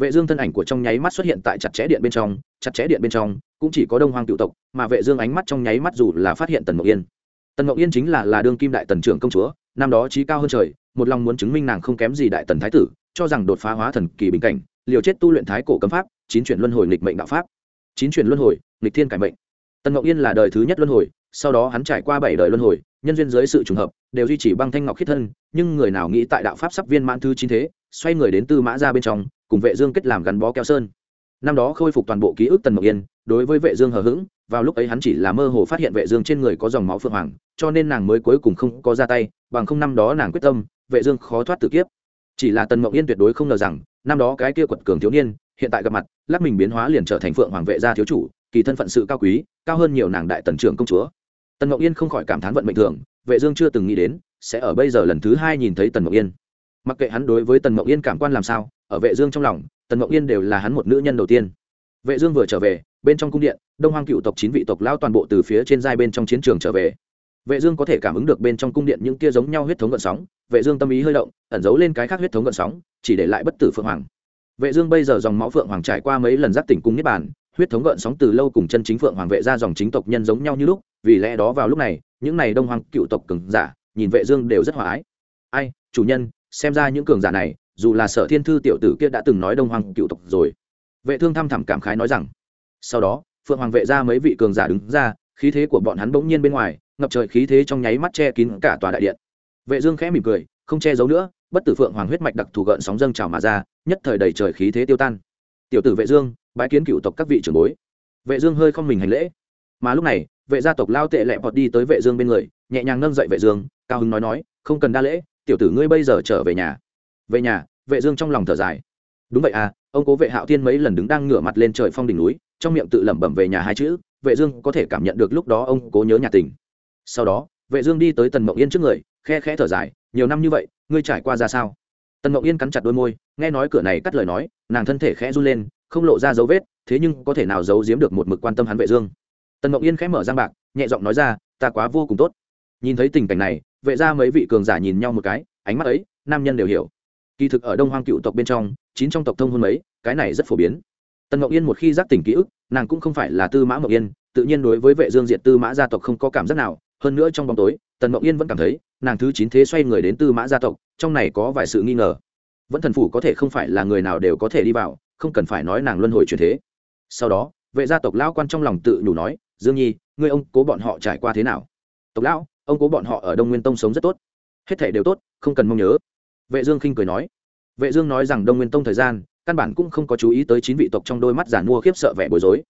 vệ dương thân ảnh của trong nháy mắt xuất hiện tại chặt chẽ điện bên trong, chặt chẽ điện bên trong, cũng chỉ có đông hoang cựu tộc, mà vệ dương ánh mắt trong nháy mắt dù là phát hiện tần mộng yên. Tần mộng yên chính là là đương kim đại tần trưởng công chúa, năm đó trí cao hơn trời, một lòng muốn chứng minh nàng không kém gì đại tần thái tử, cho rằng đột phá hóa thần kỳ bình cảnh, liều chết tu luyện thái cổ cấm pháp, chín chuyển luân hồi nghịch mệnh đạo pháp. Chín chuyển luân hồi, nghịch thiên cải mệnh. Tần mộng yên là đời thứ nhất luân hồi, sau đó hắn trải qua bảy đời luân hồi, nhân duyên dưới sự trùng hợp, đều duy trì băng thanh ngọc khiết thân, nhưng người nào nghĩ tại đạo pháp sắp viên mãn thứ chín thế, xoay người đến tư mã ra bên trong cùng vệ dương kết làm gắn bó keo sơn. Năm đó khôi phục toàn bộ ký ức tần ngọc yên, đối với vệ dương hờ hững, vào lúc ấy hắn chỉ là mơ hồ phát hiện vệ dương trên người có dòng máu phượng hoàng, cho nên nàng mới cuối cùng không có ra tay, bằng không năm đó nàng quyết tâm, vệ dương khó thoát tử kiếp. Chỉ là tần ngọc yên tuyệt đối không ngờ rằng, năm đó cái kia quật cường thiếu niên, hiện tại gặp mặt, lắc mình biến hóa liền trở thành phượng hoàng vệ gia thiếu chủ, kỳ thân phận sự cao quý, cao hơn nhiều nàng đại tần trưởng công chúa. Tần ngọc yên không khỏi cảm thán vận mệnh thường vệ dương chưa từng nghĩ đến, sẽ ở bây giờ lần thứ hai nhìn thấy tần ngọc yên. Mặc kệ hắn đối với tần ngọc yên cảm quan làm sao ở vệ dương trong lòng, tần mộng yên đều là hắn một nữ nhân đầu tiên. Vệ dương vừa trở về, bên trong cung điện, đông hoang cựu tộc chín vị tộc lão toàn bộ từ phía trên giai bên trong chiến trường trở về. Vệ dương có thể cảm ứng được bên trong cung điện những tia giống nhau huyết thống gợn sóng, vệ dương tâm ý hơi động, ẩn giấu lên cái khác huyết thống gợn sóng, chỉ để lại bất tử phượng hoàng. Vệ dương bây giờ dòng máu phượng hoàng trải qua mấy lần giác tỉnh cung niết bàn, huyết thống gợn sóng từ lâu cùng chân chính phượng hoàng vệ ra dòng chính tộc nhân giống nhau như lúc, vì lẽ đó vào lúc này, những này đông hoang cựu tộc cường giả, nhìn vệ dương đều rất hòa ái. Ai, chủ nhân, xem ra những cường giả này dù là sở thiên thư tiểu tử kia đã từng nói đông hoang cựu tộc rồi. Vệ thương thăm thẳm cảm khái nói rằng, sau đó, phượng hoàng vệ ra mấy vị cường giả đứng ra, khí thế của bọn hắn bỗng nhiên bên ngoài, ngập trời khí thế trong nháy mắt che kín cả tòa đại điện. Vệ dương khẽ mỉm cười, không che giấu nữa, bất tử phượng hoàng huyết mạch đặc thù gợn sóng dâng trào mà ra, nhất thời đầy trời khí thế tiêu tan. Tiểu tử vệ dương, bái kiến cựu tộc các vị trưởng bối. Vệ dương hơi không mình hành lễ. Mà lúc này, vệ gia tộc lao tệ lẹ bọt đi tới vệ dương bên người, nhẹ nhàng nâng dậy vệ dương, cao hứng nói nói, không cần đa lễ, tiểu tử ngươi bây giờ trở về nhà về nhà, vệ dương trong lòng thở dài. Đúng vậy à ông cố vệ hạo thiên mấy lần đứng đang ngửa mặt lên trời phong đỉnh núi, trong miệng tự lẩm bẩm về nhà hai chữ, vệ dương có thể cảm nhận được lúc đó ông cố nhớ nhà tình. Sau đó, vệ dương đi tới tần mộng yên trước người, khe khẽ thở dài, nhiều năm như vậy, ngươi trải qua ra sao? Tần mộng yên cắn chặt đôi môi, nghe nói cửa này cắt lời nói, nàng thân thể khẽ run lên, không lộ ra dấu vết, thế nhưng có thể nào giấu giếm được một mực quan tâm hắn vệ dương. Tần mộng yên khẽ mở răng bạc, nhẹ giọng nói ra, ta quá vô cùng tốt. Nhìn thấy tình cảnh này, vệ ra mấy vị cường giả nhìn nhau một cái, ánh mắt ấy, nam nhân đều hiểu kỳ thực ở đông hoang cựu tộc bên trong, chín trong tộc thông hôn mấy, cái này rất phổ biến. Tần ngọc yên một khi giác tỉnh ký ức, nàng cũng không phải là tư mã ngọc yên, tự nhiên đối với vệ dương diệt tư mã gia tộc không có cảm giác nào. Hơn nữa trong bóng tối, tần ngọc yên vẫn cảm thấy, nàng thứ chín thế xoay người đến tư mã gia tộc, trong này có vài sự nghi ngờ. Vẫn thần phủ có thể không phải là người nào đều có thể đi vào, không cần phải nói nàng luân hồi chuyển thế. Sau đó, vệ gia tộc lão quan trong lòng tự nhủ nói, dương nhi, ngươi ông cố bọn họ trải qua thế nào? Tộc lão, ông cố bọn họ ở đông nguyên tông sống rất tốt. Hết thể đều tốt, không cần mong nhớ vệ dương khinh cười nói. Vệ dương nói rằng đông nguyên tông thời gian, căn bản cũng không có chú ý tới chín vị tộc trong đôi mắt giản mua khiếp sợ vẻ bối rối.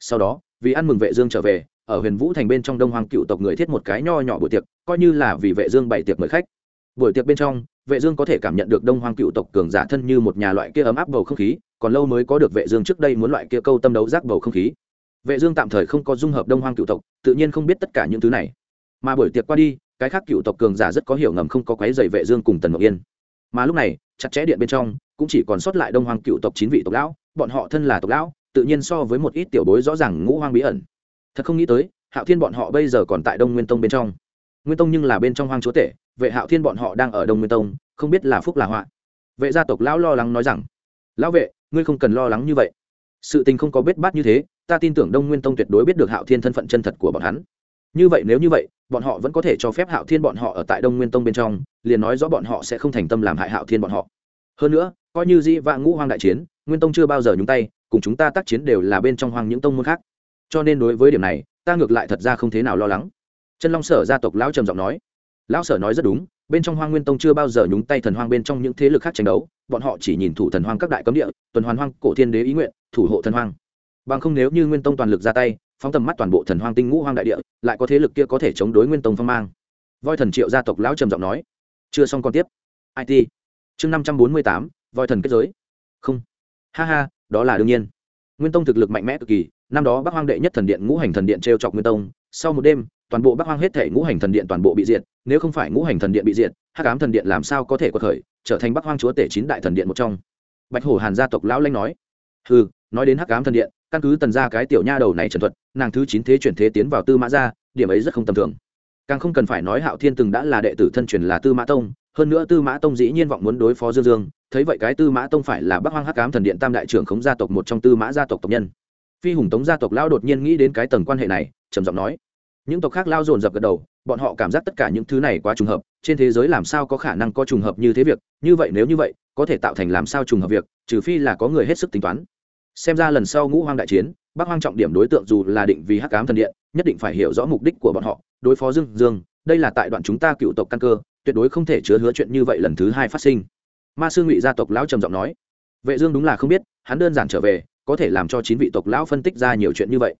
Sau đó, vì ăn mừng vệ dương trở về, ở huyền vũ thành bên trong đông hoàng cựu tộc người thiết một cái nho nhỏ buổi tiệc, coi như là vì vệ dương bày tiệc mời khách. Buổi tiệc bên trong, vệ dương có thể cảm nhận được đông hoàng cựu tộc cường giả thân như một nhà loại kia ấm áp bầu không khí, còn lâu mới có được vệ dương trước đây muốn loại kia câu tâm đấu giác bầu không khí. Vệ dương tạm thời không có dung hợp đông hoàng cựu tộc, tự nhiên không biết tất cả những thứ này. Mà buổi tiệc qua đi, cái khác cựu tộc cường giả rất có hiểu ngầm không có quấy giày vệ dương cùng tần ngọc yên mà lúc này, chặt chẽ điện bên trong, cũng chỉ còn sót lại đông hoàng cựu tộc chín vị tộc lão, bọn họ thân là tộc lão, tự nhiên so với một ít tiểu bối rõ ràng ngũ hoang bí ẩn. Thật không nghĩ tới, hạo thiên bọn họ bây giờ còn tại đông nguyên tông bên trong. Nguyên tông nhưng là bên trong hoang chúa tể, vệ hạo thiên bọn họ đang ở đông nguyên tông, không biết là phúc là họa. Vệ gia tộc lão lo lắng nói rằng, lão vệ, ngươi không cần lo lắng như vậy. Sự tình không có bết bát như thế, ta tin tưởng đông nguyên tông tuyệt đối biết được hạo thiên thân phận chân thật của bọn hắn. Như vậy nếu như vậy bọn họ vẫn có thể cho phép hạo thiên bọn họ ở tại đông nguyên tông bên trong, liền nói rõ bọn họ sẽ không thành tâm làm hại hạo thiên bọn họ. Hơn nữa, coi như dĩ vạn ngũ hoang đại chiến, nguyên tông chưa bao giờ nhúng tay, cùng chúng ta tác chiến đều là bên trong hoang những tông môn khác. Cho nên đối với điểm này, ta ngược lại thật ra không thế nào lo lắng. Chân long sở gia tộc lão trầm giọng nói. Lão sở nói rất đúng, bên trong hoang nguyên tông chưa bao giờ nhúng tay thần hoang bên trong những thế lực khác tranh đấu, bọn họ chỉ nhìn thủ thần hoang các đại cấm địa, tuần hoàn hoang cổ thiên đế ý nguyện, thủ hộ thần hoang. Bằng không nếu như nguyên tông toàn lực ra tay phóng tầm mắt toàn bộ thần hoang tinh ngũ hoang đại địa, lại có thế lực kia có thể chống đối nguyên tông phong mang. Voi thần triệu gia tộc lão trầm giọng nói. Chưa xong còn tiếp. It chương năm trăm bốn mươi tám, voi thần kết giới. Không. Ha ha, đó là đương nhiên. Nguyên tông thực lực mạnh mẽ cực kỳ, năm đó bắc hoang đệ nhất thần điện ngũ hành thần điện t r e o chọc nguyên tông, sau một đêm, toàn bộ bắc hoang hết thể ngũ hành thần điện toàn bộ bị diệt, nếu không phải ngũ hành thần điện bị diệt, hắc ám thần điện làm sao có thể có khởi, trở thành bắc hoang chúa tể chín đại thần điện một trong. Bạch hổ hàn gia tộc lão lanh nói. Ừ nói đến hắc ám thần điện căn cứ tần ra cái tiểu nha đầu này trần thuật, nàng thứ chín thế chuyển thế tiến vào tư mã ra điểm ấy rất không tầm thường. Càng không cần phải nói hạo thiên từng đã là đệ tử thân truyền là tư mã tông, hơn nữa tư mã tông dĩ nhiên vọng muốn đối phó dương dương, thấy vậy cái tư mã tông phải là bắc hoang hắc cám thần điện tam đại trưởng khống gia tộc một trong tư mã gia tộc tộc nhân. Phi hùng tống gia tộc lao đột nhiên nghĩ đến cái tầng quan hệ này, trầm giọng nói, những tộc khác lao dồn dập gật đầu, bọn họ cảm giác tất cả những thứ này quá trùng hợp, trên thế giới làm sao có khả năng có trùng hợp như thế việc, như vậy nếu như vậy, có thể tạo thành làm sao trùng hợp việc, trừ phi là có người hết sức tính toán xem ra lần sau ngũ hoang đại chiến, bắc hoang trọng điểm đối tượng dù là định vì hắc cám thần điện, nhất định phải hiểu rõ mục đích của bọn họ, đối phó dương dương, đây là tại đoạn chúng ta cựu tộc căn cơ, tuyệt đối không thể chứa hứa chuyện như vậy lần thứ hai phát sinh. Ma sư ngụy gia tộc lão trầm giọng nói, vệ dương đúng là không biết, hắn đơn giản trở về, có thể làm cho chín vị tộc lão phân tích ra nhiều chuyện như vậy.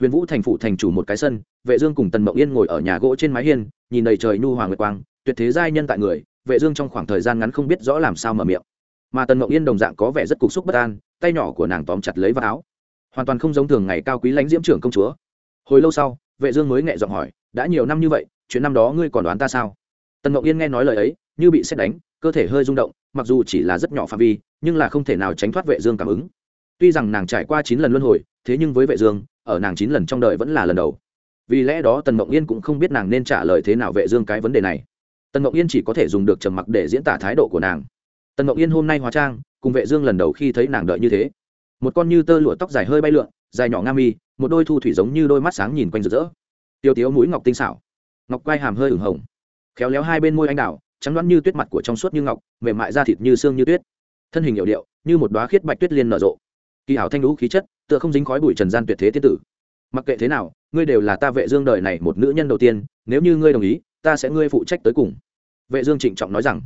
Huyền vũ thành phủ thành chủ một cái sân, vệ dương cùng tần mộng yên ngồi ở nhà gỗ trên mái hiên, nhìn đầy trời nu hoàng nguyệt quang, tuyệt thế giai nhân tại người, vệ dương trong khoảng thời gian ngắn không biết rõ làm sao mở miệng mà tần ngậu yên đồng dạng có vẻ rất cục xúc bất an, tay nhỏ của nàng tóm chặt lấy vào áo. Hoàn toàn không giống thường ngày cao quý lãnh diễm trưởng công chúa. Hồi lâu sau, vệ dương mới nhẹ giọng hỏi, đã nhiều năm như vậy, chuyện năm đó ngươi còn đoán ta sao? Tần ngậu yên nghe nói lời ấy, như bị xét đánh, cơ thể hơi rung động, mặc dù chỉ là rất nhỏ phạm vi, nhưng là không thể nào tránh thoát vệ dương cảm ứng. Tuy rằng nàng trải qua chín lần luân hồi, thế nhưng với vệ dương, ở nàng chín lần trong đời vẫn là lần đầu. Vì lẽ đó tần ngậu yên cũng không biết nàng nên trả lời thế nào vệ dương cái vấn đề này. Tần ngậu yên chỉ có thể dùng được trầm mặc để diễn tả thái độ của nàng tần ngọc yên hôm nay hóa trang, cùng vệ dương lần đầu khi thấy nàng đợi như thế. Một con như tơ lụa tóc dài hơi bay lượn, dài nhỏ nga mi, một đôi thu thủy giống như đôi mắt sáng nhìn quanh rực rỡ. Tiêu tiếu mũi ngọc tinh xảo, ngọc quai hàm hơi ửng hồng. Khéo léo hai bên môi anh đào, trắng đoán như tuyết mặt của trong suốt như ngọc, mềm mại da thịt như xương như tuyết. Thân hình hiệu điệu, như một đóa khiết bạch tuyết liên nở rộ. Kỳ hảo thanh lũ khí chất, tựa không dính khói bụi trần gian tuyệt thế tiên tử. Mặc kệ thế nào, ngươi đều là ta vệ dương đời này một nữ nhân đầu tiên, nếu như ngươi đồng ý, ta sẽ ngươi phụ trách tới cùng. Vệ dương trịnh trọng nói rằng.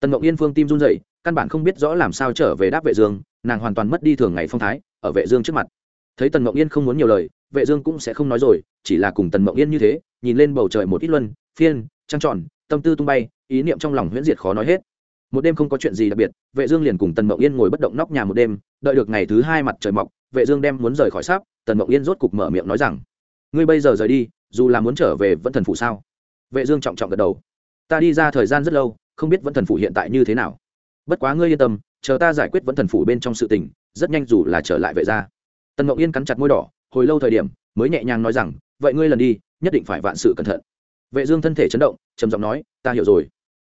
Tần ngọc yên phương tim run rẩy căn bản không biết rõ làm sao trở về đáp vệ dương, nàng hoàn toàn mất đi thường ngày phong thái, ở vệ dương trước mặt. Thấy tần mộng yên không muốn nhiều lời, vệ dương cũng sẽ không nói rồi, chỉ là cùng tần mộng yên như thế, nhìn lên bầu trời một ít luân, phiên, trăng tròn, tâm tư tung bay, ý niệm trong lòng huyễn diệt khó nói hết. Một đêm không có chuyện gì đặc biệt, vệ dương liền cùng tần mộng yên ngồi bất động nóc nhà một đêm, đợi được ngày thứ hai mặt trời mọc, vệ dương đem muốn rời khỏi sáp, tần mộng yên rốt cục mở miệng nói rằng, ngươi bây giờ rời đi, dù là muốn trở về vẫn thần phụ sao? Vệ dương trọng trọng gật đầu, ta đi ra thời gian rất lâu, không biết vẫn thần phụ hiện tại như thế nào bất quá ngươi yên tâm, chờ ta giải quyết vẫn thần phủ bên trong sự tình, rất nhanh dù là trở lại vệ gia. Tần ngậu yên cắn chặt môi đỏ, hồi lâu thời điểm, mới nhẹ nhàng nói rằng, vậy ngươi lần đi, nhất định phải vạn sự cẩn thận. Vệ dương thân thể chấn động, trầm giọng nói, ta hiểu rồi.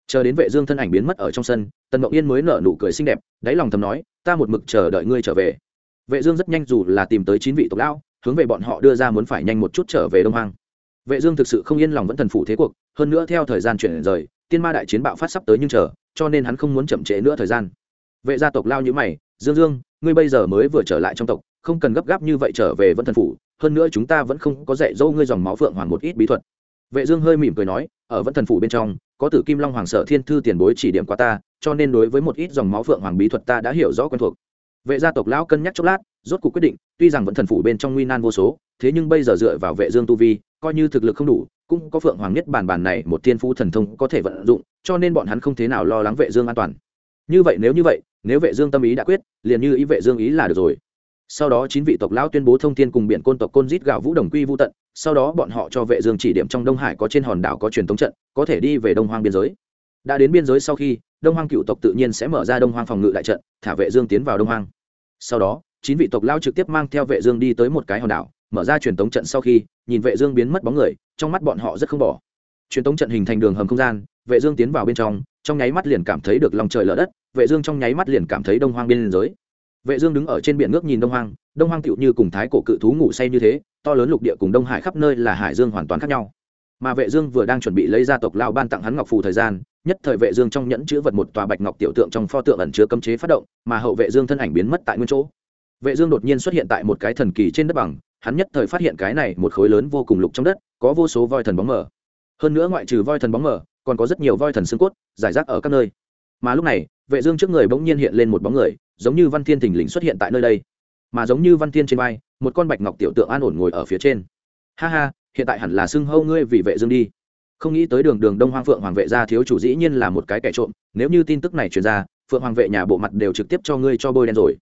Chờ đến vệ dương thân ảnh biến mất ở trong sân, tần ngậu yên mới nở nụ cười xinh đẹp, đáy lòng thầm nói, ta một mực chờ đợi ngươi trở về. Vệ dương rất nhanh dù là tìm tới chín vị tộc lão, hướng về bọn họ đưa ra muốn phải nhanh một chút trở về đông hoang. Vệ dương thực sự không yên lòng vẫn thần phủ thế cuộc, hơn nữa theo thời gian chuyển rời, tiên ma đại chiến bạo phát sắp tới nhưng chờ cho nên hắn không muốn chậm trễ nữa thời gian. Vệ gia tộc lao như mày, dương dương, ngươi bây giờ mới vừa trở lại trong tộc, không cần gấp gáp như vậy trở về vẫn thần phủ, hơn nữa chúng ta vẫn không có dạy dỗ ngươi dòng máu phượng hoàng một ít bí thuật. Vệ dương hơi mỉm cười nói, ở vẫn thần phủ bên trong, có tử kim long hoàng sở thiên thư tiền bối chỉ điểm qua ta, cho nên đối với một ít dòng máu phượng hoàng bí thuật ta đã hiểu rõ quen thuộc. Vệ gia tộc lão cân nhắc chốc lát, rốt cuộc quyết định, tuy rằng vẫn thần phủ bên trong nguy nan vô số, thế nhưng bây giờ dựa vào vệ dương tu vi, coi như thực lực không đủ cũng có phượng hoàng nhất bản bản này một thiên phú thần thông có thể vận dụng, cho nên bọn hắn không thế nào lo lắng vệ dương an toàn. Như vậy nếu như vậy, nếu vệ dương tâm ý đã quyết, liền như ý vệ dương ý là được rồi. Sau đó chín vị tộc lão tuyên bố thông thiên cùng biển côn tộc côn giết gạo vũ đồng quy vũ tận, sau đó bọn họ cho vệ dương chỉ điểm trong đông hải có trên hòn đảo có truyền thống trận, có thể đi về đông hoang biên giới. Đã đến biên giới sau khi, đông hoang cựu tộc tự nhiên sẽ mở ra đông hoang phòng ngự đại trận, thả vệ dương tiến vào đông hoang. Sau đó, chín vị tộc lao trực tiếp mang theo vệ dương đi tới một cái hòn đảo mở ra truyền tống trận sau khi, nhìn vệ dương biến mất bóng người, trong mắt bọn họ rất không bỏ. Truyền tống trận hình thành đường hầm không gian, vệ dương tiến vào bên trong trong nháy mắt liền cảm thấy được lòng trời lở đất, vệ dương trong nháy mắt liền cảm thấy đông hoang biên giới. Vệ dương đứng ở trên biển ngước nhìn đông hoang đông hoang tựu như cùng thái cổ cự thú ngủ say như thế, to lớn lục địa cùng đông hải khắp nơi là hải dương hoàn toàn khác nhau. Mà vệ dương vừa đang chuẩn bị lấy ra tộc lao ban tặng hắn ngọc phù thời gian, nhất thời vệ dương trong nhẫn chứa vật một tòa bạch ngọc tiểu tượng trong pho tượng ẩn chứa cấm chế phát động, mà hậu vệ dương thân ảnh biến mất tại nguyên chỗ. Vệ dương đột nhiên xuất hiện tại một cái thần kỳ trên đất bằng hắn nhất thời phát hiện cái này một khối lớn vô cùng lục trong đất, có vô số voi thần bóng mờ. Hơn nữa ngoại trừ voi thần bóng mờ, còn có rất nhiều voi thần xương cốt, giải rác ở các nơi. Mà lúc này, vệ dương trước người bỗng nhiên hiện lên một bóng người, giống như văn thiên thình lình xuất hiện tại nơi đây. Mà giống như văn thiên trên vai, một con bạch ngọc tiểu tượng an ổn ngồi ở phía trên. Ha ha, hiện tại hẳn là xưng hâu ngươi vì vệ dương đi. Không nghĩ tới đường đường đông hoang phượng hoàng vệ gia thiếu chủ dĩ nhiên là một cái kẻ trộm, nếu như tin tức này truyền ra, phượng hoàng vệ nhà bộ mặt đều trực tiếp cho ngươi cho bôi đen rồi.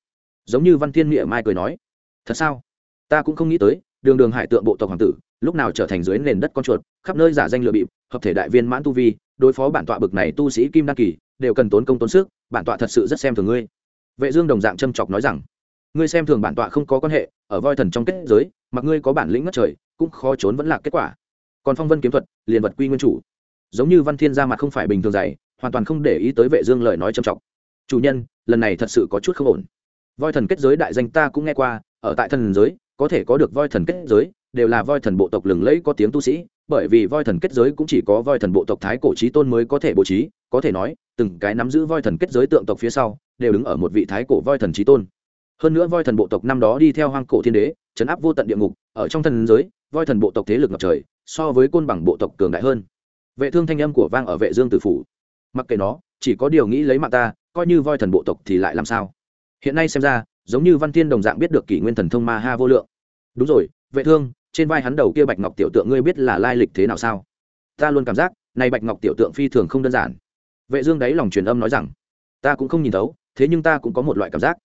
Giống như văn thiên nghĩa mai cười nói. Thật sao? Ta cũng không nghĩ tới, đường đường hải tượng bộ tộc hoàng tử, lúc nào trở thành dưới nền đất con chuột, khắp nơi giả danh lừa bịp, hợp thể đại viên mãn tu vi, đối phó bản tọa bực này tu sĩ kim đăng kỳ, đều cần tốn công tốn sức, bản tọa thật sự rất xem thường ngươi. Vệ dương đồng dạng châm chọc nói rằng, ngươi xem thường bản tọa không có quan hệ, ở voi thần trong kết giới, mặc ngươi có bản lĩnh ngất trời, cũng khó trốn vẫn là kết quả. Còn phong vân kiếm thuật, liền vật quy nguyên chủ. Giống như văn thiên ra mặt không phải bình thường dày hoàn toàn không để ý tới vệ dương lời nói trầm trọng chủ nhân, lần này thật sự có chút không ổn. Voi thần kết giới đại danh ta cũng nghe qua, ở tại thần giới có thể có được voi thần kết giới, đều là voi thần bộ tộc lừng lẫy có tiếng tu sĩ, bởi vì voi thần kết giới cũng chỉ có voi thần bộ tộc thái cổ trí tôn mới có thể bố trí, có thể nói, từng cái nắm giữ voi thần kết giới tượng tộc phía sau, đều đứng ở một vị thái cổ voi thần trí tôn. Hơn nữa voi thần bộ tộc năm đó đi theo hoang cổ thiên đế chấn áp vô tận địa ngục, ở trong thần giới, voi thần bộ tộc thế lực ngập trời, so với côn bằng bộ tộc cường đại hơn. Vệ thương thanh âm của vang ở vệ dương tử phủ. Mặc kệ nó, chỉ có điều nghĩ lấy mạng ta, coi như voi thần bộ tộc thì lại làm sao? Hiện nay xem ra giống như văn thiên đồng dạng biết được kỷ nguyên thần thông ma ha vô lượng. Đúng rồi, vệ thương, trên vai hắn đầu kia bạch ngọc tiểu tượng ngươi biết là lai lịch thế nào sao? Ta luôn cảm giác, này bạch ngọc tiểu tượng phi thường không đơn giản. Vệ dương đấy lòng truyền âm nói rằng, ta cũng không nhìn thấu, thế nhưng ta cũng có một loại cảm giác.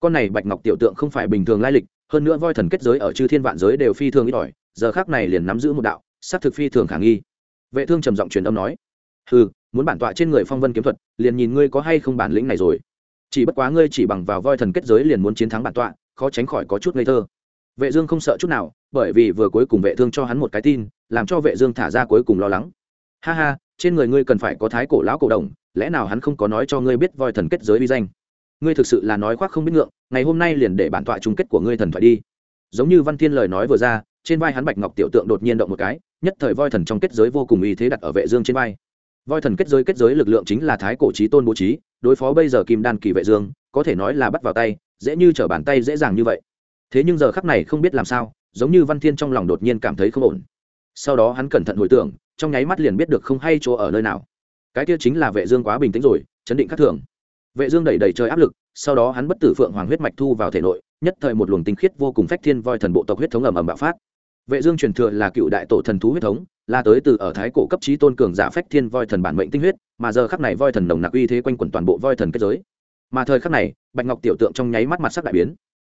Con này bạch ngọc tiểu tượng không phải bình thường lai lịch, hơn nữa voi thần kết giới ở chư thiên vạn giới đều phi thường ít ỏi, giờ khác này liền nắm giữ một đạo sát thực phi thường khả nghi. Vệ thương trầm giọng truyền âm nói, hừ, muốn bản tọa trên người phong vân kiếm thuật, liền nhìn ngươi có hay không bản lĩnh này rồi chỉ bất quá ngươi chỉ bằng vào voi thần kết giới liền muốn chiến thắng bản tọa, khó tránh khỏi có chút ngây thơ. Vệ dương không sợ chút nào, bởi vì vừa cuối cùng vệ thương cho hắn một cái tin, làm cho vệ dương thả ra cuối cùng lo lắng. Ha ha, trên người ngươi cần phải có thái cổ lão cổ đồng, lẽ nào hắn không có nói cho ngươi biết voi thần kết giới uy danh? Ngươi thực sự là nói khoác không biết ngượng, ngày hôm nay liền để bản tọa chung kết của ngươi thần thoại đi. Giống như văn thiên lời nói vừa ra, trên vai hắn bạch ngọc tiểu tượng đột nhiên động một cái, nhất thời voi thần trong kết giới vô cùng uy thế đặt ở vệ dương trên vai. Voi thần kết giới kết giới lực lượng chính là thái cổ chí tôn bố trí đối phó bây giờ kim đan kỳ vệ dương, có thể nói là bắt vào tay, dễ như trở bàn tay dễ dàng như vậy. Thế nhưng giờ khắc này không biết làm sao, giống như văn thiên trong lòng đột nhiên cảm thấy không ổn. Sau đó hắn cẩn thận hồi tưởng, trong nháy mắt liền biết được không hay chỗ ở nơi nào. Cái kia chính là vệ dương quá bình tĩnh rồi, chấn định khắc thường. Vệ dương đẩy đẩy trời áp lực, sau đó hắn bất tử phượng hoàng huyết mạch thu vào thể nội, nhất thời một luồng tinh khiết vô cùng phách thiên voi thần bộ tộc huyết thống ầm ầm bạo phát. Vệ dương truyền thừa là cựu đại tổ thần thú huyết thống là tới từ ở thái cổ cấp trí tôn cường giả phách thiên voi thần bản mệnh tinh huyết, mà giờ khắc này voi thần nồng nặc uy thế quanh quẩn toàn bộ voi thần kết giới. Mà thời khắc này, bạch ngọc tiểu tượng trong nháy mắt mặt sắc đại biến.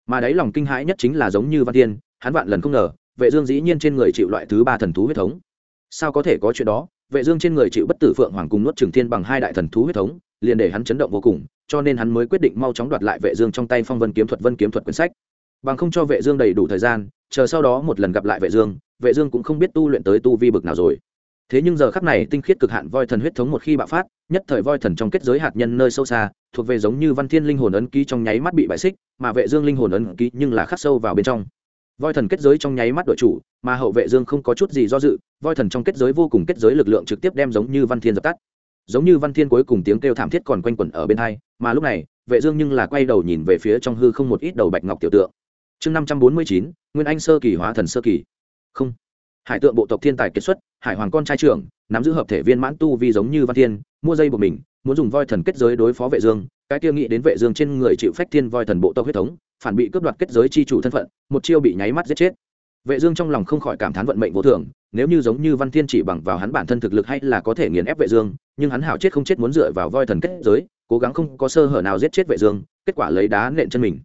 Mà đáy lòng kinh hãi nhất chính là giống như văn tiên hắn vạn lần không ngờ, vệ dương dĩ nhiên trên người chịu loại thứ ba thần thú huyết thống. Sao có thể có chuyện đó? Vệ dương trên người chịu bất tử phượng hoàng cùng nuốt trường thiên bằng hai đại thần thú huyết thống, liền để hắn chấn động vô cùng, cho nên hắn mới quyết định mau chóng đoạt lại vệ dương trong tay phong vân kiếm thuật vân kiếm thuật quyển sách. Bằng không cho vệ dương đầy đủ thời gian, chờ sau đó một lần gặp lại vệ dương vệ dương cũng không biết tu luyện tới tu vi bực nào rồi. Thế nhưng giờ khắc này tinh khiết cực hạn voi thần huyết thống một khi bạo phát, nhất thời voi thần trong kết giới hạt nhân nơi sâu xa, thuộc về giống như văn thiên linh hồn ấn ký trong nháy mắt bị bại xích, mà vệ dương linh hồn ấn ký nhưng là khắc sâu vào bên trong. Voi thần kết giới trong nháy mắt đội chủ, mà hậu vệ dương không có chút gì do dự, voi thần trong kết giới vô cùng kết giới lực lượng trực tiếp đem giống như văn thiên dập tắt. Giống như văn thiên cuối cùng tiếng kêu thảm thiết còn quanh quẩn ở bên hai, mà lúc này, vệ dương nhưng là quay đầu nhìn về phía trong hư không một ít đầu bạch ngọc tiểu tượng. Chương năm trăm bốn mươi chín, nguyên anh sơ kỳ hóa thần sơ kỳ không. Hải tượng bộ tộc thiên tài kết xuất, hải hoàng con trai trưởng, nắm giữ hợp thể viên mãn tu vi giống như văn thiên, mua dây của mình, muốn dùng voi thần kết giới đối phó vệ dương. Cái kia nghĩ đến vệ dương trên người chịu phách thiên voi thần bộ tộc huyết thống, phản bị cướp đoạt kết giới chi chủ thân phận, một chiêu bị nháy mắt giết chết. Vệ dương trong lòng không khỏi cảm thán vận mệnh vô thường, nếu như giống như văn thiên chỉ bằng vào hắn bản thân thực lực hay là có thể nghiền ép vệ dương, nhưng hắn hảo chết không chết muốn dựa vào voi thần kết giới, cố gắng không có sơ hở nào giết chết vệ dương, kết quả lấy đá nện chân mình.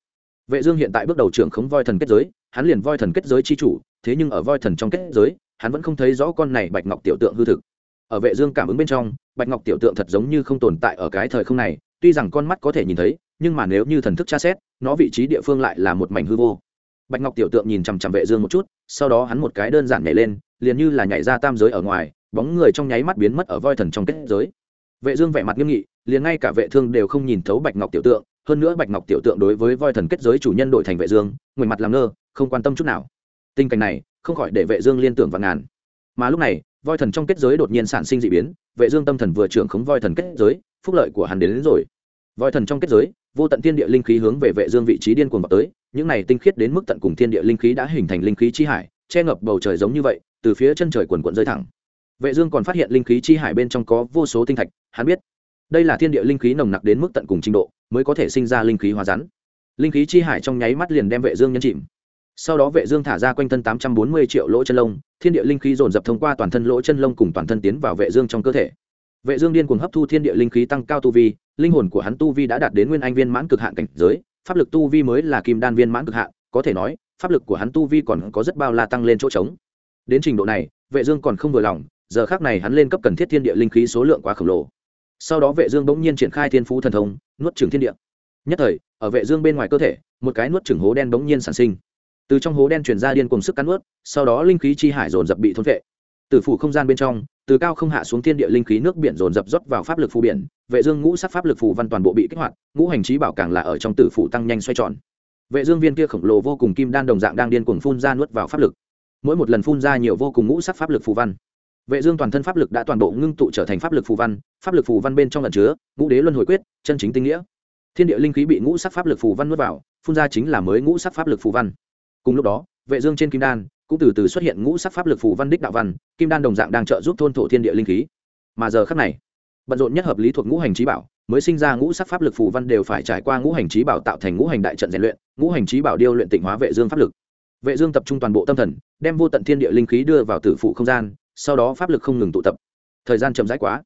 Vệ dương hiện tại bước đầu trưởng khống voi thần kết giới, hắn liền voi thần kết giới chi chủ thế nhưng ở voi thần trong kết giới, hắn vẫn không thấy rõ con này bạch ngọc tiểu tượng hư thực. Ở vệ dương cảm ứng bên trong, bạch ngọc tiểu tượng thật giống như không tồn tại ở cái thời không này, tuy rằng con mắt có thể nhìn thấy, nhưng mà nếu như thần thức tra xét, nó vị trí địa phương lại là một mảnh hư vô. Bạch ngọc tiểu tượng nhìn chằm chằm vệ dương một chút, sau đó hắn một cái đơn giản nhảy lên, liền như là nhảy ra tam giới ở ngoài, bóng người trong nháy mắt biến mất ở voi thần trong kết giới. Vệ dương vẻ mặt nghiêm nghị, liền ngay cả vệ thương đều không nhìn thấu bạch ngọc tiểu tượng, hơn nữa bạch ngọc tiểu tượng đối với voi thần kết giới chủ nhân đổi thành vệ dương ngoảnh mặt làm ngơ, không quan tâm chút nào tình cảnh này không khỏi để vệ dương liên tưởng và ngàn. Mà lúc này voi thần trong kết giới đột nhiên sản sinh dị biến vệ dương tâm thần vừa trưởng khống voi thần kết giới phúc lợi của hắn đến, đến rồi. Voi thần trong kết giới vô tận thiên địa linh khí hướng về vệ dương vị trí điên cuồng vào tới những này tinh khiết đến mức tận cùng thiên địa linh khí đã hình thành linh khí chi hải che ngập bầu trời giống như vậy từ phía chân trời cuồn cuộn rơi thẳng. Vệ dương còn phát hiện linh khí chi hải bên trong có vô số tinh thạch hắn biết đây là thiên địa linh khí nồng nặc đến mức tận cùng trình độ mới có thể sinh ra linh khí hóa rắn. Linh khí chi hải trong nháy mắt liền đem vệ dương nhân chìm sau đó vệ dương thả ra quanh thân 840 triệu lỗ chân lông, thiên địa linh khí dồn dập thông qua toàn thân lỗ chân lông cùng toàn thân tiến vào vệ dương trong cơ thể. Vệ dương điên cuồng hấp thu thiên địa linh khí tăng cao tu vi, linh hồn của hắn tu vi đã đạt đến nguyên anh viên mãn cực hạn cảnh giới, pháp lực tu vi mới là kim đan viên mãn cực hạn, có thể nói, pháp lực của hắn tu vi còn có rất bao la tăng lên chỗ trống. Đến trình độ này, vệ dương còn không vừa lòng, giờ khắc này hắn lên cấp cần thiết thiên địa linh khí số lượng quá khổng lồ. Sau đó vệ dương bỗng nhiên triển khai thiên phú thần thông, nuốt chửng thiên địa. Nhất thời, ở vệ dương bên ngoài cơ thể, một cái nuốt chửng hố đen bỗng nhiên sản sinh từ trong hố đen truyền ra điên cuồng sức cắn nuốt, sau đó linh khí chi hải dồn dập bị thôn vệ. Từ phủ không gian bên trong, từ cao không hạ xuống thiên địa linh khí nước biển dồn dập rót vào pháp lực phù biển, vệ dương ngũ sắc pháp lực phù văn toàn bộ bị kích hoạt, ngũ hành trí bảo càng là ở trong tử phủ tăng nhanh xoay tròn. Vệ dương viên kia khổng lồ vô cùng kim đan đồng dạng đang điên cuồng phun ra nuốt vào pháp lực. Mỗi một lần phun ra nhiều vô cùng ngũ sắc pháp lực phù văn, vệ dương toàn thân pháp lực đã toàn bộ ngưng tụ trở thành pháp lực phù văn, pháp lực phù văn bên trong ẩn chứa ngũ đế luân hồi quyết, chân chính tinh nghĩa. Thiên địa linh khí bị ngũ sắc pháp lực phù văn nuốt vào, phun ra chính là mới ngũ sắc pháp lực phù văn cùng lúc đó, vệ dương trên kim đan cũng từ từ xuất hiện ngũ sắc pháp lực phù văn đích đạo văn, kim đan đồng dạng đang trợ giúp thôn thổ thiên địa linh khí. Mà giờ khắc này, bận rộn nhất hợp lý thuộc ngũ hành trí bảo, mới sinh ra ngũ sắc pháp lực phù văn đều phải trải qua ngũ hành trí bảo tạo thành ngũ hành đại trận rèn luyện, ngũ hành trí bảo điêu luyện tịnh hóa vệ dương pháp lực. Vệ dương tập trung toàn bộ tâm thần, đem vô tận thiên địa linh khí đưa vào tử phụ không gian, sau đó pháp lực không ngừng tụ tập. Thời gian chậm rãi quá.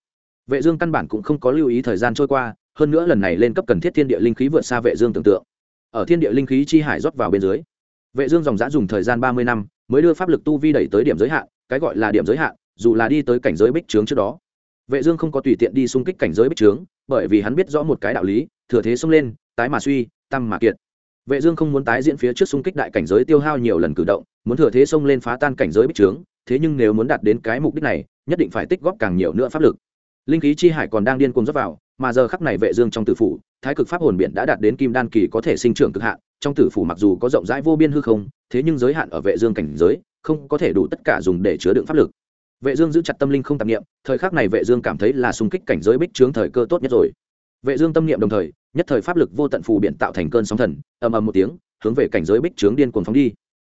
Vệ dương căn bản cũng không có lưu ý thời gian trôi qua, hơn nữa lần này lên cấp cần thiết thiên địa linh khí vượt xa vệ dương tưởng tượng. Ở thiên địa linh khí chi hải rót vào bên dưới vệ dương dòng dã dùng thời gian 30 năm mới đưa pháp lực tu vi đẩy tới điểm giới hạn, cái gọi là điểm giới hạn, dù là đi tới cảnh giới bích trướng trước đó. Vệ dương không có tùy tiện đi xung kích cảnh giới bích trướng, bởi vì hắn biết rõ một cái đạo lý, thừa thế xông lên, tái mà suy, tăng mà kiệt. Vệ dương không muốn tái diễn phía trước xung kích đại cảnh giới tiêu hao nhiều lần cử động, muốn thừa thế xông lên phá tan cảnh giới bích trướng, thế nhưng nếu muốn đạt đến cái mục đích này, nhất định phải tích góp càng nhiều nữa pháp lực. Linh khí chi hải còn đang điên cuồng dốc vào mà giờ khắc này vệ dương trong tử phủ, thái cực pháp hồn biển đã đạt đến kim đan kỳ có thể sinh trưởng cực hạn, trong tử phủ mặc dù có rộng rãi vô biên hư không, thế nhưng giới hạn ở vệ dương cảnh giới, không có thể đủ tất cả dùng để chứa đựng pháp lực. Vệ dương giữ chặt tâm linh không tạp niệm, thời khắc này vệ dương cảm thấy là xung kích cảnh giới bích trướng thời cơ tốt nhất rồi. Vệ dương tâm niệm đồng thời, nhất thời pháp lực vô tận phù biển tạo thành cơn sóng thần, ầm ầm một tiếng, hướng về cảnh giới bích trướng điên cuồng phóng đi.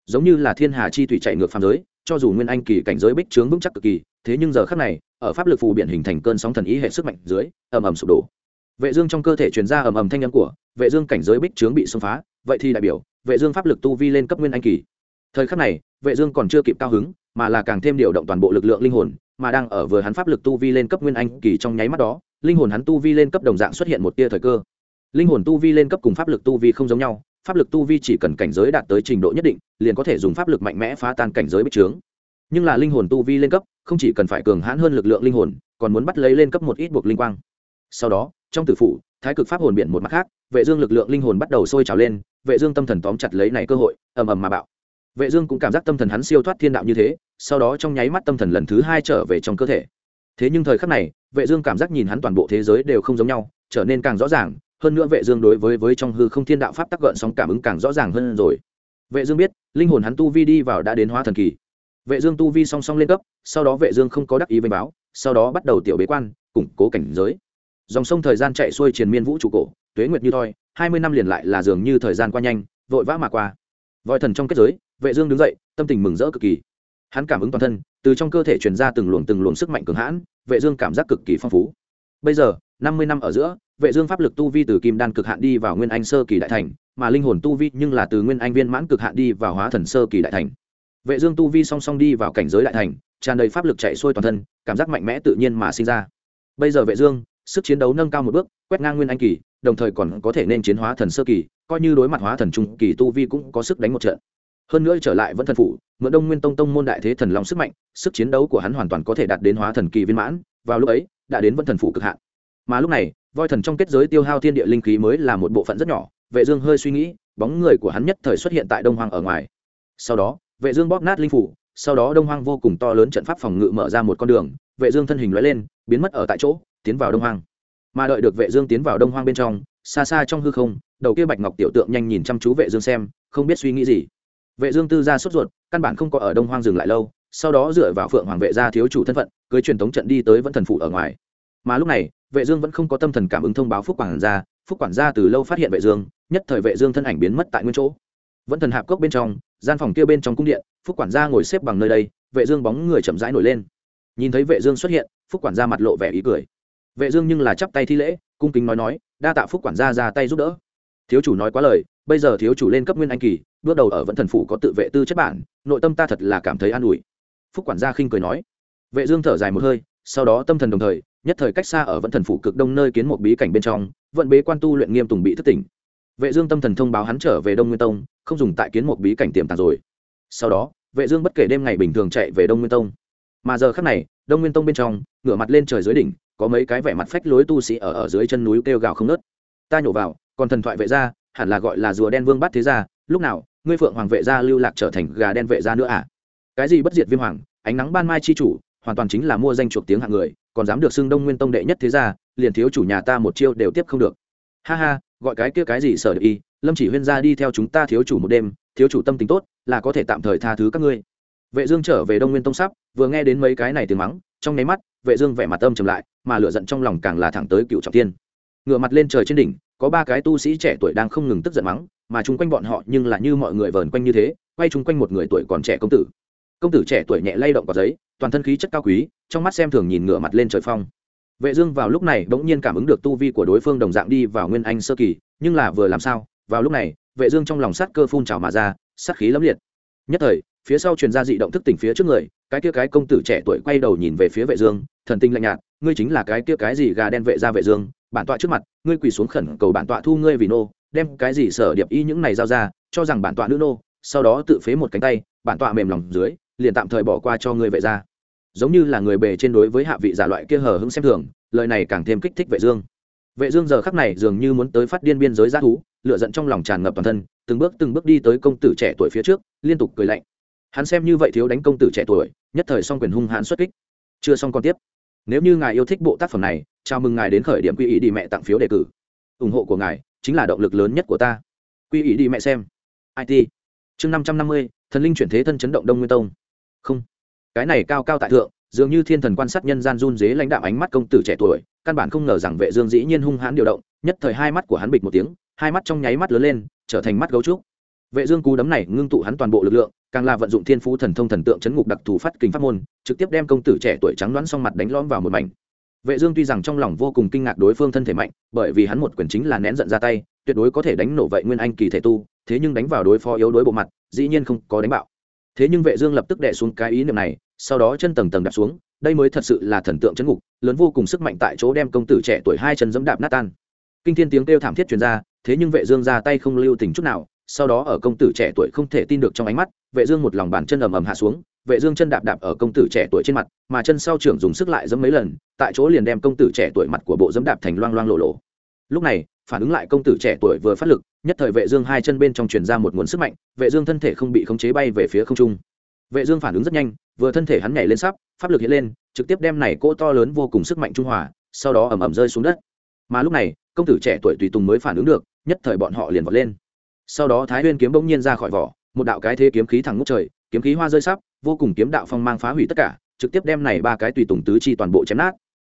Giống như là thiên hà chi thủy chạy ngược phàm giới, cho dù nguyên anh kỳ cảnh giới bích trướng vững chắc cực kỳ thế nhưng giờ khắc này, ở pháp lực phù biển hình thành cơn sóng thần ý hệ sức mạnh dưới, ầm ầm sụp đổ. Vệ dương trong cơ thể truyền ra ầm ầm thanh âm của, vệ dương cảnh giới bích trướng bị xông phá, vậy thì đại biểu, vệ dương pháp lực tu vi lên cấp nguyên anh kỳ. Thời khắc này, vệ dương còn chưa kịp cao hứng, mà là càng thêm điều động toàn bộ lực lượng linh hồn, mà đang ở vừa hắn pháp lực tu vi lên cấp nguyên anh kỳ trong nháy mắt đó, linh hồn hắn tu vi lên cấp đồng dạng xuất hiện một tia thời cơ. Linh hồn tu vi lên cấp cùng pháp lực tu vi không giống nhau, pháp lực tu vi chỉ cần cảnh giới đạt tới trình độ nhất định, liền có thể dùng pháp lực mạnh mẽ phá tan cảnh giới bích trướng nhưng là linh hồn tu vi lên cấp không chỉ cần phải cường hãn hơn lực lượng linh hồn, còn muốn bắt lấy lên cấp một ít buộc linh quang. Sau đó, trong tử phủ, thái cực pháp hồn biển một mặt khác, vệ dương lực lượng linh hồn bắt đầu sôi trào lên, vệ dương tâm thần tóm chặt lấy này cơ hội, ầm ầm mà bạo. Vệ dương cũng cảm giác tâm thần hắn siêu thoát thiên đạo như thế, sau đó trong nháy mắt tâm thần lần thứ hai trở về trong cơ thể. Thế nhưng thời khắc này, vệ dương cảm giác nhìn hắn toàn bộ thế giới đều không giống nhau, trở nên càng rõ ràng, hơn nữa vệ dương đối với với trong hư không thiên đạo pháp tắc gợn sóng cảm ứng càng rõ ràng hơn rồi. Vệ dương biết, linh hồn hắn tu vi đi vào đã đến hóa thần kỳ vệ dương tu vi song song lên cấp, sau đó vệ dương không có đắc ý với báo, sau đó bắt đầu tiểu bế quan, củng cố cảnh giới. Dòng sông thời gian chạy xuôi triền miên vũ trụ cổ, tuế nguyệt như thoi, hai mươi năm liền lại là dường như thời gian qua nhanh, vội vã mà qua. Voi thần trong kết giới, vệ dương đứng dậy, tâm tình mừng rỡ cực kỳ. Hắn cảm ứng toàn thân, từ trong cơ thể truyền ra từng luồng từng luồng sức mạnh cường hãn, vệ dương cảm giác cực kỳ phong phú. Bây giờ, năm mươi năm ở giữa, vệ dương pháp lực tu vi từ kim đan cực hạn đi vào nguyên anh sơ kỳ đại thành, mà linh hồn tu vi nhưng là từ nguyên anh viên mãn cực hạn đi vào hóa thần sơ kỳ đại thành vệ dương tu vi song song đi vào cảnh giới đại thành, tràn đầy pháp lực chạy xuôi toàn thân, cảm giác mạnh mẽ tự nhiên mà sinh ra. Bây giờ vệ dương, sức chiến đấu nâng cao một bước, quét ngang nguyên anh kỳ, đồng thời còn có thể nên chiến hóa thần sơ kỳ, coi như đối mặt hóa thần trung kỳ tu vi cũng có sức đánh một trận. Hơn nữa trở lại vẫn thần phụ mượn đông nguyên tông tông môn đại thế thần long sức mạnh, sức chiến đấu của hắn hoàn toàn có thể đạt đến hóa thần kỳ viên mãn, vào lúc ấy, đã đến vẫn thần phụ cực hạn. Mà lúc này, voi thần trong kết giới tiêu hao thiên địa linh khí mới là một bộ phận rất nhỏ, vệ dương hơi suy nghĩ, bóng người của hắn nhất thời xuất hiện tại đông Hoàng ở ngoài. Sau đó vệ dương bóp nát linh phủ, sau đó đông hoang vô cùng to lớn trận pháp phòng ngự mở ra một con đường, vệ dương thân hình lóe lên, biến mất ở tại chỗ, tiến vào đông hoang. Mà đợi được vệ dương tiến vào đông hoang bên trong, xa xa trong hư không, đầu kia bạch ngọc tiểu tượng nhanh nhìn chăm chú vệ dương xem, không biết suy nghĩ gì. Vệ dương tư gia sốt ruột, căn bản không có ở đông hoang dừng lại lâu, sau đó dựa vào phượng hoàng vệ gia thiếu chủ thân phận, cưới truyền thống trận đi tới vẫn thần phụ ở ngoài. Mà lúc này, vệ dương vẫn không có tâm thần cảm ứng thông báo phúc quản gia, phúc quản gia từ lâu phát hiện vệ dương, nhất thời vệ dương thân ảnh biến mất tại nguyên chỗ. Vẫn thần hạp cốc bên trong gian phòng kia bên trong cung điện, phúc quản gia ngồi xếp bằng nơi đây, vệ dương bóng người chậm rãi nổi lên. Nhìn thấy vệ dương xuất hiện, phúc quản gia mặt lộ vẻ ý cười. Vệ dương nhưng là chắp tay thi lễ, cung kính nói nói, đa tạ phúc quản gia ra tay giúp đỡ. Thiếu chủ nói quá lời, bây giờ thiếu chủ lên cấp nguyên anh kỳ, bước đầu ở vẫn thần phủ có tự vệ tư chất bản, nội tâm ta thật là cảm thấy an ủi. Phúc quản gia khinh cười nói. Vệ dương thở dài một hơi, sau đó tâm thần đồng thời, nhất thời cách xa ở vẫn thần phủ cực đông nơi kiến một bí cảnh bên trong vận bế quan tu luyện nghiêm tùng bị thất tỉnh vệ dương tâm thần thông báo hắn trở về đông nguyên tông, không dùng tại kiến một bí cảnh tiềm tàng rồi. Sau đó, vệ dương bất kể đêm ngày bình thường chạy về đông nguyên tông. Mà giờ khắc này, đông nguyên tông bên trong, ngửa mặt lên trời dưới đỉnh, có mấy cái vẻ mặt phách lối tu sĩ ở ở dưới chân núi kêu gào không nớt ta nhổ vào, còn thần thoại vệ gia, hẳn là gọi là rùa đen vương bắt thế gia, lúc nào, ngươi phượng hoàng vệ gia lưu lạc trở thành gà đen vệ gia nữa à? Cái gì bất diệt viêm hoàng, ánh nắng ban mai chi chủ, hoàn toàn chính là mua danh chuộc tiếng hạng người, còn dám được xưng đông nguyên tông đệ nhất thế gia, liền thiếu chủ nhà ta một chiêu đều tiếp không được. Ha ha gọi cái kia cái gì sở được y, lâm chỉ huyên ra đi theo chúng ta thiếu chủ một đêm, thiếu chủ tâm tính tốt, là có thể tạm thời tha thứ các ngươi. Vệ dương trở về đông nguyên tông sắp, vừa nghe đến mấy cái này tiếng mắng, trong nấy mắt, vệ dương vẻ mặt âm trầm lại, mà lửa giận trong lòng càng là thẳng tới cựu trọng thiên. Ngửa mặt lên trời trên đỉnh, có ba cái tu sĩ trẻ tuổi đang không ngừng tức giận mắng, mà chung quanh bọn họ nhưng là như mọi người vờn quanh như thế, quay chung quanh một người tuổi còn trẻ công tử. Công tử trẻ tuổi nhẹ lay động vào giấy, toàn thân khí chất cao quý, trong mắt xem thường nhìn ngửa mặt lên trời phong vệ dương vào lúc này bỗng nhiên cảm ứng được tu vi của đối phương đồng dạng đi vào nguyên anh sơ kỳ, nhưng là vừa làm sao? Vào lúc này, vệ dương trong lòng sát cơ phun trào mà ra, sát khí lẫm liệt. Nhất thời, phía sau truyền ra dị động thức tỉnh phía trước người, cái kia cái công tử trẻ tuổi quay đầu nhìn về phía vệ dương, thần tinh lạnh nhạt, ngươi chính là cái kia cái gì gà đen vệ gia vệ dương? Bản tọa trước mặt, ngươi quỳ xuống khẩn cầu bản tọa thu ngươi vì nô, đem cái gì sở điệp y những này giao ra, cho rằng bản tọa nữ nô, sau đó tự phế một cánh tay, bản tọa mềm lòng dưới, liền tạm thời bỏ qua cho ngươi vệ gia giống như là người bề trên đối với hạ vị giả loại kia hờ hững xem thường, lời này càng thêm kích thích vệ dương. Vệ dương giờ khắc này dường như muốn tới phát điên biên giới giã thú, lửa giận trong lòng tràn ngập toàn thân, từng bước từng bước đi tới công tử trẻ tuổi phía trước, liên tục cười lạnh. Hắn xem như vậy thiếu đánh công tử trẻ tuổi, nhất thời song quyền hung hãn xuất kích. Chưa xong còn tiếp. Nếu như ngài yêu thích bộ tác phẩm này, chào mừng ngài đến khởi điểm quy ý đi mẹ tặng phiếu đề cử. Ủng hộ của ngài chính là động lực lớn nhất của ta. Quy ý đi mẹ xem. It chương năm trăm năm mươi, thần linh chuyển thế thân chấn động đông nguyên tông. Không cái này cao cao tại thượng, dường như thiên thần quan sát nhân gian run dế lãnh đạo ánh mắt công tử trẻ tuổi, căn bản không ngờ rằng vệ dương dĩ nhiên hung hãn điều động, nhất thời hai mắt của hắn bịch một tiếng, hai mắt trong nháy mắt lớn lên, trở thành mắt gấu trúc. Vệ dương cú đấm này ngưng tụ hắn toàn bộ lực lượng, càng là vận dụng thiên phú thần thông thần tượng chấn ngục đặc thù phát kinh pháp môn, trực tiếp đem công tử trẻ tuổi trắng đoán xong mặt đánh lõm vào một mảnh. Vệ dương tuy rằng trong lòng vô cùng kinh ngạc đối phương thân thể mạnh, bởi vì hắn một quyền chính là nén giận ra tay, tuyệt đối có thể đánh nổ vậy nguyên anh kỳ thể tu, thế nhưng đánh vào đối phó yếu đối bộ mặt, dĩ nhiên không có đánh bạo thế nhưng vệ dương lập tức đè xuống cái ý niệm này, sau đó chân tầng tầng đạp xuống, đây mới thật sự là thần tượng chấn ngục, lớn vô cùng sức mạnh tại chỗ đem công tử trẻ tuổi hai chân dẫm đạp nát tan. Kinh thiên tiếng kêu thảm thiết truyền ra, thế nhưng vệ dương ra tay không lưu tình chút nào, sau đó ở công tử trẻ tuổi không thể tin được trong ánh mắt, vệ dương một lòng bàn chân ầm ầm hạ xuống, vệ dương chân đạp đạp ở công tử trẻ tuổi trên mặt, mà chân sau trưởng dùng sức lại dẫm mấy lần, tại chỗ liền đem công tử trẻ tuổi mặt của bộ dẫm đạp thành loang loang lộ lộ. Lúc này phản ứng lại công tử trẻ tuổi vừa phát lực, nhất thời vệ dương hai chân bên trong truyền ra một nguồn sức mạnh, vệ dương thân thể không bị khống chế bay về phía không trung. Vệ dương phản ứng rất nhanh, vừa thân thể hắn nhảy lên sắp, pháp lực hiện lên, trực tiếp đem này cỗ to lớn vô cùng sức mạnh trung hòa, sau đó ầm ầm rơi xuống đất. Mà lúc này, công tử trẻ tuổi tùy tùng mới phản ứng được, nhất thời bọn họ liền vọt lên. Sau đó thái nguyên kiếm bỗng nhiên ra khỏi vỏ, một đạo cái thế kiếm khí thẳng ngút trời, kiếm khí hoa rơi sắp, vô cùng kiếm đạo phong mang phá hủy tất cả, trực tiếp đem này ba cái tùy tùng tứ chi toàn bộ chém nát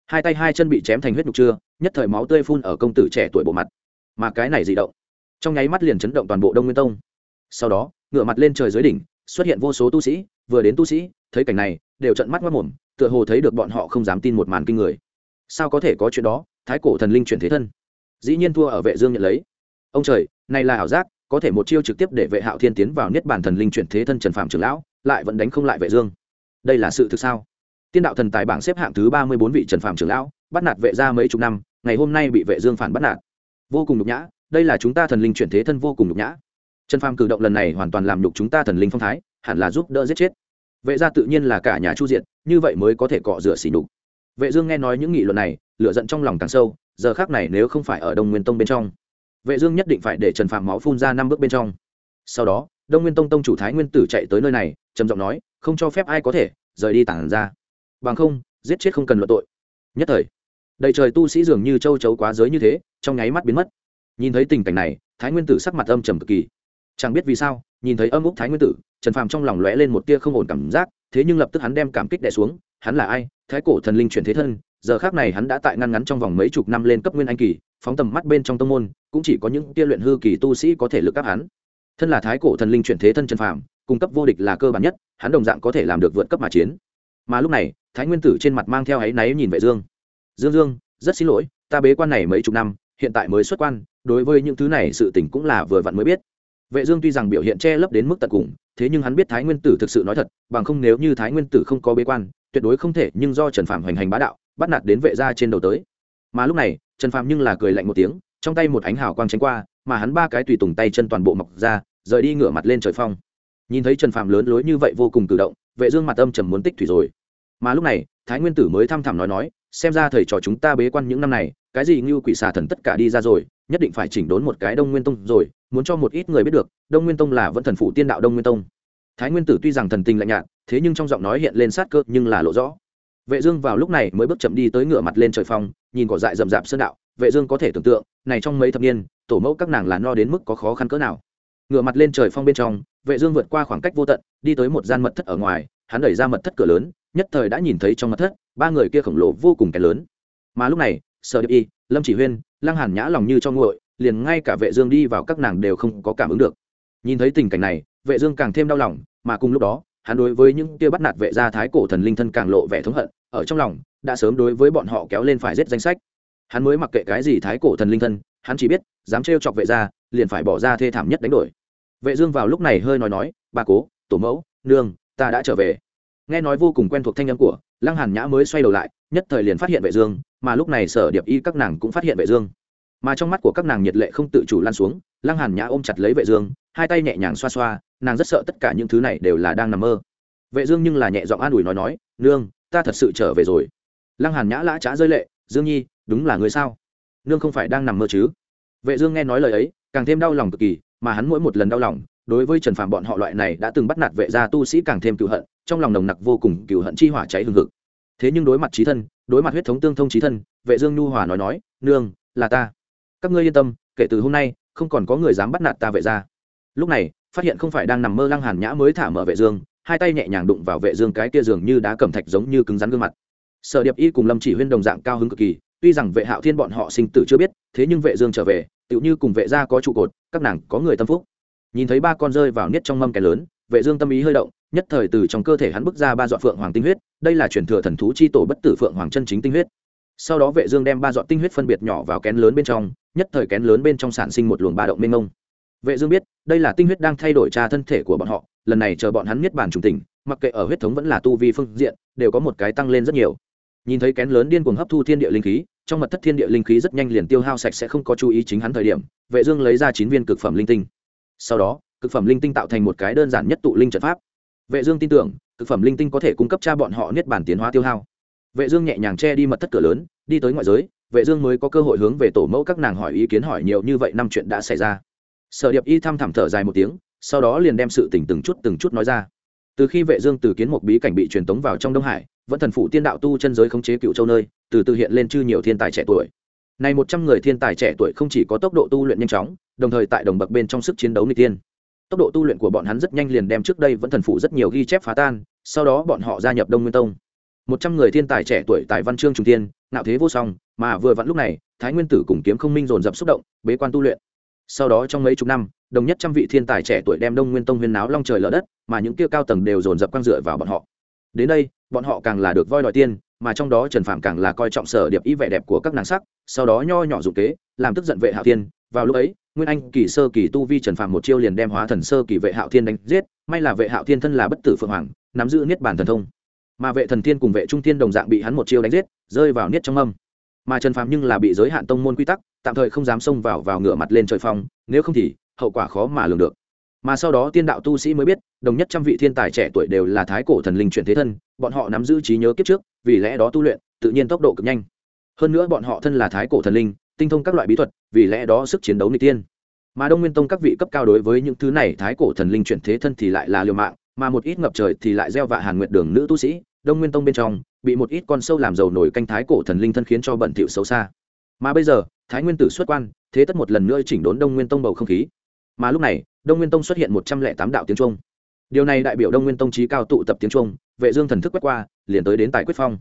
hai tay hai chân bị chém thành huyết nhục chưa, nhất thời máu tươi phun ở công tử trẻ tuổi bộ mặt. Mà cái này dị động, trong nháy mắt liền chấn động toàn bộ đông nguyên tông. Sau đó ngựa mặt lên trời dưới đỉnh, xuất hiện vô số tu sĩ, vừa đến tu sĩ, thấy cảnh này, đều trận mắt mất mồm, tựa hồ thấy được bọn họ không dám tin một màn kinh người. Sao có thể có chuyện đó, thái cổ thần linh chuyển thế thân. Dĩ nhiên thua ở vệ dương nhận lấy. Ông trời, này là ảo giác, có thể một chiêu trực tiếp để vệ hạo thiên tiến vào niết bàn thần linh chuyển thế thân trần phàm trưởng lão, lại vẫn đánh không lại vệ dương. Đây là sự thực sao? Tiên đạo thần tài bảng xếp hạng thứ ba mươi bốn vị trần phạm trưởng lão, bắt nạt vệ gia mấy chục năm, ngày hôm nay bị vệ dương phản bắt nạt. Vô cùng nhục nhã, đây là chúng ta thần linh chuyển thế thân vô cùng nhục nhã. Trần phạm cử động lần này hoàn toàn làm nhục chúng ta thần linh phong thái, hẳn là giúp đỡ giết chết. Vệ gia tự nhiên là cả nhà chu diện, như vậy mới có thể cọ rửa xỉ nhục. Vệ dương nghe nói những nghị luận này, lửa giận trong lòng càng sâu, giờ khắc này nếu không phải ở đông nguyên tông bên trong, vệ dương nhất định phải để trần phạm máu phun ra năm bước bên trong. Sau đó, đông nguyên tông tông chủ thái nguyên tử chạy tới nơi này, trầm giọng nói, không cho phép ai có thể rời đi tản ra bằng không, giết chết không cần luận tội. Nhất thời, đầy trời tu sĩ dường như châu chấu quá giới như thế, trong nháy mắt biến mất. Nhìn thấy tình cảnh này, thái nguyên tử sắc mặt âm trầm cực kỳ. Chẳng biết vì sao, nhìn thấy âm úc thái nguyên tử, trần phàm trong lòng lóe lên một tia không ổn cảm giác, thế nhưng lập tức hắn đem cảm kích đè xuống, hắn là ai? Thái cổ thần linh chuyển thế thân, giờ khác này hắn đã tại ngăn ngắn trong vòng mấy chục năm lên cấp nguyên anh kỳ, phóng tầm mắt bên trong tông môn, cũng chỉ có những tia luyện hư kỳ tu sĩ có thể lực áp hắn. Thân là thái cổ thần linh chuyển thế thân trần phàm, cung cấp vô địch là cơ bản nhất, hắn đồng dạng có thể làm được vượt cấp mà chiến. Mà lúc này thái nguyên tử trên mặt mang theo áy náy nhìn vệ dương. Dương dương, rất xin lỗi, ta bế quan này mấy chục năm, hiện tại mới xuất quan, đối với những thứ này sự tình cũng là vừa vặn mới biết. Vệ dương tuy rằng biểu hiện che lấp đến mức tận cùng, thế nhưng hắn biết thái nguyên tử thực sự nói thật, bằng không nếu như thái nguyên tử không có bế quan, tuyệt đối không thể, nhưng do trần phạm hoành hành bá đạo, bắt nạt đến vệ gia trên đầu tới. Mà lúc này, trần phạm nhưng là cười lạnh một tiếng, trong tay một ánh hào quang tránh qua, mà hắn ba cái tùy tùng tay chân toàn bộ mọc ra, rời đi ngửa mặt lên trời phong. Nhìn thấy trần phạm lớn lối như vậy vô cùng cử động, vệ dương mặt âm trầm muốn tích thủy rồi mà lúc này, thái nguyên tử mới thăm thẳm nói nói, xem ra thầy trò chúng ta bế quan những năm này, cái gì như quỷ xà thần tất cả đi ra rồi, nhất định phải chỉnh đốn một cái đông nguyên tông rồi, muốn cho một ít người biết được, đông nguyên tông là vẫn thần phụ tiên đạo đông nguyên tông. Thái nguyên tử tuy rằng thần tình lạnh nhạt, thế nhưng trong giọng nói hiện lên sát cơ, nhưng là lộ rõ. Vệ dương vào lúc này mới bước chậm đi tới ngựa mặt lên trời phong, nhìn cỏ dại rậm rạp sơn đạo. Vệ dương có thể tưởng tượng, này trong mấy thập niên, tổ mẫu các nàng là no đến mức có khó khăn cỡ nào. Ngựa mặt lên trời phong bên trong, vệ dương vượt qua khoảng cách vô tận, đi tới một gian mật thất ở ngoài, hắn đẩy ra mật thất cửa lớn nhất thời đã nhìn thấy trong mặt thất, ba người kia khổng lồ vô cùng cái lớn. Mà lúc này, sở điệp y, lâm chỉ huyên, lăng hàn nhã lòng như cho nguội, liền ngay cả vệ dương đi vào các nàng đều không có cảm ứng được. Nhìn thấy tình cảnh này, vệ dương càng thêm đau lòng, mà cùng lúc đó, hắn đối với những kia bắt nạt vệ gia thái cổ thần linh thân càng lộ vẻ thống hận, ở trong lòng, đã sớm đối với bọn họ kéo lên phải giết danh sách. Hắn mới mặc kệ cái gì thái cổ thần linh thân, hắn chỉ biết, dám trêu chọc vệ gia, liền phải bỏ ra thê thảm nhất đánh đổi. Vệ dương vào lúc này hơi nói nói, bà cố, tổ mẫu, nương, ta đã trở về nghe nói vô cùng quen thuộc thanh âm của lăng hàn nhã mới xoay đầu lại, nhất thời liền phát hiện vệ dương, mà lúc này sở điệp y các nàng cũng phát hiện vệ dương. Mà trong mắt của các nàng nhiệt lệ không tự chủ lan xuống, lăng hàn nhã ôm chặt lấy vệ dương, hai tay nhẹ nhàng xoa xoa, nàng rất sợ tất cả những thứ này đều là đang nằm mơ. Vệ dương nhưng là nhẹ giọng an ủi nói nói, nương, ta thật sự trở về rồi. Lăng hàn nhã lã chả rơi lệ, dương nhi, đúng là người sao? Nương không phải đang nằm mơ chứ? Vệ dương nghe nói lời ấy, càng thêm đau lòng cực kỳ, mà hắn mỗi một lần đau lòng, đối với trần phạm bọn họ loại này đã từng bắt nạt vệ gia tu sĩ càng thêm cựu hận trong lòng nồng nặc vô cùng cựu hận chi hỏa cháy hừng hực. Thế nhưng đối mặt trí thân, đối mặt huyết thống tương thông trí thân, vệ dương nhu hòa nói nói, nương, là ta. Các ngươi yên tâm, kể từ hôm nay, không còn có người dám bắt nạt ta vệ gia. Lúc này, phát hiện không phải đang nằm mơ lăng hàn nhã mới thả mở vệ dương, hai tay nhẹ nhàng đụng vào vệ dương cái kia dường như đá cẩm thạch giống như cứng rắn gương mặt. Sở điệp y cùng lâm chỉ huyên đồng dạng cao hứng cực kỳ, tuy rằng vệ hạo thiên bọn họ sinh tử chưa biết, thế nhưng vệ dương trở về, tựu như cùng vệ gia có trụ cột, các nàng có người tâm phúc. Nhìn thấy ba con rơi vào niết trong mâm cái lớn, vệ dương tâm ý hơi động nhất thời từ trong cơ thể hắn bước ra ba dọn phượng hoàng tinh huyết, đây là truyền thừa thần thú chi tổ bất tử phượng hoàng chân chính tinh huyết. Sau đó vệ dương đem ba dọn tinh huyết phân biệt nhỏ vào kén lớn bên trong, nhất thời kén lớn bên trong sản sinh một luồng ba động mênh mông. Vệ dương biết, đây là tinh huyết đang thay đổi tra thân thể của bọn họ, lần này chờ bọn hắn niết bàn trùng tình, mặc kệ ở huyết thống vẫn là tu vi phương diện, đều có một cái tăng lên rất nhiều. Nhìn thấy kén lớn điên cuồng hấp thu thiên địa linh khí, trong mật thất thiên địa linh khí rất nhanh liền tiêu hao sạch sẽ không có chú ý chính hắn thời điểm, vệ dương lấy ra chín viên cực phẩm linh tinh. Sau đó, cực phẩm linh tinh tạo thành một cái đơn giản nhất tụ linh trận pháp vệ dương tin tưởng, thực phẩm linh tinh có thể cung cấp cha bọn họ niết bàn tiến hóa tiêu hao. Vệ dương nhẹ nhàng che đi mật thất cửa lớn, đi tới ngoại giới, vệ dương mới có cơ hội hướng về tổ mẫu các nàng hỏi ý kiến hỏi nhiều như vậy năm chuyện đã xảy ra. Sở điệp y thăm thẳm thở dài một tiếng, sau đó liền đem sự tình từng chút từng chút nói ra. Từ khi vệ dương từ kiến một bí cảnh bị truyền tống vào trong đông hải, vẫn thần phụ tiên đạo tu chân giới khống chế cựu châu nơi, từ từ hiện lên chư nhiều thiên tài trẻ tuổi. Này một trăm người thiên tài trẻ tuổi không chỉ có tốc độ tu luyện nhanh chóng, đồng thời tại đồng bậc bên trong sức chiến đấu nghịch tiên tốc độ tu luyện của bọn hắn rất nhanh liền đem trước đây vẫn thần phụ rất nhiều ghi chép phá tan, sau đó bọn họ gia nhập đông nguyên tông. Một trăm người thiên tài trẻ tuổi tại văn chương trung tiên nạo thế vô song, mà vừa vặn lúc này, thái nguyên tử cùng kiếm không minh dồn dập xúc động, bế quan tu luyện. Sau đó trong mấy chục năm, đồng nhất trăm vị thiên tài trẻ tuổi đem đông nguyên tông huyên náo long trời lở đất, mà những kia cao tầng đều dồn dập quang dựa vào bọn họ. Đến đây, bọn họ càng là được voi đòi tiên, mà trong đó trần phạm càng là coi trọng sở điệp ý vẻ đẹp của các nàng sắc, sau đó nho nhỏ dụng kế, làm tức giận vệ hạ thiên, vào lúc ấy nguyên anh kỳ sơ kỳ tu vi trần phạm một chiêu liền đem hóa thần sơ kỳ vệ hạo thiên đánh giết, may là vệ hạo thiên thân là bất tử phượng hoàng, nắm giữ niết bàn thần thông. Mà vệ thần thiên cùng vệ trung thiên đồng dạng bị hắn một chiêu đánh giết, rơi vào niết trong âm. Mà trần phạm nhưng là bị giới hạn tông môn quy tắc, tạm thời không dám xông vào vào ngửa mặt lên trời phong, nếu không thì, hậu quả khó mà lường được. Mà sau đó tiên đạo tu sĩ mới biết, đồng nhất trăm vị thiên tài trẻ tuổi đều là thái cổ thần linh chuyển thế thân, bọn họ nắm giữ trí nhớ kiếp trước, vì lẽ đó tu luyện, tự nhiên tốc độ cực nhanh. Hơn nữa bọn họ thân là thái cổ thần linh tinh thông các loại bí thuật, vì lẽ đó sức chiến đấu n tiên mà đông nguyên tông các vị cấp cao đối với những thứ này, thái cổ thần linh chuyển thế thân thì lại là liều mạng, mà một ít ngập trời thì lại gieo vạ hàn nguyệt đường nữ tu sĩ, đông nguyên tông bên trong, bị một ít con sâu làm dầu nổi canh thái cổ thần linh thân khiến cho bẩn thỉu xấu xa. Mà bây giờ, thái nguyên tử xuất quan, thế tất một lần nữa chỉnh đốn đông nguyên tông bầu không khí. Mà lúc này, đông nguyên tông xuất hiện một trăm lẻ tám đạo tiếng trung điều này đại biểu đông nguyên tông trí cao tụ tập tiếng trung vệ dương thần thức quét qua, liền tới đến tài quyết phong.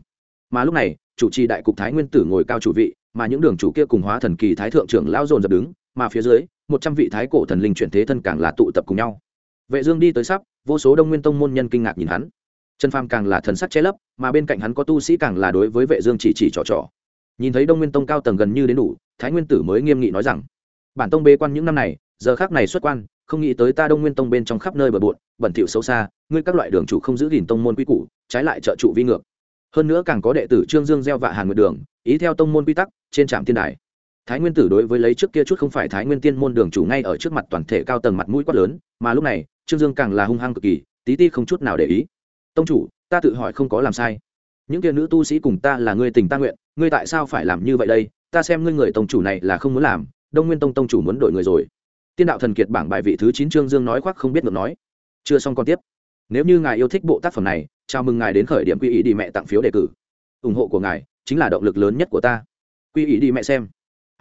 Mà lúc này chủ trì đại cục thái nguyên tử ngồi cao chủ vị, mà những đường chủ kia cùng hóa thần kỳ thái thượng trưởng lao dồn dập đứng, mà phía dưới, một trăm vị thái cổ thần linh chuyển thế thân càng là tụ tập cùng nhau. Vệ dương đi tới sắp, vô số đông nguyên tông môn nhân kinh ngạc nhìn hắn. Trần phàm càng là thần sắc che lấp, mà bên cạnh hắn có tu sĩ càng là đối với vệ dương chỉ chỉ trò trò. Nhìn thấy đông nguyên tông cao tầng gần như đến đủ, thái nguyên tử mới nghiêm nghị nói rằng, bản tông bế quan những năm này, giờ khác này xuất quan, không nghĩ tới ta đông nguyên tông bên trong khắp nơi bờ bộn, bẩn thỉu xấu xa, ngươi các loại đường chủ không giữ gìn tông môn quy củ, trái lại trợ trụ vi ngược hơn nữa càng có đệ tử trương dương gieo vạ hàn nguyệt đường, ý theo tông môn quy tắc, trên trạm thiên đài. Thái nguyên tử đối với lấy trước kia chút không phải thái nguyên tiên môn đường chủ ngay ở trước mặt toàn thể cao tầng mặt mũi quát lớn, mà lúc này, trương dương càng là hung hăng cực kỳ, tí ti không chút nào để ý. Tông chủ, ta tự hỏi không có làm sai. Những kia nữ tu sĩ cùng ta là người tình ta nguyện, ngươi tại sao phải làm như vậy đây? Ta xem ngươi người tông chủ này là không muốn làm, đông nguyên tông tông chủ muốn đổi người rồi. Tiên đạo thần kiệt bảng bài vị thứ chín trương dương nói khoác không biết ngược nói. Chưa xong còn tiếp. Nếu như ngài yêu thích bộ tác phẩm này chào mừng ngài đến khởi điểm quy ý đi mẹ tặng phiếu đề cử. ủng hộ của ngài chính là động lực lớn nhất của ta. quy ý đi mẹ xem.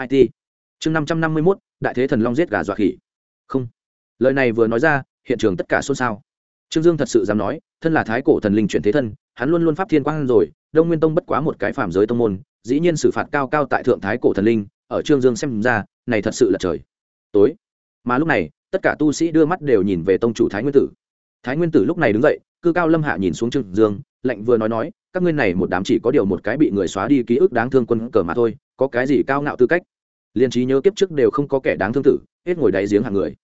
It chương năm trăm năm mươi mốt, đại thế thần long giết gà dọa khỉ. Không. Lời này vừa nói ra, hiện trường tất cả xôn xao. Trương dương thật sự dám nói, thân là thái cổ thần linh chuyển thế thân, hắn luôn luôn pháp thiên quang rồi, đông nguyên tông bất quá một cái phàm giới tông môn, dĩ nhiên xử phạt cao cao tại thượng thái cổ thần linh, ở trương dương xem ra, này thật sự là trời. Tối. Mà lúc này, tất cả tu sĩ đưa mắt đều nhìn về tông chủ thái nguyên tử. Thái nguyên tử lúc này đứng dậy cư cao lâm hạ nhìn xuống trương dương, lạnh vừa nói nói, các ngươi này một đám chỉ có điều một cái bị người xóa đi ký ức đáng thương quân cờ mà thôi, có cái gì cao ngạo tư cách? Liên trí nhớ kiếp trước đều không có kẻ đáng thương tử, hết ngồi đáy giếng hàng người.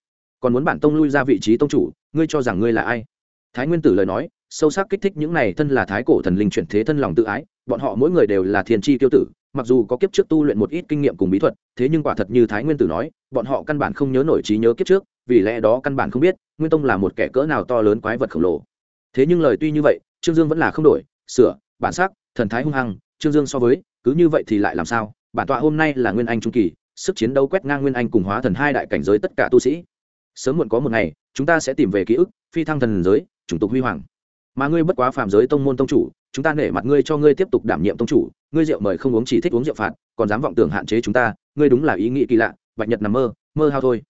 Còn muốn bản tông lui ra vị trí tông chủ, ngươi cho rằng ngươi là ai? Thái nguyên tử lời nói, sâu sắc kích thích những này thân là thái cổ thần linh chuyển thế thân lòng tự ái, bọn họ mỗi người đều là thiên tri tiêu tử, mặc dù có kiếp trước tu luyện một ít kinh nghiệm cùng bí thuật, thế nhưng quả thật như thái nguyên tử nói, bọn họ căn bản không nhớ nổi trí nhớ kiếp trước, vì lẽ đó căn bản không biết, nguyên tông là một kẻ cỡ nào to lớn quái vật khổng lồ thế nhưng lời tuy như vậy, trương dương vẫn là không đổi, sửa, bản sắc, thần thái hung hăng, trương dương so với, cứ như vậy thì lại làm sao? Bản tọa hôm nay là nguyên anh trung kỳ, sức chiến đấu quét ngang nguyên anh cùng hóa thần hai đại cảnh giới tất cả tu sĩ. Sớm muộn có một ngày, chúng ta sẽ tìm về ký ức, phi thăng thần giới, chủng tục huy hoàng. Mà ngươi bất quá phàm giới tông môn tông chủ, chúng ta nể mặt ngươi cho ngươi tiếp tục đảm nhiệm tông chủ, ngươi rượu mời không uống chỉ thích uống rượu phạt, còn dám vọng tưởng hạn chế chúng ta, ngươi đúng là ý nghĩ kỳ lạ, bạch nhật nằm mơ mơ hao thôi.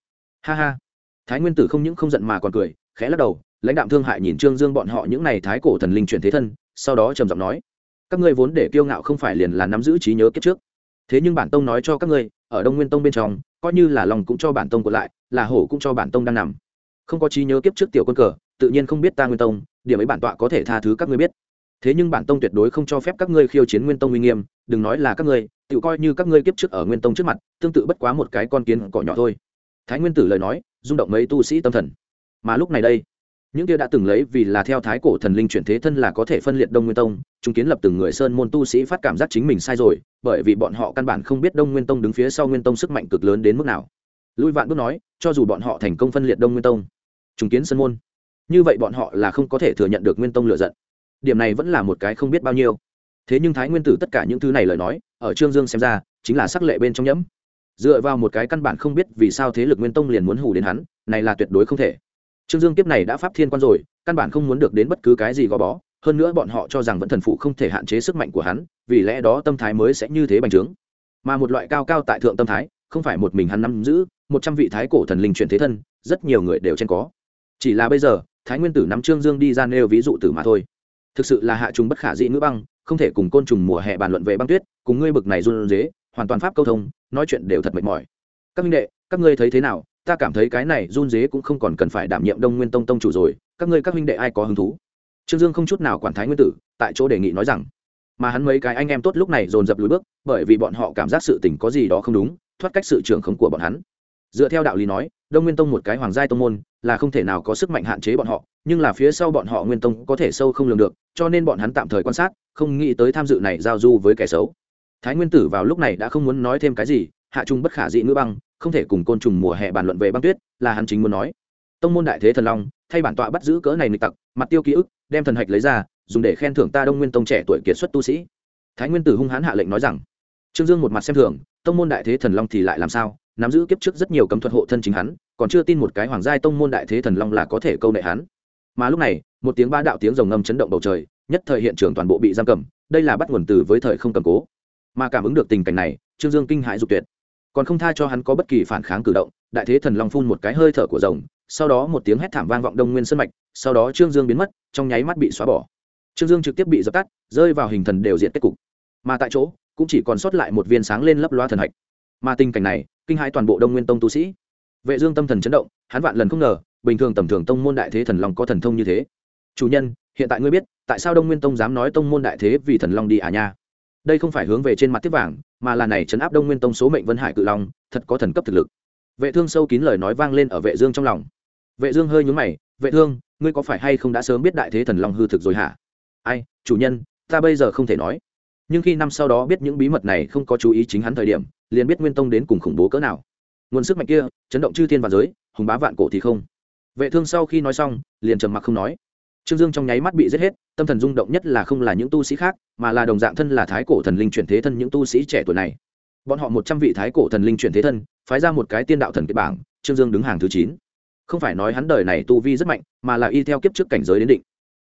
Ha ha. Thái nguyên tử không những không giận mà còn cười, khẽ lắc đầu lãnh đạm thương hại nhìn trương dương bọn họ những n à y thái cổ thần linh chuyển thế thân, sau đó trầm giọng nói, các ngươi vốn để kiêu ngạo không phải liền là nắm giữ trí nhớ kiếp trước. Thế nhưng bản tông nói cho các ngươi, ở đông nguyên tông bên trong, coi như là lòng cũng cho bản tông còn lại, là hổ cũng cho bản tông đang nằm. Không có trí nhớ kiếp trước tiểu quân cờ, tự nhiên không biết ta nguyên tông, điểm ấy bản tọa có thể tha thứ các ngươi biết. Thế nhưng bản tông tuyệt đối không cho phép các ngươi khiêu chiến nguyên tông uy nghiêm, đừng nói là các ngươi tự coi như các ngươi kiếp trước ở nguyên tông trước mặt, tương tự bất quá một cái con kiến cỏ nhỏ thôi. Thái nguyên tử lời nói, rung động mấy tu sĩ tâm thần. Mà lúc này đây những kia đã từng lấy vì là theo thái cổ thần linh chuyển thế thân là có thể phân liệt đông nguyên tông, chúng kiến lập từng người sơn môn tu sĩ phát cảm giác chính mình sai rồi, bởi vì bọn họ căn bản không biết đông nguyên tông đứng phía sau nguyên tông sức mạnh cực lớn đến mức nào. Lui vạn bước nói, cho dù bọn họ thành công phân liệt đông nguyên tông, chúng kiến sơn môn, như vậy bọn họ là không có thể thừa nhận được nguyên tông lựa giận. Điểm này vẫn là một cái không biết bao nhiêu. Thế nhưng thái nguyên tử tất cả những thứ này lời nói, ở trương dương xem ra, chính là sắc lệ bên trong nhẫm. Dựa vào một cái căn bản không biết vì sao thế lực nguyên tông liền muốn hủ đến hắn, này là tuyệt đối không thể trương dương kiếp này đã pháp thiên quan rồi, căn bản không muốn được đến bất cứ cái gì gò bó, hơn nữa bọn họ cho rằng vẫn thần phụ không thể hạn chế sức mạnh của hắn, vì lẽ đó tâm thái mới sẽ như thế bành trướng. Mà một loại cao cao tại thượng tâm thái, không phải một mình hắn nắm giữ, một trăm vị thái cổ thần linh chuyển thế thân, rất nhiều người đều trên có. Chỉ là bây giờ, thái nguyên tử nắm trương dương đi ra nêu ví dụ tử mà thôi. Thực sự là hạ trùng bất khả dị ngữ băng, không thể cùng côn trùng mùa hè bàn luận về băng tuyết, cùng ngươi bực này run rế, hoàn toàn pháp câu thông, nói chuyện đều thật mệt mỏi. Các minh đệ, các ngươi thấy thế nào? Ta cảm thấy cái này run dế cũng không còn cần phải đảm nhiệm đông nguyên tông tông chủ rồi, các ngươi các minh đệ ai có hứng thú? Trương dương không chút nào quản thái nguyên tử, tại chỗ đề nghị nói rằng, mà hắn mấy cái anh em tốt lúc này dồn dập lùi bước, bởi vì bọn họ cảm giác sự tình có gì đó không đúng, thoát cách sự trưởng khống của bọn hắn. Dựa theo đạo lý nói, đông nguyên tông một cái hoàng giai tông môn, là không thể nào có sức mạnh hạn chế bọn họ, nhưng là phía sau bọn họ nguyên tông có thể sâu không lường được, cho nên bọn hắn tạm thời quan sát, không nghĩ tới tham dự này giao du với kẻ xấu. Thái nguyên tử vào lúc này đã không muốn nói thêm cái gì, hạ trung bất khả dị ngữ băng không thể cùng côn trùng mùa hè bàn luận về băng tuyết, là hắn chính muốn nói. Tông môn đại thế thần long, thay bản tọa bắt giữ cỡ này nịch tặc, mặt tiêu ký ức, đem thần hạch lấy ra, dùng để khen thưởng ta đông nguyên tông trẻ tuổi kiệt xuất tu sĩ. Thái nguyên tử hung hãn hạ lệnh nói rằng, trương dương một mặt xem thường, tông môn đại thế thần long thì lại làm sao? Nắm giữ kiếp trước rất nhiều cấm thuật hộ thân chính hắn, còn chưa tin một cái hoàng giai tông môn đại thế thần long là có thể câu nệ hắn. Mà lúc này, một tiếng ba đạo tiếng rồng ngâm chấn động bầu trời, nhất thời hiện trường toàn bộ bị giam cầm, đây là bắt nguồn từ với thời không cầm cố. Mà cảm ứng được tình cảnh này, trương dương kinh hãi dục tuyệt còn không tha cho hắn có bất kỳ phản kháng cử động, đại thế thần long phun một cái hơi thở của rồng, sau đó một tiếng hét thảm vang vọng đông nguyên sân mạch, sau đó trương dương biến mất, trong nháy mắt bị xóa bỏ. Trương dương trực tiếp bị dập tắt, rơi vào hình thần đều diện kết cục. Mà tại chỗ, cũng chỉ còn sót lại một viên sáng lên lấp loa thần hạch. Mà tình cảnh này, kinh hãi toàn bộ đông nguyên tông tu sĩ. Vệ dương tâm thần chấn động, hắn vạn lần không ngờ, bình thường tầm thường tông môn đại thế thần long có thần thông như thế. Chủ nhân, hiện tại ngươi biết, tại sao đông nguyên tông dám nói tông môn đại thế vì thần long đi à nha? Đây không phải hướng về trên mặt tiếp vàng mà là này chấn áp đông nguyên tông số mệnh vân hải cự long, thật có thần cấp thực lực. Vệ thương sâu kín lời nói vang lên ở vệ dương trong lòng. Vệ dương hơi nhún mày, vệ thương, ngươi có phải hay không đã sớm biết đại thế thần long hư thực rồi hả? Ai, chủ nhân, ta bây giờ không thể nói. Nhưng khi năm sau đó biết những bí mật này không có chú ý chính hắn thời điểm, liền biết nguyên tông đến cùng khủng bố cỡ nào. Nguồn sức mạnh kia, chấn động chư thiên và giới, hùng bá vạn cổ thì không. Vệ thương sau khi nói xong, liền trầm mặc không nói trương dương trong nháy mắt bị giết hết, tâm thần rung động nhất là không là những tu sĩ khác, mà là đồng dạng thân là thái cổ thần linh chuyển thế thân những tu sĩ trẻ tuổi này. Bọn họ một trăm vị thái cổ thần linh chuyển thế thân, phái ra một cái tiên đạo thần kết bảng, trương dương đứng hàng thứ chín. Không phải nói hắn đời này tu vi rất mạnh, mà là y theo kiếp trước cảnh giới đến định.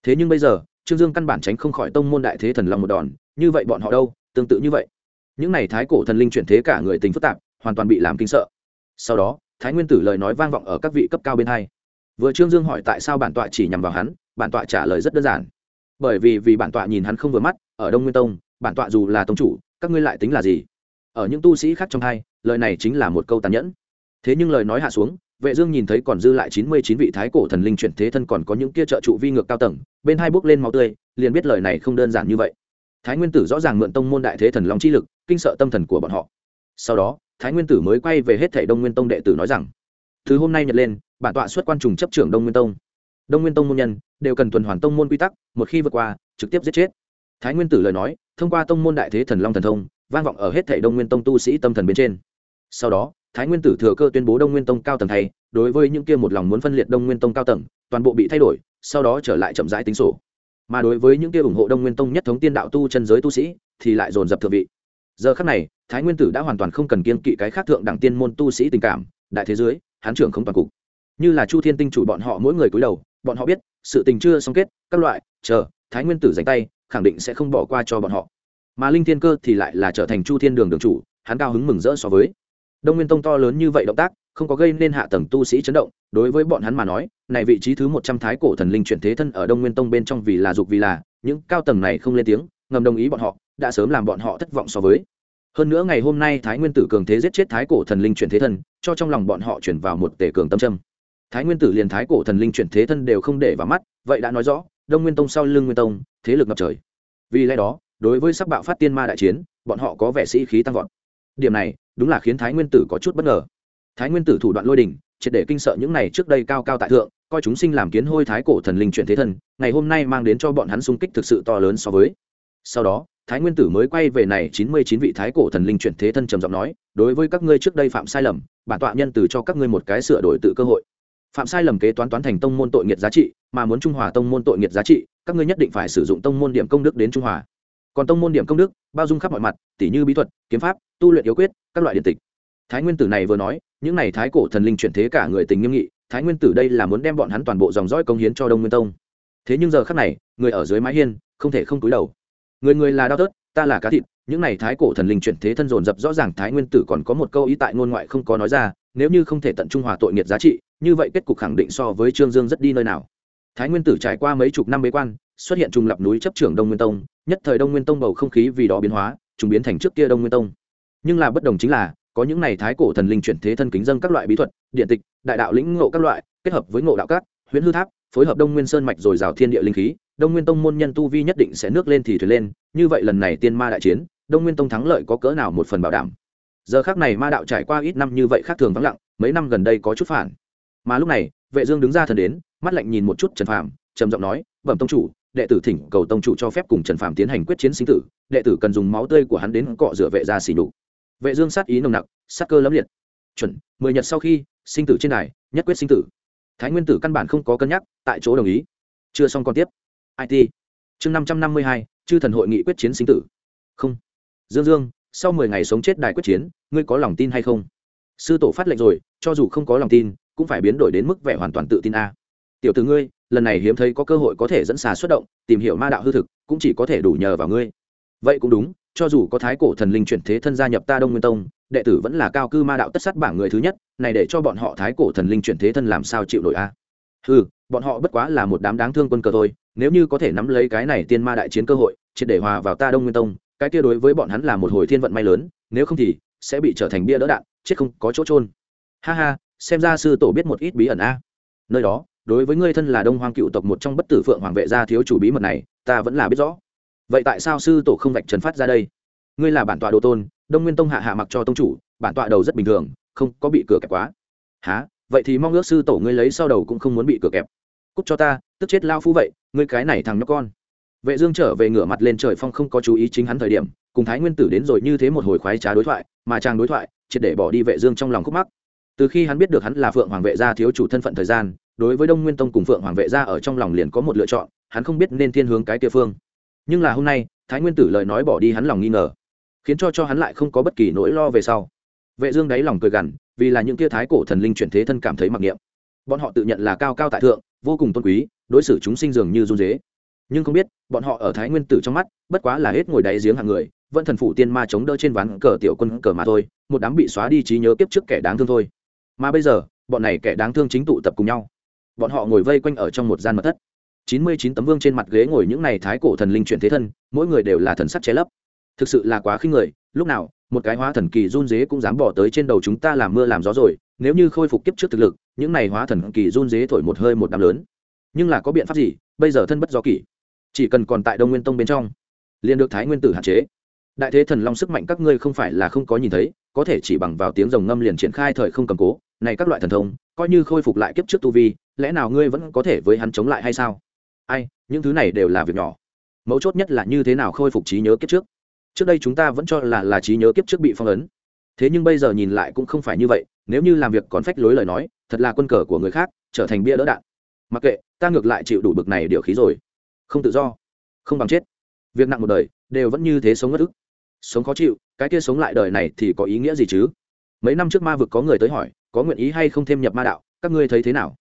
Thế nhưng bây giờ, trương dương căn bản tránh không khỏi tông môn đại thế thần long một đòn, như vậy bọn họ đâu, tương tự như vậy. Những này thái cổ thần linh chuyển thế cả người tình phức tạp, hoàn toàn bị làm kinh sợ. Sau đó, thái nguyên tử lời nói vang vọng ở các vị cấp cao bên hai. Vừa trương dương hỏi tại sao bản tọa chỉ nhằm vào hắn bản tọa trả lời rất đơn giản. Bởi vì vì bản tọa nhìn hắn không vừa mắt, ở đông nguyên tông, bản tọa dù là tông chủ, các ngươi lại tính là gì? Ở những tu sĩ khác trong hai, lời này chính là một câu tàn nhẫn. Thế nhưng lời nói hạ xuống, vệ dương nhìn thấy còn dư lại chín mươi chín vị thái cổ thần linh chuyển thế thân còn có những kia trợ trụ vi ngược cao tầng, bên hai bước lên máu tươi, liền biết lời này không đơn giản như vậy. Thái nguyên tử rõ ràng mượn tông môn đại thế thần long chi lực, kinh sợ tâm thần của bọn họ. Sau đó, thái nguyên tử mới quay về hết thảy đông nguyên tông đệ tử nói rằng từ hôm nay nhật lên, bản tọa xuất quan trùng chấp trưởng đông nguyên tông đông nguyên tông môn nhân, đều cần tuần hoàn tông môn quy tắc, một khi vượt qua, trực tiếp giết chết. Thái nguyên tử lời nói, thông qua tông môn đại thế thần long thần thông, vang vọng ở hết thảy đông nguyên tông tu sĩ tâm thần bên trên. Sau đó, thái nguyên tử thừa cơ tuyên bố đông nguyên tông cao tầng thay, đối với những kia một lòng muốn phân liệt đông nguyên tông cao tầng, toàn bộ bị thay đổi, sau đó trở lại chậm rãi tính sổ. Mà đối với những kia ủng hộ đông nguyên tông nhất thống tiên đạo tu chân giới tu sĩ, thì lại dồn dập thượng vị. Giờ khắc này, thái nguyên tử đã hoàn toàn không cần kiên kỵ cái khác thượng đẳng tiên môn tu sĩ tình cảm, đại thế giới hán trưởng không toàn cục. Như là chu thiên tinh chủ bọn họ mỗi người cúi đầu bọn họ biết, sự tình chưa xong kết, các loại, chờ, thái nguyên tử dành tay, khẳng định sẽ không bỏ qua cho bọn họ. Mà linh thiên cơ thì lại là trở thành chu thiên đường đường chủ, hắn cao hứng mừng rỡ so với. Đông nguyên tông to lớn như vậy động tác, không có gây nên hạ tầng tu sĩ chấn động, đối với bọn hắn mà nói, này vị trí thứ một trăm thái cổ thần linh chuyển thế thân ở đông nguyên tông bên trong vì là dục vì là, những cao tầng này không lên tiếng, ngầm đồng ý bọn họ, đã sớm làm bọn họ thất vọng so với. Hơn nữa ngày hôm nay thái nguyên tử cường thế giết chết thái cổ thần linh chuyển thế thân, cho trong lòng bọn họ chuyển vào một tể cường tâm trâm thái nguyên tử liền thái cổ thần linh chuyển thế thân đều không để vào mắt, vậy đã nói rõ, đông nguyên tông sau lưng nguyên tông, thế lực ngập trời. Vì lẽ đó, đối với sắc bạo phát tiên ma đại chiến, bọn họ có vẻ sĩ khí tăng vọt. Điểm này, đúng là khiến thái nguyên tử có chút bất ngờ. Thái nguyên tử thủ đoạn lôi đình, triệt để kinh sợ những này trước đây cao cao tại thượng, coi chúng sinh làm kiến hôi thái cổ thần linh chuyển thế thân, ngày hôm nay mang đến cho bọn hắn sung kích thực sự to lớn so với. Sau đó, thái nguyên tử mới quay về này chín mươi chín vị thái cổ thần linh chuyển thế thân trầm giọng nói, đối với các ngươi trước đây phạm sai lầm, bản tọa nhân từ cho các ngươi một cái sửa đổi tự cơ hội phạm sai lầm kế toán toán thành tông môn tội nghiệt giá trị, mà muốn trung hòa tông môn tội nghiệt giá trị, các ngươi nhất định phải sử dụng tông môn điểm công đức đến trung hòa. Còn tông môn điểm công đức, bao dung khắp mọi mặt, tỉ như bí thuật, kiếm pháp, tu luyện yếu quyết, các loại điện tịch. Thái nguyên tử này vừa nói, những này thái cổ thần linh chuyển thế cả người tình nghiêm nghị, thái nguyên tử đây là muốn đem bọn hắn toàn bộ dòng dõi công hiến cho đông nguyên tông. Thế nhưng giờ khắc này, người ở dưới mái hiên, không thể không túi đầu. Người người là đau tớt ta là cá thịt, những này thái cổ thần linh chuyển thế thân dồn dập, rõ ràng thái nguyên tử còn có một câu ý tại ngôn ngoại không có nói ra, nếu như không thể tận trung hòa tội nghiệt giá trị như vậy kết cục khẳng định so với trương dương rất đi nơi nào. Thái nguyên tử trải qua mấy chục năm bế quan, xuất hiện trùng lập núi chấp trưởng đông nguyên tông, nhất thời đông nguyên tông bầu không khí vì đó biến hóa, trùng biến thành trước kia đông nguyên tông. Nhưng là bất đồng chính là, có những này thái cổ thần linh chuyển thế thân kính dân các loại bí thuật, điện tịch, đại đạo lĩnh ngộ các loại, kết hợp với ngộ đạo các, huyễn hư tháp, phối hợp đông nguyên sơn mạch rồi rào thiên địa linh khí, đông nguyên tông môn nhân tu vi nhất định sẽ nước lên thì thuyền lên, như vậy lần này tiên ma đại chiến, đông nguyên tông thắng lợi có cỡ nào một phần bảo đảm. Giờ khác này ma đạo trải qua ít năm như vậy khác thường vắng lặng, mấy năm gần đây có chút phản mà lúc này, vệ dương đứng ra thần đến, mắt lạnh nhìn một chút trần phàm, trầm giọng nói, bẩm tông chủ, đệ tử thỉnh cầu tông chủ cho phép cùng trần phàm tiến hành quyết chiến sinh tử, đệ tử cần dùng máu tươi của hắn đến cọ rửa vệ gia xỉ đục vệ dương sát ý nồng nặc, sát cơ lắm liệt. Chuẩn, mười nhật sau khi sinh tử trên đài, nhất quyết sinh tử. Thái nguyên tử căn bản không có cân nhắc, tại chỗ đồng ý. Chưa xong còn tiếp. It chương năm trăm năm mươi hai, chư thần hội nghị quyết chiến sinh tử. Không. Dương dương, sau mười ngày sống chết đài quyết chiến, ngươi có lòng tin hay không? Sư tổ phát lệnh rồi, cho dù không có lòng tin cũng phải biến đổi đến mức vẻ hoàn toàn tự tin a. Tiểu tử ngươi, lần này hiếm thấy có cơ hội có thể dẫn xà xuất động, tìm hiểu ma đạo hư thực, cũng chỉ có thể đủ nhờ vào ngươi. Vậy cũng đúng, cho dù có thái cổ thần linh chuyển thế thân gia nhập ta đông nguyên tông, đệ tử vẫn là cao cư ma đạo tất sát bảng người thứ nhất, này để cho bọn họ thái cổ thần linh chuyển thế thân làm sao chịu nổi a? Ừ bọn họ bất quá là một đám đáng thương quân cờ thôi, nếu như có thể nắm lấy cái này tiên ma đại chiến cơ hội, triệt để hòa vào ta đông nguyên tông, cái kia đối với bọn hắn là một hồi thiên vận may lớn, nếu không thì sẽ bị trở thành bia đỡ đạn, chết không có chỗ trôn ha ha xem ra sư tổ biết một ít bí ẩn a. Nơi đó, đối với ngươi thân là đông hoang cựu tộc một trong bất tử phượng hoàng vệ gia thiếu chủ bí mật này, ta vẫn là biết rõ. Vậy tại sao sư tổ không vạch trần phát ra đây? Ngươi là bản tọa đồ tôn, đông nguyên tông hạ hạ mặc cho tông chủ, bản tọa đầu rất bình thường, không có bị cửa kẹp quá. Há vậy thì mong ước sư tổ ngươi lấy sau đầu cũng không muốn bị cửa kẹp. Cúc cho ta, tức chết lao phu vậy, ngươi cái này thằng nhóc con. Vệ dương trở về ngửa mặt lên trời phong không có chú ý chính hắn thời điểm, cùng thái nguyên tử đến rồi như thế một hồi khoái trá đối thoại, mà chàng đối thoại, triệt để bỏ đi vệ dương trong lòng khúc mắc từ khi hắn biết được hắn là phượng hoàng vệ gia thiếu chủ thân phận thời gian, đối với đông nguyên tông cùng phượng hoàng vệ gia ở trong lòng liền có một lựa chọn, hắn không biết nên thiên hướng cái kia phương. Nhưng là hôm nay, thái nguyên tử lời nói bỏ đi hắn lòng nghi ngờ, khiến cho cho hắn lại không có bất kỳ nỗi lo về sau. Vệ dương đáy lòng cười gằn, vì là những kia thái cổ thần linh chuyển thế thân cảm thấy mặc niệm. Bọn họ tự nhận là cao cao tại thượng, vô cùng tôn quý, đối xử chúng sinh dường như run dế nhưng không biết, bọn họ ở thái nguyên tử trong mắt, bất quá là hết ngồi đáy giếng hàng người, vẫn thần phụ tiên ma chống đỡ trên ván cờ tiểu quân cờ mà thôi, một đám bị xóa đi trí nhớ kiếp trước kẻ đáng thương thôi mà bây giờ, bọn này kẻ đáng thương chính tụ tập cùng nhau. Bọn họ ngồi vây quanh ở trong một gian mật thất. Chín mươi chín tấm vương trên mặt ghế ngồi những này thái cổ thần linh chuyển thế thân, mỗi người đều là thần sắc che lấp. Thực sự là quá khinh người, lúc nào, một cái hóa thần kỳ run dế cũng dám bỏ tới trên đầu chúng ta làm mưa làm gió rồi, nếu như khôi phục kiếp trước thực lực, những này hóa thần kỳ run dế thổi một hơi một đám lớn. Nhưng là có biện pháp gì, bây giờ thân bất do kỷ. Chỉ cần còn tại đông nguyên tông bên trong, liền được thái nguyên tử hạn chế. Đại thế thần long sức mạnh các ngươi không phải là không có nhìn thấy, có thể chỉ bằng vào tiếng rồng ngâm liền triển khai thời không cầm cố này các loại thần thông, coi như khôi phục lại kiếp trước tu vi, lẽ nào ngươi vẫn có thể với hắn chống lại hay sao? Ai, những thứ này đều là việc nhỏ. Mấu chốt nhất là như thế nào khôi phục trí nhớ kiếp trước. Trước đây chúng ta vẫn cho là là trí nhớ kiếp trước bị phong ấn. Thế nhưng bây giờ nhìn lại cũng không phải như vậy, nếu như làm việc còn phách lối lời nói, thật là quân cờ của người khác, trở thành bia đỡ đạn. Mặc kệ, ta ngược lại chịu đủ bực này điều khí rồi. Không tự do, không bằng chết. Việc nặng một đời, đều vẫn như thế sống ngất ức. Sống khó chịu, cái kia sống lại đời này thì có ý nghĩa gì chứ? Mấy năm trước ma vực có người tới hỏi có nguyện ý hay không thêm nhập ma đạo, các ngươi thấy thế nào?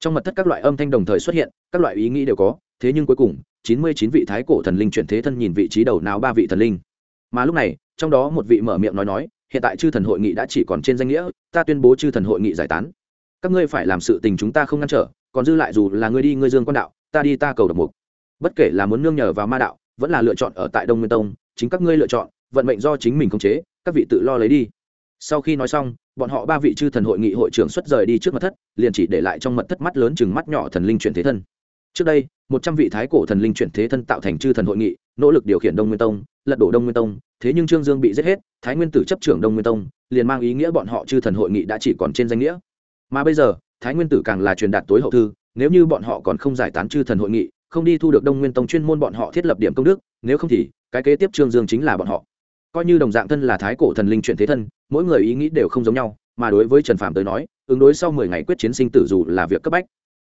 Trong mật thất các loại âm thanh đồng thời xuất hiện, các loại ý nghĩ đều có, thế nhưng cuối cùng, chín mươi chín vị thái cổ thần linh chuyển thế thân nhìn vị trí đầu nào ba vị thần linh. Mà lúc này, trong đó một vị mở miệng nói nói, hiện tại chư thần hội nghị đã chỉ còn trên danh nghĩa, ta tuyên bố chư thần hội nghị giải tán. Các ngươi phải làm sự tình chúng ta không ngăn trở, còn dư lại dù là ngươi đi ngươi dương quan đạo, ta đi ta cầu độc mục. Bất kể là muốn nương nhờ vào ma đạo, vẫn là lựa chọn ở tại đông nguyên tông, chính các ngươi lựa chọn, vận mệnh do chính mình khống chế, các vị tự lo lấy đi sau khi nói xong, bọn họ ba vị chư thần hội nghị hội trưởng xuất rời đi trước mật thất, liền chỉ để lại trong mật thất mắt lớn chừng mắt nhỏ thần linh chuyển thế thân. Trước đây, một trăm vị thái cổ thần linh chuyển thế thân tạo thành chư thần hội nghị, nỗ lực điều khiển đông nguyên tông, lật đổ đông nguyên tông, thế nhưng trương dương bị giết hết, thái nguyên tử chấp trưởng đông nguyên tông, liền mang ý nghĩa bọn họ chư thần hội nghị đã chỉ còn trên danh nghĩa. Mà bây giờ, thái nguyên tử càng là truyền đạt tối hậu thư, nếu như bọn họ còn không giải tán chư thần hội nghị, không đi thu được đông nguyên tông chuyên môn bọn họ thiết lập điểm công đức, nếu không thì, cái kế tiếp trương dương chính là bọn họ coi như đồng dạng thân là thái cổ thần linh chuyển thế thân, mỗi người ý nghĩ đều không giống nhau, mà đối với trần phạm tới nói, ứng đối sau mười ngày quyết chiến sinh tử dù là việc cấp bách.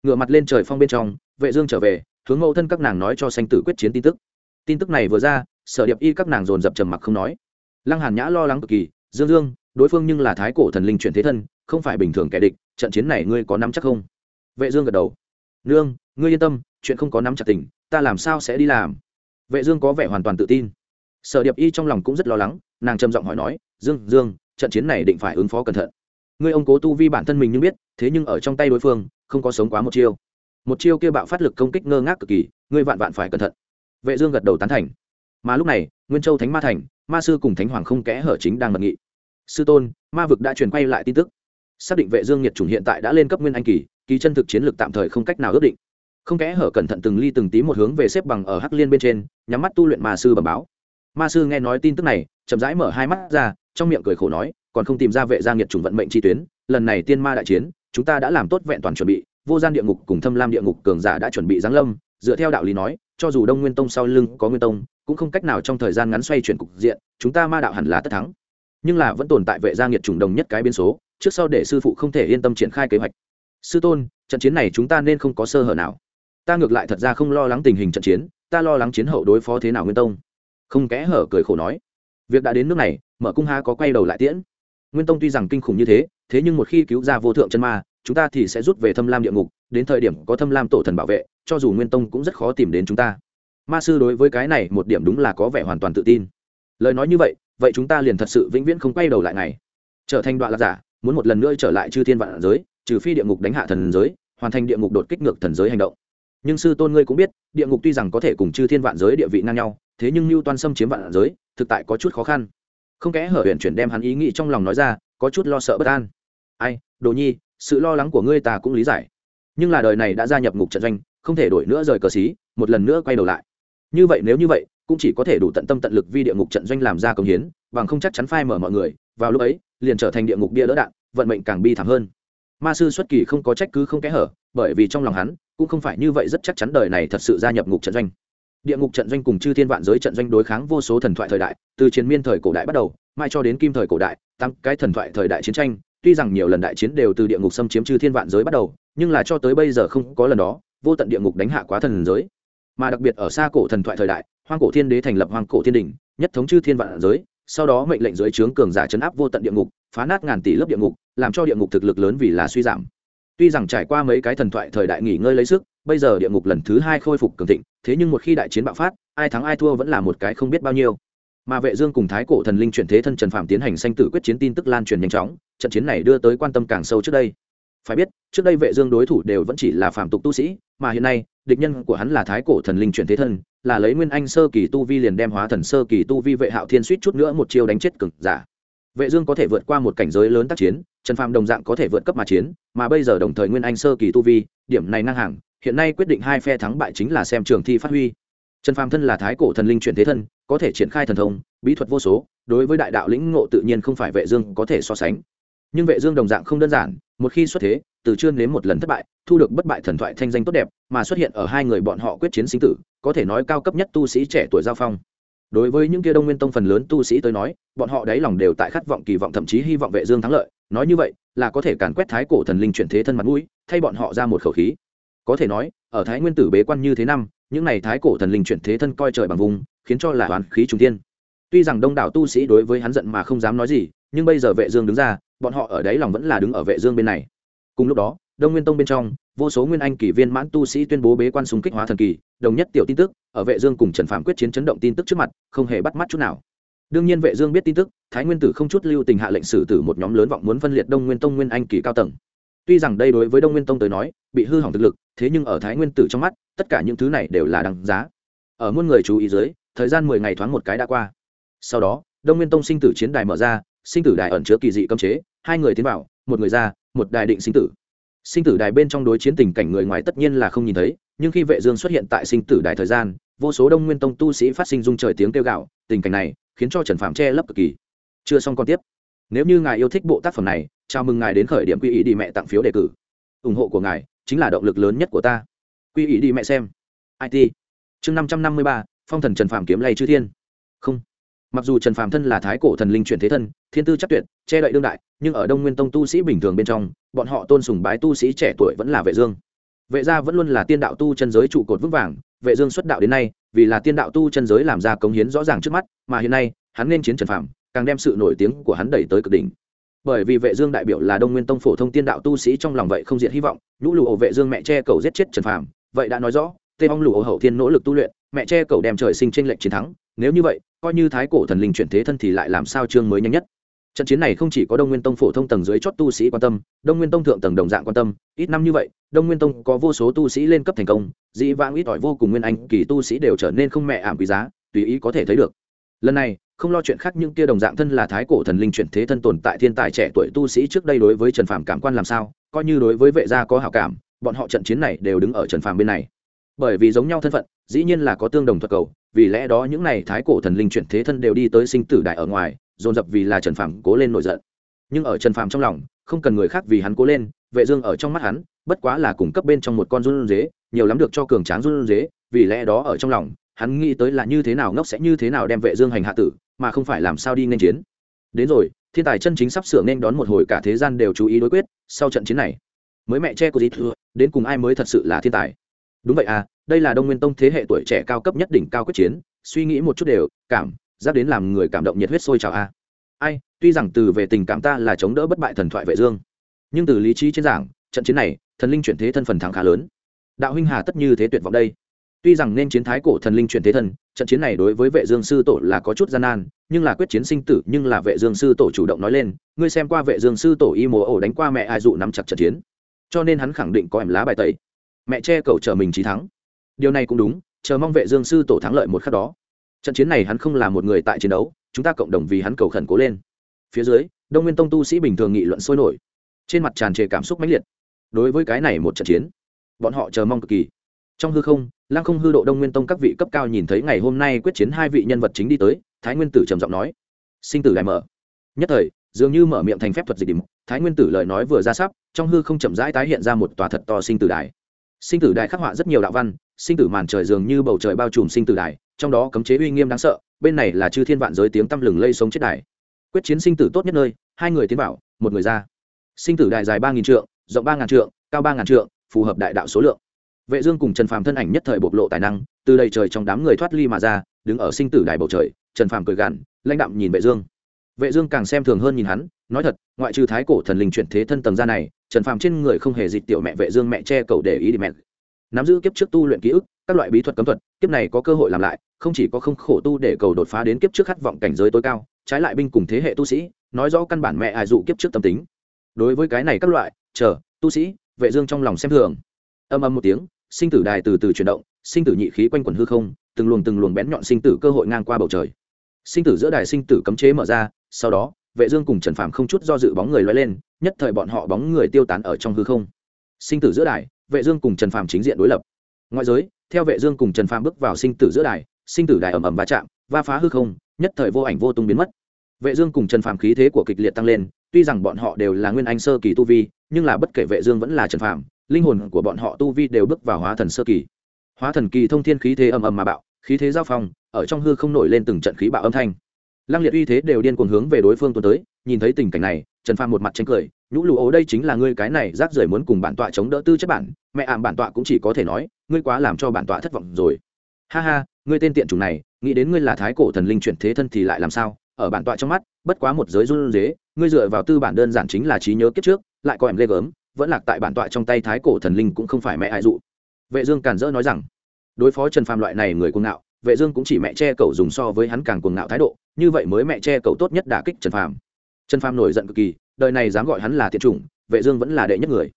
Ngựa mặt lên trời phong bên trong, vệ dương trở về, hướng mẫu thân các nàng nói cho sanh tử quyết chiến tin tức. Tin tức này vừa ra, sở điệp y các nàng dồn dập trầm mặc không nói. Lăng hàn nhã lo lắng cực kỳ, dương dương, đối phương nhưng là thái cổ thần linh chuyển thế thân, không phải bình thường kẻ địch, trận chiến này ngươi có nắm chắc không? Vệ dương gật đầu. Nương, ngươi yên tâm, chuyện không có nắm chặt tình, ta làm sao sẽ đi làm? Vệ dương có vẻ hoàn toàn tự tin sở điệp y trong lòng cũng rất lo lắng, nàng trầm giọng hỏi nói, dương dương, trận chiến này định phải ứng phó cẩn thận. Ngươi ông cố tu vi bản thân mình nhưng biết, thế nhưng ở trong tay đối phương, không có sống quá một chiêu. Một chiêu kia bạo phát lực công kích ngơ ngác cực kỳ, ngươi vạn vạn phải cẩn thận. Vệ dương gật đầu tán thành. Mà lúc này, nguyên châu thánh ma thành, ma sư cùng thánh hoàng không kẽ hở chính đang mật nghị. Sư tôn, ma vực đã truyền quay lại tin tức. Xác định vệ dương nhiệt chủng hiện tại đã lên cấp nguyên anh kỳ kỳ chân thực chiến lược tạm thời không cách nào ước định. Không kẽ hở cẩn thận từng ly từng tí một hướng về xếp bằng ở hắc liên bên trên, nhắm mắt tu luyện ma sư bẩm báo ma sư nghe nói tin tức này, chậm rãi mở hai mắt ra, trong miệng cười khổ nói, còn không tìm ra vệ gia nhiệt chủng vận mệnh chi tuyến, lần này tiên ma đại chiến, chúng ta đã làm tốt vẹn toàn chuẩn bị, vô gian địa ngục cùng thâm lam địa ngục cường giả đã chuẩn bị giáng lâm, dựa theo đạo lý nói, cho dù đông nguyên tông sau lưng có nguyên tông, cũng không cách nào trong thời gian ngắn xoay chuyển cục diện, chúng ta ma đạo hẳn là tất thắng. Nhưng là vẫn tồn tại vệ gia nghiệt chủng đồng nhất cái biến số, trước sau để sư phụ không thể yên tâm triển khai kế hoạch. Sư tôn, trận chiến này chúng ta nên không có sơ hở nào. Ta ngược lại thật ra không lo lắng tình hình trận chiến, ta lo lắng chiến hậu đối phó thế nào nguyên tông không kẽ hở cười khổ nói, việc đã đến nước này, mở cung ha có quay đầu lại tiễn? Nguyên tông tuy rằng kinh khủng như thế thế nhưng một khi cứu ra vô thượng chân ma, chúng ta thì sẽ rút về thâm lam địa ngục, đến thời điểm có thâm lam tổ thần bảo vệ, cho dù nguyên tông cũng rất khó tìm đến chúng ta. Ma sư đối với cái này một điểm đúng là có vẻ hoàn toàn tự tin. Lời nói như vậy vậy chúng ta liền thật sự vĩnh viễn không quay đầu lại này. Trở thành đoạn lạc giả, muốn một lần nữa trở lại chư thiên vạn giới, trừ phi địa ngục đánh hạ thần giới, hoàn thành địa ngục đột kích ngược thần giới hành động nhưng sư tôn ngươi cũng biết, địa ngục tuy rằng có thể cùng chư thiên vạn giới địa vị ngang nhau, thế nhưng mưu toan xâm chiếm vạn giới, thực tại có chút khó khăn. Không kẽ hở huyện chuyển đem hắn ý nghĩ trong lòng nói ra, có chút lo sợ bất an. Ai, đồ nhi, sự lo lắng của ngươi ta cũng lý giải. Nhưng là đời này đã gia nhập ngục trận doanh, không thể đổi nữa rời cờ xí, một lần nữa quay đầu lại. Như vậy nếu như vậy, cũng chỉ có thể đủ tận tâm tận lực vi địa ngục trận doanh làm ra công hiến, bằng không chắc chắn phai mở mọi người, vào lúc ấy, liền trở thành địa ngục bia đỡ đạn, vận mệnh càng bi thảm hơn. Ma sư xuất kỳ không có trách cứ không kẽ hở, bởi vì trong lòng hắn cũng không phải như vậy rất chắc chắn đời này thật sự gia nhập ngục trận doanh. Địa ngục trận doanh cùng chư thiên vạn giới trận doanh đối kháng vô số thần thoại thời đại, từ chiến miên thời cổ đại bắt đầu mai cho đến kim thời cổ đại tăng cái thần thoại thời đại chiến tranh, tuy rằng nhiều lần đại chiến đều từ địa ngục xâm chiếm chư thiên vạn giới bắt đầu, nhưng là cho tới bây giờ không có lần đó, vô tận địa ngục đánh hạ quá thần giới. Mà đặc biệt ở xa cổ thần thoại thời đại, hoang cổ thiên đế thành lập hoang cổ thiên đình, nhất thống chư thiên vạn giới, sau đó mệnh lệnh giới trướng cường giả chấn áp vô tận địa ngục, phá nát ngàn tỷ lớp địa ngục, làm cho địa ngục thực lực lớn vì là suy giảm tuy rằng trải qua mấy cái thần thoại thời đại nghỉ ngơi lấy sức, bây giờ địa ngục lần thứ hai khôi phục cường thịnh, thế nhưng một khi đại chiến bạo phát, ai thắng ai thua vẫn là một cái không biết bao nhiêu. Mà vệ dương cùng thái cổ thần linh chuyển thế thân trần phạm tiến hành sanh tử quyết chiến tin tức lan truyền nhanh chóng, trận chiến này đưa tới quan tâm càng sâu trước đây. Phải biết, trước đây vệ dương đối thủ đều vẫn chỉ là phàm tục tu sĩ, mà hiện nay, địch nhân của hắn là thái cổ thần linh chuyển thế thân, là lấy nguyên anh sơ kỳ tu vi liền đem hóa thần sơ kỳ tu vi vệ hạo thiên suýt chút nữa một chiêu đánh chết cực giả vệ dương có thể vượt qua một cảnh giới lớn tác chiến, trần Phàm đồng dạng có thể vượt cấp mà chiến, mà bây giờ đồng thời nguyên anh sơ kỳ tu vi, điểm này năng hàng, hiện nay quyết định hai phe thắng bại chính là xem trường thi phát huy. Trần phàm thân là thái cổ thần linh chuyển thế thân, có thể triển khai thần thông, bí thuật vô số, đối với đại đạo lĩnh ngộ tự nhiên không phải vệ dương có thể so sánh. Nhưng vệ dương đồng dạng không đơn giản, một khi xuất thế, từ chưa nếm một lần thất bại, thu được bất bại thần thoại thanh danh tốt đẹp, mà xuất hiện ở hai người bọn họ quyết chiến sinh tử, có thể nói cao cấp nhất tu sĩ trẻ tuổi giao phong đối với những kia đông nguyên tông phần lớn tu sĩ tới nói, bọn họ đáy lòng đều tại khát vọng, kỳ vọng, thậm chí hy vọng vệ dương thắng lợi. Nói như vậy, là có thể càn quét thái cổ thần linh chuyển thế thân mặt mũi, thay bọn họ ra một khẩu khí. Có thể nói, ở thái nguyên tử bế quan như thế năm, những này thái cổ thần linh chuyển thế thân coi trời bằng vùng, khiến cho là oán khí trung thiên. Tuy rằng đông đảo tu sĩ đối với hắn giận mà không dám nói gì, nhưng bây giờ vệ dương đứng ra, bọn họ ở đấy lòng vẫn là đứng ở vệ dương bên này. Cùng lúc đó đông nguyên tông bên trong, vô số nguyên anh kỳ viên mãn tu sĩ tuyên bố bế quan súng kích hóa thần kỳ, đồng nhất tiểu tin tức, ở vệ dương cùng trần phạm quyết chiến chấn động tin tức trước mặt, không hề bắt mắt chút nào. Đương nhiên vệ dương biết tin tức, thái nguyên tử không chút lưu tình hạ lệnh xử tử một nhóm lớn vọng muốn phân liệt đông nguyên tông nguyên anh kỳ cao tầng. Tuy rằng đây đối với đông nguyên tông tới nói, bị hư hỏng thực lực, thế nhưng ở thái nguyên tử trong mắt, tất cả những thứ này đều là đằng giá. Ở muôn người chú ý dưới, thời gian mười ngày thoáng một cái đã qua. Sau đó, đông nguyên tông sinh tử chiến đài mở ra, sinh tử đài ẩn chứa kỳ dị cấm chế, hai người tiến vào, một người ra, một đài định sinh tử sinh tử đài bên trong đối chiến tình cảnh người ngoài tất nhiên là không nhìn thấy, nhưng khi vệ dương xuất hiện tại sinh tử đài thời gian, vô số đông nguyên tông tu sĩ phát sinh dung trời tiếng kêu gạo tình cảnh này khiến cho trần phạm che lấp cực kỳ. Chưa xong còn tiếp. Nếu như ngài yêu thích bộ tác phẩm này, chào mừng ngài đến khởi điểm quy ý đi mẹ tặng phiếu đề cử. Ủng hộ của ngài chính là động lực lớn nhất của ta. Quy ý đi mẹ xem. It chương năm trăm năm mươi ba, phong thần trần phạm kiếm lay chư thiên. Không mặc dù trần phàm thân là thái cổ thần linh chuyển thế thân, thiên tư chắc tuyệt, che đậy đương đại, nhưng ở đông nguyên tông tu sĩ bình thường bên trong, bọn họ tôn sùng bái tu sĩ trẻ tuổi vẫn là vệ dương. Vệ gia vẫn luôn là tiên đạo tu chân giới trụ cột vững vàng, vệ dương xuất đạo đến nay, vì là tiên đạo tu chân giới làm ra công hiến rõ ràng trước mắt, mà hiện nay, hắn nên chiến trần phàm, càng đem sự nổi tiếng của hắn đẩy tới cực đỉnh. Bởi vì vệ dương đại biểu là đông nguyên tông phổ thông tiên đạo tu sĩ trong lòng vậy không diệt hy vọng, nhũ lụ ổ vệ dương mẹ che cầu giết chết trần phàm, vậy đã nói rõ tê ong lụ ô hậu thiên nỗ lực tu luyện, mẹ che cầu đem trời sinh trên lệnh chiến thắng. Nếu như vậy, coi như thái cổ thần linh chuyển thế thân thì lại làm sao chương mới nhanh nhất? Trận chiến này không chỉ có đông nguyên tông phổ thông tầng dưới chót tu sĩ quan tâm, đông nguyên tông thượng tầng đồng dạng quan tâm. Ít năm như vậy, đông nguyên tông có vô số tu sĩ lên cấp thành công, dĩ vãng ít ỏi vô cùng nguyên anh, kỳ tu sĩ đều trở nên không mẹ ảm quý giá, tùy ý có thể thấy được. Lần này, không lo chuyện khác nhưng kia đồng dạng thân là thái cổ thần linh chuyển thế thân tồn tại thiên tài trẻ tuổi tu sĩ trước đây đối với trần phàm cảm quan làm sao, coi như đối với vệ gia có hảo cảm, bọn họ trận chiến này đều đứng ở trần phàm bên này bởi vì giống nhau thân phận, dĩ nhiên là có tương đồng thuật cầu, vì lẽ đó những này thái cổ thần linh chuyển thế thân đều đi tới sinh tử đại ở ngoài, dồn dập vì là trần phàm cố lên nổi giận. Nhưng ở trần phàm trong lòng, không cần người khác vì hắn cố lên, vệ dương ở trong mắt hắn, bất quá là cung cấp bên trong một con run dế, nhiều lắm được cho cường tráng run dế, vì lẽ đó ở trong lòng, hắn nghĩ tới là như thế nào ngốc sẽ như thế nào đem vệ dương hành hạ tử, mà không phải làm sao đi nên chiến. Đến rồi, thiên tài chân chính sắp sửa nên đón một hồi cả thế gian đều chú ý đối quyết, sau trận chiến này, mới mẹ che của gì thừa, đến cùng ai mới thật sự là thiên tài? Đúng vậy à đây là đông nguyên tông thế hệ tuổi trẻ cao cấp nhất đỉnh cao quyết chiến, suy nghĩ một chút đều, cảm, giác đến làm người cảm động nhiệt huyết sôi trào a. À. ai, tuy rằng từ về tình cảm ta là chống đỡ bất bại thần thoại vệ dương, nhưng từ lý trí trên giảng, trận chiến này, thần linh chuyển thế thân phần thắng khá lớn. Đạo huynh hà tất như thế tuyệt vọng đây. Tuy rằng nên chiến thái cổ thần linh chuyển thế thân, trận chiến này đối với vệ dương sư tổ là có chút gian nan, nhưng là quyết chiến sinh tử, nhưng là vệ dương sư tổ chủ động nói lên, ngươi xem qua vệ dương sư tổ y mồ ổ đánh qua mẹ ai dụ nắm chặt trận chiến. Cho nên hắn khẳng định có em lá bài tẩy mẹ che cầu chờ mình chí thắng. Điều này cũng đúng, chờ mong vệ dương sư tổ thắng lợi một khắc đó. Trận chiến này hắn không là một người tại chiến đấu, chúng ta cộng đồng vì hắn cầu khẩn cố lên. Phía dưới, đông nguyên tông tu sĩ bình thường nghị luận sôi nổi. Trên mặt tràn trề cảm xúc mãnh liệt. Đối với cái này một trận chiến, bọn họ chờ mong cực kỳ. Trong hư không, lăng không hư độ đông nguyên tông các vị cấp cao nhìn thấy ngày hôm nay quyết chiến hai vị nhân vật chính đi tới, thái nguyên tử trầm giọng nói, sinh tử lại mở. Nhất thời, dường như mở miệng thành phép thuật dịch điểm, thái nguyên tử lời nói vừa ra sắp, trong hư không chậm rãi tái hiện ra một tòa thật to sinh tử đài sinh tử đài khắc họa rất nhiều đạo văn, sinh tử màn trời dường như bầu trời bao trùm sinh tử đài, trong đó cấm chế uy nghiêm đáng sợ, bên này là chư thiên vạn giới tiếng tăm lừng lây sống chết đài. Quyết chiến sinh tử tốt nhất nơi, hai người tiến vào, một người ra. Sinh tử đài dài ba nghìn trượng, rộng ba ngàn trượng, cao ba ngàn trượng, phù hợp đại đạo số lượng. Vệ dương cùng trần phàm thân ảnh nhất thời bộc lộ tài năng, từ đây trời trong đám người thoát ly mà ra, đứng ở sinh tử đài bầu trời, trần phàm cười gằn, lãnh đạm nhìn vệ dương. Vệ dương càng xem thường hơn nhìn hắn, nói thật, ngoại trừ thái cổ thần linh chuyển thế thân tầng gia này trần phàm trên người không hề dịch tiểu mẹ vệ dương mẹ che cầu để ý đi mẹ. Nắm giữ kiếp trước tu luyện ký ức, các loại bí thuật cấm thuật, kiếp này có cơ hội làm lại, không chỉ có không khổ tu để cầu đột phá đến kiếp trước khát vọng cảnh giới tối cao, trái lại binh cùng thế hệ tu sĩ, nói rõ căn bản mẹ ai dụ kiếp trước tâm tính. Đối với cái này các loại, chờ, tu sĩ, vệ dương trong lòng xem thường. Âm âm một tiếng, sinh tử đài từ từ chuyển động, sinh tử nhị khí quanh quẩn hư không, từng luồng từng luồng bén nhọn sinh tử cơ hội ngang qua bầu trời. Sinh tử giữa đài sinh tử cấm chế mở ra, sau đó, vệ dương cùng trần phàm không chút do dự bóng người lói lên nhất thời bọn họ bóng người tiêu tán ở trong hư không. Sinh tử giữa đài, vệ dương cùng trần phàm chính diện đối lập. Ngoại giới, theo vệ dương cùng trần phàm bước vào sinh tử giữa đài, sinh tử đài ầm ầm va chạm, va phá hư không, nhất thời vô ảnh vô tung biến mất. Vệ dương cùng trần phàm khí thế của kịch liệt tăng lên, tuy rằng bọn họ đều là nguyên anh sơ kỳ tu vi, nhưng là bất kể vệ dương vẫn là trần phàm, linh hồn của bọn họ tu vi đều bước vào hóa thần sơ kỳ. Hóa thần kỳ thông thiên khí thế ầm ầm mà bạo, khí thế giao phong, ở trong hư không nổi lên từng trận khí bạo âm thanh. Lăng liệt uy thế đều điên cuồng hướng về đối phương tuôn tới nhìn thấy tình cảnh này, trần phàm một mặt tranh cười, nhũ lụ ố đây chính là ngươi cái này rác rưởi muốn cùng bản tọa chống đỡ tư chất bản, mẹ ảm bản tọa cũng chỉ có thể nói, ngươi quá làm cho bản tọa thất vọng rồi. Ha ha, ngươi tên tiện chủng này, nghĩ đến ngươi là thái cổ thần linh chuyển thế thân thì lại làm sao? Ở bản tọa trong mắt, bất quá một giới run dế ngươi dựa vào tư bản đơn giản chính là trí nhớ kiếp trước, lại có em lê gớm, vẫn lạc tại bản tọa trong tay thái cổ thần linh cũng không phải mẹ hại dụ. Vệ dương càn rỡ nói rằng, đối phó trần phàm loại này người cuồng ngạo, vệ dương cũng chỉ mẹ che cậu dùng so với hắn càng cuồng ngạo thái độ, như vậy mới mẹ che cậu tốt nhất đả kích trần phàm trần phàm nổi giận cực kỳ, đời này dám gọi hắn là tiện chủng, vệ dương vẫn là đệ nhất người.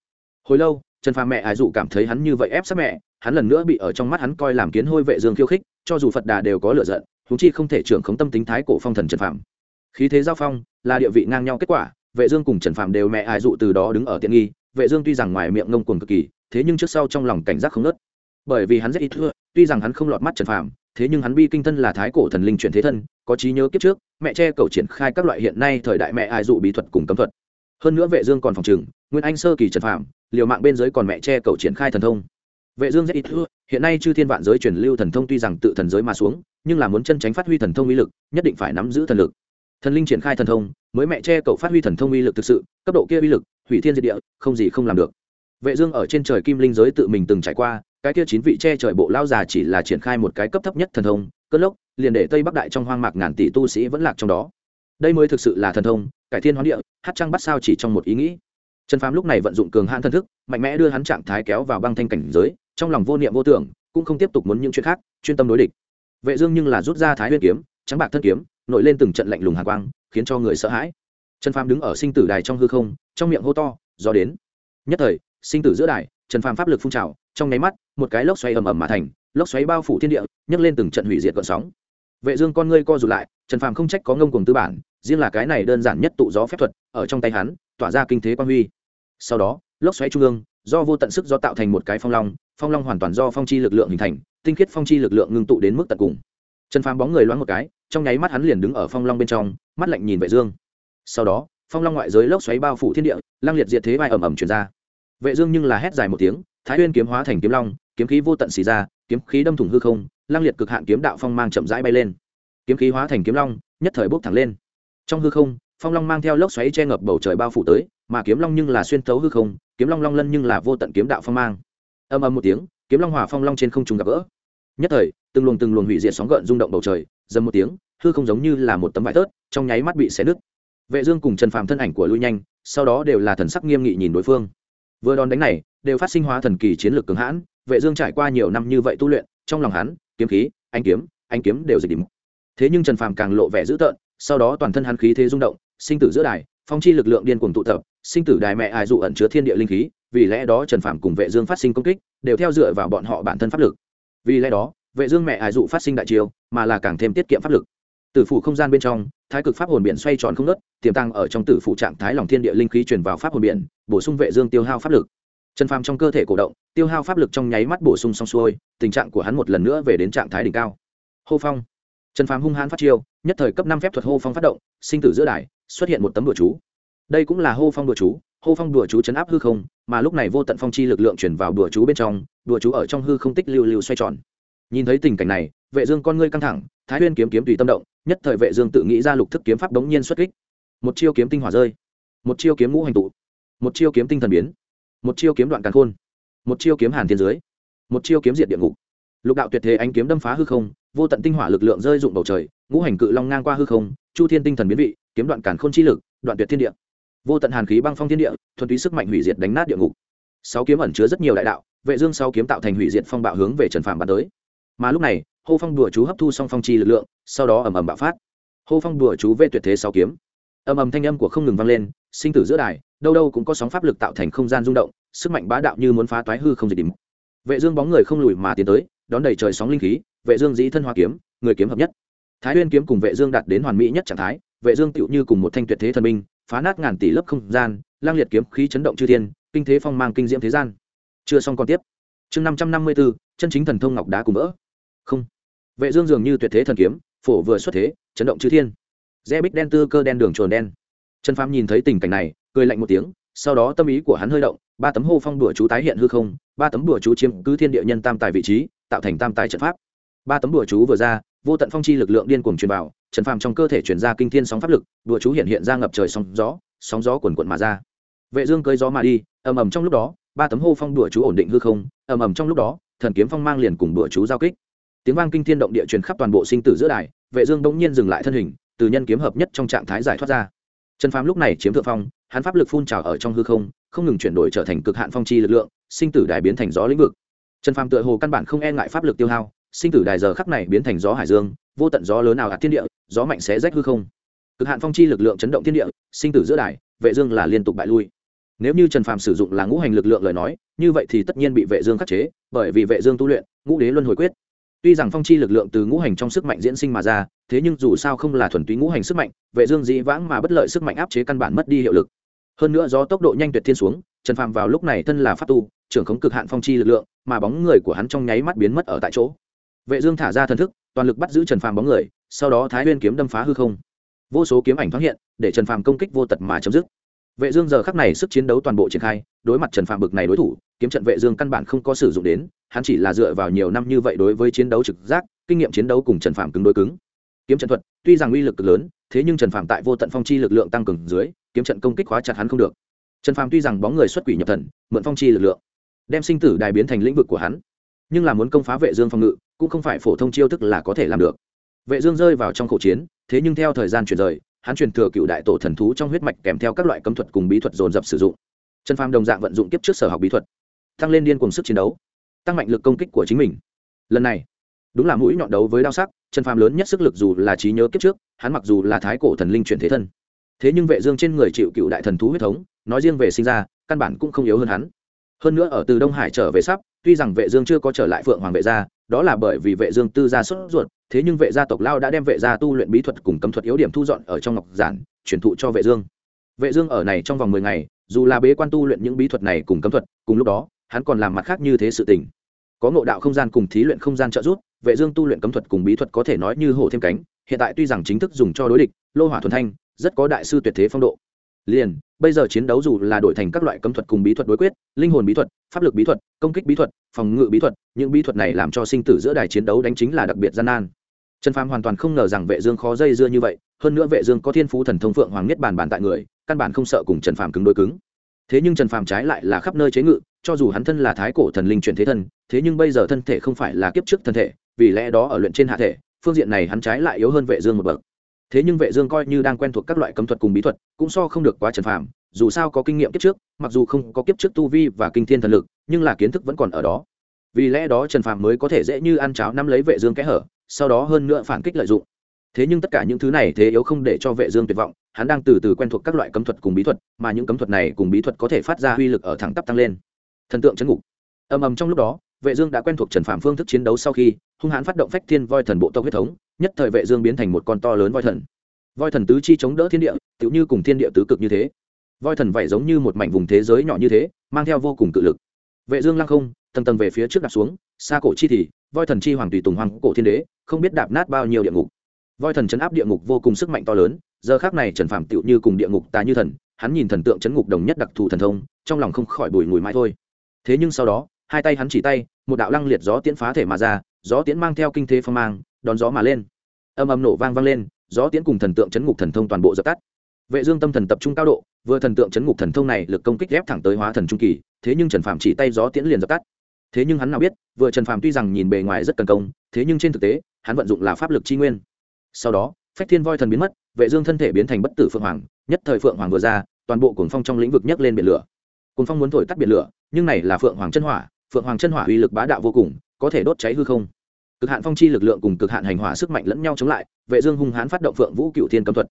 Hồi lâu, trần phàm mẹ ái dụ cảm thấy hắn như vậy ép sát mẹ, hắn lần nữa bị ở trong mắt hắn coi làm kiến hôi vệ dương khiêu khích, cho dù phật đà đều có lửa giận chúng chi không thể trưởng khống tâm tính thái cổ phong thần trần phàm. Khí thế giao phong, là địa vị ngang nhau kết quả, vệ dương cùng trần phàm đều mẹ ái dụ từ đó đứng ở tiện nghi, vệ dương tuy rằng ngoài miệng ngông cuồng cực kỳ, thế nhưng trước sau trong lòng cảnh giác không nứt bởi vì hắn rất ít thưa tuy rằng hắn không lọt mắt trần phàm thế nhưng hắn bi kinh thân là thái cổ thần linh chuyển thế thân, có trí nhớ kiếp trước, mẹ che cầu triển khai các loại hiện nay thời đại mẹ ai dụ bí thuật cùng cấm thuật. Hơn nữa vệ dương còn phòng trừng, nguyên anh sơ kỳ trần phạm liều mạng bên dưới còn mẹ che cầu triển khai thần thông. Vệ dương rất ít thưa hiện nay chư thiên vạn giới truyền lưu thần thông tuy rằng tự thần giới mà xuống, nhưng là muốn chân tránh phát huy thần thông uy lực, nhất định phải nắm giữ thần lực. Thần linh triển khai thần thông, mới mẹ che cầu phát huy thần thông uy lực thực sự, cấp độ kia uy lực, hủy thiên diệt địa, không gì không làm được. Vệ dương ở trên trời kim linh giới tự mình từng trải qua cái kia chín vị che trời bộ lao già chỉ là triển khai một cái cấp thấp nhất thần thông, cơn lốc, liền để tây bắc đại trong hoang mạc ngàn tỷ tu sĩ vẫn lạc trong đó. Đây mới thực sự là thần thông, cải thiên hoán địa, hát trăng bắt sao chỉ trong một ý nghĩ. Trần phàm lúc này vận dụng cường hãn thân thức, mạnh mẽ đưa hắn trạng thái kéo vào băng thanh cảnh giới, trong lòng vô niệm vô tưởng, cũng không tiếp tục muốn những chuyện khác, chuyên tâm đối địch. Vệ dương nhưng là rút ra thái nguyên kiếm, trắng bạc thân kiếm, nổi lên từng trận lạnh lùng hà quang, khiến cho người sợ hãi. Trần phàm đứng ở sinh tử đài trong hư không, trong miệng hô to, gió đến. Nhất thời, sinh tử giữa đài trần phàm pháp lực phun trào, trong nháy mắt, một cái lốc xoáy ầm ầm mà thành, lốc xoáy bao phủ thiên địa, nhấc lên từng trận hủy diệt cơn sóng. Vệ dương con ngươi co rụt lại, trần phàm không trách có ngông cuồng tư bản, riêng là cái này đơn giản nhất tụ gió phép thuật, ở trong tay hắn, tỏa ra kinh thế quan huy. Sau đó, lốc xoáy trung ương, do vô tận sức do tạo thành một cái phong long phong long hoàn toàn do phong chi lực lượng hình thành, tinh khiết phong chi lực lượng ngưng tụ đến mức tận cùng. Trần phàm bóng người loáng một cái, trong nháy mắt hắn liền đứng ở phong long bên trong, mắt lạnh nhìn vệ dương. Sau đó, phong long ngoại giới lốc xoáy bao phủ thiên địa, lang liệt diệt thế vai ầm ầm truyền ra vệ dương nhưng là hét dài một tiếng, thái nguyên kiếm hóa thành kiếm long, kiếm khí vô tận xì ra, kiếm khí đâm thủng hư không, lang liệt cực hạn kiếm đạo phong mang chậm rãi bay lên. Kiếm khí hóa thành kiếm long, nhất thời bốc thẳng lên. Trong hư không, phong long mang theo lốc xoáy che ngập bầu trời bao phủ tới, mà kiếm long nhưng là xuyên thấu hư không, kiếm long long lân nhưng là vô tận kiếm đạo phong mang. Âm âm một tiếng, kiếm long hỏa phong long trên không trung gặp gỡ. Nhất thời, từng luồng từng luồng hủy diệt sóng gợn rung động bầu trời, dầm một tiếng, hư không giống như là một tấm vải tớt, trong nháy mắt bị xé nứt. Vệ dương cùng trần phàm thân ảnh của lui nhanh, sau đó đều là thần sắc nghiêm nghị nhìn đối phương vừa đòn đánh này, đều phát sinh hóa thần kỳ chiến lược cường hãn, vệ dương trải qua nhiều năm như vậy tu luyện, trong lòng hắn, kiếm khí anh kiếm anh kiếm đều dịch điểm. Thế nhưng trần phàm càng lộ vẻ dữ tợn, sau đó toàn thân hắn khí thế rung động, sinh tử giữa đài, phong chi lực lượng điên cuồng tụ tập, sinh tử đài mẹ ai dụ ẩn chứa thiên địa linh khí, vì lẽ đó trần phàm cùng vệ dương phát sinh công kích, đều theo dựa vào bọn họ bản thân pháp lực. Vì lẽ đó, vệ dương mẹ ai dụ phát sinh đại chiêu, mà là càng thêm tiết kiệm pháp lực tử phủ không gian bên trong, thái cực pháp hồn biển xoay tròn không nứt tiềm tăng ở trong tử phủ trạng thái lòng thiên địa linh khí truyền vào pháp hồn biển, bổ sung vệ dương tiêu hao pháp lực. Trần phàm trong cơ thể cổ động, tiêu hao pháp lực trong nháy mắt bổ sung xong xuôi, tình trạng của hắn một lần nữa về đến trạng thái đỉnh cao. Hô phong. Trần phàm hung hãn phát chiêu, nhất thời cấp năm phép thuật hô phong phát động, sinh tử giữa đài, xuất hiện một tấm đùa chú. Đây cũng là hô phong đùa chú, hô phong đùa chú chấn áp hư không, mà lúc này vô tận phong chi lực lượng chuyển vào đùa chú bên trong, đùa chú ở trong hư không tích lưu lưu xoay tròn. Nhìn thấy tình cảnh này, vệ dương con ngươi căng thẳng thái huyên kiếm kiếm tùy tâm động, nhất thời vệ dương tự nghĩ ra lục thức kiếm pháp đống nhiên xuất kích. Một chiêu kiếm tinh hỏa rơi, một chiêu kiếm ngũ hành tụ, một chiêu kiếm tinh thần biến, một chiêu kiếm đoạn càn khôn, một chiêu kiếm hàn thiên dưới, một chiêu kiếm diệt địa ngục. Lục đạo tuyệt thế ánh kiếm đâm phá hư không, vô tận tinh hỏa lực lượng rơi dụng bầu trời, ngũ hành cự long ngang qua hư không, chu thiên tinh thần biến vị, kiếm đoạn càn khôn chi lực, đoạn tuyệt thiên địa. Vô tận hàn khí băng phong thiên địa, thuần túy sức mạnh hủy diệt đánh nát địa ngục. Sáu kiếm ẩn chứa rất nhiều đại đạo, vệ dương sáu kiếm tạo thành hủy diệt phong bạo hướng về trần phàm bắn tới. Mà lúc này hô phong đùa chú hấp thu xong phong chi lực lượng sau đó ầm ầm bạo phát. Hô phong đùa chú về tuyệt thế sáu kiếm. Ầm ầm thanh âm của không ngừng vang lên sinh tử giữa đài đâu đâu cũng có sóng pháp lực tạo thành không gian rung động sức mạnh bá đạo như muốn phá toái hư không dịch đỉnh vệ dương bóng người không lùi mà tiến tới đón đầy trời sóng linh khí vệ dương dĩ thân hoa kiếm người kiếm hợp nhất. Thái nguyên kiếm cùng vệ dương đạt đến hoàn mỹ nhất trạng thái vệ dương tựu như cùng một thanh tuyệt thế thần minh, phá nát ngàn tỷ lớp không gian lang liệt kiếm khí chấn động chư thiên kinh thế phong mang kinh diễm thế gian. Chưa xong còn tiếp. Chương 554, chân chính thần thông ngọc đá cùng vỡ. Không vệ dương dường như tuyệt thế thần kiếm, phổ vừa xuất thế, chấn động chư thiên. Rẽ bích đen tư cơ đen đường trồn đen. Trần phàm nhìn thấy tình cảnh này, cười lạnh một tiếng, sau đó tâm ý của hắn hơi động, ba tấm hô phong đùa chú tái hiện hư không, ba tấm đùa chú chiếm cứ thiên địa nhân tam tài vị trí, tạo thành tam tài trận pháp. Ba tấm đùa chú vừa ra, vô tận phong chi lực lượng điên cuồng truyền vào, trần phàm trong cơ thể truyền ra kinh thiên sóng pháp lực đùa chú hiện hiện ra ngập trời sóng gió sóng gió cuồn cuộn mà ra. Vệ dương cưỡi gió mà đi, ầm ầm trong lúc đó, ba tấm hô phong đùa chú ổn định hư không, ầm ầm trong lúc đó, thần kiếm phong mang liền cùng đùa chú giao kích tiếng vang kinh thiên động địa truyền khắp toàn bộ sinh tử giữa đài, vệ dương đống nhiên dừng lại thân hình, từ nhân kiếm hợp nhất trong trạng thái giải thoát ra. Trần phàm lúc này chiếm thượng phong, hắn pháp lực phun trào ở trong hư không không ngừng chuyển đổi trở thành cực hạn phong chi lực lượng, sinh tử đài biến thành gió lĩnh vực. Trần phàm tựa hồ căn bản không e ngại pháp lực tiêu hao, sinh tử đài giờ khắc này biến thành gió hải dương, vô tận gió lớn nào ạt thiên địa, gió mạnh sẽ rách hư không. Cực hạn phong chi lực lượng chấn động thiên địa, sinh tử giữa đài, vệ dương là liên tục bại lui. Nếu như trần phàm sử dụng là ngũ hành lực lượng lời nói, như vậy thì tất nhiên bị vệ dương khắc chế, bởi vì vệ dương tu luyện, ngũ đế luân hồi quyết tuy rằng phong chi lực lượng từ ngũ hành trong sức mạnh diễn sinh mà ra, thế nhưng dù sao không là thuần túy ngũ hành sức mạnh, vệ dương dĩ vãng mà bất lợi sức mạnh áp chế căn bản mất đi hiệu lực. Hơn nữa do tốc độ nhanh tuyệt thiên xuống, trần phàm vào lúc này thân là pháp tu, trưởng khống cực hạn phong chi lực lượng, mà bóng người của hắn trong nháy mắt biến mất ở tại chỗ. Vệ dương thả ra thần thức, toàn lực bắt giữ trần phàm bóng người, sau đó thái nguyên kiếm đâm phá hư không. Vô số kiếm ảnh thoáng hiện, để trần phàm công kích vô tật mà chấm dứt. Vệ dương giờ khắc này sức chiến đấu toàn bộ triển khai, đối mặt trần phàm bực này đối thủ, kiếm trận vệ dương căn bản không có sử dụng đến hắn chỉ là dựa vào nhiều năm như vậy đối với chiến đấu trực giác, kinh nghiệm chiến đấu cùng trần Phạm cứng đối cứng. Kiếm trận thuật, tuy rằng uy lực cực lớn, thế nhưng trần Phạm tại vô tận phong chi lực lượng tăng cường dưới, kiếm trận công kích khóa chặt hắn không được. Trần Phạm tuy rằng bóng người xuất quỷ nhập thần, mượn phong chi lực lượng, đem sinh tử đài biến thành lĩnh vực của hắn, nhưng là muốn công phá vệ dương phòng ngự, cũng không phải phổ thông chiêu thức là có thể làm được. Vệ dương rơi vào trong khẩu chiến, thế nhưng theo thời gian chuyển rời, hắn truyền thừa cựu đại tổ thần thú trong huyết mạch kèm theo các loại cấm thuật cùng bí thuật dồn dập sử dụng. Trần phàm đồng dạng vận dụng kiếp trước sở học bí thuật, tăng lên điên cùng sức chiến đấu tăng mạnh lực công kích của chính mình. Lần này, đúng là mũi nhọn đấu với đao sắc, trần phàm lớn nhất sức lực dù là trí nhớ kiếp trước, hắn mặc dù là thái cổ thần linh chuyển thế thân, thế nhưng vệ dương trên người chịu cựu đại thần thú huyết thống, nói riêng về sinh ra, căn bản cũng không yếu hơn hắn. Hơn nữa ở từ đông hải trở về sắp, tuy rằng vệ dương chưa có trở lại phượng hoàng vệ gia, đó là bởi vì vệ dương tư gia xuất ruột, thế nhưng vệ gia tộc lao đã đem vệ gia tu luyện bí thuật cùng cấm thuật yếu điểm thu dọn ở trong ngọc giản, truyền thụ cho vệ dương. Vệ dương ở này trong vòng 10 ngày, dù là bế quan tu luyện những bí thuật này cùng cấm thuật, cùng lúc đó, hắn còn làm mặt khác như thế sự tình có ngộ đạo không gian cùng thí luyện không gian trợ giúp, vệ dương tu luyện cấm thuật cùng bí thuật có thể nói như hổ thêm cánh, hiện tại tuy rằng chính thức dùng cho đối địch, lô hỏa thuần thanh, rất có đại sư tuyệt thế phong độ. Liền, bây giờ chiến đấu dù là đổi thành các loại cấm thuật cùng bí thuật đối quyết, linh hồn bí thuật, pháp lực bí thuật, công kích bí thuật, phòng ngự bí thuật, những bí thuật này làm cho sinh tử giữa đài chiến đấu đánh chính là đặc biệt gian nan. Trần phàm hoàn toàn không ngờ rằng vệ dương khó dây dưa như vậy, hơn nữa vệ dương có thiên phú thần thông phượng hoàng nhất bản bản tại người, căn bản không sợ cùng trần phàm cứng đối cứng thế nhưng trần phàm trái lại là khắp nơi chế ngự, cho dù hắn thân là thái cổ thần linh chuyển thế thân, thế nhưng bây giờ thân thể không phải là kiếp trước thân thể, vì lẽ đó ở luyện trên hạ thể, phương diện này hắn trái lại yếu hơn vệ dương một bậc. Thế nhưng vệ dương coi như đang quen thuộc các loại cấm thuật cùng bí thuật, cũng so không được quá trần phàm, dù sao có kinh nghiệm kiếp trước, mặc dù không có kiếp trước tu vi và kinh thiên thần lực, nhưng là kiến thức vẫn còn ở đó. Vì lẽ đó trần phàm mới có thể dễ như ăn cháo nắm lấy vệ dương kẽ hở, sau đó hơn nữa phản kích lợi dụng thế nhưng tất cả những thứ này thế yếu không để cho vệ dương tuyệt vọng, hắn đang từ từ quen thuộc các loại cấm thuật cùng bí thuật, mà những cấm thuật này cùng bí thuật có thể phát ra uy lực ở thẳng tắp tăng lên. Thần tượng chấn ngục. Ầm ầm trong lúc đó, vệ dương đã quen thuộc trần phạm phương thức chiến đấu sau khi, hung hãn phát động phách thiên voi thần bộ tộc huyết thống, nhất thời vệ dương biến thành một con to lớn voi thần. Voi thần tứ chi chống đỡ thiên địa tự như cùng thiên địa tứ cực như thế. Voi thần vậy giống như một mảnh vùng thế giới nhỏ như thế, mang theo vô cùng cự lực. Vệ dương lăng không, tầng tầng về phía trước đạp xuống, xa cổ chi thì, voi thần chi hoàng tùy tùng hoàng cổ thiên đế, không biết đạp nát bao nhiêu địa ngục voi thần chấn áp địa ngục vô cùng sức mạnh to lớn, giờ khắc này trần phạm tựu như cùng địa ngục ta như thần, hắn nhìn thần tượng chấn ngục đồng nhất đặc thù thần thông, trong lòng không khỏi bùi ngùi mãi thôi. Thế nhưng sau đó, hai tay hắn chỉ tay, một đạo lăng liệt gió tiễn phá thể mà ra, gió tiễn mang theo kinh thế phong mang, đón gió mà lên. Âm âm nổ vang vang lên, gió tiễn cùng thần tượng chấn ngục thần thông toàn bộ dập tắt. Vệ dương tâm thần tập trung cao độ, vừa thần tượng chấn ngục thần thông này lực công kích ép thẳng tới hóa thần trung kỳ, thế nhưng trần phạm chỉ tay gió tiễn liền dập tắt. Thế nhưng hắn nào biết, vừa trần phạm tuy rằng nhìn bề ngoài rất cần công, thế nhưng trên thực tế, hắn vận dụng là pháp lực chi nguyên sau đó, phách thiên voi thần biến mất, vệ dương thân thể biến thành bất tử phượng hoàng, nhất thời phượng hoàng vừa ra, toàn bộ cuồng phong trong lĩnh vực nhấc lên biển lửa. Cuồng phong muốn thổi tắt biển lửa, nhưng này là phượng hoàng chân hỏa, phượng hoàng chân hỏa uy lực bá đạo vô cùng, có thể đốt cháy hư không. Cực hạn phong chi lực lượng cùng cực hạn hành hỏa sức mạnh lẫn nhau chống lại, vệ dương hung hãn phát động phượng vũ cựu thiên cấm thuật.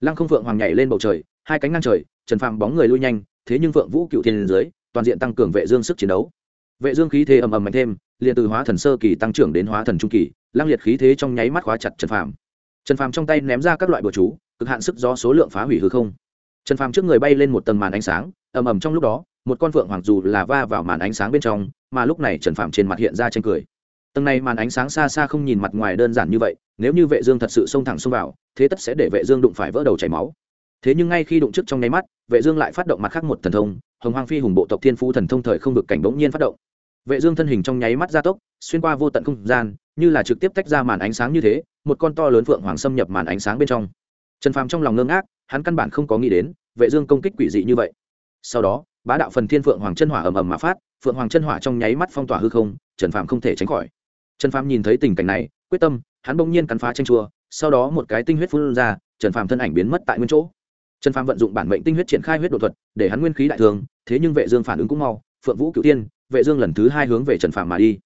Lăng không phượng hoàng nhảy lên bầu trời, hai cánh ngang trời, trần phàm bóng người lui nhanh, thế nhưng phượng vũ cựu thiên dưới, toàn diện tăng cường vệ dương sức chiến đấu. Vệ dương khí thế ầm ầm mạnh thêm, liền từ hóa thần sơ kỳ tăng trưởng đến hóa thần trung kỳ, lăng liệt khí thế trong nháy mắt khóa chặt trần phàm trần phàm trong tay ném ra các loại bừa chú, cực hạn sức do số lượng phá hủy hư không. Trần phàm trước người bay lên một tầng màn ánh sáng, ầm ầm trong lúc đó, một con phượng hoàng dù là va vào màn ánh sáng bên trong, mà lúc này trần phàm trên mặt hiện ra tranh cười. Tầng này màn ánh sáng xa xa không nhìn mặt ngoài đơn giản như vậy, nếu như vệ dương thật sự xông thẳng xông vào, thế tất sẽ để vệ dương đụng phải vỡ đầu chảy máu. Thế nhưng ngay khi đụng trước trong nháy mắt, vệ dương lại phát động mặt khác một thần thông, hồng hoang phi hùng bộ tộc thiên phú thần thông thời không được cảnh bỗng nhiên phát động. Vệ dương thân hình trong nháy mắt gia tốc, xuyên qua vô tận không gian, như là trực tiếp tách ra màn ánh sáng như thế một con to lớn phượng hoàng xâm nhập màn ánh sáng bên trong. Trần phàm trong lòng ngơ ngác, hắn căn bản không có nghĩ đến, vệ dương công kích quỷ dị như vậy. Sau đó, bá đạo phần thiên phượng hoàng chân hỏa ầm ầm mà phát, phượng hoàng chân hỏa trong nháy mắt phong tỏa hư không, trần phàm không thể tránh khỏi. Trần phàm nhìn thấy tình cảnh này, quyết tâm, hắn bỗng nhiên cắn phá tranh chua, sau đó một cái tinh huyết phun ra, trần phàm thân ảnh biến mất tại nguyên chỗ. Trần phàm vận dụng bản mệnh tinh huyết triển khai huyết đột thuật, để hắn nguyên khí đại thường, thế nhưng vệ dương phản ứng cũng mau, phượng vũ cửu tiên vệ dương lần thứ hai hướng về trần phàm mà đi.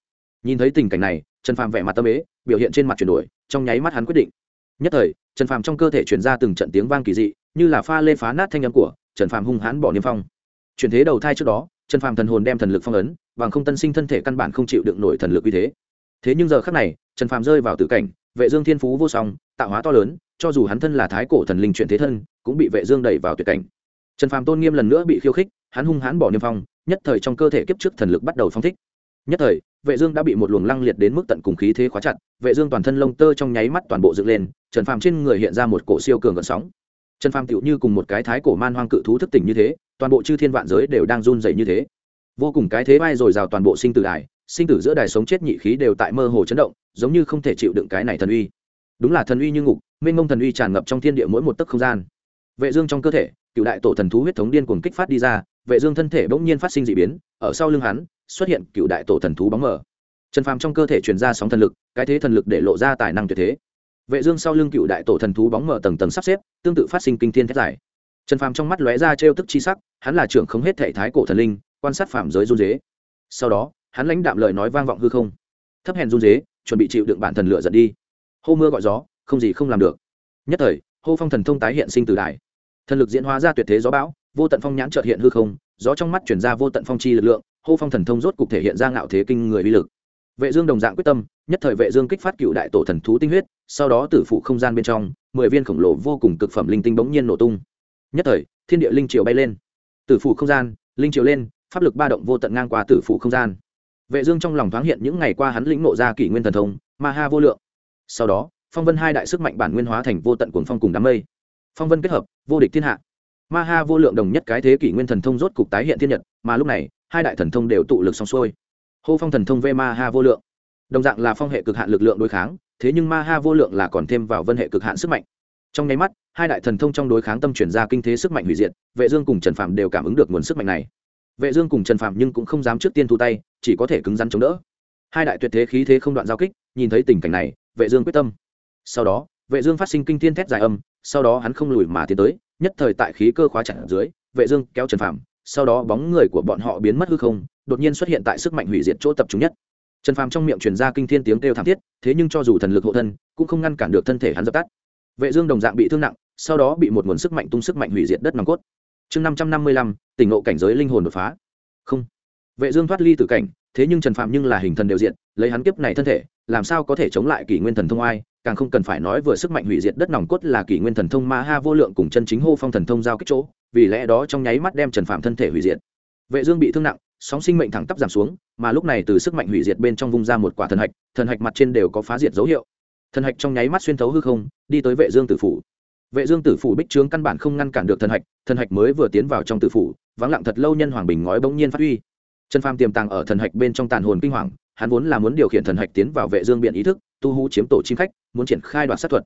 Nhìn thấy tình cảnh này trần phàm vẻ mặt tâm ế, biểu hiện trên mặt chuyển đổi, trong nháy mắt hắn quyết định. Nhất thời, trần phàm trong cơ thể truyền ra từng trận tiếng vang kỳ dị, như là pha lê phá nát thanh âm của trần phàm hung hãn bỏ niêm phong. Chuyển thế đầu thai trước đó, trần phàm thần hồn đem thần lực phong ấn, bằng không tân sinh thân thể căn bản không chịu đựng nổi thần lực uy thế. Thế nhưng giờ khắc này, trần phàm rơi vào tử cảnh, vệ dương thiên phú vô song, tạo hóa to lớn, cho dù hắn thân là thái cổ thần linh chuyển thế thân, cũng bị vệ dương đẩy vào tuyệt cảnh. Trần phàm tôn nghiêm lần nữa bị khiêu khích, hắn hung hãn bỏ niêm phong, nhất thời trong cơ thể kiếp trước thần lực bắt đầu phong thích. Nhất thời vệ dương đã bị một luồng lăng liệt đến mức tận cùng khí thế khóa chặt, vệ dương toàn thân lông tơ trong nháy mắt toàn bộ dựng lên, trần phàm trên người hiện ra một cổ siêu cường gợn sóng. Trần phàm tựu như cùng một cái thái cổ man hoang cự thú thức tỉnh như thế, toàn bộ chư thiên vạn giới đều đang run rẩy như thế. Vô cùng cái thế bay rồi rào toàn bộ sinh tử đài, sinh tử giữa đài sống chết nhị khí đều tại mơ hồ chấn động, giống như không thể chịu đựng cái này thần uy. Đúng là thần uy như ngục, mênh mông thần uy tràn ngập trong thiên địa mỗi một tấc không gian. Vệ dương trong cơ thể, cựu đại tổ thần thú huyết thống điên cuồng kích phát đi ra, vệ dương thân thể bỗng nhiên phát sinh dị biến, ở sau lưng hắn xuất hiện cựu đại tổ thần thú bóng mờ. Trần phàm trong cơ thể truyền ra sóng thần lực, cái thế thần lực để lộ ra tài năng tuyệt thế. Vệ dương sau lưng cựu đại tổ thần thú bóng mờ tầng tầng sắp xếp, tương tự phát sinh kinh thiên thét giải trần phàm trong mắt lóe ra trêu tức chi sắc, hắn là trưởng không hết thể thái cổ thần linh, quan sát phạm giới run dế sau đó, hắn lãnh đạm lời nói vang vọng hư không. Thấp hèn run dế chuẩn bị chịu đựng bản thần lửa giận đi. Hô mưa gọi gió, không gì không làm được. Nhất thời, hô phong thần thông tái hiện sinh từ đại. Thần lực diễn hóa ra tuyệt thế gió bão, vô tận phong nhãn chợt hiện hư không, gió trong mắt chuyển ra vô tận phong chi lực lượng hô phong thần thông rốt cục thể hiện ra ngạo thế kinh người uy lực. Vệ dương đồng dạng quyết tâm, nhất thời vệ dương kích phát cựu đại tổ thần thú tinh huyết, sau đó tử phụ không gian bên trong, mười viên khổng lồ vô cùng cực phẩm linh tinh bỗng nhiên nổ tung. Nhất thời, thiên địa linh triều bay lên. Tử phụ không gian, linh triều lên, pháp lực ba động vô tận ngang qua tử phụ không gian. Vệ dương trong lòng thoáng hiện những ngày qua hắn lĩnh ngộ ra kỷ nguyên thần thông, ma ha vô lượng. Sau đó, phong vân hai đại sức mạnh bản nguyên hóa thành vô tận cuồng phong cùng đám mây. Phong vân kết hợp, vô địch thiên hạ. Ma ha vô lượng đồng nhất cái thế kỷ nguyên thần thông rốt cục tái hiện thiên nhật, mà lúc này hai đại thần thông đều tụ lực xong xuôi. Hô phong thần thông v ma ha vô lượng. Đồng dạng là phong hệ cực hạn lực lượng đối kháng, thế nhưng ma ha vô lượng là còn thêm vào vân hệ cực hạn sức mạnh. Trong nháy mắt, hai đại thần thông trong đối kháng tâm chuyển ra kinh thế sức mạnh hủy diệt, vệ dương cùng trần phạm đều cảm ứng được nguồn sức mạnh này. Vệ dương cùng trần phạm nhưng cũng không dám trước tiên thu tay, chỉ có thể cứng rắn chống đỡ. Hai đại tuyệt thế khí thế không đoạn giao kích, nhìn thấy tình cảnh này, vệ dương quyết tâm. Sau đó, vệ dương phát sinh kinh thiên thét dài âm, sau đó hắn không lùi mà tiến tới, nhất thời tại khí cơ khóa chặt dưới, vệ dương kéo trần phạm sau đó bóng người của bọn họ biến mất hư không, đột nhiên xuất hiện tại sức mạnh hủy diệt chỗ tập trung nhất. Trần phàm trong miệng truyền ra kinh thiên tiếng kêu thảm thiết, thế nhưng cho dù thần lực hộ thân, cũng không ngăn cản được thân thể hắn dập tắt. Vệ dương đồng dạng bị thương nặng, sau đó bị một nguồn sức mạnh tung sức mạnh hủy diệt đất nòng cốt. Chương năm trăm năm mươi lăm, tỉnh ngộ cảnh giới linh hồn đột phá. Không. Vệ dương thoát ly tử cảnh, thế nhưng trần phàm nhưng là hình thần đều diện, lấy hắn kiếp này thân thể, làm sao có thể chống lại kỷ nguyên thần thông ai càng không cần phải nói vừa sức mạnh hủy diệt đất nòng cốt là kỷ nguyên thần thông ma ha vô lượng cùng chân chính hô phong thần thông giao kích chỗ, vì lẽ đó trong nháy mắt đem trần phạm thân thể hủy diệt. Vệ dương bị thương nặng, sóng sinh mệnh thẳng tắp giảm xuống, mà lúc này từ sức mạnh hủy diệt bên trong vung ra một quả thần hạch thần hạch mặt trên đều có phá diệt dấu hiệu. Thần hạch trong nháy mắt xuyên thấu hư không, đi tới vệ dương tử phủ. Vệ dương tử phủ bích trướng căn bản không ngăn cản được thần hạch thần hạch mới vừa tiến vào trong tử phủ, vắng lặng thật lâu nhân hoàng bình ngói bỗng nhiên phát huy. Trần phàm tiềm tàng ở thần hạch bên trong tàn hồn kinh hoàng hắn vốn là muốn điều khiển thần hạch tiến vào vệ dương biện ý thức, tu hú chiếm tổ chim khách, muốn triển khai đoạt sát thuật.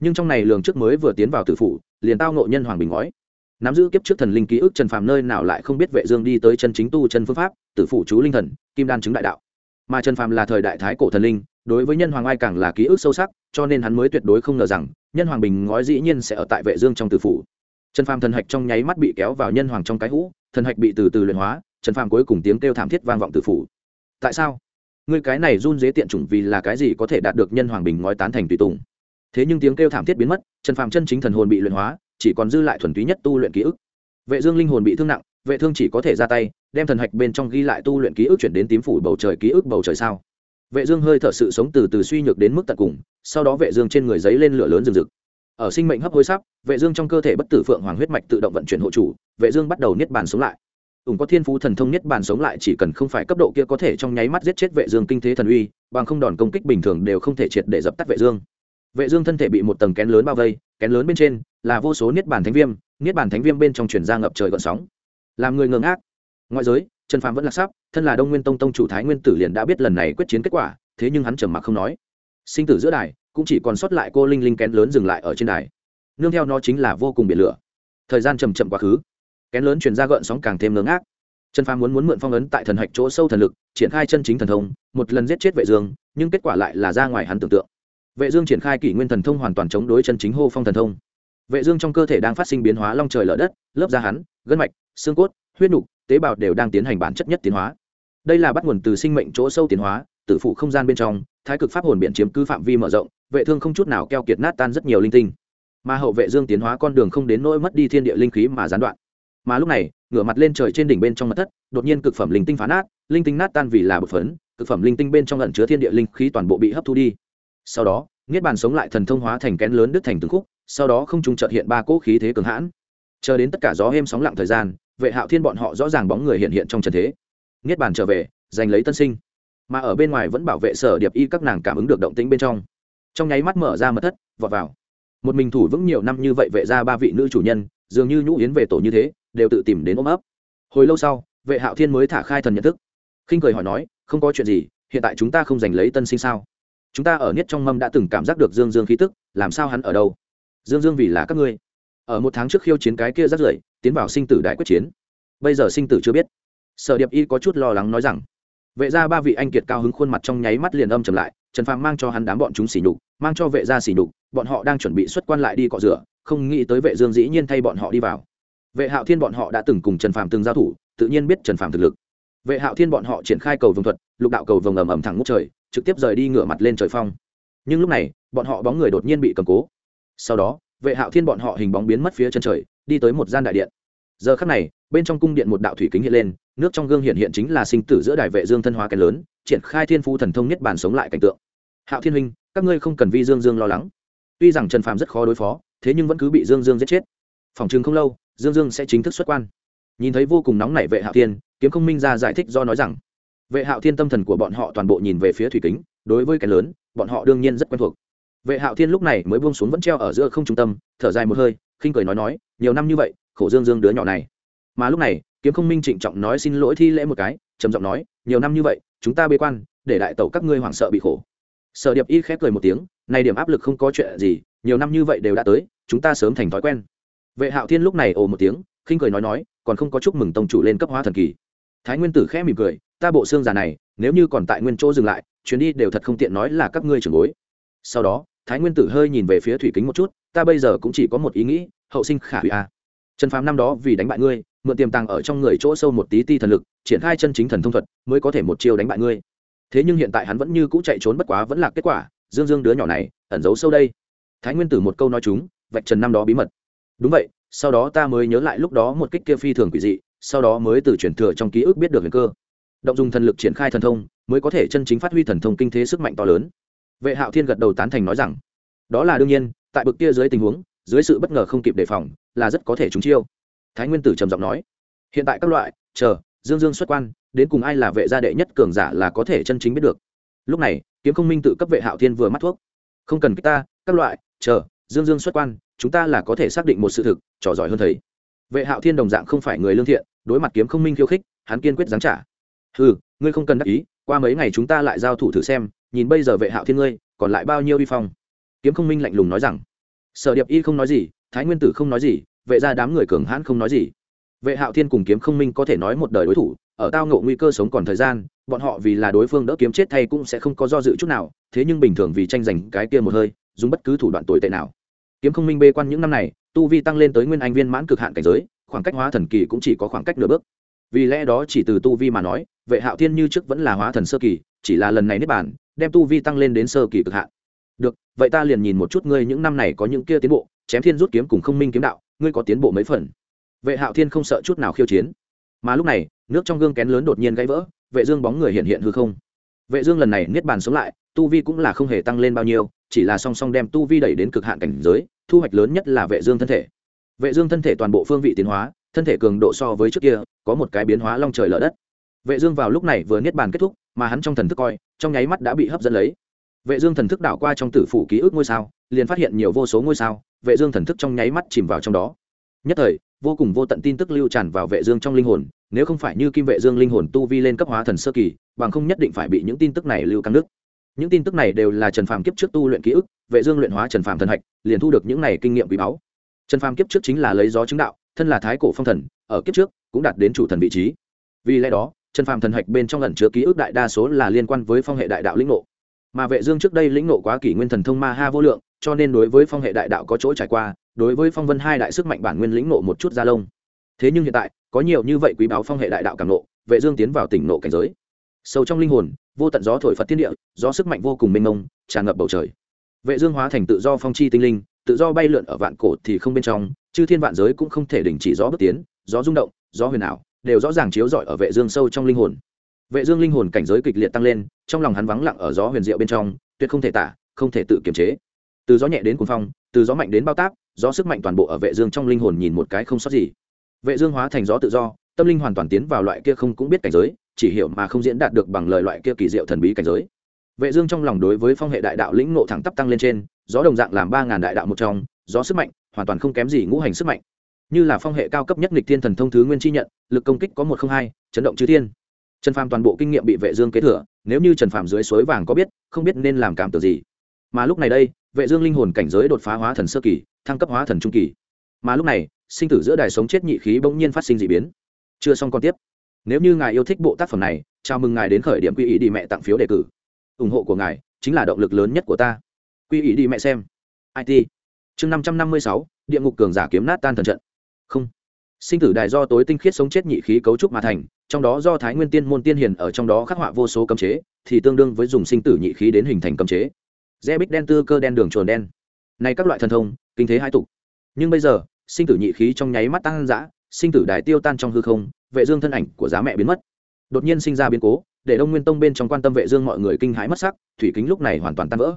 Nhưng trong này lường trước mới vừa tiến vào tử phủ, liền tao ngộ nhân hoàng bình ngói. Nắm giữ kiếp trước thần linh ký ức trần phàm nơi nào lại không biết vệ dương đi tới chân chính tu, chân phương pháp, tử phủ chú linh thần, kim đan chứng đại đạo. Mà trần phàm là thời đại thái cổ thần linh, đối với nhân hoàng ai càng là ký ức sâu sắc, cho nên hắn mới tuyệt đối không ngờ rằng, nhân hoàng bình ngói dĩ nhiên sẽ ở tại vệ dương trong tử phủ. Trần phàm thần hạch trong nháy mắt bị kéo vào nhân hoàng trong cái hũ, thần hạch bị từ từ luyện hóa, trần phàm cuối cùng tiếng kêu thảm thiết vang vọng tử phủ. Tại sao? Ngươi cái này run dế tiện chủng vì là cái gì có thể đạt được nhân hoàng bình ngói tán thành tùy tùng. Thế nhưng tiếng kêu thảm thiết biến mất, trần phàm chân chính thần hồn bị luyện hóa, chỉ còn dư lại thuần túy nhất tu luyện ký ức. Vệ dương linh hồn bị thương nặng, vệ thương chỉ có thể ra tay, đem thần hạch bên trong ghi lại tu luyện ký ức chuyển đến tím phủ bầu trời ký ức bầu trời sao. Vệ dương hơi thở sự sống từ từ suy nhược đến mức tận cùng, sau đó vệ dương trên người giấy lên lửa lớn rừng rực. Ở sinh mệnh hấp hối sắp, vệ dương trong cơ thể bất tử phượng hoàng huyết mạch tự động vận chuyển hộ chủ, vệ dương bắt đầu niết bàn sống lại ủng có thiên phú thần thông nhất bản sống lại chỉ cần không phải cấp độ kia có thể trong nháy mắt giết chết vệ dương kinh thế thần uy, bằng không đòn công kích bình thường đều không thể triệt để dập tắt vệ dương. Vệ dương thân thể bị một tầng kén lớn bao vây, kén lớn bên trên là vô số niết bản thánh viêm, niết bản thánh viêm bên trong truyền ra ngập trời gợn sóng. Làm người ngơ ngác. Ngoại giới, trần phàm vẫn là sắp, thân là đông nguyên tông tông chủ thái nguyên tử liền đã biết lần này quyết chiến kết quả, thế nhưng hắn trầm mặc không nói. Sinh tử giữa đài, cũng chỉ còn sót lại cô linh linh kén lớn dừng lại ở trên đài. Nương theo nó chính là vô cùng biển lửa. Thời gian chầm chậm quá khứ kén lớn truyền ra gợn sóng càng thêm ngơ ngác. Trần phàm muốn muốn mượn phong ấn tại thần hạch chỗ sâu thần lực, triển khai chân chính thần thông, một lần giết chết vệ dương, nhưng kết quả lại là ra ngoài hắn tưởng tượng. Vệ dương triển khai kỷ nguyên thần thông hoàn toàn chống đối chân chính hô phong thần thông. Vệ dương trong cơ thể đang phát sinh biến hóa long trời lở đất, lớp da hắn, gân mạch, xương cốt, huyết nục, tế bào đều đang tiến hành bản chất nhất tiến hóa. Đây là bắt nguồn từ sinh mệnh chỗ sâu tiến hóa tự phụ không gian bên trong, thái cực pháp hồn biện chiếm cứ phạm vi mở rộng, vệ thương không chút nào keo kiệt nát tan rất nhiều linh tinh. Mà hậu vệ dương tiến hóa con đường không đến nỗi mất đi thiên địa linh khí mà gián đoạn mà lúc này, ngửa mặt lên trời trên đỉnh bên trong mặt thất, đột nhiên cực phẩm linh tinh phá nát, linh tinh nát tan vì là bột phấn, cực phẩm linh tinh bên trong lẩn chứa thiên địa linh khí toàn bộ bị hấp thu đi. Sau đó, niết bàn sống lại thần thông hóa thành kén lớn đứt thành từng khúc, sau đó không trung chợt hiện ba cỗ khí thế cường hãn. Chờ đến tất cả gió êm sóng lặng thời gian, vệ hạo thiên bọn họ rõ ràng bóng người hiện hiện trong trần thế. Niết bàn trở về, giành lấy tân sinh. Mà ở bên ngoài vẫn bảo vệ sở điệp y các nàng cảm ứng được động tĩnh bên trong. Trong nháy mắt mở ra mật thất, vọt vào. Một mình thủ vững nhiều năm như vậy vệ ra ba vị nữ chủ nhân, dường như nhũ yến về tổ như thế đều tự tìm đến ôm ấp. Hồi lâu sau, vệ hạo thiên mới thả khai thần nhận thức. Khinh cười hỏi nói, không có chuyện gì, hiện tại chúng ta không giành lấy tân sinh sao? Chúng ta ở niết trong mâm đã từng cảm giác được dương dương khí tức, làm sao hắn ở đâu? Dương dương vì là các ngươi. Ở một tháng trước khiêu chiến cái kia rất rưởi, tiến vào sinh tử đại quyết chiến. Bây giờ sinh tử chưa biết. Sở điệp y có chút lo lắng nói rằng, vệ gia ba vị anh kiệt cao hứng khuôn mặt trong nháy mắt liền âm trầm lại, trần phàm mang cho hắn đám bọn chúng xỉ nhục, mang cho vệ gia xỉ nhục, bọn họ đang chuẩn bị xuất quan lại đi cọ rửa, không nghĩ tới vệ dương dĩ nhiên thay bọn họ đi vào vệ hạo thiên bọn họ đã từng cùng trần phàm từng giao thủ, tự nhiên biết trần phàm thực lực. Vệ hạo thiên bọn họ triển khai cầu vồng thuật, lục đạo cầu vồng ầm ầm thẳng ngút trời, trực tiếp rời đi ngửa mặt lên trời phong. Nhưng lúc này, bọn họ bóng người đột nhiên bị cầm cố. Sau đó, vệ hạo thiên bọn họ hình bóng biến mất phía chân trời, đi tới một gian đại điện. Giờ khắc này, bên trong cung điện một đạo thủy kính hiện lên, nước trong gương hiện hiện chính là sinh tử giữa đại vệ dương thân hóa cái lớn, triển khai thiên phú thần thông nhất bản sống lại cảnh tượng. Hạo thiên huynh, các ngươi không cần vi dương dương lo lắng. Tuy rằng trần phàm rất khó đối phó, thế nhưng vẫn cứ bị dương dương giết chết. Phòng chừng không lâu dương dương sẽ chính thức xuất quan. Nhìn thấy vô cùng nóng nảy vệ hạo thiên, kiếm không minh ra giải thích do nói rằng, vệ hạo thiên tâm thần của bọn họ toàn bộ nhìn về phía thủy kính, đối với cái lớn, bọn họ đương nhiên rất quen thuộc. Vệ hạo thiên lúc này mới buông xuống vẫn treo ở giữa không trung tâm, thở dài một hơi, khinh cười nói nói, nhiều năm như vậy, khổ dương dương đứa nhỏ này. Mà lúc này, kiếm không minh trịnh trọng nói xin lỗi thi lễ một cái, trầm giọng nói, nhiều năm như vậy, chúng ta bế quan, để đại tẩu các ngươi hoảng sợ bị khổ. Sở điệp y khép cười một tiếng này điểm áp lực không có chuyện gì, nhiều năm như vậy đều đã tới, chúng ta sớm thành thói quen vệ hạo thiên lúc này ồ một tiếng, khinh cười nói nói, còn không có chúc mừng tông chủ lên cấp hóa thần kỳ. Thái nguyên tử khẽ mỉm cười, ta bộ xương già này, nếu như còn tại nguyên chỗ dừng lại, chuyến đi đều thật không tiện nói là các ngươi trưởng bối. Sau đó, thái nguyên tử hơi nhìn về phía thủy kính một chút, ta bây giờ cũng chỉ có một ý nghĩ, hậu sinh khả hủy a. Trần phàm năm đó vì đánh bại ngươi, mượn tiềm tàng ở trong người chỗ sâu một tí ti thần lực, triển khai chân chính thần thông thuật, mới có thể một chiêu đánh bại ngươi. Thế nhưng hiện tại hắn vẫn như cũ chạy trốn bất quá vẫn là kết quả, dương dương đứa nhỏ này, ẩn giấu sâu đây. Thái nguyên tử một câu nói chúng, vạch trần năm đó bí mật đúng vậy, sau đó ta mới nhớ lại lúc đó một kích kia phi thường quỷ dị, sau đó mới từ truyền thừa trong ký ức biết được huyền cơ. Động dùng thần lực triển khai thần thông, mới có thể chân chính phát huy thần thông kinh thế sức mạnh to lớn. Vệ hạo thiên gật đầu tán thành nói rằng, đó là đương nhiên, tại bực kia dưới tình huống, dưới sự bất ngờ không kịp đề phòng, là rất có thể trúng chiêu. Thái nguyên tử trầm giọng nói, hiện tại các loại, chờ, dương dương xuất quan, đến cùng ai là vệ gia đệ nhất cường giả là có thể chân chính biết được. Lúc này, kiếm không minh tự cấp vệ hạo thiên vừa mắt thuốc, không cần kích ta, các loại, chờ, dương dương xuất quan chúng ta là có thể xác định một sự thực, trò giỏi hơn thầy. Vệ hạo thiên đồng dạng không phải người lương thiện, đối mặt kiếm không minh khiêu khích, hắn kiên quyết giáng trả. Hừ, ngươi không cần đắc ý, qua mấy ngày chúng ta lại giao thủ thử xem, nhìn bây giờ vệ hạo thiên ngươi, còn lại bao nhiêu uy phong? Kiếm không minh lạnh lùng nói rằng. Sở điệp y không nói gì, thái nguyên tử không nói gì, vệ ra đám người cường hãn không nói gì. Vệ hạo thiên cùng kiếm không minh có thể nói một đời đối thủ, ở tao ngộ nguy cơ sống còn thời gian, bọn họ vì là đối phương đỡ kiếm chết thay cũng sẽ không có do dự chút nào, thế nhưng bình thường vì tranh giành cái kia một hơi, dùng bất cứ thủ đoạn tồi tệ nào kiếm không minh bê quan những năm này, tu vi tăng lên tới nguyên anh viên mãn cực hạn cảnh giới, khoảng cách hóa thần kỳ cũng chỉ có khoảng cách nửa bước. Vì lẽ đó chỉ từ tu vi mà nói, vệ hạo thiên như trước vẫn là hóa thần sơ kỳ, chỉ là lần này niết bản đem tu vi tăng lên đến sơ kỳ cực hạn. Được, vậy ta liền nhìn một chút ngươi những năm này có những kia tiến bộ, chém thiên rút kiếm cùng không minh kiếm đạo, ngươi có tiến bộ mấy phần? Vệ hạo thiên không sợ chút nào khiêu chiến. Mà lúc này, nước trong gương kén lớn đột nhiên gãy vỡ, vệ dương bóng người hiện hiện hư không. Vệ dương lần này niết bàn sống lại, tu vi cũng là không hề tăng lên bao nhiêu, chỉ là song song đem tu vi đẩy đến cực hạn cảnh giới thu hoạch lớn nhất là vệ dương thân thể. Vệ dương thân thể toàn bộ phương vị tiến hóa, thân thể cường độ so với trước kia, có một cái biến hóa long trời lở đất. Vệ dương vào lúc này vừa niết bàn kết thúc, mà hắn trong thần thức coi, trong nháy mắt đã bị hấp dẫn lấy. Vệ dương thần thức đảo qua trong tử phủ ký ức ngôi sao, liền phát hiện nhiều vô số ngôi sao, vệ dương thần thức trong nháy mắt chìm vào trong đó. Nhất thời, vô cùng vô tận tin tức lưu tràn vào vệ dương trong linh hồn, nếu không phải như kim vệ dương linh hồn tu vi lên cấp hóa thần sơ kỳ, bằng không nhất định phải bị những tin tức này lưu căng nước những tin tức này đều là trần phàm kiếp trước tu luyện ký ức, vệ dương luyện hóa trần phàm thần hạch, liền thu được những này kinh nghiệm quý báu. Trần phàm kiếp trước chính là lấy gió chứng đạo, thân là thái cổ phong thần, ở kiếp trước cũng đạt đến chủ thần vị trí. Vì lẽ đó, trần phàm thần hạch bên trong lần chứa ký ức đại đa số là liên quan với phong hệ đại đạo lĩnh ngộ. Mà vệ dương trước đây lĩnh ngộ quá kỷ nguyên thần thông ma ha vô lượng, cho nên đối với phong hệ đại đạo có chỗ trải qua, đối với phong vân hai đại sức mạnh bản nguyên lĩnh ngộ một chút gia lông. Thế nhưng hiện tại, có nhiều như vậy quý báo phong hệ đại đạo càng nộ vệ dương tiến vào tỉnh nộ cảnh giới sâu trong linh hồn, vô tận gió thổi phật thiên địa, gió sức mạnh vô cùng mênh mông, tràn ngập bầu trời. Vệ dương hóa thành tự do phong chi tinh linh, tự do bay lượn ở vạn cổ thì không bên trong, chư thiên vạn giới cũng không thể đình chỉ gió bước tiến, gió rung động, gió huyền ảo, đều rõ ràng chiếu rọi ở vệ dương sâu trong linh hồn. Vệ dương linh hồn cảnh giới kịch liệt tăng lên, trong lòng hắn vắng lặng ở gió huyền diệu bên trong, tuyệt không thể tả, không thể tự kiềm chế. Từ gió nhẹ đến cuồng phong, từ gió mạnh đến bao táp, gió sức mạnh toàn bộ ở vệ dương trong linh hồn nhìn một cái không sót gì. Vệ dương hóa thành gió tự do, tâm linh hoàn toàn tiến vào loại kia không cũng biết cảnh giới chỉ hiểu mà không diễn đạt được bằng lời loại kia kỳ diệu thần bí cảnh giới. Vệ dương trong lòng đối với phong hệ đại đạo lĩnh ngộ thẳng tắp tăng lên trên, gió đồng dạng làm ba ngàn đại đạo một trong, gió sức mạnh, hoàn toàn không kém gì ngũ hành sức mạnh. Như là phong hệ cao cấp nhất nghịch thiên thần thông thứ nguyên chi nhận, lực công kích có một không hai, chấn động chư thiên. Trần phàm toàn bộ kinh nghiệm bị vệ dương kế thừa, nếu như trần phàm dưới suối vàng có biết, không biết nên làm cảm tưởng gì. Mà lúc này đây, vệ dương linh hồn cảnh giới đột phá hóa thần sơ kỳ, thăng cấp hóa thần trung kỳ. Mà lúc này, sinh tử giữa đài sống chết nhị khí bỗng nhiên phát sinh dị biến. Chưa xong còn tiếp nếu như ngài yêu thích bộ tác phẩm này, chào mừng ngài đến khởi điểm quy ý đi mẹ tặng phiếu đề cử. Ủng hộ của ngài chính là động lực lớn nhất của ta. Quy ý đi mẹ xem. It chương năm trăm năm mươi sáu, địa ngục cường giả kiếm nát tan thần trận. Không. Sinh tử đài do tối tinh khiết sống chết nhị khí cấu trúc mà thành, trong đó do thái nguyên tiên môn tiên hiền ở trong đó khắc họa vô số cấm chế, thì tương đương với dùng sinh tử nhị khí đến hình thành cấm chế. Re bích đen tư cơ đen đường trồn đen. Nay các loại thần thông, kinh thế hai tục. Nhưng bây giờ, sinh tử nhị khí trong nháy mắt tăng dã sinh tử đài tiêu tan trong hư không, vệ dương thân ảnh của giá mẹ biến mất. Đột nhiên sinh ra biến cố, để đông nguyên tông bên trong quan tâm vệ dương mọi người kinh hãi mất sắc, thủy kính lúc này hoàn toàn tan vỡ.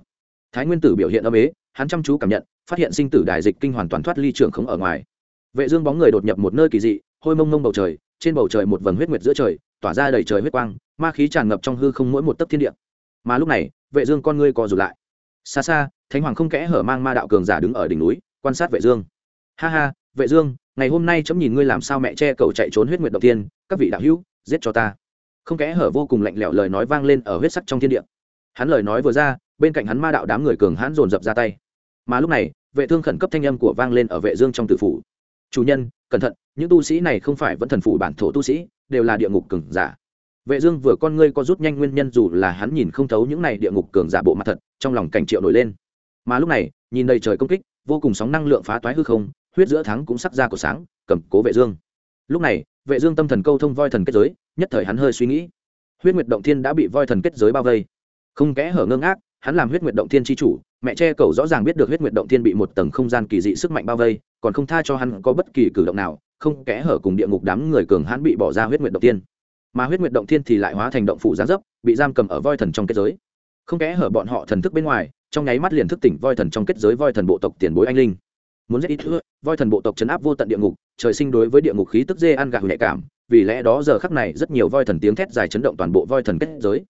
Thái nguyên tử biểu hiện âm ế, hắn chăm chú cảm nhận, phát hiện sinh tử đài dịch kinh hoàn toàn thoát ly trường khống ở ngoài. Vệ dương bóng người đột nhập một nơi kỳ dị, hôi mông mông bầu trời, trên bầu trời một vầng huyết nguyệt giữa trời, tỏa ra đầy trời huyết quang, ma khí tràn ngập trong hư không mỗi một tấc thiên địa. Mà lúc này, vệ dương con ngươi co rụt lại. Xa xa, thánh hoàng không kẽ hở mang ma đạo cường giả đứng ở đỉnh núi, quan sát vệ dương. Ha ha, vệ dương ngày hôm nay chấm nhìn ngươi làm sao mẹ che cậu chạy trốn huyết nguyệt đầu tiên, các vị đạo hữu, giết cho ta. Không kẽ hở vô cùng lạnh lẽo lời nói vang lên ở huyết sắc trong thiên địa. Hắn lời nói vừa ra, bên cạnh hắn ma đạo đám người cường hãn dồn dập ra tay. Mà lúc này, vệ thương khẩn cấp thanh âm của vang lên ở vệ dương trong tử phủ. Chủ nhân, cẩn thận, những tu sĩ này không phải vẫn thần phủ bản thổ tu sĩ, đều là địa ngục cường giả. Vệ dương vừa con ngươi có rút nhanh nguyên nhân dù là hắn nhìn không thấu những này địa ngục cường giả bộ mặt thật, trong lòng cảnh triệu nổi lên. Mà lúc này, nhìn đầy trời công kích, vô cùng sóng năng lượng phá toái hư không huyết giữa thắng cũng sắc ra của sáng, cầm cố vệ dương. Lúc này, vệ dương tâm thần câu thông voi thần kết giới, nhất thời hắn hơi suy nghĩ. Huyết nguyệt động thiên đã bị voi thần kết giới bao vây. Không kẽ hở ngơ ngác, hắn làm huyết nguyệt động thiên chi chủ, mẹ che cầu rõ ràng biết được huyết nguyệt động thiên bị một tầng không gian kỳ dị sức mạnh bao vây, còn không tha cho hắn có bất kỳ cử động nào, không kẽ hở cùng địa ngục đám người cường hắn bị bỏ ra huyết nguyệt động thiên. Mà huyết nguyệt động thiên thì lại hóa thành động phủ giáng dấp, bị giam cầm ở voi thần trong kết giới. Không kẽ hở bọn họ thần thức bên ngoài, trong nháy mắt liền thức tỉnh voi thần trong kết giới voi thần bộ tộc tiền bối anh linh muốn giết ít thưa voi thần bộ tộc chấn áp vô tận địa ngục, trời sinh đối với địa ngục khí tức dê ăn gà nhạy cảm, vì lẽ đó giờ khắc này rất nhiều voi thần tiếng thét dài chấn động toàn bộ voi thần kết giới.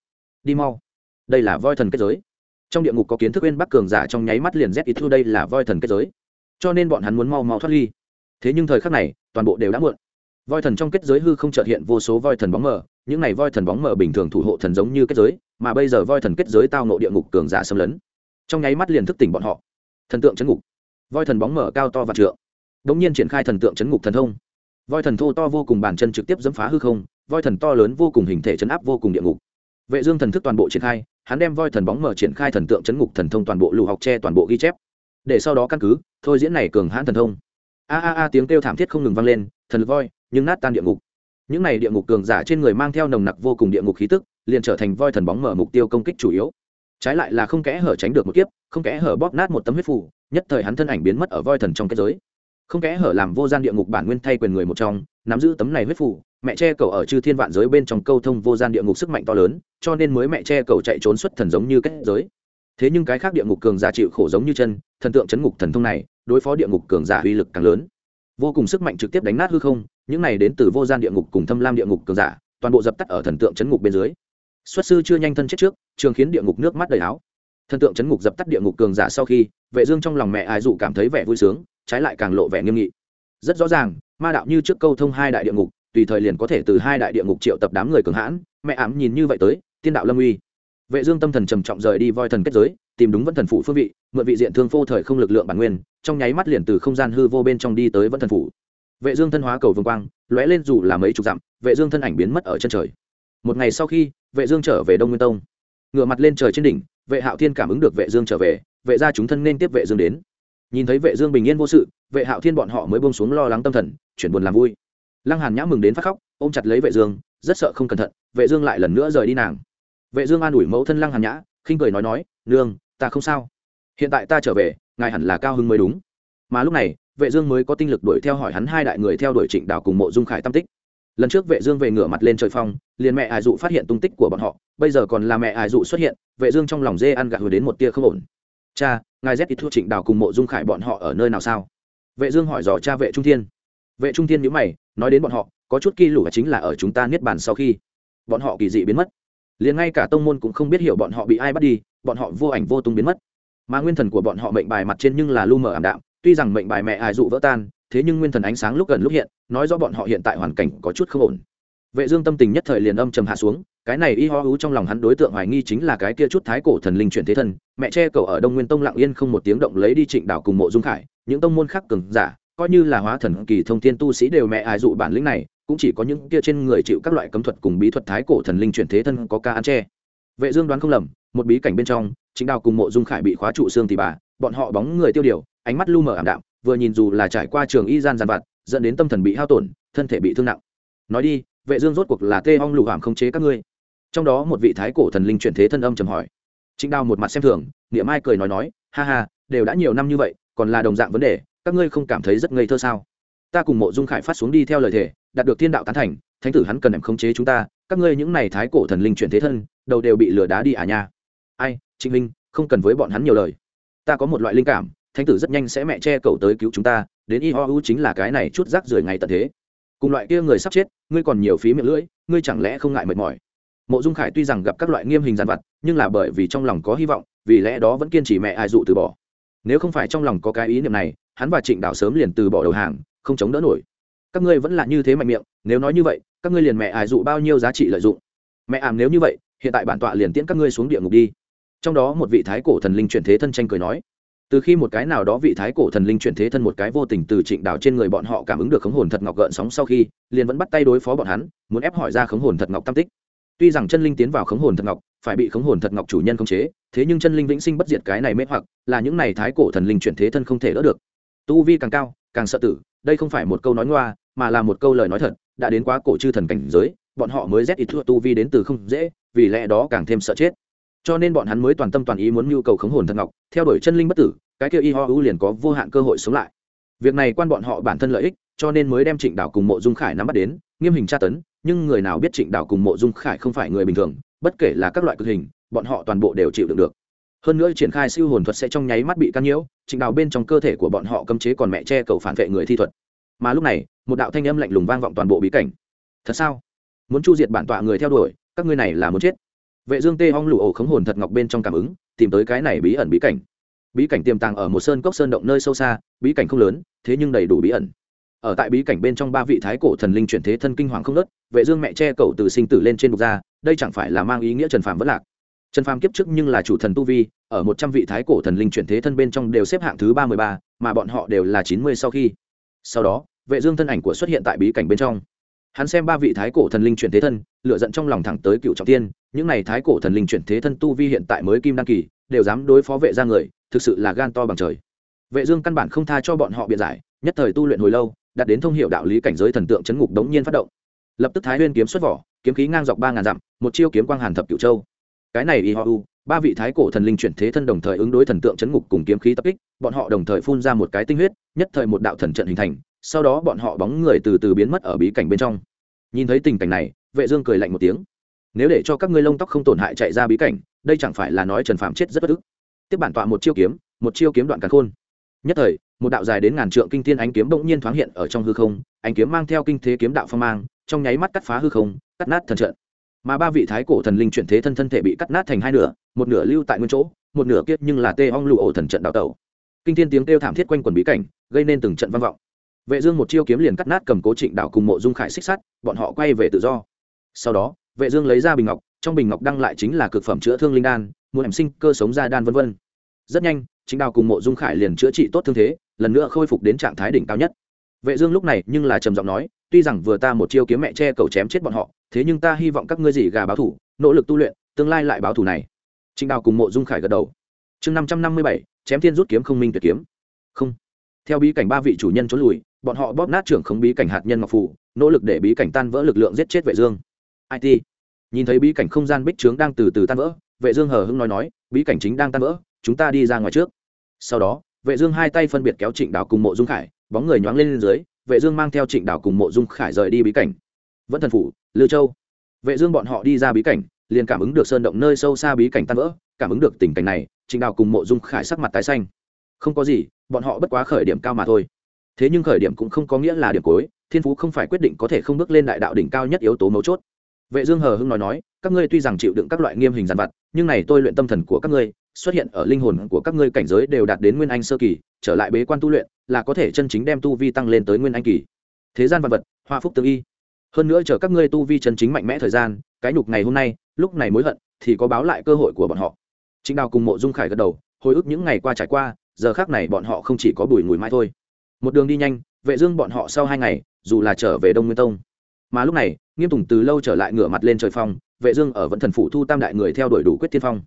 Đi mau. Đây là voi thần kết giới. Trong địa ngục có kiến thức bên bắc cường giả trong nháy mắt liền rét ít thu đây là voi thần kết giới. Cho nên bọn hắn muốn mau mau thoát ly. Thế nhưng thời khắc này, toàn bộ đều đã muộn. Voi thần trong kết giới hư không trợt hiện vô số voi thần bóng mờ, những này voi thần bóng mờ bình thường thủ hộ thần giống như kết giới, mà bây giờ voi thần kết giới tao nộ địa ngục cường giả xâm lấn. Trong nháy mắt liền thức tỉnh bọn họ. Thần tượng chấn ngục voi thần bóng mở cao to và trượng. Đ ỗ n g nhiên triển khai thần tượng chấn ngục thần thông. Voi thần thô to vô cùng bàn chân trực tiếp dẫm phá hư không, voi thần to lớn vô cùng hình thể chấn áp vô cùng địa ngục. Vệ dương thần thức toàn bộ triển khai, hắn đem voi thần bóng mở triển khai thần tượng chấn ngục thần thông toàn bộ lù học tre toàn bộ ghi chép. Để sau đó căn cứ, thôi diễn này cường hãn thần thông. A a a, tiếng kêu thảm thiết không ngừng vang lên, thần lực voi, nhưng nát tan địa ngục. Những này địa ngục cường giả trên người mang theo nồng nặc vô cùng địa ngục khí tức, liền trở thành voi thần bóng mở mục tiêu công kích chủ yếu trái lại là không kẽ hở tránh được một kiếp, không kẽ hở bóp nát một tấm huyết phủ nhất thời hắn thân ảnh biến mất ở voi thần trong kết giới. Không kẽ hở làm vô gian địa ngục bản nguyên thay quyền người một trong, nắm giữ tấm này huyết phủ mẹ che cầu ở chư thiên vạn giới bên trong câu thông vô gian địa ngục sức mạnh to lớn, cho nên mới mẹ che cầu chạy trốn xuất thần giống như kết giới. Thế nhưng cái khác địa ngục cường giả chịu khổ giống như chân, thần tượng chấn ngục thần thông này, đối phó địa ngục cường giả uy lực càng lớn. Vô cùng sức mạnh trực tiếp đánh nát hư không, những này đến từ vô gian địa ngục cùng thâm lam địa ngục cường giả, toàn bộ dập tắt ở thần tượng chấn ngục bên dưới xuất sư chưa nhanh thân chết trước, trường khiến địa ngục nước mắt đầy áo. Thần tượng chấn ngục dập tắt địa ngục cường giả sau khi, vệ dương trong lòng mẹ ai dụ cảm thấy vẻ vui sướng, trái lại càng lộ vẻ nghiêm nghị. Rất rõ ràng, ma đạo như trước câu thông hai đại địa ngục, tùy thời liền có thể từ hai đại địa ngục triệu tập đám người cường hãn, mẹ ám nhìn như vậy tới, tiên đạo lâm uy. Vệ dương tâm thần trầm trọng rời đi voi thần kết giới, tìm đúng vẫn thần phủ phương vị, mượn vị diện thương phô thời không lực lượng bản nguyên, trong nháy mắt liền từ không gian hư vô bên trong đi tới vẫn thần phủ. Vệ dương thân hóa cầu vương quang, lóe lên dù là mấy chục dặm, vệ dương thân ảnh biến mất ở chân trời. Một ngày sau khi vệ dương trở về đông nguyên tông ngửa mặt lên trời trên đỉnh vệ hạo thiên cảm ứng được vệ dương trở về vệ gia chúng thân nên tiếp vệ dương đến nhìn thấy vệ dương bình yên vô sự vệ hạo thiên bọn họ mới buông xuống lo lắng tâm thần chuyển buồn làm vui lăng hàn nhã mừng đến phát khóc ôm chặt lấy vệ dương rất sợ không cẩn thận vệ dương lại lần nữa rời đi nàng vệ dương an ủi mẫu thân lăng hàn nhã khinh cười nói nói nương ta không sao hiện tại ta trở về ngài hẳn là cao hưng mới đúng mà lúc này vệ dương mới có tinh lực đuổi theo hỏi hắn hai đại người theo đuổi trịnh đào cùng mộ dung khải tâm tích lần trước vệ dương về ngửa mặt lên trời phong, liền mẹ ải dụ phát hiện tung tích của bọn họ, bây giờ còn là mẹ ải dụ xuất hiện, vệ dương trong lòng dê ăn gạt hồi đến một tia không ổn. Cha, ngài z ít thua trịnh đào cùng mộ dung khải bọn họ ở nơi nào sao? Vệ dương hỏi dò cha vệ trung thiên. Vệ trung thiên nhíu mày, nói đến bọn họ, có chút kỳ lủ chính là ở chúng ta niết bàn sau khi bọn họ kỳ dị biến mất. Liền ngay cả tông môn cũng không biết hiểu bọn họ bị ai bắt đi, bọn họ vô ảnh vô tung biến mất. Mà nguyên thần của bọn họ mệnh bài mặt trên nhưng là lu mờ ảm đạm, tuy rằng mệnh bài mẹ ải dụ vỡ tan, thế nhưng nguyên thần ánh sáng lúc gần lúc hiện nói rõ bọn họ hiện tại hoàn cảnh có chút không ổn. Vệ dương tâm tình nhất thời liền âm trầm hạ xuống, cái này y ho hú trong lòng hắn đối tượng hoài nghi chính là cái kia chút thái cổ thần linh chuyển thế thân, mẹ che cậu ở đông nguyên tông lặng yên không một tiếng động lấy đi trịnh đảo cùng mộ dung khải, những tông môn khác cường giả, coi như là hóa thần kỳ thông thiên tu sĩ đều mẹ ai dụ bản lĩnh này, cũng chỉ có những kia trên người chịu các loại cấm thuật cùng bí thuật thái cổ thần linh chuyển thế thân có ca ăn che. Vệ dương đoán không lầm, một bí cảnh bên trong chính đào cùng mộ dung khải bị khóa trụ xương thì bà, bọn họ bóng người tiêu điều, ánh mắt lu mờ ảm đạm, vừa nhìn dù là trải qua trường y gian giàn vặt dẫn đến tâm thần bị hao tổn thân thể bị thương nặng. Nói đi vệ dương rốt cuộc là tê ong lù hàm không chế các ngươi. Trong đó một vị thái cổ thần linh chuyển thế thân âm trầm hỏi. Trịnh đào một mặt xem thường niệm ai cười nói nói ha ha đều đã nhiều năm như vậy còn là đồng dạng vấn đề các ngươi không cảm thấy rất ngây thơ sao? Ta cùng mộ dung khải phát xuống đi theo lời thề đạt được thiên đạo tán thành thánh tử hắn cần em khống chế chúng ta các ngươi những này thái cổ thần linh chuyển thế thân đầu đều bị lừa đá đi à nha. Ai trịnh Minh, không cần với bọn hắn nhiều lời. Ta có một loại linh cảm thánh tử rất nhanh sẽ mẹ che cầu tới cứu chúng ta đến y ho u chính là cái này chút rác rưởi ngày tận thế. Cùng loại kia người sắp chết, ngươi còn nhiều phí miệng lưỡi, ngươi chẳng lẽ không ngại mệt mỏi? Mộ dung khải tuy rằng gặp các loại nghiêm hình dàn vặt, nhưng là bởi vì trong lòng có hy vọng, vì lẽ đó vẫn kiên trì mẹ ai dụ từ bỏ. Nếu không phải trong lòng có cái ý niệm này, hắn và trịnh Đạo sớm liền từ bỏ đầu hàng, không chống đỡ nổi. Các ngươi vẫn là như thế mạnh miệng, nếu nói như vậy, các ngươi liền mẹ ai dụ bao nhiêu giá trị lợi dụng? Mẹ ảm nếu như vậy, hiện tại bản tọa liền tiễn các ngươi xuống địa ngục đi. Trong đó một vị thái cổ thần linh chuyển thế thân tranh cười nói từ khi một cái nào đó vị thái cổ thần linh chuyển thế thân một cái vô tình từ trịnh đảo trên người bọn họ cảm ứng được khống hồn thật ngọc gợn sóng sau khi, liền vẫn bắt tay đối phó bọn hắn, muốn ép hỏi ra khống hồn thật ngọc tam tích. Tuy rằng chân linh tiến vào khống hồn thật ngọc, phải bị khống hồn thật ngọc chủ nhân khống chế, thế nhưng chân linh vĩnh sinh bất diệt cái này mê hoặc, là những này thái cổ thần linh chuyển thế thân không thể đỡ được. Tu vi càng cao, càng sợ tử, đây không phải một câu nói ngoa, mà là một câu lời nói thật, đã đến quá cổ chư thần cảnh giới, bọn họ mới rét ít thua tu vi đến từ không dễ, vì lẽ đó càng thêm sợ chết. Cho nên bọn hắn mới toàn tâm toàn ý muốn nhu cầu khống hồn thật ngọc, theo đuổi chân linh bất tử cái kia y ho u liền có vô hạn cơ hội sống lại. Việc này quan bọn họ bản thân lợi ích, cho nên mới đem trịnh đảo cùng mộ dung khải nắm bắt đến, nghiêm hình tra tấn, nhưng người nào biết trịnh đảo cùng mộ dung khải không phải người bình thường, bất kể là các loại cực hình, bọn họ toàn bộ đều chịu đựng được. Hơn nữa triển khai siêu hồn thuật sẽ trong nháy mắt bị căn nhiễu, trịnh đảo bên trong cơ thể của bọn họ cấm chế còn mẹ che cầu phản vệ người thi thuật. Mà lúc này, một đạo thanh âm lạnh lùng vang vọng toàn bộ bí cảnh. Thật sao? Muốn chu diệt bản tọa người theo đuổi, các ngươi này là muốn chết. Vệ dương tê hong lụ ổ khống hồn thật ngọc bên trong cảm ứng, tìm tới cái này bí ẩn bí cảnh bí cảnh tiềm tàng ở một sơn cốc sơn động nơi sâu xa, bí cảnh không lớn, thế nhưng đầy đủ bí ẩn. Ở tại bí cảnh bên trong ba vị thái cổ thần linh chuyển thế thân kinh hoàng không nớt, vệ dương mẹ che cậu từ sinh tử lên trên bục ra, đây chẳng phải là mang ý nghĩa trần phàm vẫn lạc. Trần phàm kiếp trước nhưng là chủ thần tu vi, ở một trăm vị thái cổ thần linh chuyển thế thân bên trong đều xếp hạng thứ ba mươi ba, mà bọn họ đều là chín mươi sau khi. Sau đó, vệ dương thân ảnh của xuất hiện tại bí cảnh bên trong. Hắn xem ba vị thái cổ thần linh chuyển thế thân lựa giận trong lòng thẳng tới cựu trọng tiên, những này thái cổ thần linh chuyển thế thân tu vi hiện tại mới kim đăng kỳ đều dám đối phó vệ ra người, thực sự là gan to bằng trời. Vệ dương căn bản không tha cho bọn họ biện giải, nhất thời tu luyện hồi lâu, đạt đến thông hiểu đạo lý cảnh giới thần tượng chấn ngục đống nhiên phát động. Lập tức thái nguyên kiếm xuất vỏ, kiếm khí ngang dọc ba ngàn dặm, một chiêu kiếm quang hàn thập cửu châu. Cái này y ho u, ba vị thái cổ thần linh chuyển thế thân đồng thời ứng đối thần tượng chấn ngục cùng kiếm khí tập kích, bọn họ đồng thời phun ra một cái tinh huyết, nhất thời một đạo thần trận hình thành, sau đó bọn họ bóng người từ từ biến mất ở bí cảnh bên trong. Nhìn thấy tình cảnh này, vệ dương cười lạnh một tiếng. Nếu để cho các ngươi lông tóc không tổn hại chạy ra bí cảnh đây chẳng phải là nói trần phạm chết rất bất ức. Tiếp bản tọa một chiêu kiếm, một chiêu kiếm đoạn càn khôn. Nhất thời, một đạo dài đến ngàn trượng kinh thiên ánh kiếm bỗng nhiên thoáng hiện ở trong hư không, ánh kiếm mang theo kinh thế kiếm đạo phong mang, trong nháy mắt cắt phá hư không, cắt nát thần trận. Mà ba vị thái cổ thần linh chuyển thế thân thân thể bị cắt nát thành hai nửa, một nửa lưu tại nguyên chỗ, một nửa kiết nhưng là tê ong lụ ổ thần trận đạo tẩu. Kinh thiên tiếng kêu thảm thiết quanh quần bí cảnh, gây nên từng trận vang vọng. Vệ dương một chiêu kiếm liền cắt nát cầm cố trịnh đạo cùng mộ dung khải xích sắt, bọn họ quay về tự do. Sau đó, vệ dương lấy ra bình ngọc trong bình ngọc đăng lại chính là cực phẩm chữa thương linh đan, muốn em sinh cơ sống ra đan vân vân. Rất nhanh, chính đào cùng mộ dung khải liền chữa trị tốt thương thế, lần nữa khôi phục đến trạng thái đỉnh cao nhất. Vệ dương lúc này nhưng là trầm giọng nói, tuy rằng vừa ta một chiêu kiếm mẹ che cầu chém chết bọn họ, thế nhưng ta hy vọng các ngươi gì gà báo thủ, nỗ lực tu luyện, tương lai lại báo thủ này. Chính đào cùng mộ dung khải gật đầu. Chương năm trăm năm mươi bảy, chém thiên rút kiếm không minh tuyệt kiếm. Không. Theo bí cảnh ba vị chủ nhân trốn lùi, bọn họ bóp nát trưởng không bí cảnh hạt nhân ngọc phủ nỗ lực để bí cảnh tan vỡ lực lượng giết chết vệ dương. It nhìn thấy bí cảnh không gian bích trướng đang từ từ tan vỡ vệ dương hờ hững nói nói bí cảnh chính đang tan vỡ chúng ta đi ra ngoài trước. Sau đó vệ dương hai tay phân biệt kéo trịnh đào cùng mộ dung khải bóng người nhoáng lên, lên dưới vệ dương mang theo trịnh đào cùng mộ dung khải rời đi bí cảnh. Vẫn thần phủ lư châu. Vệ dương bọn họ đi ra bí cảnh liền cảm ứng được sơn động nơi sâu xa bí cảnh tan vỡ cảm ứng được tình cảnh này trịnh đào cùng mộ dung khải sắc mặt tái xanh. Không có gì bọn họ bất quá khởi điểm cao mà thôi. Thế nhưng khởi điểm cũng không có nghĩa là điểm cuối thiên phú không phải quyết định có thể không bước lên đại đạo đỉnh cao nhất yếu tố mấu chốt vệ dương hờ hững nói nói, các ngươi tuy rằng chịu đựng các loại nghiêm hình giàn vặt, nhưng này tôi luyện tâm thần của các ngươi, xuất hiện ở linh hồn của các ngươi cảnh giới đều đạt đến nguyên anh sơ kỳ, trở lại bế quan tu luyện, là có thể chân chính đem tu vi tăng lên tới nguyên anh kỳ. Thế gian vật vật, hoa phúc tương y. Hơn nữa chờ các ngươi tu vi chân chính mạnh mẽ thời gian, cái nhục ngày hôm nay, lúc này mối hận, thì có báo lại cơ hội của bọn họ. Chính đào cùng mộ dung khải gật đầu, hồi ức những ngày qua trải qua, giờ khác này bọn họ không chỉ có bùi mùi mai thôi. Một đường đi nhanh, vệ dương bọn họ sau hai ngày, dù là trở về đông nguyên tông mà lúc này, nghiêm tùng từ lâu trở lại ngửa mặt lên trời phong, vệ dương ở vẫn thần phủ thu tam đại người theo đuổi đủ quyết tiên phong.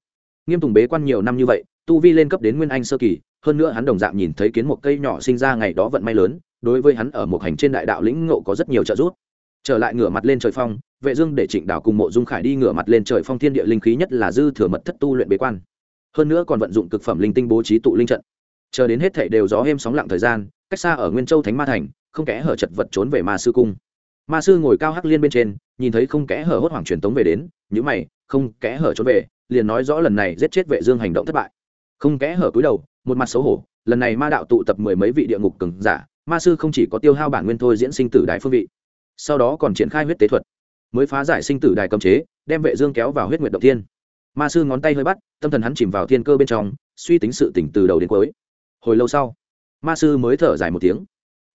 Nghiêm tùng bế quan nhiều năm như vậy, tu vi lên cấp đến nguyên anh sơ kỳ, hơn nữa hắn đồng dạng nhìn thấy kiến một cây nhỏ sinh ra ngày đó vận may lớn, đối với hắn ở một hành trên đại đạo lĩnh ngộ có rất nhiều trợ giúp. Trở lại ngửa mặt lên trời phong, vệ dương để trịnh đảo cùng mộ dung khải đi ngửa mặt lên trời phong thiên địa linh khí nhất là dư thừa mật thất tu luyện bế quan. Hơn nữa còn vận dụng cực phẩm linh tinh bố trí tụ linh trận. Chờ đến hết thảy đều gió êm sóng lặng thời gian, cách xa ở nguyên châu thánh ma thành, không kẽ hở chật vật trốn về ma sư cung ma sư ngồi cao hắc liên bên trên, nhìn thấy không kẽ hở hốt hoảng truyền tống về đến những mày, không kẽ hở trốn về, liền nói rõ lần này giết chết vệ dương hành động thất bại. Không kẽ hở cúi đầu, một mặt xấu hổ, lần này ma đạo tụ tập mười mấy vị địa ngục cường giả, ma sư không chỉ có tiêu hao bản nguyên thôi diễn sinh tử đại phương vị, sau đó còn triển khai huyết tế thuật, mới phá giải sinh tử đài cấm chế, đem vệ dương kéo vào huyết nguyệt động thiên. Ma sư ngón tay hơi bắt, tâm thần hắn chìm vào thiên cơ bên trong, suy tính sự tỉnh từ đầu đến cuối. Hồi lâu sau, ma sư mới thở dài một tiếng.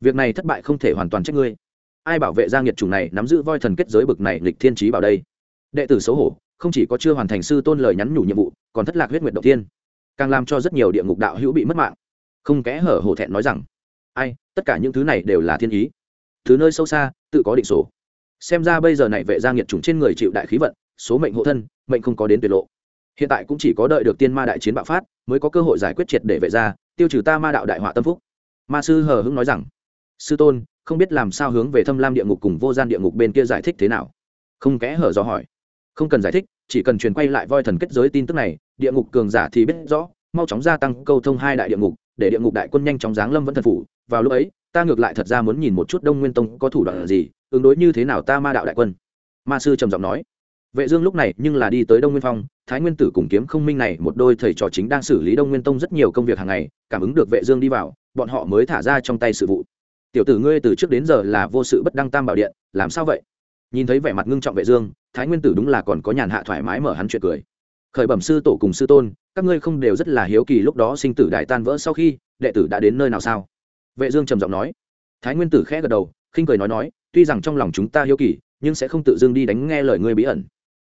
Việc này thất bại không thể hoàn toàn trách ngươi ai bảo vệ gia nghiệt chủng này nắm giữ voi thần kết giới bực này lịch thiên trí bảo đây? Đệ tử xấu hổ, không chỉ có chưa hoàn thành sư tôn lời nhắn nhủ nhiệm vụ, còn thất lạc huyết nguyệt động thiên. Càng làm cho rất nhiều địa ngục đạo hữu bị mất mạng. Không kẽ hở hổ thẹn nói rằng, ai, tất cả những thứ này đều là thiên ý. Thứ nơi sâu xa, tự có định số. Xem ra bây giờ này vệ gia nghiệt chủng trên người chịu đại khí vận, số mệnh hộ thân, mệnh không có đến tuyệt lộ. Hiện tại cũng chỉ có đợi được tiên ma đại chiến bạo phát, mới có cơ hội giải quyết triệt để vệ gia, tiêu trừ ta ma đạo đại họa tâm phúc. Ma sư hờ hững nói rằng sư tôn, không biết làm sao hướng về thâm lam địa ngục cùng vô gian địa ngục bên kia giải thích thế nào? Không kẽ hở do hỏi. Không cần giải thích, chỉ cần truyền quay lại voi thần kết giới tin tức này, địa ngục cường giả thì biết rõ, mau chóng gia tăng câu thông hai đại địa ngục, để địa ngục đại quân nhanh chóng giáng lâm vẫn thần phủ. Vào lúc ấy, ta ngược lại thật ra muốn nhìn một chút đông nguyên tông có thủ đoạn gì, ứng đối như thế nào ta ma đạo đại quân. Ma sư trầm giọng nói. Vệ dương lúc này nhưng là đi tới đông nguyên phong, thái nguyên tử cùng kiếm không minh này một đôi thầy trò chính đang xử lý đông nguyên tông rất nhiều công việc hàng ngày, cảm ứng được vệ dương đi vào, bọn họ mới thả ra trong tay sự vụ tiểu tử ngươi từ trước đến giờ là vô sự bất đăng tam bảo điện, làm sao vậy? Nhìn thấy vẻ mặt ngưng trọng vệ dương, thái nguyên tử đúng là còn có nhàn hạ thoải mái mở hắn chuyện cười. Khởi bẩm sư tổ cùng sư tôn, các ngươi không đều rất là hiếu kỳ lúc đó sinh tử đại tan vỡ sau khi, đệ tử đã đến nơi nào sao? Vệ dương trầm giọng nói. Thái nguyên tử khẽ gật đầu, khinh cười nói nói, tuy rằng trong lòng chúng ta hiếu kỳ, nhưng sẽ không tự dưng đi đánh nghe lời ngươi bí ẩn.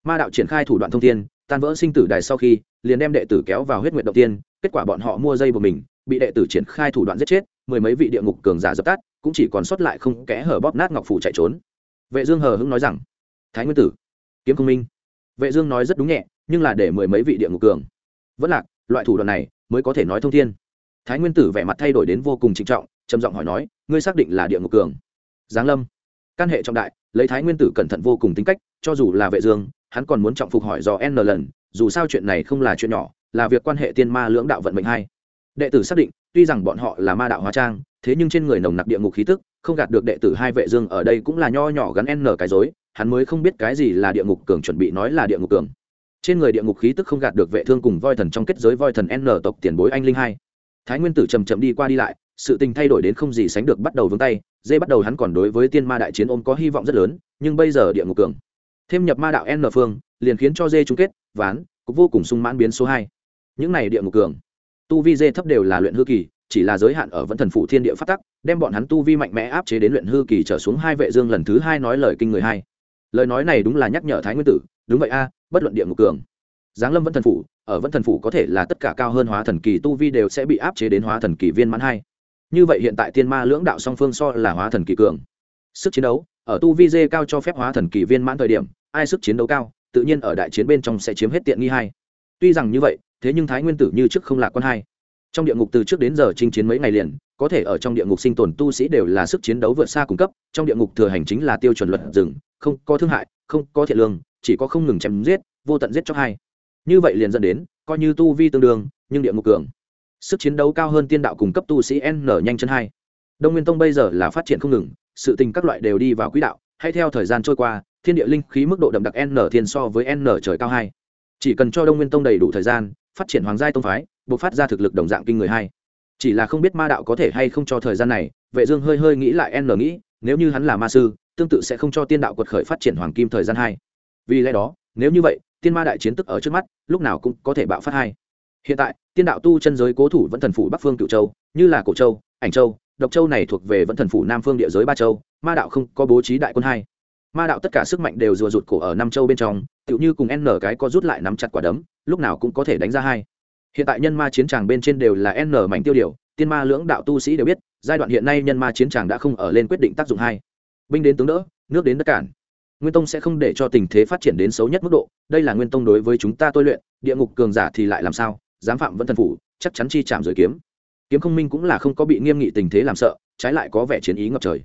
Ma đạo triển khai thủ đoạn thông thiên, tan vỡ sinh tử đài sau khi, liền đem đệ tử kéo vào huyết nguyện đầu tiên kết quả bọn họ mua dây của mình, bị đệ tử triển khai thủ đoạn giết chết, mười mấy vị địa ngục cường giả dập tắt cũng chỉ còn sót lại không kẽ hở bóp nát ngọc phủ chạy trốn. Vệ dương hờ hững nói rằng, thái nguyên tử, kiếm công minh. Vệ dương nói rất đúng nhẹ, nhưng là để mười mấy vị địa ngục cường. Vẫn lạc, loại thủ đoạn này mới có thể nói thông thiên. Thái nguyên tử vẻ mặt thay đổi đến vô cùng trịnh trọng, trầm giọng hỏi nói, ngươi xác định là địa ngục cường? Giáng lâm. Căn hệ trọng đại, lấy thái nguyên tử cẩn thận vô cùng tính cách, cho dù là vệ dương, hắn còn muốn trọng phục hỏi do n lần, dù sao chuyện này không là chuyện nhỏ, là việc quan hệ tiên ma lưỡng đạo vận mệnh hay. Đệ tử xác định tuy rằng bọn họ là ma đạo hóa trang, thế nhưng trên người nồng nặc địa ngục khí tức, không gạt được đệ tử hai vệ dương ở đây cũng là nho nhỏ gắn n cái dối hắn mới không biết cái gì là địa ngục cường chuẩn bị nói là địa ngục cường. Trên người địa ngục khí tức không gạt được vệ thương cùng voi thần trong kết giới voi thần n tộc tiền bối anh linh hai. Thái nguyên tử chầm chậm đi qua đi lại, sự tình thay đổi đến không gì sánh được bắt đầu vướng tay, dê bắt đầu hắn còn đối với tiên ma đại chiến ôm có hy vọng rất lớn, nhưng bây giờ địa ngục cường. Thêm nhập ma đạo n phương, liền khiến cho dê chung kết, ván, cũng vô cùng sung mãn biến số hai. Những này địa ngục cường tu vi dê thấp đều là luyện hư kỳ, chỉ là giới hạn ở vẫn thần phụ thiên địa phát tắc, đem bọn hắn tu vi mạnh mẽ áp chế đến luyện hư kỳ trở xuống hai vệ dương lần thứ hai nói lời kinh người hai. Lời nói này đúng là nhắc nhở thái nguyên tử, đúng vậy a, bất luận địa ngục cường. Giáng lâm vẫn thần phủ, ở vẫn thần phủ có thể là tất cả cao hơn hóa thần kỳ tu vi đều sẽ bị áp chế đến hóa thần kỳ viên mãn hai. Như vậy hiện tại tiên ma lưỡng đạo song phương so là hóa thần kỳ cường. Sức chiến đấu, ở tu vi dê cao cho phép hóa thần kỳ viên mãn thời điểm, ai sức chiến đấu cao, tự nhiên ở đại chiến bên trong sẽ chiếm hết tiện nghi hai. Tuy rằng như vậy thế nhưng thái nguyên tử như trước không lạc quan hai. Trong địa ngục từ trước đến giờ chinh chiến mấy ngày liền, có thể ở trong địa ngục sinh tồn tu sĩ đều là sức chiến đấu vượt xa cung cấp, trong địa ngục thừa hành chính là tiêu chuẩn luật rừng, không có thương hại, không có thiện lương, chỉ có không ngừng chém giết, vô tận giết chóc hai. Như vậy liền dẫn đến, coi như tu vi tương đương, nhưng địa ngục cường. Sức chiến đấu cao hơn tiên đạo cung cấp tu sĩ n nhanh chân hai. Đông nguyên tông bây giờ là phát triển không ngừng, sự tình các loại đều đi vào quỹ đạo, hay theo thời gian trôi qua, thiên địa linh khí mức độ đậm đặc n thiên so với n trời cao hai. Chỉ cần cho đông nguyên tông đầy đủ thời gian phát triển hoàng giai tông phái buộc phát ra thực lực đồng dạng kinh người hai. Chỉ là không biết ma đạo có thể hay không cho thời gian này, vệ dương hơi hơi nghĩ lại n nghĩ, nếu như hắn là ma sư, tương tự sẽ không cho tiên đạo quật khởi phát triển hoàng kim thời gian hai. Vì lẽ đó, nếu như vậy, tiên ma đại chiến tức ở trước mắt, lúc nào cũng có thể bạo phát hai. Hiện tại, tiên đạo tu chân giới cố thủ vẫn thần phủ bắc phương cựu châu, như là cổ châu, ảnh châu, độc châu này thuộc về vẫn thần phủ nam phương địa giới ba châu, ma đạo không có bố trí đại quân hai ma đạo tất cả sức mạnh đều rùa rụt cổ ở năm châu bên trong, tựu như cùng n cái có rút lại nắm chặt quả đấm, lúc nào cũng có thể đánh ra hai. Hiện tại nhân ma chiến tràng bên trên đều là n mảnh tiêu điều, tiên ma lưỡng đạo tu sĩ đều biết, giai đoạn hiện nay nhân ma chiến tràng đã không ở lên quyết định tác dụng hai. Binh đến tướng đỡ, nước đến đất cản. Nguyên tông sẽ không để cho tình thế phát triển đến xấu nhất mức độ, đây là nguyên tông đối với chúng ta tôi luyện, địa ngục cường giả thì lại làm sao, giám phạm vẫn thần phủ, chắc chắn chi chạm rồi kiếm. Kiếm không minh cũng là không có bị nghiêm nghị tình thế làm sợ, trái lại có vẻ chiến ý ngập trời.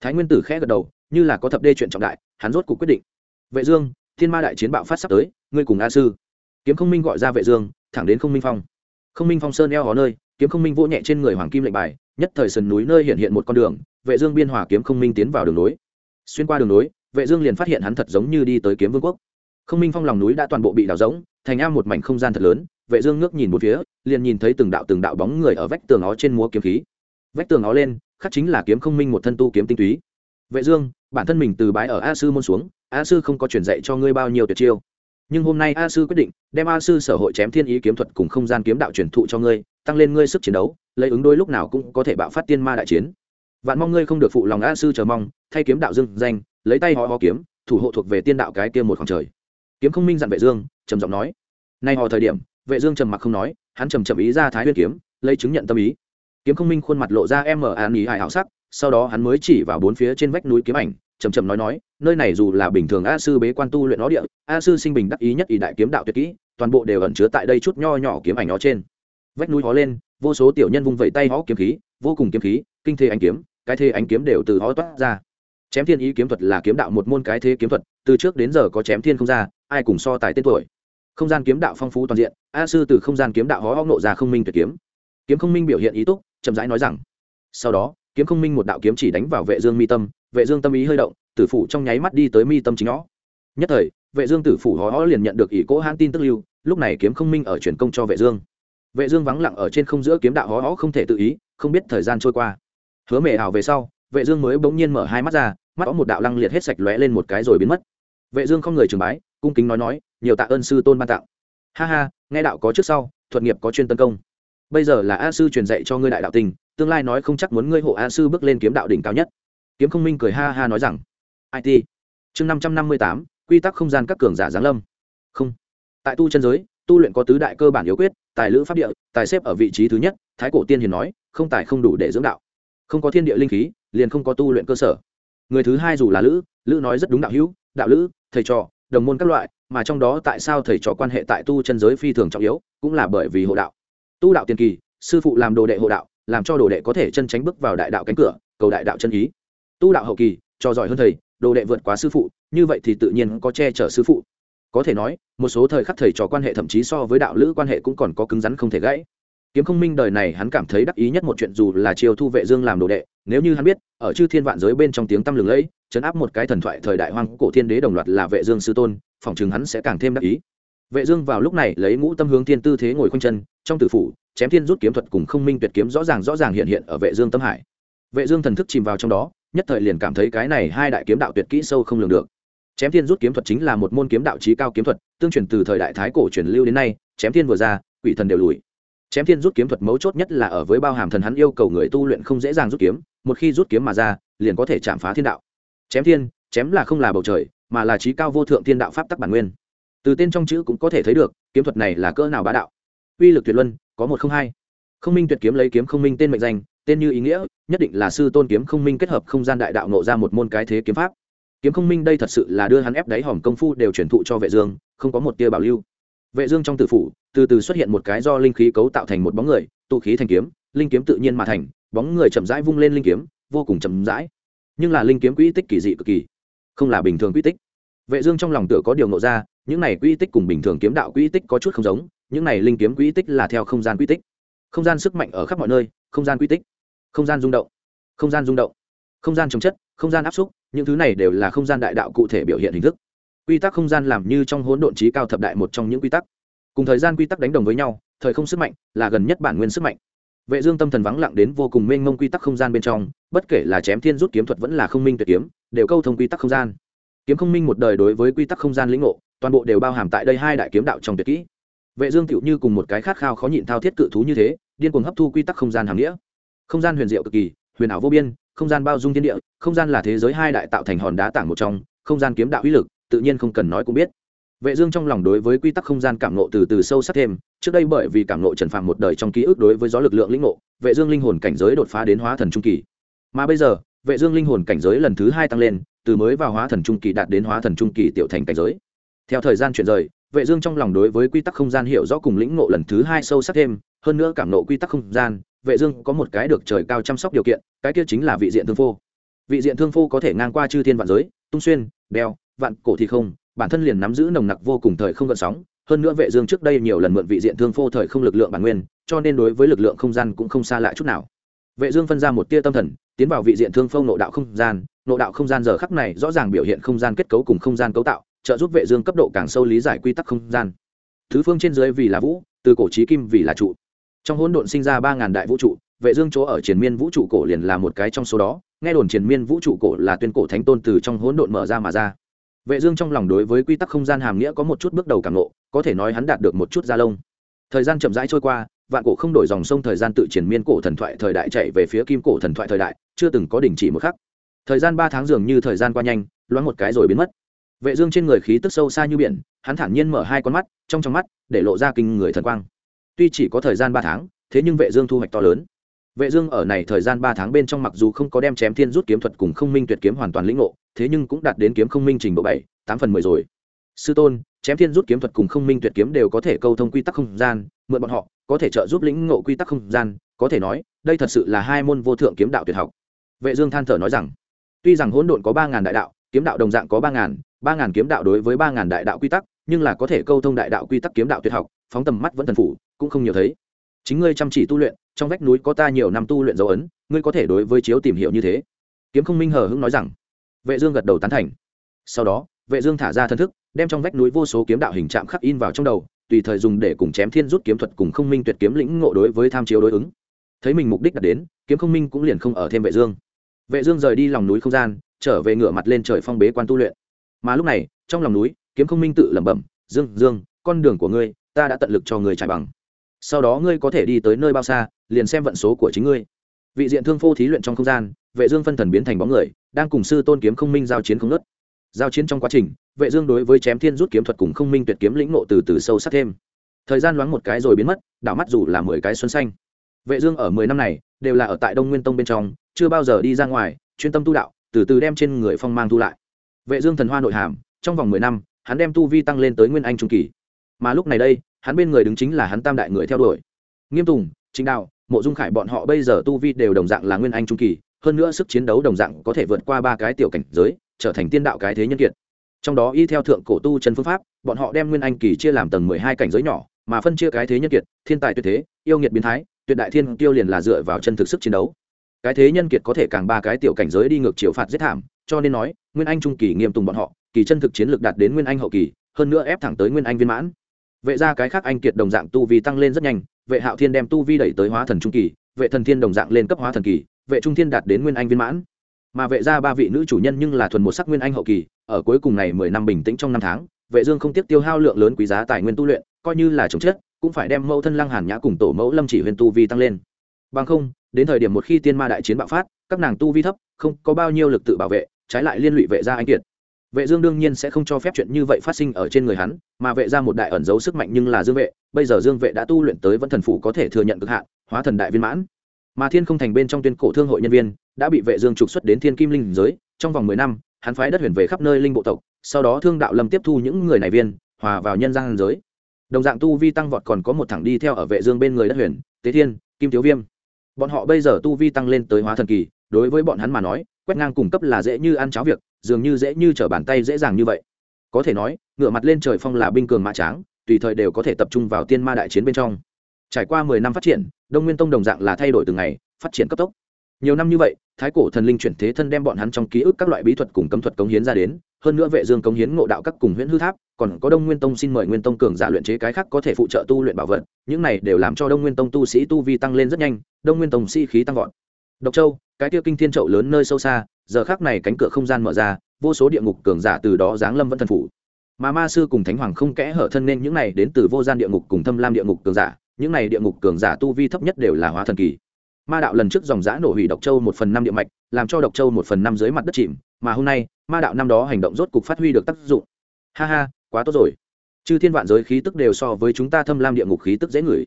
Thái nguyên tử khẽ gật đầu như là có thập đê chuyện trọng đại, hắn rốt cuộc quyết định. Vệ dương, thiên ma đại chiến bạo phát sắp tới, ngươi cùng a sư. Kiếm không minh gọi ra vệ dương, thẳng đến không minh phong. Không minh phong sơn eo hó nơi, kiếm không minh vỗ nhẹ trên người hoàng kim lệnh bài, nhất thời sườn núi nơi hiện hiện một con đường, vệ dương biên hòa kiếm không minh tiến vào đường núi xuyên qua đường núi vệ dương liền phát hiện hắn thật giống như đi tới kiếm vương quốc. Không minh phong lòng núi đã toàn bộ bị đào rỗng, thành am một mảnh không gian thật lớn, vệ dương ngước nhìn một phía, liền nhìn thấy từng đạo từng đạo bóng người ở vách tường ó trên múa kiếm khí. Vách tường ó lên, khắc chính là kiếm không minh một thân tu kiếm tinh túy vệ dương, bản thân mình từ bái ở a sư môn xuống, a sư không có truyền dạy cho ngươi bao nhiêu tuyệt chiêu. Nhưng hôm nay a sư quyết định, đem a sư sở hội chém thiên ý kiếm thuật cùng không gian kiếm đạo truyền thụ cho ngươi, tăng lên ngươi sức chiến đấu, lấy ứng đôi lúc nào cũng có thể bạo phát tiên ma đại chiến. Vạn mong ngươi không được phụ lòng a sư chờ mong, thay kiếm đạo dương danh, lấy tay họ ho kiếm, thủ hộ thuộc về tiên đạo cái kia một khoảng trời. Kiếm không minh dặn vệ dương, trầm giọng nói. Nay họ thời điểm, vệ dương trầm mặc không nói, hắn trầm trầm ý ra thái nguyên kiếm, lấy chứng nhận tâm ý. Kiếm không minh khuôn mặt lộ ra em ở an ý hài hảo sắc sau đó hắn mới chỉ vào bốn phía trên vách núi kiếm ảnh chầm chầm nói nói, nơi này dù là bình thường a sư bế quan tu luyện nó địa, a sư sinh bình đắc ý nhất ý đại kiếm đạo tuyệt kỹ, toàn bộ đều ẩn chứa tại đây chút nho nhỏ kiếm ảnh nó trên. Vách núi hó lên, vô số tiểu nhân vung vẩy tay hó kiếm khí, vô cùng kiếm khí, kinh thế ánh kiếm, cái thế ánh kiếm đều từ hó toát ra. Chém thiên ý kiếm thuật là kiếm đạo một môn cái thế kiếm thuật, từ trước đến giờ có chém thiên không ra, ai cùng so tài tên tuổi. Không gian kiếm đạo phong phú toàn diện, a sư từ không gian kiếm đạo hó hóc nộ ra không minh tuyệt kiếm. Kiếm không minh biểu hiện ý túc, chậm rãi nói rằng, sau đó kiếm không minh một đạo kiếm chỉ đánh vào vệ dương mi tâm, vệ dương tâm ý hơi động, tử phủ trong nháy mắt đi tới mi tâm chính nó. Nhất thời, vệ dương tử phủ hó hó liền nhận được ý cố hãn tin tức lưu, lúc này kiếm không minh ở truyền công cho vệ dương. Vệ dương vắng lặng ở trên không giữa kiếm đạo hó hó không thể tự ý, không biết thời gian trôi qua. Hứa mề ảo về sau, vệ dương mới bỗng nhiên mở hai mắt ra, mắt có một đạo lăng liệt hết sạch lóe lên một cái rồi biến mất. Vệ dương không người trường bái, cung kính nói nói, nhiều tạ ơn sư tôn ban tặng. Ha ha, nghe đạo có trước sau, thuật nghiệp có chuyên tấn công bây giờ là a sư truyền dạy cho ngươi đại đạo tình, tương lai nói không chắc muốn ngươi hộ a sư bước lên kiếm đạo đỉnh cao nhất. Kiếm không minh cười ha ha nói rằng it chương năm trăm năm mươi tám, quy tắc không gian các cường giả giáng lâm. Không. Tại tu chân giới, tu luyện có tứ đại cơ bản yếu quyết, tài lữ pháp địa, tài xếp ở vị trí thứ nhất, thái cổ tiên hiền nói, không tài không đủ để dưỡng đạo. Không có thiên địa linh khí, liền không có tu luyện cơ sở. Người thứ hai dù là lữ lữ nói rất đúng đạo hữu, đạo lữ, thầy trò, đồng môn các loại, mà trong đó tại sao thầy trò quan hệ tại tu chân giới phi thường trọng yếu, cũng là bởi vì hộ đạo tu đạo tiền kỳ, sư phụ làm đồ đệ hộ đạo, làm cho đồ đệ có thể chân tránh bước vào đại đạo cánh cửa, cầu đại đạo chân ý. Tu đạo hậu kỳ, cho giỏi hơn thầy, đồ đệ vượt quá sư phụ, như vậy thì tự nhiên có che chở sư phụ. Có thể nói, một số thời khắc thầy trò quan hệ thậm chí so với đạo lữ quan hệ cũng còn có cứng rắn không thể gãy. Kiếm không minh đời này hắn cảm thấy đắc ý nhất một chuyện dù là chiêu thu vệ dương làm đồ đệ, nếu như hắn biết, ở chư thiên vạn giới bên trong tiếng tăm lừng lẫy, chấn áp một cái thần thoại thời đại hoang cổ thiên đế đồng loạt là vệ dương sư tôn, phỏng chừng hắn sẽ càng thêm đắc ý vệ dương vào lúc này lấy ngũ tâm hướng thiên tư thế ngồi khoanh chân, trong tử phủ, chém thiên rút kiếm thuật cùng không minh tuyệt kiếm rõ ràng rõ ràng hiện hiện ở vệ dương tâm hải. Vệ dương thần thức chìm vào trong đó, nhất thời liền cảm thấy cái này hai đại kiếm đạo tuyệt kỹ sâu không lường được. Chém thiên rút kiếm thuật chính là một môn kiếm đạo trí cao kiếm thuật, tương truyền từ thời đại thái cổ truyền lưu đến nay, chém thiên vừa ra, quỷ thần đều lùi. Chém thiên rút kiếm thuật mấu chốt nhất là ở với bao hàm thần hắn yêu cầu người tu luyện không dễ dàng rút kiếm, một khi rút kiếm mà ra, liền có thể chạm phá thiên đạo. Chém thiên, chém là không là bầu trời, mà là trí cao vô thượng thiên đạo pháp tắc bản nguyên từ tên trong chữ cũng có thể thấy được, kiếm thuật này là cỡ nào bá đạo. Uy lực tuyệt luân, có một không hai. Không minh tuyệt kiếm lấy kiếm không minh tên mệnh danh, tên như ý nghĩa, nhất định là sư tôn kiếm không minh kết hợp không gian đại đạo nộ ra một môn cái thế kiếm pháp. Kiếm không minh đây thật sự là đưa hắn ép đáy hòm công phu đều truyền thụ cho vệ dương, không có một tia bảo lưu. Vệ dương trong tử phủ, từ từ xuất hiện một cái do linh khí cấu tạo thành một bóng người, tụ khí thành kiếm, linh kiếm tự nhiên mà thành, bóng người chậm rãi vung lên linh kiếm, vô cùng chậm rãi. Nhưng là linh kiếm quỹ tích kỳ dị cực kỳ, không là bình thường quỹ tích. Vệ dương trong lòng tựa có điều nộ ra những này quy tích cùng bình thường kiếm đạo quy tích có chút không giống những này linh kiếm quy tích là theo không gian quy tích không gian sức mạnh ở khắp mọi nơi không gian quy tích không gian rung động không gian rung động không gian trồng chất không gian áp xúc những thứ này đều là không gian đại đạo cụ thể biểu hiện hình thức quy tắc không gian làm như trong hỗn độn trí cao thập đại một trong những quy tắc cùng thời gian quy tắc đánh đồng với nhau thời không sức mạnh là gần nhất bản nguyên sức mạnh vệ dương tâm thần vắng lặng đến vô cùng mênh mông quy tắc không gian bên trong bất kể là chém thiên rút kiếm thuật vẫn là không minh tuyệt kiếm đều câu thông quy tắc không gian kiếm không minh một đời đối với quy tắc không gian lĩnh ngộ toàn bộ đều bao hàm tại đây hai đại kiếm đạo trong tuyệt kỹ. Vệ dương tựu như cùng một cái khát khao khó nhịn thao thiết cự thú như thế, điên cuồng hấp thu quy tắc không gian hàm nghĩa. Không gian huyền diệu cực kỳ, huyền ảo vô biên, không gian bao dung thiên địa, không gian là thế giới hai đại tạo thành hòn đá tảng một trong, không gian kiếm đạo uy lực, tự nhiên không cần nói cũng biết. Vệ dương trong lòng đối với quy tắc không gian cảm ngộ từ từ sâu sắc thêm, trước đây bởi vì cảm ngộ trần phạm một đời trong ký ức đối với gió lực lượng linh ngộ, vệ dương linh hồn cảnh giới đột phá đến hóa thần trung kỳ. Mà bây giờ, vệ dương linh hồn cảnh giới lần thứ hai tăng lên, từ mới vào hóa thần trung kỳ đạt đến hóa thần trung kỳ tiểu thành cảnh giới theo thời gian chuyển rời, vệ dương trong lòng đối với quy tắc không gian hiểu rõ cùng lĩnh ngộ lần thứ hai sâu sắc thêm, hơn nữa cảm ngộ quy tắc không gian, vệ dương có một cái được trời cao chăm sóc điều kiện, cái kia chính là vị diện thương phu vị diện thương phu có thể ngang qua chư thiên vạn giới, tung xuyên, đeo, vạn cổ thì không, bản thân liền nắm giữ nồng nặc vô cùng thời không gợn sóng. Hơn nữa vệ dương trước đây nhiều lần mượn vị diện thương phu thời không lực lượng bản nguyên, cho nên đối với lực lượng không gian cũng không xa lạ chút nào. Vệ dương phân ra một tia tâm thần, tiến vào vị diện thương phu nội đạo không gian. Nội đạo không gian giờ khắc này rõ ràng biểu hiện không gian kết cấu cùng không gian cấu tạo trợ giúp vệ dương cấp độ càng sâu lý giải quy tắc không gian. Thứ phương trên dưới vì là vũ, từ cổ chí kim vì là trụ. Trong hỗn độn sinh ra ba ngàn đại vũ trụ, vệ dương chỗ ở triền miên vũ trụ cổ liền là một cái trong số đó, nghe đồn triền miên vũ trụ cổ là tuyên cổ thánh tôn từ trong hỗn độn mở ra mà ra. Vệ dương trong lòng đối với quy tắc không gian hàm nghĩa có một chút bước đầu cảm ngộ, có thể nói hắn đạt được một chút gia lông. Thời gian chậm rãi trôi qua, vạn cổ không đổi dòng sông thời gian tự triển miên cổ thần thoại thời đại chạy về phía kim cổ thần thoại thời đại, chưa từng có đình chỉ một khắc. Thời gian ba tháng dường như thời gian qua nhanh, loáng một cái rồi biến mất vệ dương trên người khí tức sâu xa như biển, hắn thản nhiên mở hai con mắt, trong trong mắt để lộ ra kinh người thần quang. Tuy chỉ có thời gian ba tháng, thế nhưng vệ dương thu hoạch to lớn. Vệ dương ở này thời gian ba tháng bên trong mặc dù không có đem chém thiên rút kiếm thuật cùng không minh tuyệt kiếm hoàn toàn lĩnh ngộ, thế nhưng cũng đạt đến kiếm không minh trình độ bảy, tám phần mười rồi. Sư tôn, chém thiên rút kiếm thuật cùng không minh tuyệt kiếm đều có thể câu thông quy tắc không gian, mượn bọn họ, có thể trợ giúp lĩnh ngộ quy tắc không gian, có thể nói, đây thật sự là hai môn vô thượng kiếm đạo tuyệt học. Vệ dương than thở nói rằng, tuy rằng hỗn độn có ba ngàn đại đạo, kiếm đạo đồng dạng có ba ngàn ba ngàn kiếm đạo đối với ba ngàn đại đạo quy tắc, nhưng là có thể câu thông đại đạo quy tắc kiếm đạo tuyệt học, phóng tầm mắt vẫn thần phủ, cũng không nhiều thấy. Chính ngươi chăm chỉ tu luyện, trong vách núi có ta nhiều năm tu luyện dấu ấn, ngươi có thể đối với chiếu tìm hiểu như thế. Kiếm không minh hờ hững nói rằng. Vệ dương gật đầu tán thành. Sau đó, vệ dương thả ra thân thức, đem trong vách núi vô số kiếm đạo hình trạng khắc in vào trong đầu, tùy thời dùng để cùng chém thiên rút kiếm thuật cùng không minh tuyệt kiếm lĩnh ngộ đối với tham chiếu đối ứng. Thấy mình mục đích đạt đến, kiếm không minh cũng liền không ở thêm vệ dương. Vệ dương rời đi lòng núi không gian, trở về ngửa mặt lên trời phong bế quan tu luyện mà lúc này, trong lòng núi, kiếm không minh tự lẩm bẩm, dương dương, con đường của ngươi, ta đã tận lực cho ngươi trải bằng. Sau đó ngươi có thể đi tới nơi bao xa, liền xem vận số của chính ngươi. Vị diện thương phô thí luyện trong không gian, vệ dương phân thần biến thành bóng người, đang cùng sư tôn kiếm không minh giao chiến không nứt giao chiến trong quá trình, vệ dương đối với chém thiên rút kiếm thuật cùng không minh tuyệt kiếm lĩnh ngộ từ từ sâu sắc thêm. Thời gian loáng một cái rồi biến mất, đảo mắt dù là mười cái xuân xanh. Vệ dương ở mười năm này, đều là ở tại đông nguyên tông bên trong, chưa bao giờ đi ra ngoài, chuyên tâm tu đạo, từ từ đem trên người phong mang thu lại vệ dương thần hoa nội hàm, trong vòng mười năm, hắn đem tu vi tăng lên tới nguyên anh trung kỳ. Mà lúc này đây, hắn bên người đứng chính là hắn tam đại người theo đuổi. Nghiêm tùng chính đạo, mộ dung khải bọn họ bây giờ tu vi đều đồng dạng là nguyên anh trung kỳ, hơn nữa sức chiến đấu đồng dạng có thể vượt qua ba cái tiểu cảnh giới, trở thành tiên đạo cái thế nhân kiệt. Trong đó y theo thượng cổ tu chân phương pháp, bọn họ đem nguyên anh kỳ chia làm tầng mười hai cảnh giới nhỏ, mà phân chia cái thế nhân kiệt, thiên tài tuyệt thế, yêu nghiệt biến thái, tuyệt đại thiên tiêu liền là dựa vào chân thực sức chiến đấu. Cái thế nhân kiệt có thể càng ba cái tiểu cảnh giới đi ngược chiều phạt giết thảm cho nên nói, nguyên anh trung kỳ nghiêm tùng bọn họ, kỳ chân thực chiến lược đạt đến nguyên anh hậu kỳ, hơn nữa ép thẳng tới nguyên anh viên mãn. Vệ ra cái khác anh kiệt đồng dạng tu vi tăng lên rất nhanh, vệ hạo thiên đem tu vi đẩy tới hóa thần trung kỳ, vệ thần thiên đồng dạng lên cấp hóa thần kỳ, vệ trung thiên đạt đến nguyên anh viên mãn. Mà vệ ra ba vị nữ chủ nhân nhưng là thuần một sắc nguyên anh hậu kỳ, ở cuối cùng này mười năm bình tĩnh trong năm tháng, vệ dương không tiếc tiêu hao lượng lớn quý giá tài nguyên tu luyện, coi như là chống chết cũng phải đem mẫu thân lăng hàn nhã cùng tổ mẫu lâm chỉ huyền tu vi tăng lên. Bằng không, đến thời điểm một khi tiên ma đại chiến bạo phát, các nàng tu vi thấp, không có bao nhiêu lực tự bảo vệ trái lại liên lụy vệ gia anh kiệt. Vệ dương đương nhiên sẽ không cho phép chuyện như vậy phát sinh ở trên người hắn, mà vệ gia một đại ẩn giấu sức mạnh nhưng là dương vệ, bây giờ dương vệ đã tu luyện tới vẫn thần phủ có thể thừa nhận cực hạn, hóa thần đại viên mãn. Mà thiên không thành bên trong tuyên cổ thương hội nhân viên, đã bị vệ dương trục xuất đến thiên kim linh giới, trong vòng mười năm, hắn phái đất huyền về khắp nơi linh bộ tộc, sau đó thương đạo lâm tiếp thu những người này viên, hòa vào nhân gian giới. Đồng dạng tu vi tăng vọt còn có một thằng đi theo ở vệ dương bên người đất huyền, tế thiên, kim thiếu viêm. Bọn họ bây giờ tu vi tăng lên tới hóa thần kỳ đối với bọn hắn mà nói, quét ngang cung cấp là dễ như ăn cháo việc, dường như dễ như trở bàn tay dễ dàng như vậy. Có thể nói ngựa mặt lên trời phong là binh cường mã tráng, tùy thời đều có thể tập trung vào tiên ma đại chiến bên trong. Trải qua mười năm phát triển, đông nguyên tông đồng dạng là thay đổi từng ngày, phát triển cấp tốc. Nhiều năm như vậy, thái cổ thần linh chuyển thế thân đem bọn hắn trong ký ức các loại bí thuật cùng cấm thuật cống hiến ra đến, hơn nữa vệ dương cống hiến ngộ đạo các cùng huyễn hư tháp, còn có đông nguyên tông xin mời nguyên tông cường giả luyện chế cái khác có thể phụ trợ tu luyện bảo vật, những này đều làm cho đông nguyên tông tu sĩ tu vi tăng lên rất nhanh, đông nguyên tông sĩ khí tăng vọt độc châu, cái tiêu kinh thiên trậu lớn nơi sâu xa, giờ khắc này cánh cửa không gian mở ra, vô số địa ngục cường giả từ đó giáng lâm vẫn thần phủ. Mà ma sư cùng thánh hoàng không kẽ hở thân nên những này đến từ vô gian địa ngục cùng thâm lam địa ngục cường giả, những này địa ngục cường giả tu vi thấp nhất đều là hóa thần kỳ. Ma đạo lần trước dòng giã nổ hủy độc châu một phần năm địa mạch, làm cho độc châu một phần năm dưới mặt đất chìm, mà hôm nay, ma đạo năm đó hành động rốt cục phát huy được tác dụng. Ha ha, quá tốt rồi. Chư thiên vạn giới khí tức đều so với chúng ta thâm lam địa ngục khí tức dễ ngửi.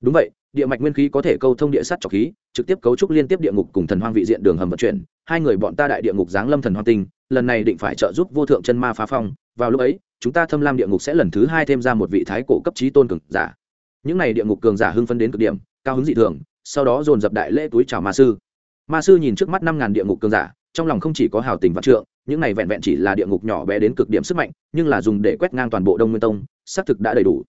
Đúng vậy địa mạch nguyên khí có thể câu thông địa sắt trọc khí, trực tiếp cấu trúc liên tiếp địa ngục cùng thần hoang vị diện đường hầm vận chuyển. Hai người bọn ta đại địa ngục giáng lâm thần hoang tinh, lần này định phải trợ giúp vô thượng chân ma phá phong. Vào lúc ấy, chúng ta thâm lam địa ngục sẽ lần thứ hai thêm ra một vị thái cổ cấp trí tôn cường giả. Những này địa ngục cường giả hưng phân đến cực điểm, cao hứng dị thường, sau đó dồn dập đại lễ túi chào ma sư. Ma sư nhìn trước mắt năm ngàn địa ngục cường giả, trong lòng không chỉ có hào tình vạn trượng, những này vẹn vẹn chỉ là địa ngục nhỏ bé đến cực điểm sức mạnh, nhưng là dùng để quét ngang toàn bộ đông nguyên tông, xác thực đã đầy đủ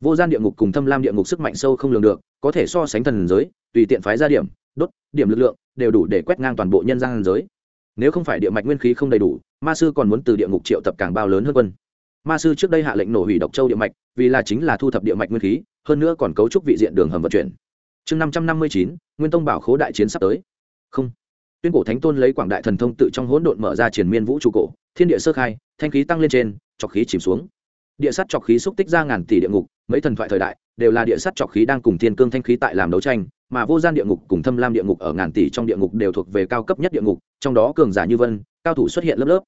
vô gian địa ngục cùng thâm lam địa ngục sức mạnh sâu không lường được, có thể so sánh thần giới, tùy tiện phái ra điểm, đốt, điểm lực lượng, đều đủ để quét ngang toàn bộ nhân gian giới. Nếu không phải địa mạch nguyên khí không đầy đủ, ma sư còn muốn từ địa ngục triệu tập càng bao lớn hơn quân. Ma sư trước đây hạ lệnh nổ hủy độc châu địa mạch, vì là chính là thu thập địa mạch nguyên khí, hơn nữa còn cấu trúc vị diện đường hầm vận chuyển. Chương năm trăm năm mươi chín, nguyên tông bảo khố đại chiến sắp tới. Không. Tuyên cổ thánh tôn lấy quảng đại thần thông tự trong hỗn độn mở ra triển miên vũ trụ cổ, thiên địa sơ khai, thanh khí tăng lên trên trọc khí chìm xuống. Địa sắt trọc khí xúc tích ra ngàn tỷ địa ngục mấy thần thoại thời đại đều là địa sát trọc khí đang cùng thiên cương thanh khí tại làm đấu tranh, mà vô gian địa ngục cùng thâm lam địa ngục ở ngàn tỷ trong địa ngục đều thuộc về cao cấp nhất địa ngục, trong đó cường giả như vân, cao thủ xuất hiện lớp lớp.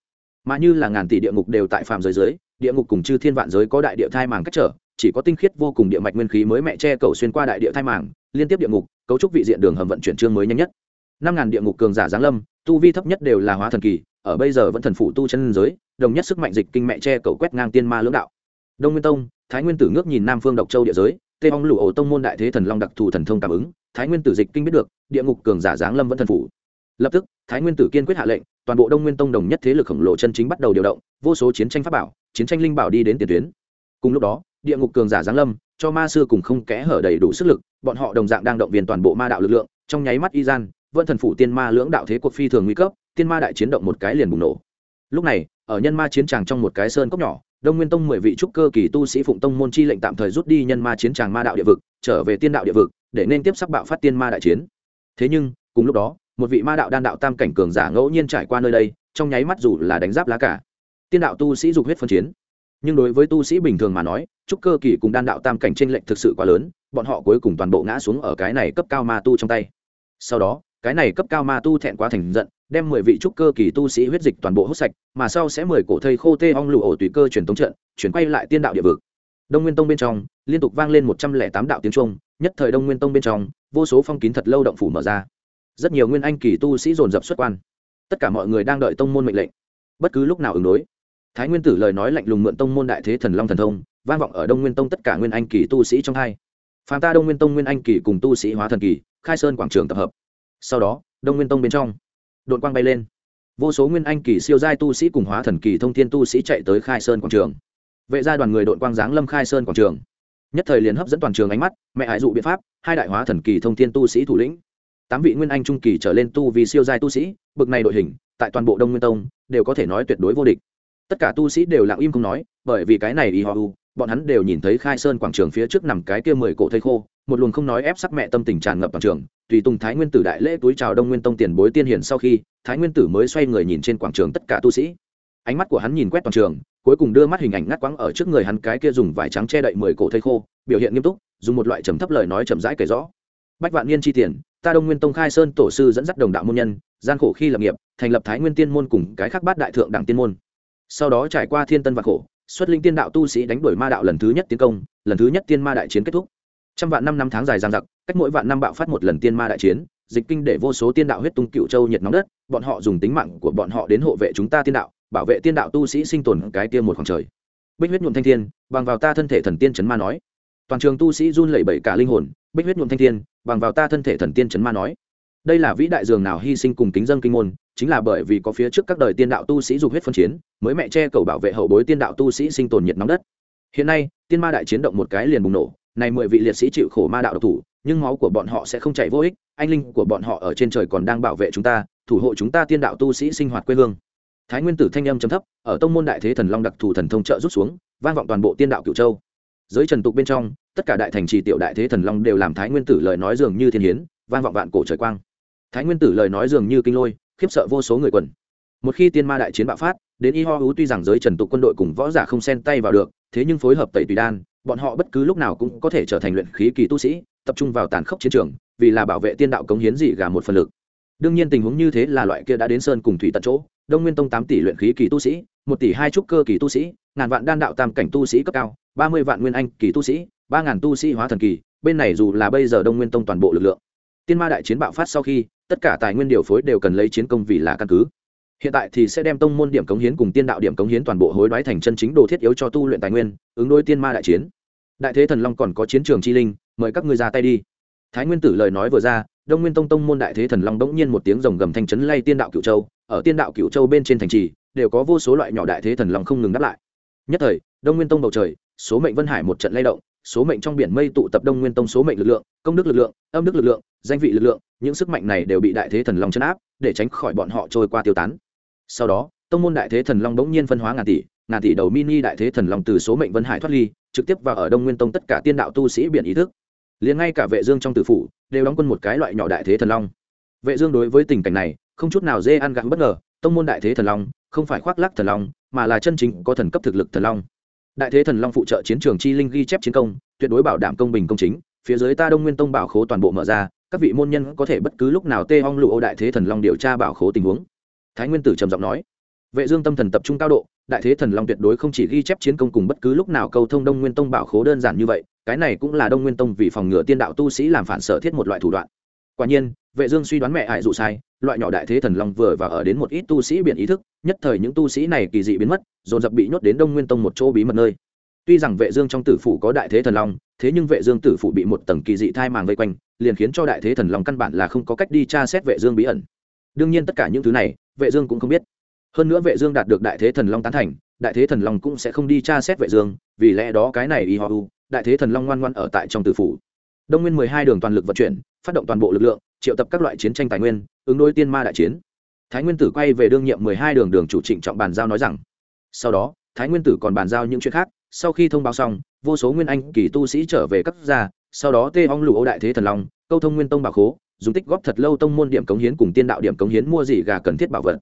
Mà như là ngàn tỷ địa ngục đều tại phàm giới giới địa ngục cùng chư thiên vạn giới có đại địa thai màng cách trở, chỉ có tinh khiết vô cùng địa mạch nguyên khí mới mẹ che cầu xuyên qua đại địa thai màng, liên tiếp địa ngục, cấu trúc vị diện đường hầm vận chuyển chương mới nhanh nhất. Năm ngàn địa ngục cường giả giáng lâm, tu vi thấp nhất đều là hóa thần kỳ, ở bây giờ vẫn thần phụ tu chân giới, đồng nhất sức mạnh dịch kinh mẹ che cầu quét ngang tiên ma lưỡng đạo đông nguyên tông, thái nguyên tử ngước nhìn nam phương độc châu địa giới, tê ong lụ ổ tông môn đại thế thần long đặc thù thần thông cảm ứng, thái nguyên tử dịch kinh biết được, địa ngục cường giả giáng lâm vẫn thần phủ. Lập tức, thái nguyên tử kiên quyết hạ lệnh, toàn bộ đông nguyên tông đồng nhất thế lực khổng lồ chân chính bắt đầu điều động, vô số chiến tranh pháp bảo, chiến tranh linh bảo đi đến tiền tuyến. Cùng lúc đó, địa ngục cường giả giáng lâm, cho ma sư cùng không kẽ hở đầy đủ sức lực, bọn họ đồng dạng đang động viên toàn bộ ma đạo lực lượng, trong nháy mắt y gian, vẫn thần phủ tiên ma lưỡng đạo thế cuộc phi thường nguy cấp, tiên ma đại chiến động một cái liền bùng nổ. Lúc này, ở nhân ma chiến tràng trong một cái sơn cốc nhỏ đông nguyên tông mười vị trúc cơ kỳ tu sĩ phụng tông môn chi lệnh tạm thời rút đi nhân ma chiến tràng ma đạo địa vực, trở về tiên đạo địa vực, để nên tiếp sắc bạo phát tiên ma đại chiến. Thế nhưng, cùng lúc đó, một vị ma đạo đan đạo tam cảnh cường giả ngẫu nhiên trải qua nơi đây, trong nháy mắt dù là đánh giáp lá cả. Tiên đạo tu sĩ dục huyết phân chiến. Nhưng đối với tu sĩ bình thường mà nói, trúc cơ kỳ cùng đan đạo tam cảnh tranh lệnh thực sự quá lớn, bọn họ cuối cùng toàn bộ ngã xuống ở cái này cấp cao ma tu trong tay. Sau đó, cái này cấp cao ma tu thẹn quá thành giận đem mười vị trúc cơ kỳ tu sĩ huyết dịch toàn bộ hút sạch, mà sau sẽ mười cổ thây khô tê ong lụ ổ tùy cơ truyền tống trận, chuyển quay lại tiên đạo địa vực. Đông nguyên tông bên trong, liên tục vang lên một trăm lẻ tám đạo tiếng trung nhất thời đông nguyên tông bên trong, vô số phong kín thật lâu động phủ mở ra. Rất nhiều nguyên anh kỳ tu sĩ dồn dập xuất quan. Tất cả mọi người đang đợi tông môn mệnh lệnh. Bất cứ lúc nào ứng đối, thái nguyên tử lời nói lạnh lùng mượn tông môn đại thế thần long thần thông, vang vọng ở đông nguyên tông tất cả nguyên anh kỳ tu sĩ trong hai. Phàm ta đông nguyên tông nguyên anh kỳ cùng tu sĩ hóa thần kỳ, khai sơn quảng trường tập hợp. Sau đó, đông nguyên tông bên trong đội quang bay lên. Vô số nguyên anh kỳ siêu giai tu sĩ cùng hóa thần kỳ thông thiên tu sĩ chạy tới khai sơn quảng trường. Vệ gia đoàn người đội quang giáng lâm khai sơn quảng trường. Nhất thời liền hấp dẫn toàn trường ánh mắt, mẹ hải dụ biện pháp, hai đại hóa thần kỳ thông thiên tu sĩ thủ lĩnh. Tám vị nguyên anh trung kỳ trở lên tu vì siêu giai tu sĩ, bực này đội hình, tại toàn bộ đông nguyên tông, đều có thể nói tuyệt đối vô địch. Tất cả tu sĩ đều lặng im không nói, bởi vì cái này y họ u, bọn hắn đều nhìn thấy khai sơn quảng trường phía trước nằm cái kia mười cổ thây khô, một luồng không nói ép sắc mẹ tâm tình tràn ngập quảng trường tùy tùng thái nguyên tử đại lễ túi chào đông nguyên tông tiền bối tiên hiển sau khi, thái nguyên tử mới xoay người nhìn trên quảng trường tất cả tu sĩ. Ánh mắt của hắn nhìn quét toàn trường, cuối cùng đưa mắt hình ảnh ngắt quãng ở trước người hắn cái kia dùng vải trắng che đậy mười cổ thây khô, biểu hiện nghiêm túc, dùng một loại trầm thấp lời nói chậm rãi kể rõ. Bách vạn niên chi tiền, ta đông nguyên tông khai sơn tổ sư dẫn dắt đồng đạo môn nhân, gian khổ khi lập nghiệp, thành lập thái nguyên tiên môn cùng cái khác bát đại thượng đẳng tiên môn. Sau đó trải qua thiên tân và khổ, xuất linh tiên đạo tu sĩ đánh đuổi ma đạo lần thứ nhất tiến công, lần thứ nhất tiên ma đại chiến kết thúc trăm vạn năm năm tháng dài giang giặc cách mỗi vạn năm bạo phát một lần tiên ma đại chiến, dịch kinh để vô số tiên đạo huyết tung cựu châu nhiệt nóng đất, bọn họ dùng tính mạng của bọn họ đến hộ vệ chúng ta tiên đạo, bảo vệ tiên đạo tu sĩ sinh tồn cái tiên một khoảng trời. Bích huyết nhuộm thanh thiên, bằng vào ta thân thể thần tiên chấn ma nói. Toàn trường tu sĩ run lẩy bẩy cả linh hồn, bích huyết nhuộm thanh thiên, bằng vào ta thân thể thần tiên chấn ma nói. Đây là vĩ đại dường nào hy sinh cùng kính dân kinh môn, chính là bởi vì có phía trước các đời tiên đạo tu sĩ dục huyết phân chiến, mới mẹ che cầu bảo vệ hậu bối tiên đạo tu sĩ sinh tồn nhiệt nóng đất. Hiện nay, tiên ma đại chiến động một cái liền bùng nổ này mười vị liệt sĩ chịu khổ ma đạo độc thủ, nhưng máu của bọn họ sẽ không chảy vô ích, anh linh của bọn họ ở trên trời còn đang bảo vệ chúng ta, thủ hộ chúng ta tiên đạo tu sĩ sinh hoạt quê hương. Thái nguyên tử thanh âm chấm thấp, ở tông môn đại thế thần long đặc thù thần thông trợ rút xuống, vang vọng toàn bộ tiên đạo cựu châu. Giới trần tục bên trong, tất cả đại thành trì tiểu đại thế thần long đều làm thái nguyên tử lời nói dường như thiên hiến, vang vọng vạn cổ trời quang. Thái nguyên tử lời nói dường như kinh lôi, khiếp sợ vô số người quần. Một khi tiên ma đại chiến bạo phát, đến y ho ú tuy rằng giới trần tục quân đội cùng võ giả không xen tay vào được, thế nhưng phối hợp tẩy tùy đan bọn họ bất cứ lúc nào cũng có thể trở thành luyện khí kỳ tu sĩ, tập trung vào tàn khốc chiến trường, vì là bảo vệ tiên đạo cống hiến dị gà một phần lực. Đương nhiên tình huống như thế là loại kia đã đến sơn cùng thủy tận chỗ, đông nguyên tông tám tỷ luyện khí kỳ tu sĩ, một tỷ hai trúc cơ kỳ tu sĩ, ngàn vạn đan đạo tam cảnh tu sĩ cấp cao, ba mươi vạn nguyên anh kỳ tu sĩ, ba ngàn tu sĩ hóa thần kỳ, bên này dù là bây giờ đông nguyên tông toàn bộ lực lượng, tiên ma đại chiến bạo phát sau khi, tất cả tài nguyên điều phối đều cần lấy chiến công vì là căn cứ hiện tại thì sẽ đem tông môn điểm cống hiến cùng tiên đạo điểm cống hiến toàn bộ hối đoái thành chân chính đồ thiết yếu cho tu luyện tài nguyên, ứng đối tiên ma đại chiến. Đại thế thần long còn có chiến trường chi linh, mời các ngươi ra tay đi. Thái nguyên tử lời nói vừa ra, đông nguyên tông tông môn đại thế thần long đống nhiên một tiếng rồng gầm thanh chấn lay tiên đạo cựu châu, ở tiên đạo cựu châu bên trên thành trì, đều có vô số loại nhỏ đại thế thần long không ngừng đáp lại. Nhất thời, đông nguyên tông bầu trời, số mệnh vân hải một trận lay động, số mệnh trong biển mây tụ tập đông nguyên tông số mệnh lực lượng, công đức lực lượng, âm đức lực lượng, danh vị lực lượng, những sức mạnh này đều bị đại thế thần long chấn áp, để tránh khỏi bọn họ trôi qua tiêu tán sau đó, tông môn đại thế thần long bỗng nhiên phân hóa ngàn tỷ ngàn tỷ đầu mini đại thế thần long từ số mệnh vân hải thoát ly, trực tiếp vào ở đông nguyên tông tất cả tiên đạo tu sĩ biển ý thức. Liền ngay cả vệ dương trong tử phủ, đều đóng quân một cái loại nhỏ đại thế thần long. Vệ dương đối với tình cảnh này, không chút nào dê ăn gặm bất ngờ, tông môn đại thế thần long, không phải khoác lác thần long, mà là chân chính có thần cấp thực lực thần long. Đại thế thần long phụ trợ chiến trường chi linh ghi chép chiến công, tuyệt đối bảo đảm công bình công chính, phía dưới ta đông nguyên tông bảo khố toàn bộ mở ra, các vị môn nhân có thể bất cứ lúc nào tê hong lụ ô đại thế thần long điều tra bảo khố tình huống thái nguyên tử trầm giọng nói. Vệ dương tâm thần tập trung cao độ, đại thế thần long tuyệt đối không chỉ ghi chép chiến công cùng bất cứ lúc nào câu thông đông nguyên tông bảo khố đơn giản như vậy, cái này cũng là đông nguyên tông vì phòng ngừa tiên đạo tu sĩ làm phản sở thiết một loại thủ đoạn. Quả nhiên, vệ dương suy đoán mẹ hại dụ sai, loại nhỏ đại thế thần long vừa và ở đến một ít tu sĩ biển ý thức, nhất thời những tu sĩ này kỳ dị biến mất, dồn dập bị nhốt đến đông nguyên tông một chỗ bí mật nơi. Tuy rằng vệ dương trong tử phủ có đại thế thần long, thế nhưng vệ dương tử phủ bị một tầng kỳ dị thai màng vây quanh, liền khiến cho đại thế thần long căn bản là không có cách đi tra xét vệ dương bí ẩn. Đương nhiên tất cả những thứ này vệ dương cũng không biết. Hơn nữa vệ dương đạt được đại thế thần long tán thành, đại thế thần long cũng sẽ không đi tra xét vệ dương, vì lẽ đó cái này y hoa u, đại thế thần long ngoan ngoan ở tại trong tử phủ. Đông nguyên 12 đường toàn lực vận chuyển, phát động toàn bộ lực lượng, triệu tập các loại chiến tranh tài nguyên, ứng đối tiên ma đại chiến. Thái nguyên tử quay về đương nhiệm 12 đường đường chủ trịnh trọng bàn giao nói rằng, sau đó, thái nguyên tử còn bàn giao những chuyện khác, sau khi thông báo xong, vô số nguyên anh kỳ tu sĩ trở về cấp gia, sau đó tê ong lũ ô đại thế thần long, câu thông nguyên tông bảo khố dùng tích góp thật lâu tông môn điểm cống hiến cùng tiên đạo điểm cống hiến mua gì gà cần thiết bảo vật.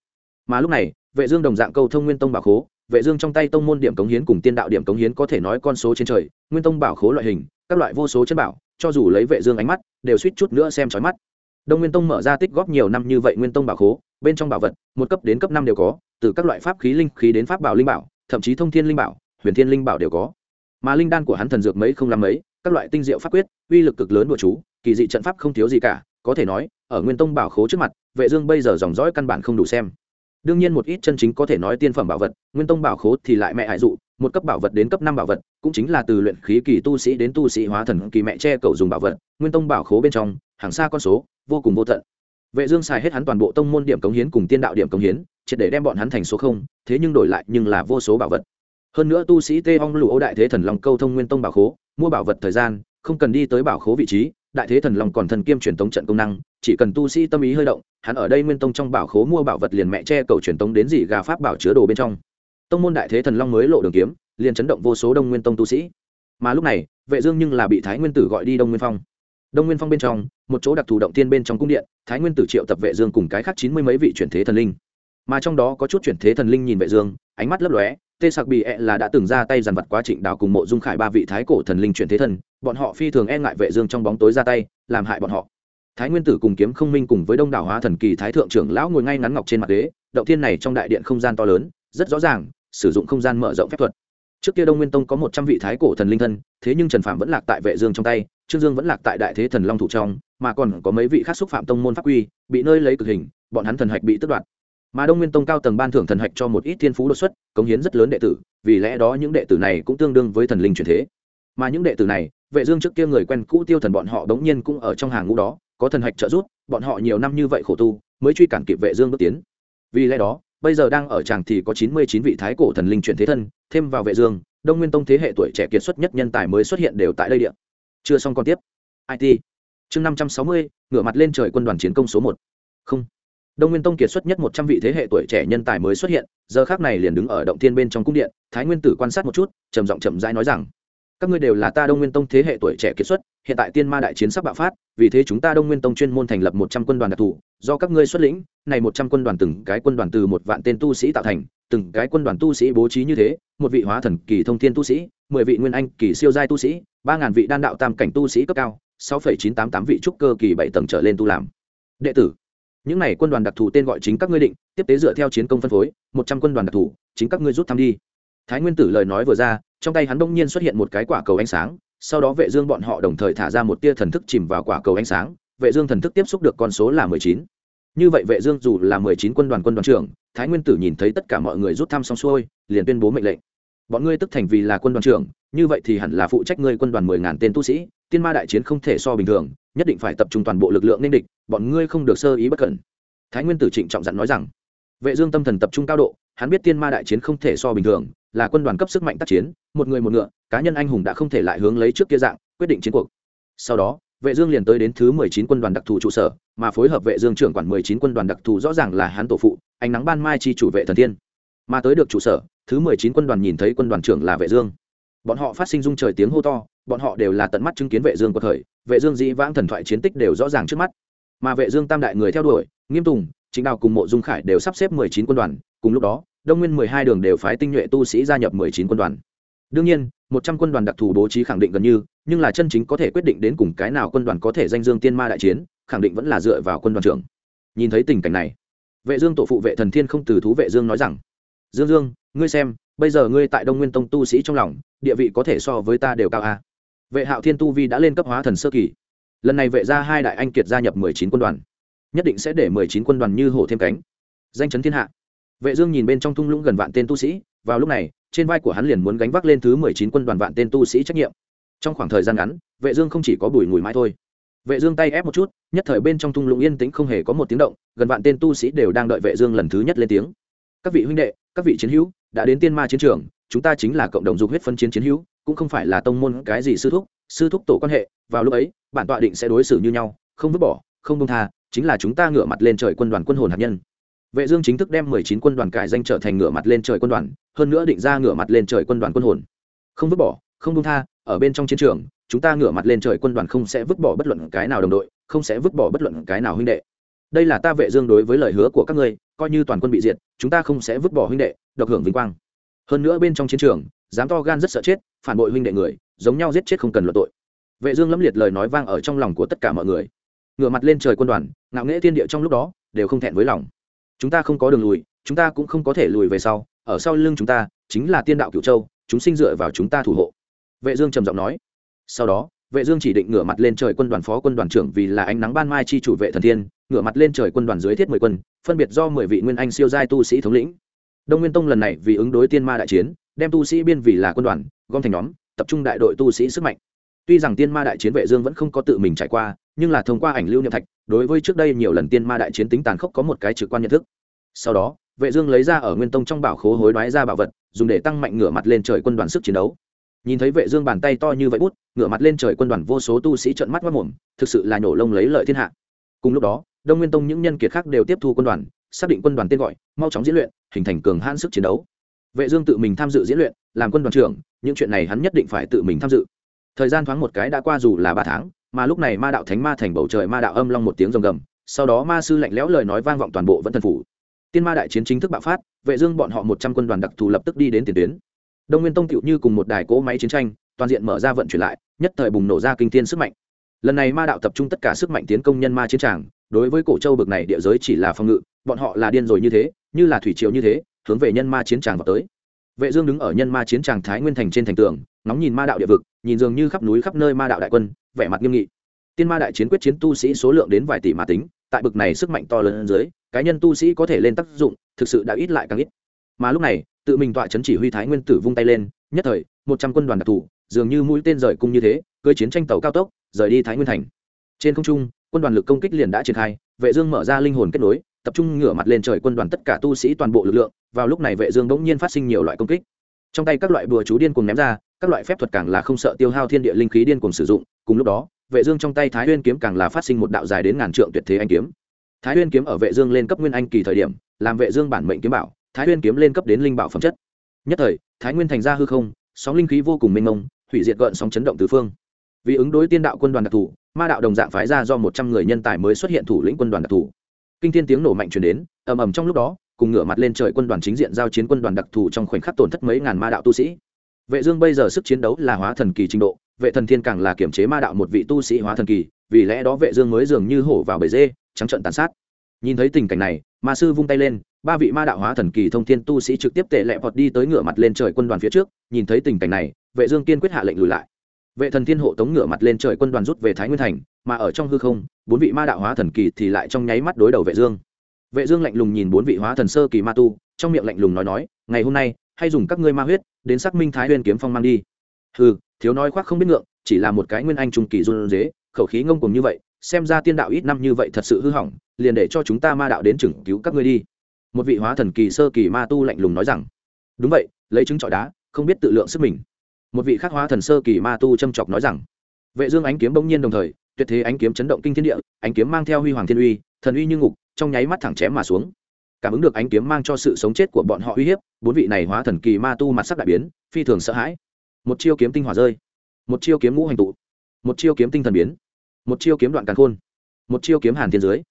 Mà lúc này, vệ dương đồng dạng câu thông nguyên tông bảo khố, vệ dương trong tay tông môn điểm cống hiến cùng tiên đạo điểm cống hiến có thể nói con số trên trời, nguyên tông bảo khố loại hình, các loại vô số chân bảo, cho dù lấy vệ dương ánh mắt, đều suýt chút nữa xem chói mắt. Đông nguyên tông mở ra tích góp nhiều năm như vậy nguyên tông bảo khố, bên trong bảo vật, một cấp đến cấp năm đều có, từ các loại pháp khí linh khí đến pháp bảo linh bảo, thậm chí thông thiên linh bảo, huyền thiên linh bảo đều có. Mà linh đan của hắn thần dược mấy không làm mấy, các loại tinh diệu pháp quyết, uy lực cực lớn của chú, kỳ dị trận pháp không thiếu gì cả có thể nói, ở nguyên tông bảo khố trước mặt, vệ dương bây giờ dòng dõi căn bản không đủ xem. Đương nhiên một ít chân chính có thể nói tiên phẩm bảo vật, nguyên tông bảo khố thì lại mẹ hại dụ, một cấp bảo vật đến cấp năm bảo vật, cũng chính là từ luyện khí kỳ tu sĩ đến tu sĩ hóa thần kỳ mẹ che cầu dùng bảo vật, nguyên tông bảo khố bên trong, hàng xa con số, vô cùng vô tận. Vệ dương xài hết hắn toàn bộ tông môn điểm cống hiến cùng tiên đạo điểm cống hiến, triệt để đem bọn hắn thành số không, thế nhưng đổi lại nhưng là vô số bảo vật. Hơn nữa tu sĩ tê ong lũ ô đại thế thần long câu thông nguyên tông bảo khố, mua bảo vật thời gian, không cần đi tới bảo khố vị trí đại thế thần long còn thần kiêm truyền tống trận công năng, chỉ cần tu sĩ tâm ý hơi động, hắn ở đây nguyên tông trong bảo khố mua bảo vật liền mẹ che cầu truyền tống đến dị gà pháp bảo chứa đồ bên trong. Tông môn đại thế thần long mới lộ đường kiếm, liền chấn động vô số đông nguyên tông tu sĩ. Mà lúc này, vệ dương nhưng là bị thái nguyên tử gọi đi đông nguyên phong. Đông nguyên phong bên trong, một chỗ đặc thù động tiên bên trong cung điện, thái nguyên tử triệu tập vệ dương cùng cái khác chín mươi mấy vị chuyển thế thần linh. Mà trong đó có chút chuyển thế thần linh nhìn vệ dương, ánh mắt lấp lóe tê sạc bị ẹ e là đã từng ra tay dàn vật quá trịnh đào cùng mộ dung khải ba vị thái cổ thần linh chuyển thế thần, bọn họ phi thường e ngại vệ dương trong bóng tối ra tay, làm hại bọn họ. Thái nguyên tử cùng kiếm không minh cùng với đông đảo hóa thần kỳ thái thượng trưởng lão ngồi ngay ngắn ngọc trên mặt đế động thiên này trong đại điện không gian to lớn, rất rõ ràng, sử dụng không gian mở rộng phép thuật. Trước kia đông nguyên tông có một trăm vị thái cổ thần linh thân, thế nhưng trần phạm vẫn lạc tại vệ dương trong tay, trương dương vẫn lạc tại đại thế thần long thủ trong, mà còn có mấy vị khác xúc phạm tông môn pháp quy, bị nơi lấy cực hình, bọn hắn thần hạch bị tước đoạt mà đông nguyên tông cao tầng ban thưởng thần hạch cho một ít thiên phú đột xuất cống hiến rất lớn đệ tử vì lẽ đó những đệ tử này cũng tương đương với thần linh truyền thế. Mà những đệ tử này vệ dương trước kia người quen cũ tiêu thần bọn họ đống nhiên cũng ở trong hàng ngũ đó có thần hạch trợ giúp bọn họ nhiều năm như vậy khổ tu mới truy cản kịp vệ dương bước tiến. Vì lẽ đó bây giờ đang ở tràng thì có 99 vị thái cổ thần linh chuyển thế thân thêm vào vệ dương đông nguyên tông thế hệ tuổi trẻ kiệt xuất nhất nhân tài mới xuất hiện đều tại đây địa. Chưa xong còn tiếp. It chương 560, ngửa mặt lên trời quân đoàn chiến công số 1. không đông nguyên tông kiệt xuất nhất một trăm vị thế hệ tuổi trẻ nhân tài mới xuất hiện, giờ khác này liền đứng ở động thiên bên trong cung điện, thái nguyên tử quan sát một chút, trầm giọng chậm rãi nói rằng, các ngươi đều là ta đông nguyên tông thế hệ tuổi trẻ kiệt xuất, hiện tại tiên ma đại chiến sắp bạo phát, vì thế chúng ta đông nguyên tông chuyên môn thành lập một trăm quân đoàn đặc thù, do các ngươi xuất lĩnh, này một trăm quân đoàn từng cái quân đoàn từ một vạn tên tu sĩ tạo thành, từng cái quân đoàn tu sĩ bố trí như thế, một vị hóa thần kỳ thông thiên tu sĩ, mười vị nguyên anh kỳ siêu giai tu sĩ, ba ngàn vị đan đạo tam cảnh tu sĩ cấp cao, sáu phẩy chín tám tám vị trúc cơ kỳ bảy tầng trở lên tu làm. Đệ tử những này quân đoàn đặc thù tên gọi chính các ngươi định, tiếp tế dựa theo chiến công phân phối, một trăm quân đoàn đặc thù, chính các ngươi rút thăm đi. Thái nguyên tử lời nói vừa ra, trong tay hắn đông nhiên xuất hiện một cái quả cầu ánh sáng, sau đó vệ dương bọn họ đồng thời thả ra một tia thần thức chìm vào quả cầu ánh sáng, vệ dương thần thức tiếp xúc được con số là mười chín. Như vậy vệ dương dù là mười chín quân đoàn quân đoàn trưởng, thái nguyên tử nhìn thấy tất cả mọi người rút thăm xong xuôi, liền tuyên bố mệnh lệnh. Bọn ngươi tức thành vì là quân đoàn trưởng, như vậy thì hẳn là phụ trách ngươi quân đoàn mười ngàn tên tu sĩ, tiên ma đại chiến không thể so bình thường nhất định phải tập trung toàn bộ lực lượng nên địch, bọn ngươi không được sơ ý bất cẩn. Thái nguyên tử trịnh trọng dặn nói rằng, vệ dương tâm thần tập trung cao độ, hắn biết tiên ma đại chiến không thể so bình thường, là quân đoàn cấp sức mạnh tác chiến, một người một ngựa, cá nhân anh hùng đã không thể lại hướng lấy trước kia dạng, quyết định chiến cuộc. Sau đó, vệ dương liền tới đến thứ 19 quân đoàn đặc thù trụ sở, mà phối hợp vệ dương trưởng quản 19 quân đoàn đặc thù rõ ràng là hắn tổ phụ, ánh nắng ban mai chi chủ vệ thần tiên. mà tới được trụ sở, thứ 19 quân đoàn nhìn thấy quân đoàn trưởng là vệ dương. Bọn họ phát sinh dung trời tiếng hô to bọn họ đều là tận mắt chứng kiến vệ dương của thời, vệ dương dĩ vãng thần thoại chiến tích đều rõ ràng trước mắt. Mà vệ dương tam đại người theo đuổi, nghiêm tùng chính đào cùng mộ dung khải đều sắp xếp 19 quân đoàn, cùng lúc đó, đông nguyên 12 đường đều phái tinh nhuệ tu sĩ gia nhập 19 quân đoàn. Đương nhiên 100 quân đoàn đặc thù bố trí khẳng định gần như, nhưng là chân chính có thể quyết định đến cùng cái nào quân đoàn có thể danh dương tiên ma đại chiến, khẳng định vẫn là dựa vào quân đoàn trưởng. Nhìn thấy tình cảnh này, vệ dương tổ phụ vệ thần thiên không từ thú vệ dương nói rằng, dương dương, ngươi xem, bây giờ ngươi tại đông nguyên tông tu sĩ trong lòng, địa vị có thể so với ta đều cao a vệ hạo thiên tu vi đã lên cấp hóa thần sơ kỳ. Lần này vệ ra hai đại anh kiệt gia nhập mười chín quân đoàn. Nhất định sẽ để mười chín quân đoàn như hổ thêm cánh. Danh chấn thiên hạ. Vệ dương nhìn bên trong thung lũng gần vạn tên tu sĩ, vào lúc này, trên vai của hắn liền muốn gánh vác lên thứ mười chín quân đoàn vạn tên tu sĩ trách nhiệm. Trong khoảng thời gian ngắn, vệ dương không chỉ có bùi ngùi mãi thôi. Vệ dương tay ép một chút, nhất thời bên trong thung lũng yên tĩnh không hề có một tiếng động, gần vạn tên tu sĩ đều đang đợi vệ dương lần thứ nhất lên tiếng. Các vị huynh đệ, các vị chiến hữu, đã đến tiên ma chiến trường, chúng ta chính là cộng đồng dục huyết phân chiến chiến hữu cũng không phải là tông môn cái gì sư thúc sư thúc tổ quan hệ, vào lúc ấy, bản tọa định sẽ đối xử như nhau, không vứt bỏ, không công tha, chính là chúng ta ngửa mặt lên trời quân đoàn quân hồn hạt nhân. Vệ dương chính thức đem 19 quân đoàn cải danh trở thành ngửa mặt lên trời quân đoàn, hơn nữa định ra ngửa mặt lên trời quân đoàn quân hồn. Không vứt bỏ, không công tha, ở bên trong chiến trường, chúng ta ngửa mặt lên trời quân đoàn không sẽ vứt bỏ bất luận cái nào đồng đội, không sẽ vứt bỏ bất luận cái nào huynh đệ. Đây là ta vệ dương đối với lời hứa của các ngươi, coi như toàn quân bị diệt, chúng ta không sẽ vứt bỏ huynh đệ, độc hưởng vinh quang. Hơn nữa bên trong chiến trường, dám to gan rất sợ chết phản bội huynh đệ người, giống nhau giết chết không cần luận tội. Vệ dương lâm liệt lời nói vang ở trong lòng của tất cả mọi người. Ngửa mặt lên trời quân đoàn, ngạo nghễ thiên địa trong lúc đó, đều không thẹn với lòng. Chúng ta không có đường lùi, chúng ta cũng không có thể lùi về sau, ở sau lưng chúng ta, chính là tiên đạo cửu châu, chúng sinh dựa vào chúng ta thủ hộ. Vệ dương trầm giọng nói. Sau đó, vệ dương chỉ định ngửa mặt lên trời quân đoàn phó quân đoàn trưởng vì là ánh nắng ban mai chi chủ vệ thần thiên ngửa mặt lên trời quân đoàn dưới thiết mười quân, phân biệt do mười vị nguyên anh siêu giai tu sĩ thống lĩnh. Đông nguyên tông lần này vì ứng đối tiên ma đại chiến, đem tu sĩ biên vì là quân đoàn gom thành nhóm, tập trung đại đội tu sĩ sức mạnh. Tuy rằng tiên ma đại chiến vệ dương vẫn không có tự mình trải qua, nhưng là thông qua ảnh lưu niệm thạch, đối với trước đây nhiều lần tiên ma đại chiến tính tàn khốc có một cái trực quan nhận thức. Sau đó, vệ dương lấy ra ở nguyên tông trong bảo khố hối đoái ra bảo vật, dùng để tăng mạnh ngửa mặt lên trời quân đoàn sức chiến đấu. Nhìn thấy vệ dương bàn tay to như vậy bút, ngửa mặt lên trời quân đoàn vô số tu sĩ trợn mắt mắt mồm, thực sự là nhổ lông lấy lợi thiên hạ. Cùng lúc đó, đông nguyên tông những nhân kiệt khác đều tiếp thu quân đoàn, xác định quân đoàn tên gọi, mau chóng diễn luyện, hình thành cường hãn sức chiến đấu vệ dương tự mình tham dự diễn luyện, làm quân đoàn trưởng, những chuyện này hắn nhất định phải tự mình tham dự. Thời gian thoáng một cái đã qua dù là ba tháng, mà lúc này ma đạo thánh ma thành bầu trời ma đạo âm long một tiếng rồng gầm, sau đó ma sư lạnh lẽo lời nói vang vọng toàn bộ vẫn thần phủ. Tiên ma đại chiến chính thức bạo phát, vệ dương bọn họ một trăm quân đoàn đặc thù lập tức đi đến tiền tuyến. Đông nguyên tông tựu như cùng một đài cỗ máy chiến tranh, toàn diện mở ra vận chuyển lại, nhất thời bùng nổ ra kinh thiên sức mạnh. Lần này ma đạo tập trung tất cả sức mạnh tiến công nhân ma chiến tràng, đối với cổ châu bực này địa giới chỉ là phòng ngự, bọn họ là điên rồi như thế, như là thủy triều như thế hướng về nhân ma chiến tràng vào tới. Vệ dương đứng ở nhân ma chiến tràng thái nguyên thành trên thành tường, ngóng nhìn ma đạo địa vực, nhìn dường như khắp núi khắp nơi ma đạo đại quân, vẻ mặt nghiêm nghị. Tiên ma đại chiến quyết chiến tu sĩ số lượng đến vài tỷ mà tính, tại bực này sức mạnh to lớn dưới cá nhân tu sĩ có thể lên tác dụng, thực sự đã ít lại càng ít. Mà lúc này, tự mình tọa chấn chỉ huy thái nguyên tử vung tay lên, nhất thời, một trăm quân đoàn đặc thù dường như mũi tên rời cung như thế, cưỡi chiến tranh tàu cao tốc, rời đi thái nguyên thành. Trên không trung, quân đoàn lực công kích liền đã triển khai, vệ dương mở ra linh hồn kết nối tập trung ngửa mặt lên trời quân đoàn tất cả tu sĩ toàn bộ lực lượng, vào lúc này vệ dương bỗng nhiên phát sinh nhiều loại công kích. Trong tay các loại bùa chú điên cuồng ném ra, các loại phép thuật càng là không sợ tiêu hao thiên địa linh khí điên cuồng sử dụng, cùng lúc đó, vệ dương trong tay thái nguyên kiếm càng là phát sinh một đạo dài đến ngàn trượng tuyệt thế anh kiếm. Thái nguyên kiếm ở vệ dương lên cấp nguyên anh kỳ thời điểm, làm vệ dương bản mệnh kiếm bảo, thái nguyên kiếm lên cấp đến linh bảo phẩm chất. Nhất thời, thái nguyên thành ra hư không, sóng linh khí vô cùng mênh mông, hủy diệt gợn sóng chấn động tứ phương. Vì ứng đối tiên đạo quân đoàn đặc thù, ma đạo đồng dạng phái ra do một trăm người nhân tài mới xuất hiện thủ lĩnh quân đoàn đặc thù kinh thiên tiếng nổ mạnh truyền đến, ầm ầm trong lúc đó, cùng ngửa mặt lên trời quân đoàn chính diện giao chiến quân đoàn đặc thù trong khoảnh khắc tổn thất mấy ngàn ma đạo tu sĩ. Vệ dương bây giờ sức chiến đấu là hóa thần kỳ trình độ, vệ thần thiên càng là kiểm chế ma đạo một vị tu sĩ hóa thần kỳ, vì lẽ đó vệ dương mới dường như hổ vào bể dê, trắng trợn tàn sát. Nhìn thấy tình cảnh này, ma sư vung tay lên, ba vị ma đạo hóa thần kỳ thông thiên tu sĩ trực tiếp tệ lẹ vọt đi tới ngửa mặt lên trời quân đoàn phía trước, nhìn thấy tình cảnh này, vệ dương kiên quyết hạ lệnh lùi lại. Vệ thần thiên hộ tống ngửa mặt lên trời quân đoàn rút về thái nguyên thành mà ở trong hư không, bốn vị ma đạo hóa thần kỳ thì lại trong nháy mắt đối đầu vệ dương. Vệ dương lạnh lùng nhìn bốn vị hóa thần sơ kỳ ma tu, trong miệng lạnh lùng nói nói, ngày hôm nay, hay dùng các ngươi ma huyết đến xác minh thái nguyên kiếm phong mang đi. Hừ, thiếu nói khoác không biết ngượng, chỉ là một cái nguyên anh trung kỳ run rế, khẩu khí ngông cuồng như vậy, xem ra tiên đạo ít năm như vậy thật sự hư hỏng, liền để cho chúng ta ma đạo đến chừng cứu các ngươi đi. Một vị hóa thần kỳ sơ kỳ ma tu lạnh lùng nói rằng. Đúng vậy, lấy trứng trọi đá, không biết tự lượng sức mình. Một vị khắc hóa thần sơ kỳ ma tu châm chọc nói rằng. Vệ dương ánh kiếm bỗng nhiên đồng thời tuyệt thế ánh kiếm chấn động kinh thiên địa, ánh kiếm mang theo huy hoàng thiên uy, thần uy như ngục, trong nháy mắt thẳng chém mà xuống. Cảm ứng được ánh kiếm mang cho sự sống chết của bọn họ uy hiếp, bốn vị này hóa thần kỳ ma tu mặt sắc đại biến, phi thường sợ hãi. Một chiêu kiếm tinh hỏa rơi. Một chiêu kiếm ngũ hành tụ. Một chiêu kiếm tinh thần biến. Một chiêu kiếm đoạn càn khôn. Một chiêu kiếm hàn thiên dưới.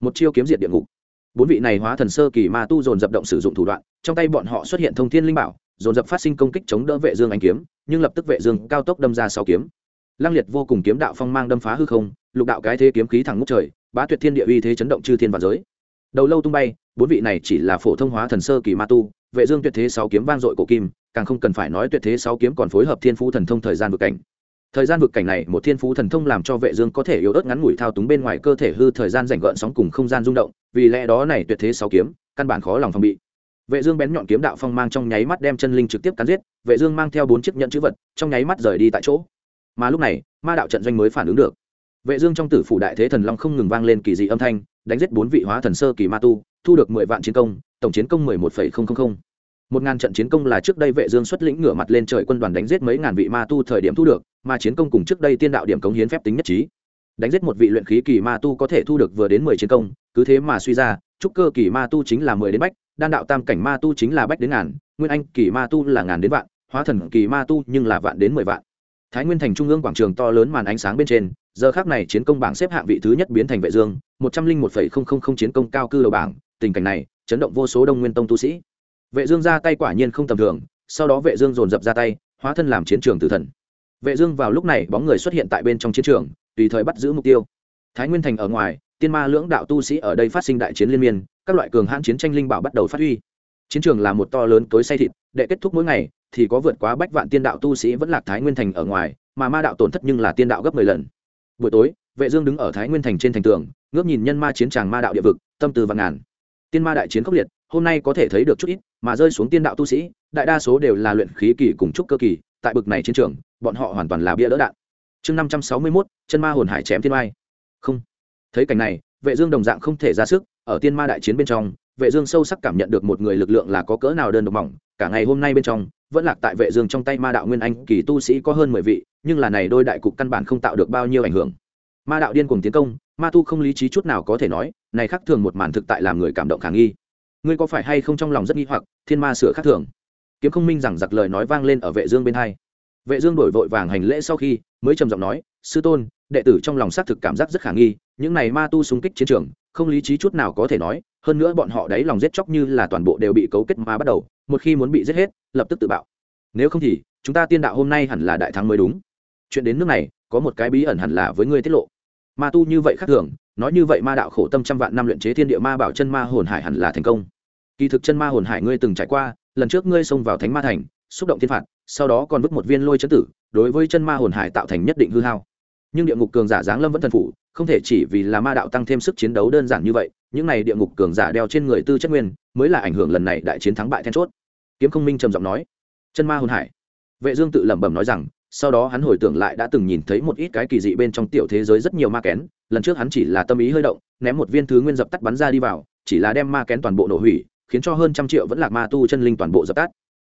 Một chiêu kiếm diệt địa ngục. Bốn vị này hóa thần sơ kỳ ma tu dồn dập động sử dụng thủ đoạn, trong tay bọn họ xuất hiện thông thiên linh bảo, dồn dập phát sinh công kích chống đỡ vệ dương ánh kiếm, nhưng lập tức vệ dương cao tốc đâm ra sáu kiếm lăng liệt vô cùng kiếm đạo phong mang đâm phá hư không, lục đạo cái thế kiếm khí thẳng ngút trời, bá tuyệt thiên địa uy thế chấn động chư thiên và giới. Đầu lâu tung bay, bốn vị này chỉ là phổ thông hóa thần sơ kỳ ma tu, vệ dương tuyệt thế sáu kiếm vang dội cổ kim, càng không cần phải nói tuyệt thế sáu kiếm còn phối hợp thiên phú thần thông thời gian vực cảnh. Thời gian vực cảnh này, một thiên phú thần thông làm cho vệ dương có thể yếu ớt ngắn ngủi thao túng bên ngoài cơ thể hư thời gian rảnh gợn sóng cùng không gian rung động, vì lẽ đó này tuyệt thế sáu kiếm, căn bản khó lòng phòng bị. Vệ dương bén nhọn kiếm đạo phong mang trong nháy mắt đem chân linh trực tiếp cắn giết, vệ dương mang theo bốn chiếc nhẫn chữ vật, trong nháy mắt rời đi tại chỗ mà lúc này, ma đạo trận doanh mới phản ứng được. Vệ dương trong tử phủ đại thế thần long không ngừng vang lên kỳ dị âm thanh, đánh giết bốn vị hóa thần sơ kỳ ma tu, thu được mười vạn chiến công, tổng chiến công mười một phẩy không không không. Một ngàn trận chiến công là trước đây vệ dương xuất lĩnh ngửa mặt lên trời quân đoàn đánh giết mấy ngàn vị ma tu thời điểm thu được, mà chiến công cùng trước đây tiên đạo điểm cống hiến phép tính nhất trí. Đánh giết một vị luyện khí kỳ ma tu có thể thu được vừa đến mười chiến công, cứ thế mà suy ra, trúc cơ kỳ ma tu chính là mười đến bách, đan đạo tam cảnh ma tu chính là bách đến ngàn, nguyên anh kỳ ma tu là ngàn đến vạn, hóa thần kỳ ma tu nhưng là vạn đến mười vạn thái nguyên thành trung ương quảng trường to lớn màn ánh sáng bên trên, giờ khác này chiến công bảng xếp hạng vị thứ nhất biến thành vệ dương, một trăm linh một phẩy không không không chiến công cao cư đầu bảng, tình cảnh này, chấn động vô số đông nguyên tông tu sĩ. Vệ dương ra tay quả nhiên không tầm thường, sau đó vệ dương dồn dập ra tay, hóa thân làm chiến trường tử thần. Vệ dương vào lúc này bóng người xuất hiện tại bên trong chiến trường, tùy thời bắt giữ mục tiêu. Thái nguyên thành ở ngoài, tiên ma lưỡng đạo tu sĩ ở đây phát sinh đại chiến liên miên, các loại cường hãn chiến tranh linh bảo bắt đầu phát huy. Chiến trường là một to lớn tối say thịt để kết thúc mỗi ngày thì có vượt quá bách vạn tiên đạo tu sĩ vẫn lạc thái nguyên thành ở ngoài mà ma đạo tổn thất nhưng là tiên đạo gấp mười lần. Buổi tối vệ dương đứng ở thái nguyên thành trên thành tường ngước nhìn nhân ma chiến tràng ma đạo địa vực tâm tư vạn ngàn. Tiên ma đại chiến khốc liệt hôm nay có thể thấy được chút ít mà rơi xuống tiên đạo tu sĩ đại đa số đều là luyện khí kỳ cùng trúc cơ kỳ tại bực này chiến trường bọn họ hoàn toàn là bia đỡ đạn. Chương năm trăm sáu mươi 561, chân ma hồn hải chém thiên mai thấy cảnh này vệ dương đồng dạng không thể ra sức ở tiên ma đại chiến bên trong vệ dương sâu sắc cảm nhận được một người lực lượng là có cỡ nào đơn độc mỏng cả ngày hôm nay bên trong vẫn lạc tại vệ dương trong tay ma đạo nguyên anh, kỳ tu sĩ có hơn mười vị, nhưng là này đôi đại cục căn bản không tạo được bao nhiêu ảnh hưởng. Ma đạo điên cuồng tiến công, ma tu không lý trí chút nào có thể nói, này khác thường một màn thực tại làm người cảm động khả nghi. Ngươi có phải hay không trong lòng rất nghi hoặc, thiên ma sửa khác thường? Kiếm không minh rằng giặc lời nói vang lên ở vệ dương bên hai. Vệ dương đổi vội vàng hành lễ sau khi, mới trầm giọng nói, sư tôn, đệ tử trong lòng xác thực cảm giác rất khả nghi, những này ma tu xung kích chiến trường, không lý trí chút nào có thể nói, hơn nữa bọn họ đấy lòng giết chóc như là toàn bộ đều bị cấu kết ma bắt đầu một khi muốn bị giết hết, lập tức tự bạo. Nếu không thì, chúng ta tiên đạo hôm nay hẳn là đại thắng mới đúng. Chuyện đến nước này, có một cái bí ẩn hẳn là với ngươi tiết lộ. Ma tu như vậy khác thường, nói như vậy ma đạo khổ tâm trăm vạn năm luyện chế thiên địa ma bảo chân ma hồn hải hẳn là thành công. Kỳ thực chân ma hồn hải ngươi từng trải qua, lần trước ngươi xông vào thánh ma thành, xúc động thiên phạt, sau đó còn vứt một viên lôi chấn tử, đối với chân ma hồn hải tạo thành nhất định hư hao. Nhưng địa ngục cường giả giáng lâm vẫn thần phủ không thể chỉ vì là ma đạo tăng thêm sức chiến đấu đơn giản như vậy, những này địa ngục cường giả đeo trên người tư chất nguyên, mới là ảnh hưởng lần này đại chiến thắng bại then chốt. Kiếm không minh trầm giọng nói. Chân ma hồn hải. Vệ dương tự lẩm bẩm nói rằng, sau đó hắn hồi tưởng lại đã từng nhìn thấy một ít cái kỳ dị bên trong tiểu thế giới rất nhiều ma kén, lần trước hắn chỉ là tâm ý hơi động, ném một viên thứ nguyên dập tắt bắn ra đi vào, chỉ là đem ma kén toàn bộ nổ hủy, khiến cho hơn trăm triệu vẫn lạc ma tu chân linh toàn bộ dập tắt.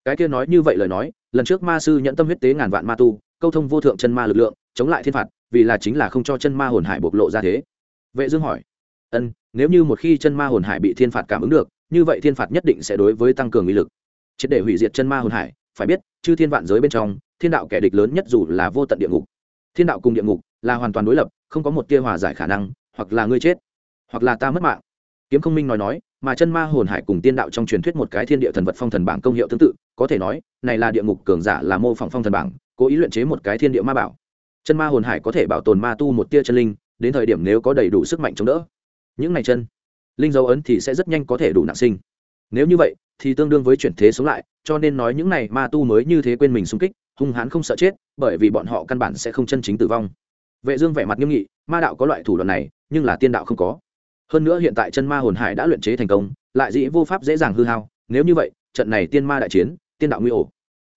Cái kia nói như vậy lời nói, lần trước ma sư nhận tâm huyết tế ngàn vạn ma tu, câu thông vô thượng chân ma lực lượng, chống lại thiên phạt vì là chính là không cho chân ma hồn hải bộc lộ ra thế. Vệ dương hỏi, ân, nếu như một khi chân ma hồn hải bị thiên phạt cảm ứng được, như vậy thiên phạt nhất định sẽ đối với tăng cường uy lực. Triệt để hủy diệt chân ma hồn hải, phải biết, chư thiên vạn giới bên trong, thiên đạo kẻ địch lớn nhất dù là vô tận địa ngục, thiên đạo cùng địa ngục là hoàn toàn đối lập, không có một tia hòa giải khả năng, hoặc là ngươi chết, hoặc là ta mất mạng. Kiếm không minh nói nói, mà chân ma hồn hải cùng tiên đạo trong truyền thuyết một cái thiên địa thần vật phong thần bảng công hiệu tương tự, có thể nói, này là địa ngục cường giả là mô phỏng phong thần bảng, cố ý luyện chế một cái thiên địa ma bảo chân ma hồn hải có thể bảo tồn ma tu một tia chân linh, đến thời điểm nếu có đầy đủ sức mạnh chống đỡ, những này chân, linh dấu ấn thì sẽ rất nhanh có thể đủ nặng sinh. Nếu như vậy, thì tương đương với chuyển thế sống lại, cho nên nói những này ma tu mới như thế quên mình xung kích, hung hãn không sợ chết, bởi vì bọn họ căn bản sẽ không chân chính tử vong. Vệ dương vẻ mặt nghiêm nghị, ma đạo có loại thủ đoạn này, nhưng là tiên đạo không có. Hơn nữa hiện tại chân ma hồn hải đã luyện chế thành công, lại dĩ vô pháp dễ dàng hư hao. Nếu như vậy, trận này tiên ma đại chiến, tiên đạo nguy ổ.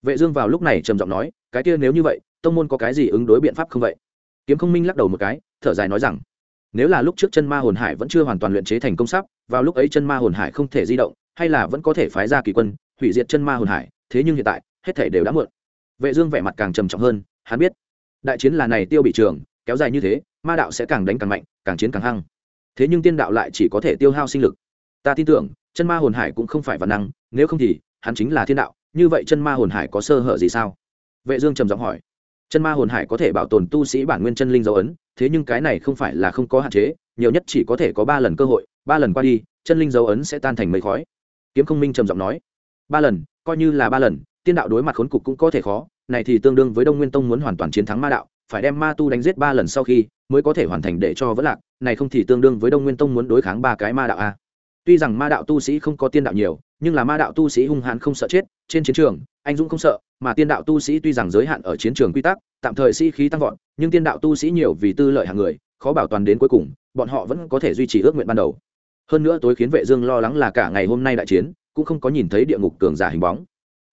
Vệ dương vào lúc này trầm giọng nói, cái kia nếu như vậy tông môn có cái gì ứng đối biện pháp không vậy? Kiếm không minh lắc đầu một cái, thở dài nói rằng, nếu là lúc trước chân ma hồn hải vẫn chưa hoàn toàn luyện chế thành công sắp vào lúc ấy chân ma hồn hải không thể di động, hay là vẫn có thể phái ra kỳ quân, hủy diệt chân ma hồn hải, thế nhưng hiện tại, hết thể đều đã muộn. Vệ dương vẻ mặt càng trầm trọng hơn, hắn biết, đại chiến là này tiêu bị trường, kéo dài như thế, ma đạo sẽ càng đánh càng mạnh, càng chiến càng hăng. Thế nhưng tiên đạo lại chỉ có thể tiêu hao sinh lực. Ta tin tưởng, chân ma hồn hải cũng không phải văn năng, nếu không thì, hắn chính là thiên đạo, như vậy chân ma hồn hải có sơ hở gì sao? Vệ dương trầm giọng hỏi chân ma hồn hải có thể bảo tồn tu sĩ bản nguyên chân linh dấu ấn, thế nhưng cái này không phải là không có hạn chế, nhiều nhất chỉ có thể có ba lần cơ hội, ba lần qua đi, chân linh dấu ấn sẽ tan thành mây khói. Kiếm không minh trầm giọng nói, ba lần, coi như là ba lần, tiên đạo đối mặt khốn cục cũng có thể khó, này thì tương đương với đông nguyên tông muốn hoàn toàn chiến thắng ma đạo, phải đem ma tu đánh giết ba lần sau khi mới có thể hoàn thành để cho vẫn lạc, này không thì tương đương với đông nguyên tông muốn đối kháng ba cái ma đạo a. Tuy rằng ma đạo tu sĩ không có tiên đạo nhiều, nhưng là ma đạo tu sĩ hung hãn không sợ chết, trên chiến trường anh dũng không sợ, mà tiên đạo tu sĩ tuy rằng giới hạn ở chiến trường quy tắc, tạm thời sĩ khí tăng vọt, nhưng tiên đạo tu sĩ nhiều vì tư lợi hàng người, khó bảo toàn đến cuối cùng, bọn họ vẫn có thể duy trì ước nguyện ban đầu. Hơn nữa tối khiến vệ dương lo lắng là cả ngày hôm nay đại chiến, cũng không có nhìn thấy địa ngục cường giả hình bóng.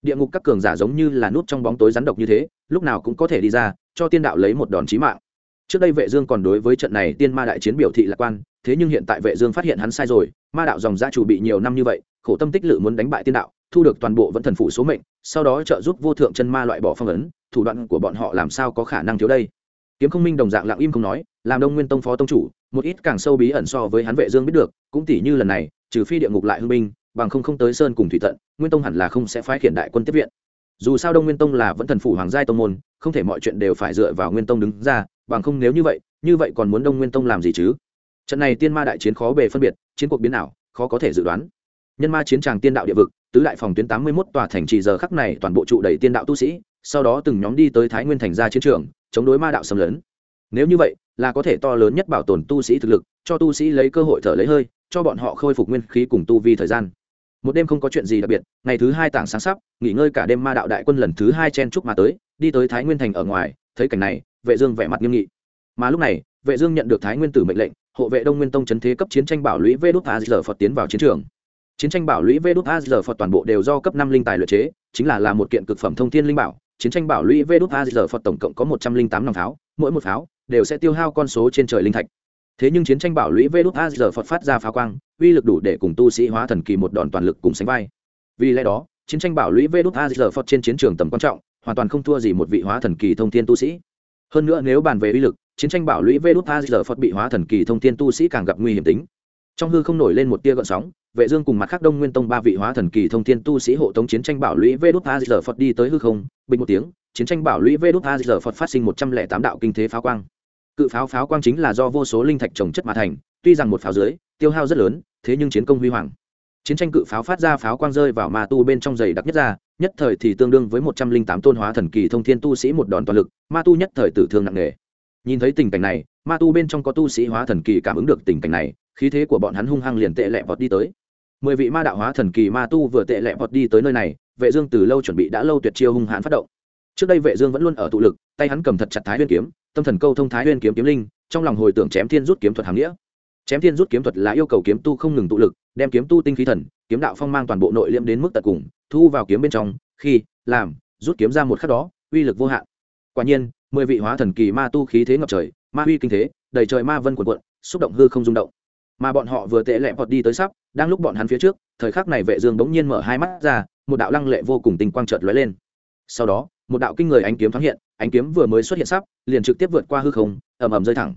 Địa ngục các cường giả giống như là nút trong bóng tối rắn độc như thế, lúc nào cũng có thể đi ra, cho tiên đạo lấy một đòn chí mạng. Trước đây vệ dương còn đối với trận này tiên ma đại chiến biểu thị lạc quan, thế nhưng hiện tại vệ dương phát hiện hắn sai rồi, ma đạo dòng gia chủ bị nhiều năm như vậy, khổ tâm tích lự muốn đánh bại tiên đạo thu được toàn bộ vẫn thần phủ số mệnh, sau đó trợ giúp vô thượng chân ma loại bỏ phong ấn, thủ đoạn của bọn họ làm sao có khả năng thiếu đây? Kiếm không minh đồng dạng lặng im không nói, làm đông nguyên tông phó tông chủ, một ít càng sâu bí ẩn so với hắn vệ dương biết được, cũng tỷ như lần này, trừ phi địa ngục lại hưng binh, bằng không không tới sơn cùng thủy tận, nguyên tông hẳn là không sẽ phái khiển đại quân tiếp viện. Dù sao đông nguyên tông là vẫn thần phủ hoàng giai tông môn, không thể mọi chuyện đều phải dựa vào nguyên tông đứng ra, bằng không nếu như vậy như vậy còn muốn đông nguyên tông làm gì chứ? Trận này tiên ma đại chiến khó bề phân biệt, chiến cuộc biến nào khó có thể dự đoán nhân ma chiến tràng tiên đạo địa vực, tứ đại phòng tuyến tám mươi một tòa thành trì giờ khắc này toàn bộ trụ đầy tiên đạo tu sĩ, sau đó từng nhóm đi tới thái nguyên thành ra chiến trường, chống đối ma đạo xâm lấn. Nếu như vậy, là có thể to lớn nhất bảo tồn tu sĩ thực lực, cho tu sĩ lấy cơ hội thở lấy hơi, cho bọn họ khôi phục nguyên khí cùng tu vi thời gian. Một đêm không có chuyện gì đặc biệt, ngày thứ hai tảng sáng sắp, nghỉ ngơi cả đêm ma đạo đại quân lần thứ hai chen trúc mà tới, đi tới thái nguyên thành ở ngoài, thấy cảnh này, vệ dương vẻ mặt nghiêm nghị. Mà lúc này, vệ dương nhận được thái nguyên tử mệnh lệnh, hộ vệ đông nguyên tông chấn thế cấp chiến tranh bảo lũy vê đốt phá giờ phật tiến vào chiến trường chiến tranh bảo lũy vê đút a giờ phật toàn bộ đều do cấp năm linh tài luyện chế, chính là là một kiện cực phẩm thông thiên linh bảo. Chiến tranh bảo lũy vê đút a giờ phật tổng cộng có một trăm linh tám nòng pháo, mỗi một pháo đều sẽ tiêu hao con số trên trời linh thạch. Thế nhưng chiến tranh bảo lũy vê đút a giờ phật phát ra pháo quang, uy lực đủ để cùng tu sĩ hóa thần kỳ một đòn toàn lực cùng sánh vai. Vì lẽ đó, chiến tranh bảo lũy vê đút a giờ phật trên chiến trường tầm quan trọng, hoàn toàn không thua gì một vị hóa thần kỳ thông thiên tu sĩ. Hơn nữa nếu bàn về uy lực, chiến tranh bảo lũy vê đút a giờ phật bị hóa thần kỳ thông thiên tu sĩ càng gặp nguy hiểm tính. Trong hư không nổi lên một tia gợn sóng vệ dương cùng mặt khác đông nguyên tông ba vị hóa thần kỳ thông thiên tu sĩ hộ tống chiến tranh bảo lũy vê đúc a giờ phật đi tới hư không, bình một tiếng, chiến tranh bảo lũy vê đúc a giờ phật phát sinh một trăm lẻ tám đạo kinh thế pháo quang. Cự pháo pháo quang chính là do vô số linh thạch trồng chất mà thành, tuy rằng một pháo dưới, tiêu hao rất lớn, thế nhưng chiến công huy hoàng. Chiến tranh cự pháo phát ra pháo quang rơi vào ma tu bên trong giày đặc nhất ra, nhất thời thì tương đương với một trăm linh tám tôn hóa thần kỳ thông thiên tu sĩ một đòn toàn lực, ma tu nhất thời tử thương nặng nề. Nhìn thấy tình cảnh này, ma tu bên trong có tu sĩ hóa thần kỳ cảm ứng được tình cảnh này, khí thế của bọn hắn hung hăng liền tệ lẹ vọt đi tới mười vị ma đạo hóa thần kỳ ma tu vừa tệ lẹ vọt đi tới nơi này, vệ dương từ lâu chuẩn bị đã lâu tuyệt chiêu hung hãn phát động. Trước đây vệ dương vẫn luôn ở tụ lực, tay hắn cầm thật chặt thái nguyên kiếm, tâm thần câu thông thái nguyên kiếm kiếm linh, trong lòng hồi tưởng chém thiên rút kiếm thuật hàng nghĩa. Chém thiên rút kiếm thuật là yêu cầu kiếm tu không ngừng tụ lực, đem kiếm tu tinh khí thần, kiếm đạo phong mang toàn bộ nội liễm đến mức tận cùng, thu vào kiếm bên trong, khi, làm, rút kiếm ra một khắc đó, uy lực vô hạn. Quả nhiên, mười vị hóa thần kỳ ma tu khí thế ngập trời, ma uy kinh thế, đầy trời ma vân cuộn cuộn, xúc động hư không rung động mà bọn họ vừa tệ lẹ vọt đi tới sắp, đang lúc bọn hắn phía trước, thời khắc này vệ dương bỗng nhiên mở hai mắt ra, một đạo lăng lệ vô cùng tinh quang chợt lóe lên. Sau đó, một đạo kinh người ánh kiếm thoáng hiện, ánh kiếm vừa mới xuất hiện sắp, liền trực tiếp vượt qua hư không, ầm ầm rơi thẳng.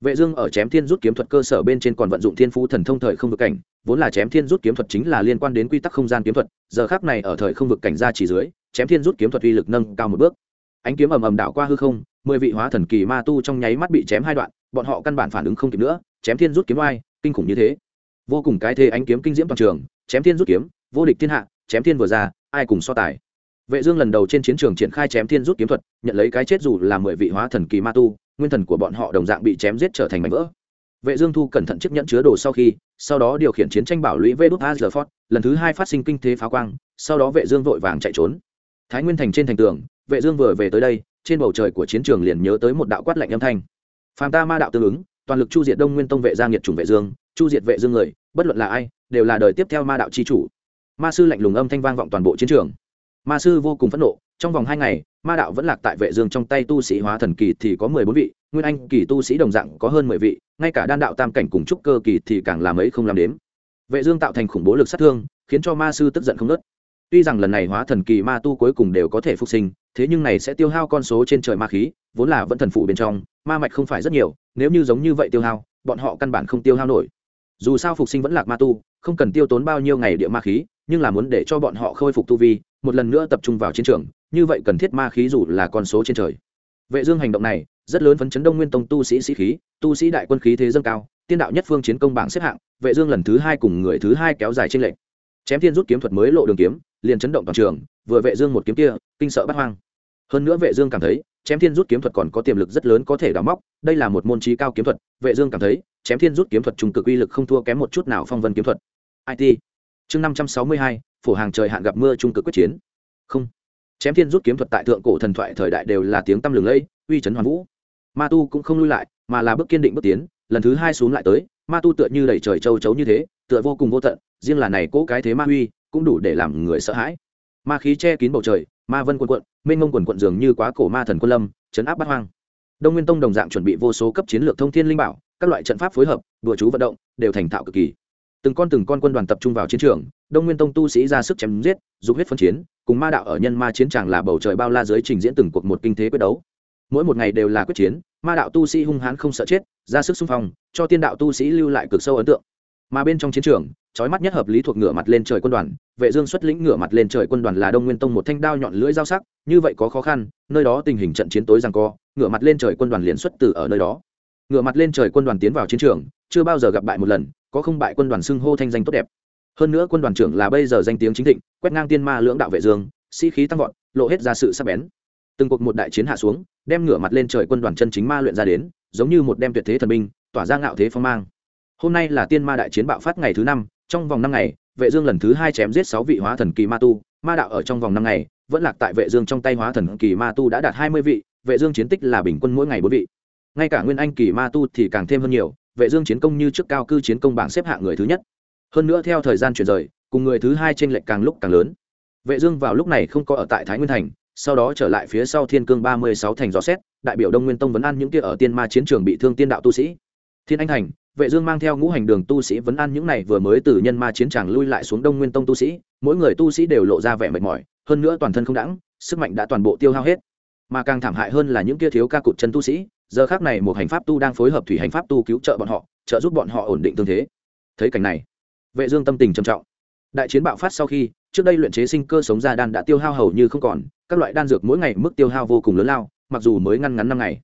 Vệ dương ở chém thiên rút kiếm thuật cơ sở bên trên còn vận dụng thiên phú thần thông thời không vực cảnh, vốn là chém thiên rút kiếm thuật chính là liên quan đến quy tắc không gian kiếm thuật, giờ khắc này ở thời không vực cảnh ra chỉ dưới, chém thiên rút kiếm thuật uy lực nâng cao một bước. Ánh kiếm ầm ầm đảo qua hư không, mười vị hóa thần kỳ ma tu trong nháy mắt bị chém hai đoạn, bọn họ căn bản phản ứng không kịp nữa, chém thiên rút kiếm oai kinh khủng như thế. Vô cùng cái thế ánh kiếm kinh diễm toàn trường, chém thiên rút kiếm, vô địch thiên hạ, chém thiên vừa ra, ai cùng so tài. Vệ dương lần đầu trên chiến trường triển khai chém thiên rút kiếm thuật, nhận lấy cái chết dù là mười vị hóa thần kỳ ma tu, nguyên thần của bọn họ đồng dạng bị chém giết trở thành mảnh vỡ. Vệ dương thu cẩn thận chiếc nhẫn chứa đồ sau khi, sau đó điều khiển chiến tranh bảo lũy vê đút azerford lần thứ hai phát sinh kinh thế phá quang, sau đó vệ dương vội vàng chạy trốn. Thái nguyên thành trên thành tường, vệ dương vừa về tới đây, trên bầu trời của chiến trường liền nhớ tới một đạo quát lạnh âm thanh. Phàm ta ma đạo tương ứng toàn lực chu diệt đông nguyên tông vệ gia nghiệt chủng vệ dương, chu diệt vệ dương người, bất luận là ai, đều là đời tiếp theo ma đạo chi chủ. Ma sư lạnh lùng âm thanh vang vọng toàn bộ chiến trường. Ma sư vô cùng phẫn nộ, trong vòng hai ngày, ma đạo vẫn lạc tại vệ dương trong tay tu sĩ hóa thần kỳ thì có mười bốn vị, nguyên anh kỳ tu sĩ đồng dạng có hơn mười vị, ngay cả đan đạo tam cảnh cùng trúc cơ kỳ thì càng làm ấy không làm đếm. Vệ dương tạo thành khủng bố lực sát thương, khiến cho ma sư tức giận không nớt tuy rằng lần này hóa thần kỳ ma tu cuối cùng đều có thể phục sinh thế nhưng này sẽ tiêu hao con số trên trời ma khí, vốn là vẫn thần phụ bên trong, ma mạch không phải rất nhiều, nếu như giống như vậy tiêu hao, bọn họ căn bản không tiêu hao nổi. Dù sao phục sinh vẫn lạc ma tu, không cần tiêu tốn bao nhiêu ngày địa ma khí, nhưng là muốn để cho bọn họ khôi phục tu vi, một lần nữa tập trung vào chiến trường, như vậy cần thiết ma khí dù là con số trên trời. Vệ dương hành động này, rất lớn phấn chấn đông nguyên tông tu sĩ sĩ khí, tu sĩ đại quân khí thế dâng cao, tiên đạo nhất phương chiến công bảng xếp hạng, vệ dương lần thứ hai cùng người thứ hai kéo dài trên lệnh chém thiên rút kiếm thuật mới lộ đường kiếm, liền chấn động toàn trường vừa vệ dương một kiếm kia kinh sợ bắt hoang. Hơn nữa vệ dương cảm thấy chém thiên rút kiếm thuật còn có tiềm lực rất lớn có thể đào móc đây là một môn trí cao kiếm thuật vệ dương cảm thấy chém thiên rút kiếm thuật trung cực uy lực không thua kém một chút nào phong vân kiếm thuật. It chương 562, phổ hàng trời hạn gặp mưa trung cực quyết chiến. Không. Chém thiên rút kiếm thuật tại thượng cổ thần thoại thời đại đều là tiếng tăm lừng lẫy uy chấn hoàn vũ. Ma tu cũng không lui lại mà là bước kiên định bước tiến lần thứ hai xuống lại tới ma tu tựa như đẩy trời châu chấu như thế tựa vô cùng vô tận riêng là này cố cái thế ma uy cũng đủ để làm người sợ hãi ma khí che kín bầu trời, ma vân quần quận mênh mông quần quận dường như quá cổ ma thần quân lâm, chấn áp bát hoang. Đông nguyên tông đồng dạng chuẩn bị vô số cấp chiến lược thông thiên linh bảo, các loại trận pháp phối hợp, đùa chú vận động, đều thành thạo cực kỳ. Từng con từng con quân đoàn tập trung vào chiến trường, đông nguyên tông tu sĩ ra sức chém giết, dục huyết phân chiến, cùng ma đạo ở nhân ma chiến tràng là bầu trời bao la dưới trình diễn từng cuộc một kinh thế quyết đấu. Mỗi một ngày đều là quyết chiến, ma đạo tu sĩ hung hãn không sợ chết, ra sức xung phong, cho tiên đạo tu sĩ lưu lại cực sâu ấn tượng. Mà bên trong chiến trường trói mắt nhất hợp lý thuộc ngựa mặt lên trời quân đoàn, vệ dương xuất lĩnh ngựa mặt lên trời quân đoàn là đông nguyên tông một thanh đao nhọn lưỡi dao sắc, như vậy có khó khăn, nơi đó tình hình trận chiến tối giằng co, ngựa mặt lên trời quân đoàn liền xuất từ ở nơi đó. Ngựa mặt lên trời quân đoàn tiến vào chiến trường, chưa bao giờ gặp bại một lần, có không bại quân đoàn xưng hô thanh danh tốt đẹp. Hơn nữa quân đoàn trưởng là bây giờ danh tiếng chính thịnh, quét ngang tiên ma lưỡng đạo vệ dương, sĩ khí tăng vọt, lộ hết ra sự sắc bén. Từng cuộc một đại chiến hạ xuống, đem ngửa mặt lên trời quân đoàn chân chính ma luyện ra đến, giống như một đem tuyệt thế thần binh, tỏa ra ngạo thế phong mang. Hôm nay là tiên ma đại chiến bạo phát ngày thứ năm trong vòng năm ngày, vệ dương lần thứ hai chém giết sáu vị hóa thần kỳ ma tu. Ma đạo ở trong vòng năm ngày, vẫn lạc tại vệ dương trong tay hóa thần kỳ ma tu đã đạt hai mươi vị, vệ dương chiến tích là bình quân mỗi ngày bốn vị. Ngay cả nguyên anh kỳ ma tu thì càng thêm hơn nhiều, vệ dương chiến công như trước cao cư chiến công bảng xếp hạng người thứ nhất. Hơn nữa theo thời gian chuyển rời, cùng người thứ hai trên lệch càng lúc càng lớn. Vệ dương vào lúc này không có ở tại thái nguyên thành, sau đó trở lại phía sau thiên cương ba mươi sáu thành rõ xét, đại biểu đông nguyên tông vấn an những kia ở tiên ma chiến trường bị thương tiên đạo tu sĩ. Thiên anh thành vệ dương mang theo ngũ hành đường tu sĩ vấn an những này vừa mới từ nhân ma chiến tràng lui lại xuống đông nguyên tông tu sĩ, mỗi người tu sĩ đều lộ ra vẻ mệt mỏi, hơn nữa toàn thân không đãng, sức mạnh đã toàn bộ tiêu hao hết. Mà càng thảm hại hơn là những kia thiếu ca cụt chân tu sĩ, giờ khác này một hành pháp tu đang phối hợp thủy hành pháp tu cứu trợ bọn họ, trợ giúp bọn họ ổn định tương thế. Thấy cảnh này, vệ dương tâm tình trầm trọng. Đại chiến bạo phát sau khi, trước đây luyện chế sinh cơ sống ra đan đã tiêu hao hầu như không còn, các loại đan dược mỗi ngày mức tiêu hao vô cùng lớn lao, mặc dù mới ngăn ngắn năm ngày.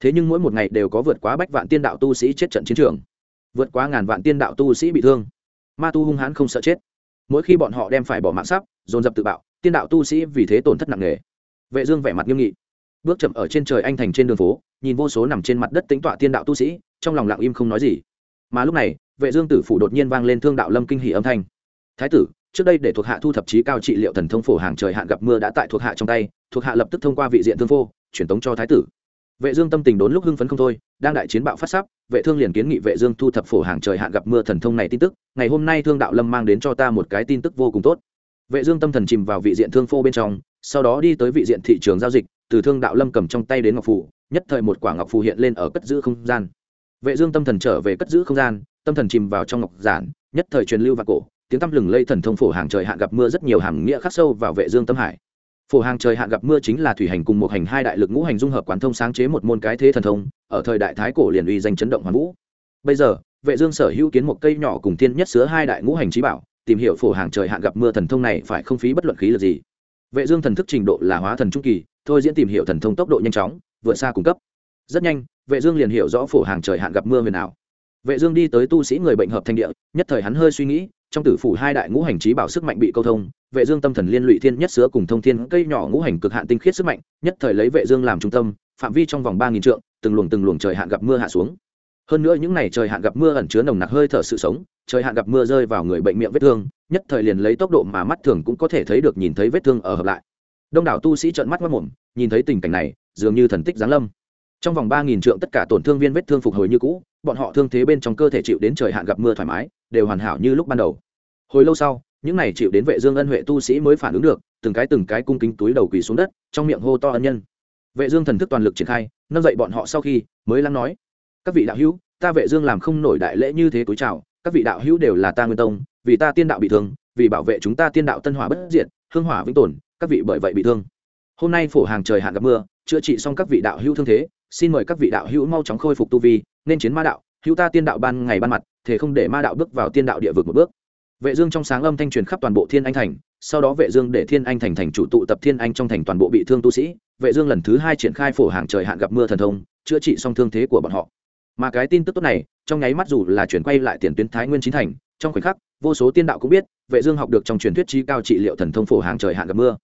Thế nhưng mỗi một ngày đều có vượt quá bách vạn tiên đạo tu sĩ chết trận chiến trường vượt quá ngàn vạn tiên đạo tu sĩ bị thương. Ma tu hung hãn không sợ chết. Mỗi khi bọn họ đem phải bỏ mạng sắp, dồn dập tự bạo, tiên đạo tu sĩ vì thế tổn thất nặng nề. Vệ dương vẻ mặt nghiêm nghị. Bước chậm ở trên trời anh thành trên đường phố, nhìn vô số nằm trên mặt đất tính tọa tiên đạo tu sĩ, trong lòng lặng im không nói gì. Mà lúc này, vệ dương tử phủ đột nhiên vang lên thương đạo lâm kinh hỉ âm thanh. Thái tử, trước đây để thuộc hạ thu thập trí cao trị liệu thần thông phổ hàng trời hạn gặp mưa đã tại thuộc hạ trong tay, thuộc hạ lập tức thông qua vị diện thương phô, truyền tống cho thái tử vệ dương tâm tình đốn lúc hưng phấn không thôi, đang đại chiến bạo phát sắp, vệ thương liền kiến nghị vệ dương thu thập phổ hàng trời hạn gặp mưa thần thông này tin tức, ngày hôm nay thương đạo lâm mang đến cho ta một cái tin tức vô cùng tốt. Vệ dương tâm thần chìm vào vị diện thương phô bên trong, sau đó đi tới vị diện thị trường giao dịch, từ thương đạo lâm cầm trong tay đến ngọc phù nhất thời một quả ngọc phù hiện lên ở cất giữ không gian. Vệ dương tâm thần trở về cất giữ không gian, tâm thần chìm vào trong ngọc giản, nhất thời truyền lưu và cổ, tiếng tâm lừng lây thần thông phổ hàng trời hạn gặp mưa rất nhiều hàm nghĩa khắc sâu vào vệ dương tâm hải phổ hàng trời hạn gặp mưa chính là thủy hành cùng một hành hai đại lực ngũ hành dung hợp quán thông sáng chế một môn cái thế thần thông, ở thời đại thái cổ liền uy danh chấn động hoàn vũ. Bây giờ, vệ dương sở hữu kiến một cây nhỏ cùng thiên nhất sứa hai đại ngũ hành trí bảo, tìm hiểu phổ hàng trời hạn gặp mưa thần thông này phải không phí bất luận khí lực gì. Vệ dương thần thức trình độ là hóa thần trung kỳ, thôi diễn tìm hiểu thần thông tốc độ nhanh chóng, vượt xa cung cấp. Rất nhanh, vệ dương liền hiểu rõ phổ hàng trời hạn gặp mưa huyền ảo vệ dương đi tới tu sĩ người bệnh hợp thành địa, nhất thời hắn hơi suy nghĩ, trong tử phủ hai đại ngũ hành trí bảo sức mạnh bị câu thông, vệ dương tâm thần liên lụy thiên nhất sứa cùng thông thiên cây nhỏ ngũ hành cực hạn tinh khiết sức mạnh, nhất thời lấy vệ dương làm trung tâm, phạm vi trong vòng ba nghìn trượng, từng luồng từng luồng trời hạn gặp mưa hạ xuống. Hơn nữa những ngày trời hạn gặp mưa ẩn chứa nồng nặc hơi thở sự sống, trời hạn gặp mưa rơi vào người bệnh miệng vết thương, nhất thời liền lấy tốc độ mà mắt thường cũng có thể thấy được nhìn thấy vết thương ở hợp lại. Đông đảo tu sĩ trợn mắt mất mồm nhìn thấy tình cảnh này, dường như thần tích giáng lâm trong vòng ba nghìn trượng tất cả tổn thương viên vết thương phục hồi như cũ, bọn họ thương thế bên trong cơ thể chịu đến trời hạn gặp mưa thoải mái, đều hoàn hảo như lúc ban đầu. Hồi lâu sau, những này chịu đến vệ dương ân huệ tu sĩ mới phản ứng được, từng cái từng cái cung kính túi đầu quỳ xuống đất, trong miệng hô to ân nhân. Vệ dương thần thức toàn lực triển khai, nâng dậy bọn họ sau khi, mới lắng nói, các vị đạo hữu, ta vệ dương làm không nổi đại lễ như thế túi chào, các vị đạo hữu đều là ta nguyên tông, vì ta tiên đạo bị thương, vì bảo vệ chúng ta tiên đạo tân hỏa bất diệt, hương hỏa vĩnh tồn, các vị bởi vậy bị thương. Hôm nay phổ hàng trời hạn gặp mưa, chữa trị xong các vị đạo hữu thương thế xin mời các vị đạo hữu mau chóng khôi phục tu vi, nên chiến ma đạo, hữu ta tiên đạo ban ngày ban mặt thế không để ma đạo bước vào tiên đạo địa vực một bước. Vệ dương trong sáng âm thanh truyền khắp toàn bộ thiên anh thành, sau đó vệ dương để thiên anh thành thành chủ tụ tập thiên anh trong thành toàn bộ bị thương tu sĩ. Vệ dương lần thứ hai triển khai phổ hàng trời hạn gặp mưa thần thông, chữa trị xong thương thế của bọn họ. Mà cái tin tức tốt này, trong nháy mắt dù là chuyển quay lại tiền tuyến thái nguyên chính thành, trong khoảnh khắc, vô số tiên đạo cũng biết, vệ dương học được trong truyền thuyết chi cao trị liệu thần thông phổ hàng trời hạn gặp mưa.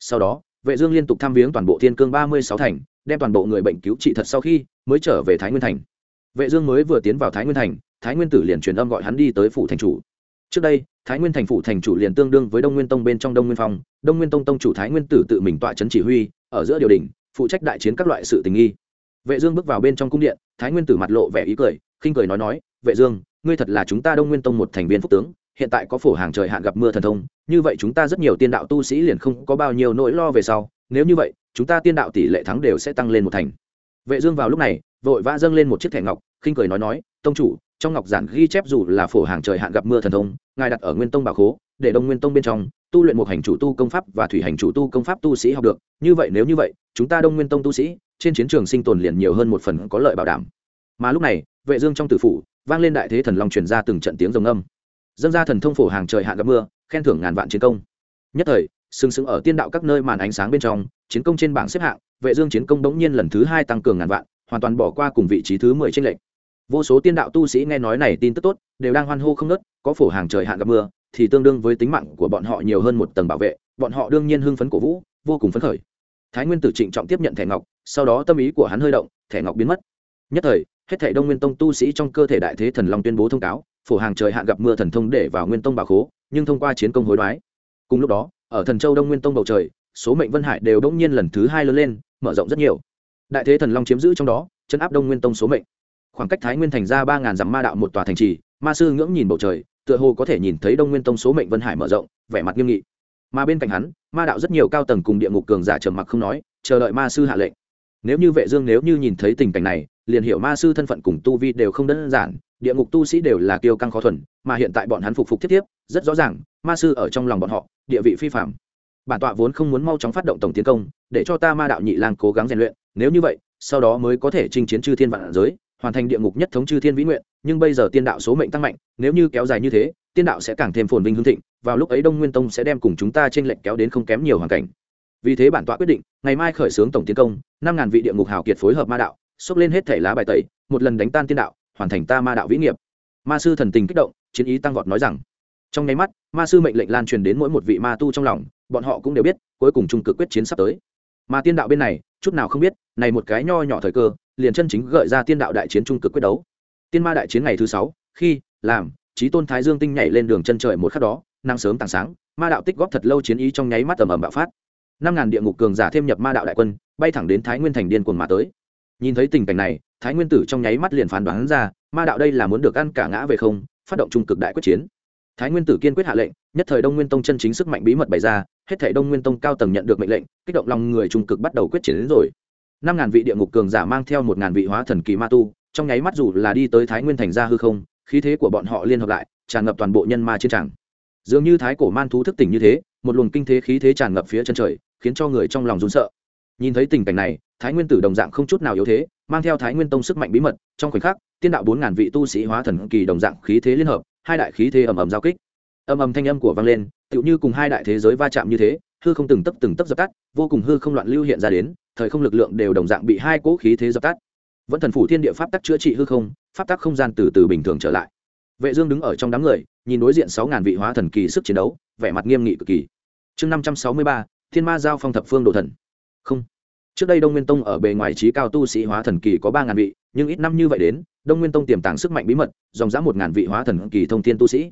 Sau đó, vệ dương liên tục tham viếng toàn bộ thiên cương 36 thành đem toàn bộ người bệnh cứu trị thật sau khi mới trở về thái nguyên thành. Vệ dương mới vừa tiến vào thái nguyên thành, thái nguyên tử liền truyền âm gọi hắn đi tới phủ thành chủ. Trước đây, thái nguyên thành phủ thành chủ liền tương đương với đông nguyên tông bên trong đông nguyên phong, đông nguyên tông tông chủ thái nguyên tử tự mình tọa chấn chỉ huy, ở giữa điều đình, phụ trách đại chiến các loại sự tình nghi. Vệ dương bước vào bên trong cung điện, thái nguyên tử mặt lộ vẻ ý cười, khinh cười nói nói, vệ dương, ngươi thật là chúng ta đông nguyên tông một thành viên phúc tướng, hiện tại có phổ hàng trời hạn gặp mưa thần thông, như vậy chúng ta rất nhiều tiên đạo tu sĩ liền không có bao nhiêu nỗi lo về sau nếu như vậy, chúng ta tiên đạo tỷ lệ thắng đều sẽ tăng lên một thành. Vệ dương vào lúc này, vội vã dâng lên một chiếc thẻ ngọc, khinh cười nói nói, tông chủ, trong ngọc giản ghi chép dù là phổ hàng trời hạn gặp mưa thần thông, ngài đặt ở nguyên tông bảo khố, để đông nguyên tông bên trong, tu luyện một hành chủ tu công pháp và thủy hành chủ tu công pháp tu sĩ học được. Như vậy nếu như vậy, chúng ta đông nguyên tông tu sĩ, trên chiến trường sinh tồn liền nhiều hơn một phần có lợi bảo đảm. Mà lúc này, vệ dương trong tử phủ, vang lên đại thế thần long truyền ra từng trận tiếng rồng âm. Dâng ra thần thông phổ hàng trời hạn gặp mưa, khen thưởng ngàn vạn chiến công. Nhất thời sừng sững ở tiên đạo các nơi màn ánh sáng bên trong, chiến công trên bảng xếp hạng, vệ dương chiến công đống nhiên lần thứ hai tăng cường ngàn vạn, hoàn toàn bỏ qua cùng vị trí thứ mười trên lệnh vô số tiên đạo tu sĩ nghe nói này tin tức tốt, đều đang hoan hô không nớt có phổ hàng trời hạn gặp mưa, thì tương đương với tính mạng của bọn họ nhiều hơn một tầng bảo vệ, bọn họ đương nhiên hưng phấn cổ vũ, vô cùng phấn khởi. Thái nguyên tử trịnh trọng tiếp nhận thẻ ngọc, sau đó tâm ý của hắn hơi động, thẻ ngọc biến mất. Nhất thời, hết thảy đông nguyên tông tu sĩ trong cơ thể đại thế thần long tuyên bố thông cáo, phổ hàng trời hạn gặp mưa thần thông để vào nguyên tông bảo khố, nhưng thông qua chiến công hối đoái. Cùng lúc đó ở thần châu đông nguyên tông bầu trời, số mệnh vân hải đều đống nhiên lần thứ hai lớn lên, mở rộng rất nhiều. Đại thế thần long chiếm giữ trong đó chân áp đông nguyên tông số mệnh. Khoảng cách thái nguyên thành ra ba ngàn dặm ma đạo một tòa thành trì, ma sư ngưỡng nhìn bầu trời, tựa hồ có thể nhìn thấy đông nguyên tông số mệnh vân hải mở rộng, vẻ mặt nghiêm nghị. Mà bên cạnh hắn, ma đạo rất nhiều cao tầng cùng địa ngục cường giả trầm mặc không nói, chờ đợi ma sư hạ lệnh. Nếu như vệ dương nếu như nhìn thấy tình cảnh này, liền hiểu ma sư thân phận cùng tu vi đều không đơn giản, địa ngục tu sĩ đều là kiêu căng khó thuần, mà hiện tại bọn hắn phục phục thiết tiếp rất rõ ràng, ma sư ở trong lòng bọn họ địa vị phi phạm. Bản tọa vốn không muốn mau chóng phát động tổng tiến công, để cho ta ma đạo nhị lang cố gắng rèn luyện, nếu như vậy, sau đó mới có thể chinh chiến chư thiên vạn giới, hoàn thành địa ngục nhất thống chư thiên vĩ nguyện, nhưng bây giờ tiên đạo số mệnh tăng mạnh, nếu như kéo dài như thế, tiên đạo sẽ càng thêm phồn vinh hương thịnh, vào lúc ấy đông nguyên tông sẽ đem cùng chúng ta trên lệnh kéo đến không kém nhiều hoàn cảnh. Vì thế bản tọa quyết định, ngày mai khởi xướng tổng tiến công, năm ngàn vị địa ngục hào kiệt phối hợp ma đạo, xốc lên hết thể lá bài tẩy, một lần đánh tan tiên đạo, hoàn thành ta ma đạo vĩ nghiệp. Ma sư thần tình kích động, chiến ý tăng vọt nói rằng trong nháy mắt, ma sư mệnh lệnh lan truyền đến mỗi một vị ma tu trong lòng, bọn họ cũng đều biết, cuối cùng trung cực quyết chiến sắp tới. Mà tiên đạo bên này, chút nào không biết, này một cái nho nhỏ thời cơ, liền chân chính gợi ra tiên đạo đại chiến trung cực quyết đấu. Tiên ma đại chiến ngày thứ sáu, khi, làm trí tôn thái dương tinh nhảy lên đường chân trời một khắc đó năng sớm tàng sáng, ma đạo tích góp thật lâu chiến ý trong nháy mắt ầm ầm bạo phát. Năm ngàn địa ngục cường giả thêm nhập ma đạo đại quân, bay thẳng đến thái nguyên thành điên cuồng mà tới. Nhìn thấy tình cảnh này, thái nguyên tử trong nháy mắt liền phán đoán ra, ma đạo đây là muốn được ăn cả ngã về không, phát động trung cực đại quyết chiến thái nguyên tử kiên quyết hạ lệnh, nhất thời đông nguyên tông chân chính sức mạnh bí mật bày ra, hết thể đông nguyên tông cao tầng nhận được mệnh lệnh, kích động lòng người trung cực bắt đầu quyết chiến đến rồi. Năm ngàn vị địa ngục cường giả mang theo một ngàn vị hóa thần kỳ ma tu, trong nháy mắt dù là đi tới thái nguyên thành ra hư không, khí thế của bọn họ liên hợp lại, tràn ngập toàn bộ nhân ma chiến tràng. Dường như thái cổ man thú thức tỉnh như thế, một luồng kinh thế khí thế tràn ngập phía chân trời, khiến cho người trong lòng run sợ. Nhìn thấy tình cảnh này, thái nguyên tử đồng dạng không chút nào yếu thế, mang theo thái nguyên tông sức mạnh bí mật, trong khoảnh khắc, tiên đạo bốn ngàn vị tu sĩ hóa thần kỳ đồng dạng khí thế liên hợp hai đại khí thế ầm ầm giao kích. Ầm ầm thanh âm của vang lên, tựu như cùng hai đại thế giới va chạm như thế, hư không từng tấp từng tấp dập tắt, vô cùng hư không loạn lưu hiện ra đến, thời không lực lượng đều đồng dạng bị hai cỗ khí thế dập tắt. Vẫn thần phủ thiên địa pháp tắc chữa trị hư không, pháp tắc không gian từ từ bình thường trở lại. Vệ dương đứng ở trong đám người, nhìn đối diện sáu ngàn vị hóa thần kỳ sức chiến đấu, vẻ mặt nghiêm nghị cực kỳ. Chương năm trăm sáu mươi ba, thiên ma giao phong thập phương đồ thần. Không. Trước đây đông nguyên tông ở bề ngoài trí cao tu sĩ hóa thần kỳ có ba ngàn vị, nhưng ít năm như vậy đến đông nguyên tông tiềm tàng sức mạnh bí mật, dòng dã một ngàn vị hóa thần kỳ thông thiên tu sĩ.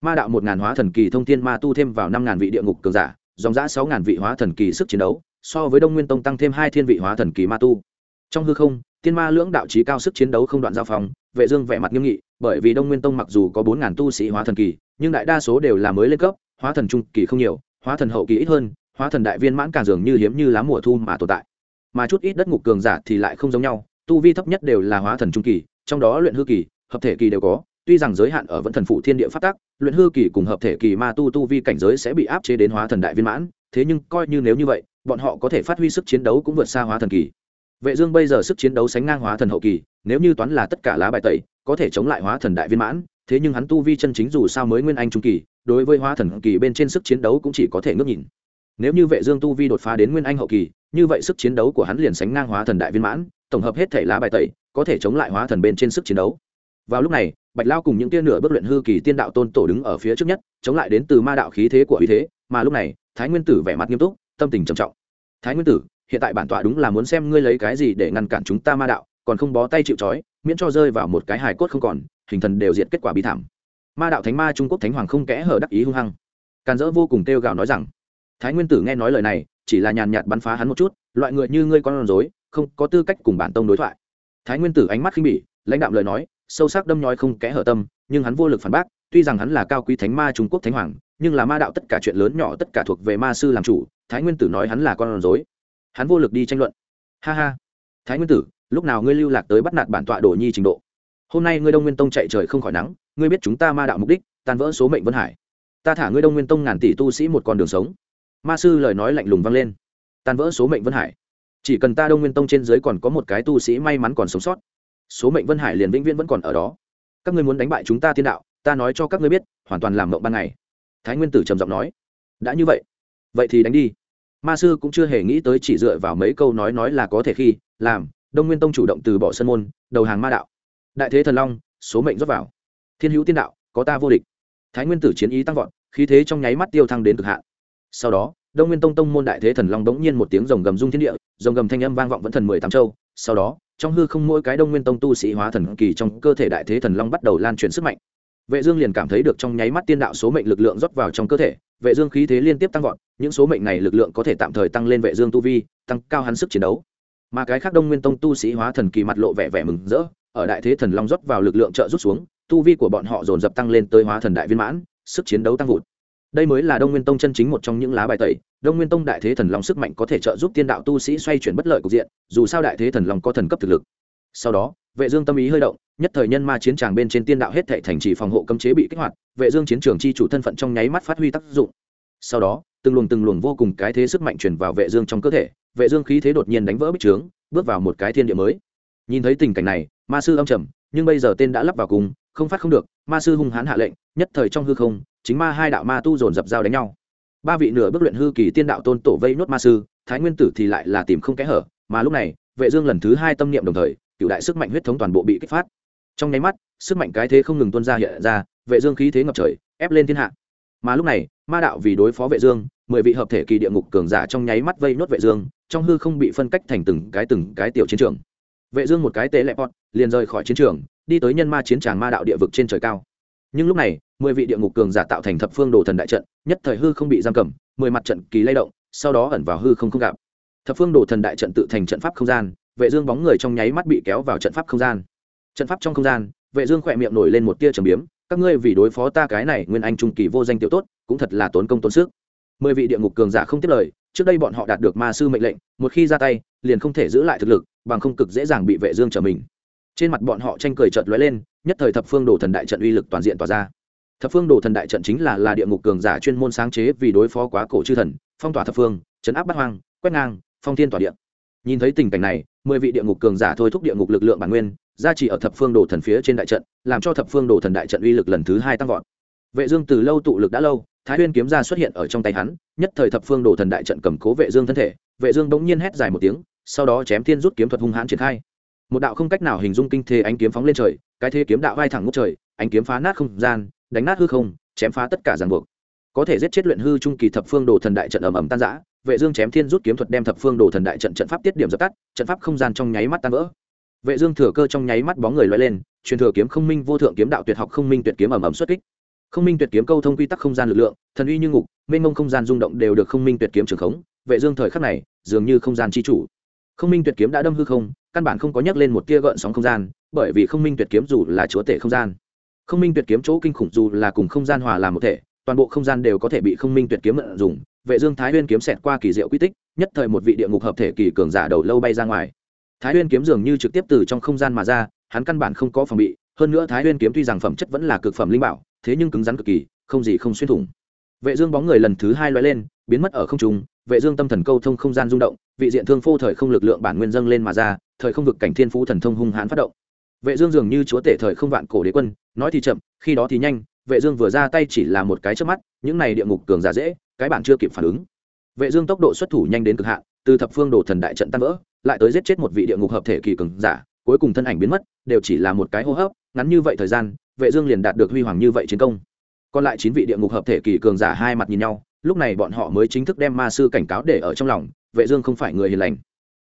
Ma đạo một ngàn hóa thần kỳ thông thiên ma tu thêm vào năm ngàn vị địa ngục cường giả, dòng dã sáu ngàn vị hóa thần kỳ sức chiến đấu, so với đông nguyên tông tăng thêm hai thiên vị hóa thần kỳ ma tu. Trong hư không tiên ma lưỡng đạo trí cao sức chiến đấu không đoạn giao phòng vệ dương vẻ mặt nghiêm nghị, bởi vì đông nguyên tông mặc dù có bốn ngàn tu sĩ hóa thần kỳ, nhưng đại đa số đều là mới lên cấp, hóa thần trung kỳ không nhiều, hóa thần hậu kỳ ít hơn, hóa thần đại viên mãn càng dường như hiếm như lá mùa thu mà tồn tại. Mà chút ít đất ngục cường giả thì lại không giống nhau, tu vi thấp nhất đều là hóa thần trung kỳ trong đó luyện hư kỳ, hợp thể kỳ đều có, tuy rằng giới hạn ở vẫn thần phụ thiên địa phát tác luyện hư kỳ cùng hợp thể kỳ ma tu tu vi cảnh giới sẽ bị áp chế đến hóa thần đại viên mãn, thế nhưng coi như nếu như vậy, bọn họ có thể phát huy sức chiến đấu cũng vượt xa hóa thần kỳ. Vệ dương bây giờ sức chiến đấu sánh ngang hóa thần hậu kỳ, nếu như toán là tất cả lá bài tẩy, có thể chống lại hóa thần đại viên mãn, thế nhưng hắn tu vi chân chính dù sao mới nguyên anh trung kỳ, đối với hóa thần kỳ bên trên sức chiến đấu cũng chỉ có thể ngước nhìn. Nếu như vệ dương tu vi đột phá đến nguyên anh hậu kỳ, như vậy sức chiến đấu của hắn liền sánh ngang hóa thần đại viên mãn, tổng hợp hết thể lá bài tẩy có thể chống lại hóa thần bên trên sức chiến đấu. Vào lúc này, bạch lao cùng những tia nửa bước luyện hư kỳ tiên đạo tôn tổ đứng ở phía trước nhất, chống lại đến từ ma đạo khí thế của uy thế, mà lúc này, thái nguyên tử vẻ mặt nghiêm túc, tâm tình trầm trọng. Thái nguyên tử, hiện tại bản tọa đúng là muốn xem ngươi lấy cái gì để ngăn cản chúng ta ma đạo, còn không bó tay chịu trói, miễn cho rơi vào một cái hài cốt không còn, hình thần đều diệt kết quả bi thảm. Ma đạo thánh ma trung quốc thánh hoàng không kẽ hở đắc ý hung hăng. Càn dỡ vô cùng kêu gào nói rằng, thái nguyên tử nghe nói lời này, chỉ là nhàn nhạt bắn phá hắn một chút, loại người như ngươi con rối, không có tư cách cùng bản tông đối thoại thái nguyên tử ánh mắt khinh bỉ, lãnh đạo lời nói, sâu sắc đâm nhói không kẽ hở tâm, nhưng hắn vô lực phản bác, tuy rằng hắn là cao quý thánh ma trung quốc thánh hoàng, nhưng là ma đạo tất cả chuyện lớn nhỏ tất cả thuộc về ma sư làm chủ, thái nguyên tử nói hắn là con rối. Hắn vô lực đi tranh luận. Ha ha. Thái nguyên tử, lúc nào ngươi lưu lạc tới bắt nạt bản tọa đồ nhi trình độ? Hôm nay ngươi đông nguyên tông chạy trời không khỏi nắng, ngươi biết chúng ta ma đạo mục đích, tan vỡ số mệnh vân hải. Ta thả ngươi đông nguyên tông ngàn tỷ tu sĩ một con đường sống. Ma sư lời nói lạnh lùng vang lên. Tan vỡ số mệnh vân hải chỉ cần ta đông nguyên tông trên dưới còn có một cái tu sĩ may mắn còn sống sót, số mệnh vân hải liền vĩnh viễn vẫn còn ở đó. Các ngươi muốn đánh bại chúng ta thiên đạo, ta nói cho các ngươi biết, hoàn toàn làm mộng ban ngày. Thái nguyên tử trầm giọng nói. Đã như vậy vậy thì đánh đi. Ma sư cũng chưa hề nghĩ tới chỉ dựa vào mấy câu nói nói là có thể khi làm, đông nguyên tông chủ động từ bỏ sân môn, đầu hàng ma đạo. Đại thế thần long, số mệnh rót vào. Thiên hữu tiên đạo, có ta vô địch. Thái nguyên tử chiến ý tăng vọt, khí thế trong nháy mắt tiêu thăng đến cực hạn. Sau đó đông nguyên tông tông môn đại thế thần long bỗng nhiên một tiếng rồng gầm rung thiên địa, rồng gầm thanh âm vang vọng vẫn thần mười tám châu. Sau đó, trong hư không mỗi cái đông nguyên tông tu sĩ hóa thần kỳ trong cơ thể đại thế thần long bắt đầu lan truyền sức mạnh. Vệ dương liền cảm thấy được trong nháy mắt tiên đạo số mệnh lực lượng rót vào trong cơ thể, vệ dương khí thế liên tiếp tăng vọt, những số mệnh này lực lượng có thể tạm thời tăng lên vệ dương tu vi, tăng cao hắn sức chiến đấu. Mà cái khác đông nguyên tông tu sĩ hóa thần kỳ mặt lộ vẻ vẻ mừng rỡ, ở đại thế thần long rót vào lực lượng trợ rút xuống, tu vi của bọn họ dồn dập tăng lên tới hóa thần đại viên mãn, sức chiến đấu tăng vụt đây mới là đông nguyên tông chân chính một trong những lá bài tẩy. Đông nguyên tông đại thế thần long sức mạnh có thể trợ giúp tiên đạo tu sĩ xoay chuyển bất lợi cục diện, dù sao đại thế thần long có thần cấp thực lực. Sau đó, vệ dương tâm ý hơi động, nhất thời nhân ma chiến tràng bên trên tiên đạo hết thảy thành trì phòng hộ cấm chế bị kích hoạt, vệ dương chiến trường chi chủ thân phận trong nháy mắt phát huy tác dụng. Sau đó, từng luồng từng luồng vô cùng cái thế sức mạnh truyền vào vệ dương trong cơ thể, vệ dương khí thế đột nhiên đánh vỡ bích trướng, bước vào một cái thiên địa mới. Nhìn thấy tình cảnh này, ma sư âm trầm, nhưng bây giờ tên đã lắp vào cùng, không phát không được, ma sư hung hãn hạ lệnh, nhất thời trong hư không chính ma hai đạo ma tu dồn dập giao đánh nhau. Ba vị nửa bước luyện hư kỳ tiên đạo tôn tổ vây nốt ma sư, thái nguyên tử thì lại là tìm không kẽ hở, mà lúc này, vệ dương lần thứ hai tâm niệm đồng thời cựu đại sức mạnh huyết thống toàn bộ bị kích phát. Trong nháy mắt, sức mạnh cái thế không ngừng tuôn ra hiện ra, vệ dương khí thế ngập trời, ép lên thiên hạ. Mà lúc này, ma đạo vì đối phó vệ dương, mười vị hợp thể kỳ địa ngục cường giả trong nháy mắt vây nốt vệ dương, trong hư không bị phân cách thành từng cái từng cái tiểu chiến trường. Vệ dương một cái tế lẹp bọn liền rời khỏi chiến trường, đi tới nhân ma chiến tràng ma đạo địa vực trên trời cao nhưng lúc này, mười vị địa ngục cường giả tạo thành thập phương đồ thần đại trận, nhất thời hư không bị giam cầm, mười mặt trận kỳ lay động, sau đó ẩn vào hư không không gặp. Thập phương đồ thần đại trận tự thành trận pháp không gian, vệ dương bóng người trong nháy mắt bị kéo vào trận pháp không gian. Trận pháp trong không gian, vệ dương khoẹt miệng nổi lên một tia trầm biếm, các ngươi vì đối phó ta cái này nguyên anh trung kỳ vô danh tiểu tốt, cũng thật là tốn công tốn sức. Mười vị địa ngục cường giả không tiếp lời, trước đây bọn họ đạt được ma sư mệnh lệnh, một khi ra tay, liền không thể giữ lại thực lực, bằng không cực dễ dàng bị vệ dương trở mình trên mặt bọn họ tranh cười trợt lóe lên, nhất thời thập phương đồ thần đại trận uy lực toàn diện tỏa ra. Thập phương đồ thần đại trận chính là là địa ngục cường giả chuyên môn sáng chế vì đối phó quá cổ chư thần, phong tỏa thập phương, chấn áp bát hoang, quét ngang, phong thiên tỏa điện. nhìn thấy tình cảnh này, mười vị địa ngục cường giả thôi thúc địa ngục lực lượng bản nguyên, gia trì ở thập phương đồ thần phía trên đại trận, làm cho thập phương đồ thần đại trận uy lực lần thứ hai tăng vọt. Vệ dương từ lâu tụ lực đã lâu, thái nguyên kiếm ra xuất hiện ở trong tay hắn, nhất thời thập phương đồ thần đại trận cầm cố vệ dương thân thể, vệ dương bỗng nhiên hét dài một tiếng, sau đó chém thiên rút kiếm thuật hung hãn triển khai một đạo không cách nào hình dung kinh thế ánh kiếm phóng lên trời, cái thế kiếm đạo vai thẳng ngút trời, ánh kiếm phá nát không gian, đánh nát hư không, chém phá tất cả ràng buộc. Có thể giết chết luyện hư trung kỳ thập phương đồ thần đại trận ầm ầm tan rã, vệ dương chém thiên rút kiếm thuật đem thập phương đồ thần đại trận trận pháp tiết điểm dập tắt, trận pháp không gian trong nháy mắt tan vỡ. Vệ dương thừa cơ trong nháy mắt bóng người lói lên, truyền thừa kiếm không minh vô thượng kiếm đạo tuyệt học không minh tuyệt kiếm ầm ầm xuất kích. Không minh tuyệt kiếm câu thông quy tắc không gian lực lượng, thần uy như ngục, mênh mông không gian rung động đều được không minh tuyệt kiếm trường khống. Vệ dương thời khắc này, dường như không gian chi chủ. Không minh tuyệt kiếm đã đâm hư không căn bản không có nhắc lên một tia gợn sóng không gian, bởi vì không minh tuyệt kiếm dù là chúa tể không gian. Không minh tuyệt kiếm chỗ kinh khủng dù là cùng không gian hòa làm một thể, toàn bộ không gian đều có thể bị không minh tuyệt kiếm mượn dùng, vệ dương thái huyên kiếm xẹt qua kỳ diệu quy tích, nhất thời một vị địa ngục hợp thể kỳ cường giả đầu lâu bay ra ngoài. Thái huyên kiếm dường như trực tiếp từ trong không gian mà ra, hắn căn bản không có phòng bị, hơn nữa thái huyên kiếm tuy rằng phẩm chất vẫn là cực phẩm linh bảo, thế nhưng cứng rắn cực kỳ, không gì không xuyên thủng. Vệ dương bóng người lần thứ hai lói lên, biến mất ở không trung, vệ dương tâm thần câu thông không gian rung động vị diện thương phô thời không lực lượng bản nguyên dâng lên mà ra, thời không vực cảnh thiên phú thần thông hung hãn phát động. Vệ dương dường như chúa tể thời không vạn cổ đế quân, nói thì chậm, khi đó thì nhanh, vệ dương vừa ra tay chỉ là một cái chớp mắt, những này địa ngục cường giả dễ, cái bản chưa kịp phản ứng. Vệ dương tốc độ xuất thủ nhanh đến cực hạn, từ thập phương đồ thần đại trận tan vỡ, lại tới giết chết một vị địa ngục hợp thể kỳ cường giả, cuối cùng thân ảnh biến mất, đều chỉ là một cái hô hấp, ngắn như vậy thời gian, vệ dương liền đạt được huy hoàng như vậy chiến công. Còn lại chín vị địa ngục hợp thể kỳ cường giả hai mặt nhìn nhau lúc này bọn họ mới chính thức đem ma sư cảnh cáo để ở trong lòng, vệ dương không phải người hiền lành.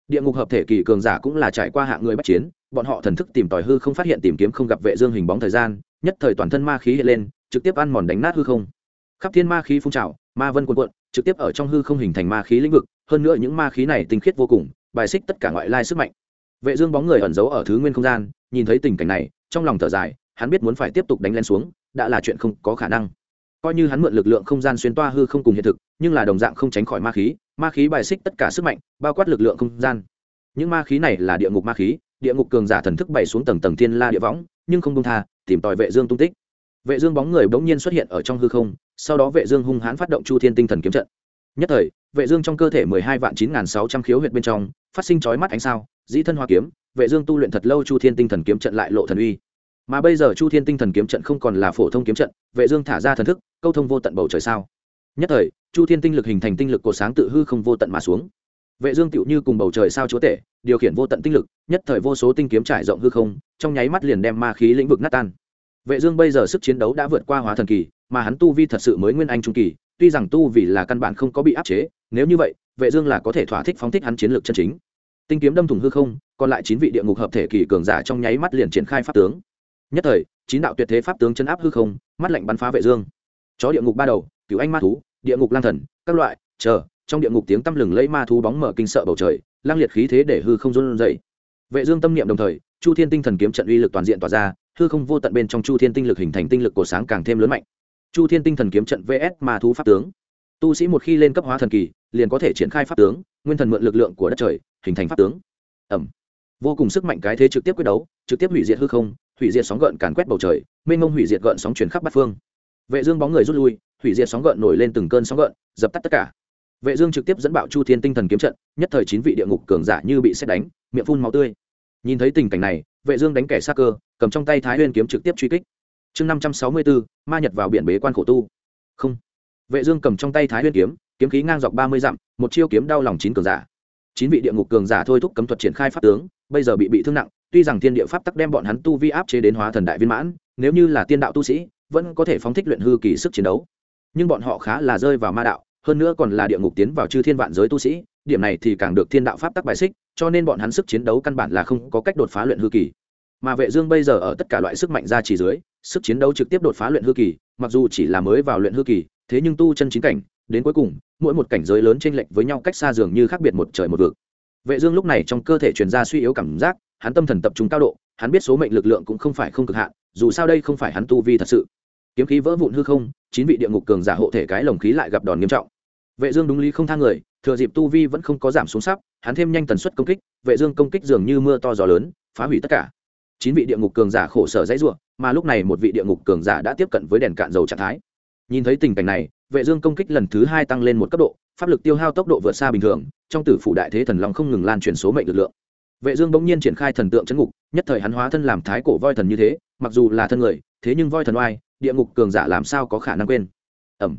Địa ngục hợp thể kỳ cường giả cũng là trải qua hạng người bắt chiến, bọn họ thần thức tìm tòi hư không phát hiện tìm kiếm không gặp vệ dương hình bóng thời gian, nhất thời toàn thân ma khí hiện lên, trực tiếp ăn mòn đánh nát hư không. Khắp thiên ma khí phun trào, ma vân cuộn cuộn, trực tiếp ở trong hư không hình thành ma khí lĩnh vực, hơn nữa những ma khí này tinh khiết vô cùng, bài xích tất cả ngoại lai sức mạnh. Vệ dương bóng người ẩn giấu ở thứ nguyên không gian, nhìn thấy tình cảnh này, trong lòng thở dài, hắn biết muốn phải tiếp tục đánh lên xuống, đã là chuyện không có khả năng coi như hắn mượn lực lượng không gian xuyên toa hư không cùng hiện thực, nhưng là đồng dạng không tránh khỏi ma khí ma khí bài xích tất cả sức mạnh, bao quát lực lượng không gian. Những ma khí này là địa ngục ma khí, địa ngục cường giả thần thức bày xuống tầng tầng thiên la địa võng, nhưng không công tha, tìm tòi vệ dương tung tích. Vệ dương bóng người bỗng nhiên xuất hiện ở trong hư không, sau đó vệ dương hung hãn phát động chu thiên tinh thần kiếm trận. Nhất thời, vệ dương trong cơ thể mười hai vạn chín sáu trăm khiếu huyệt bên trong, phát sinh chói mắt ánh sao, dĩ thân hoa kiếm, vệ dương tu luyện thật lâu chu thiên tinh thần kiếm trận lại lộ thần uy mà bây giờ chu thiên tinh thần kiếm trận không còn là phổ thông kiếm trận, vệ dương thả ra thần thức, câu thông vô tận bầu trời sao? Nhất thời, chu thiên tinh lực hình thành tinh lực của sáng tự hư không vô tận mà xuống. Vệ dương tựu như cùng bầu trời sao chúa tể, điều khiển vô tận tinh lực, nhất thời vô số tinh kiếm trải rộng hư không, trong nháy mắt liền đem ma khí lĩnh vực nát tan. Vệ dương bây giờ sức chiến đấu đã vượt qua hóa thần kỳ, mà hắn tu vi thật sự mới nguyên anh trung kỳ, tuy rằng tu vì là căn bản không có bị áp chế, nếu như vậy, vệ dương là có thể thỏa thích phóng thích hắn chiến lược chân chính. Tinh kiếm đâm thủng hư không, còn lại chín vị địa ngục hợp thể kỳ cường giả trong nháy mắt liền triển khai pháp tướng nhất thời, chín đạo tuyệt thế pháp tướng chân áp hư không, mắt lạnh bắn phá vệ dương. Chó địa ngục ba đầu, cửu anh ma thú, địa ngục lang thần, các loại, chờ, trong địa ngục tiếng tăm lừng lấy ma thú bóng mở kinh sợ bầu trời, lang liệt khí thế để hư không run rẩy. Vệ dương tâm niệm đồng thời, chu thiên tinh thần kiếm trận uy lực toàn diện tỏa ra, hư không vô tận bên trong chu thiên tinh lực hình thành tinh lực của sáng càng thêm lớn mạnh. Chu thiên tinh thần kiếm trận vs ma thú pháp tướng. Tu sĩ một khi lên cấp hóa thần kỳ, liền có thể triển khai pháp tướng, nguyên thần mượn lực lượng của đất trời, hình thành pháp tướng. Ẩm. Vô cùng sức mạnh cái thế trực tiếp quyết đấu, trực tiếp hủy diệt hư không hủy diệt sóng gợn càn quét bầu trời mênh mông hủy diệt gợn sóng chuyển khắp bát phương. Vệ dương bóng người rút lui hủy diệt sóng gợn nổi lên từng cơn sóng gợn dập tắt tất cả. Vệ dương trực tiếp dẫn bạo chu thiên tinh thần kiếm trận nhất thời chín vị địa ngục cường giả như bị xét đánh miệng phun máu tươi. Nhìn thấy tình cảnh này vệ dương đánh kẻ sát cơ cầm trong tay thái nguyên kiếm trực tiếp truy kích. Chương 564, ma nhật vào biển bế quan khổ tu. Không. Vệ dương cầm trong tay thái nguyên kiếm kiếm khí ngang dọc 30 dặm một chiêu kiếm đau lòng chín cường giả. Chín vị địa ngục cường giả thôi thúc cấm thuật triển khai pháp tướng bây giờ bị bị thương nặng tuy rằng thiên địa pháp tắc đem bọn hắn tu vi áp chế đến hóa thần đại viên mãn, nếu như là tiên đạo tu sĩ, vẫn có thể phóng thích luyện hư kỳ sức chiến đấu. Nhưng bọn họ khá là rơi vào ma đạo, hơn nữa còn là địa ngục tiến vào chư thiên vạn giới tu sĩ, điểm này thì càng được thiên đạo pháp tắc bài xích, cho nên bọn hắn sức chiến đấu căn bản là không có cách đột phá luyện hư kỳ. Mà vệ dương bây giờ ở tất cả loại sức mạnh ra chỉ dưới, sức chiến đấu trực tiếp đột phá luyện hư kỳ, mặc dù chỉ là mới vào luyện hư kỳ, thế nhưng tu chân chính cảnh, đến cuối cùng, mỗi một cảnh giới lớn trên lệch với nhau cách xa dường như khác biệt một trời một vực. Vệ dương lúc này trong cơ thể truyền ra suy yếu cảm giác hắn tâm thần tập trung cao độ, hắn biết số mệnh lực lượng cũng không phải không cực hạn, dù sao đây không phải hắn tu vi thật sự. Kiếm khí vỡ vụn hư không, chín vị địa ngục cường giả hộ thể cái lồng khí lại gặp đòn nghiêm trọng. Vệ dương đúng lý không thang người, thừa dịp tu vi vẫn không có giảm xuống sắp, hắn thêm nhanh tần suất công kích, vệ dương công kích dường như mưa to gió lớn, phá hủy tất cả. Chín vị địa ngục cường giả khổ sở dãy rủa, mà lúc này một vị địa ngục cường giả đã tiếp cận với đèn cạn dầu trạng thái. Nhìn thấy tình cảnh này, vệ dương công kích lần thứ hai tăng lên một cấp độ, pháp lực tiêu hao tốc độ vượt xa bình thường, trong tử phủ đại thế thần long không ngừng lan truyền số mệnh lực lượng vệ dương bỗng nhiên triển khai thần tượng chấn ngục, nhất thời hắn hóa thân làm thái cổ voi thần như thế, mặc dù là thân người, thế nhưng voi thần oai, địa ngục cường giả làm sao có khả năng quên? Ẩm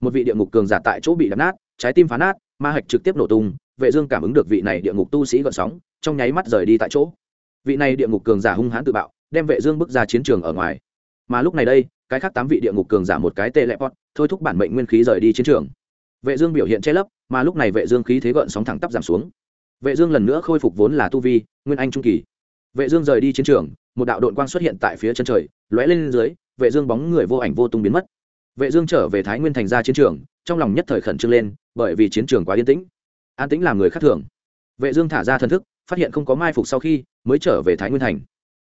một vị địa ngục cường giả tại chỗ bị đập nát, trái tim phá nát, ma hạch trực tiếp nổ tung, vệ dương cảm ứng được vị này địa ngục tu sĩ gợn sóng, trong nháy mắt rời đi tại chỗ. Vị này địa ngục cường giả hung hãn tự bạo, đem vệ dương bước ra chiến trường ở ngoài. Mà lúc này đây, cái khác tám vị địa ngục cường giả một cái tê lẹ pot, thôi thúc bản mệnh nguyên khí rời đi chiến trường. Vệ dương biểu hiện che lấp, mà lúc này vệ dương khí thế gợn sóng thẳng tắp giảm xuống vệ dương lần nữa khôi phục vốn là tu vi, nguyên anh trung kỳ. Vệ dương rời đi chiến trường, một đạo độn quang xuất hiện tại phía chân trời, lóe lên dưới, vệ dương bóng người vô ảnh vô tung biến mất. Vệ dương trở về thái nguyên thành ra chiến trường, trong lòng nhất thời khẩn trương lên, bởi vì chiến trường quá yên tĩnh. An tĩnh làm người khác thường. Vệ dương thả ra thần thức, phát hiện không có mai phục sau khi mới trở về thái nguyên thành.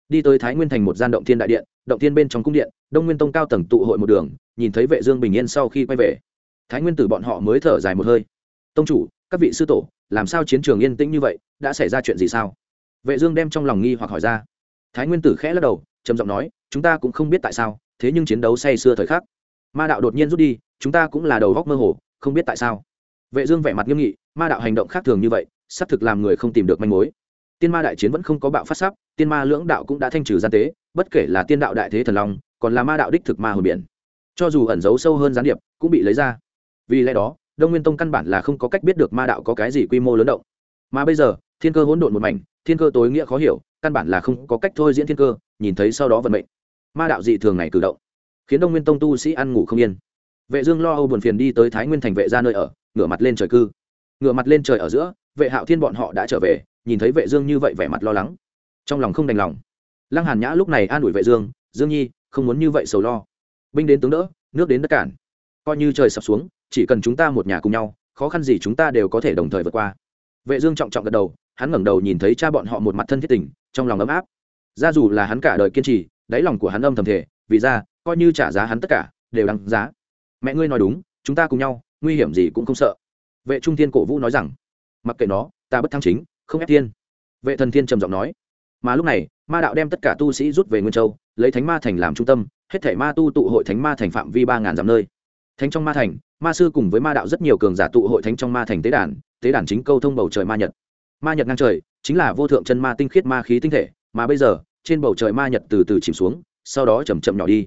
Đi tới thái nguyên thành một gian động thiên đại điện, động thiên bên trong cung điện, đông nguyên tông cao tầng tụ hội một đường, nhìn thấy vệ dương bình yên sau khi quay về. Thái nguyên tử bọn họ mới thở dài một hơi. Tông chủ các vị sư tổ, làm sao chiến trường yên tĩnh như vậy, đã xảy ra chuyện gì sao? Vệ dương đem trong lòng nghi hoặc hỏi ra. Thái nguyên tử khẽ lắc đầu, trầm giọng nói, chúng ta cũng không biết tại sao, thế nhưng chiến đấu say sưa thời khắc, ma đạo đột nhiên rút đi, chúng ta cũng là đầu góc mơ hồ, không biết tại sao. Vệ dương vẻ mặt nghiêm nghị, ma đạo hành động khác thường như vậy sắp thực làm người không tìm được manh mối. Tiên ma đại chiến vẫn không có bạo phát sắp, tiên ma lưỡng đạo cũng đã thanh trừ gian tế, bất kể là tiên đạo đại thế thần long, còn là ma đạo đích thực ma hồn biển. Cho dù ẩn giấu sâu hơn gián điệp, cũng bị lấy ra. Vì lẽ đó đông nguyên tông căn bản là không có cách biết được ma đạo có cái gì quy mô lớn động. Mà bây giờ, thiên cơ hỗn độn một mảnh, thiên cơ tối nghĩa khó hiểu, căn bản là không có cách thôi diễn thiên cơ, nhìn thấy sau đó vận mệnh. Ma đạo dị thường này cử động, khiến đông nguyên tông tu sĩ ăn ngủ không yên. Vệ dương lo âu buồn phiền đi tới thái nguyên thành vệ ra nơi ở, ngửa mặt lên trời cư. Ngửa mặt lên trời ở giữa, vệ hạo thiên bọn họ đã trở về, nhìn thấy vệ dương như vậy vẻ mặt lo lắng. Trong lòng không đành lòng. Lăng hàn nhã lúc này an ủi vệ dương dương nhi, không muốn như vậy sầu lo. Binh đến tướng đỡ, nước đến đất cản coi như trời sập xuống, chỉ cần chúng ta một nhà cùng nhau, khó khăn gì chúng ta đều có thể đồng thời vượt qua. Vệ dương trọng trọng gật đầu, hắn ngẩng đầu nhìn thấy cha bọn họ một mặt thân thiết tình, trong lòng ấm áp. Ra dù là hắn cả đời kiên trì, đáy lòng của hắn âm thầm thể vì ra, coi như trả giá hắn tất cả, đều đáng giá. Mẹ ngươi nói đúng, chúng ta cùng nhau, nguy hiểm gì cũng không sợ. Vệ trung thiên cổ vũ nói rằng, mặc kệ nó, ta bất thăng chính, không ép thiên. Vệ thần thiên trầm giọng nói, mà lúc này, ma đạo đem tất cả tu sĩ rút về nguyên châu, lấy thánh ma thành làm trung tâm, hết thể ma tu tụ hội thánh ma thành phạm vi ba ngàn dặm nơi thánh trong ma thành, ma sư cùng với ma đạo rất nhiều cường giả tụ hội thánh trong ma thành tế đàn tế đàn chính câu thông bầu trời ma nhật. Ma nhật ngang trời, chính là vô thượng chân ma tinh khiết ma khí tinh thể, mà bây giờ, trên bầu trời ma nhật từ từ chìm xuống, sau đó chầm chậm nhỏ đi.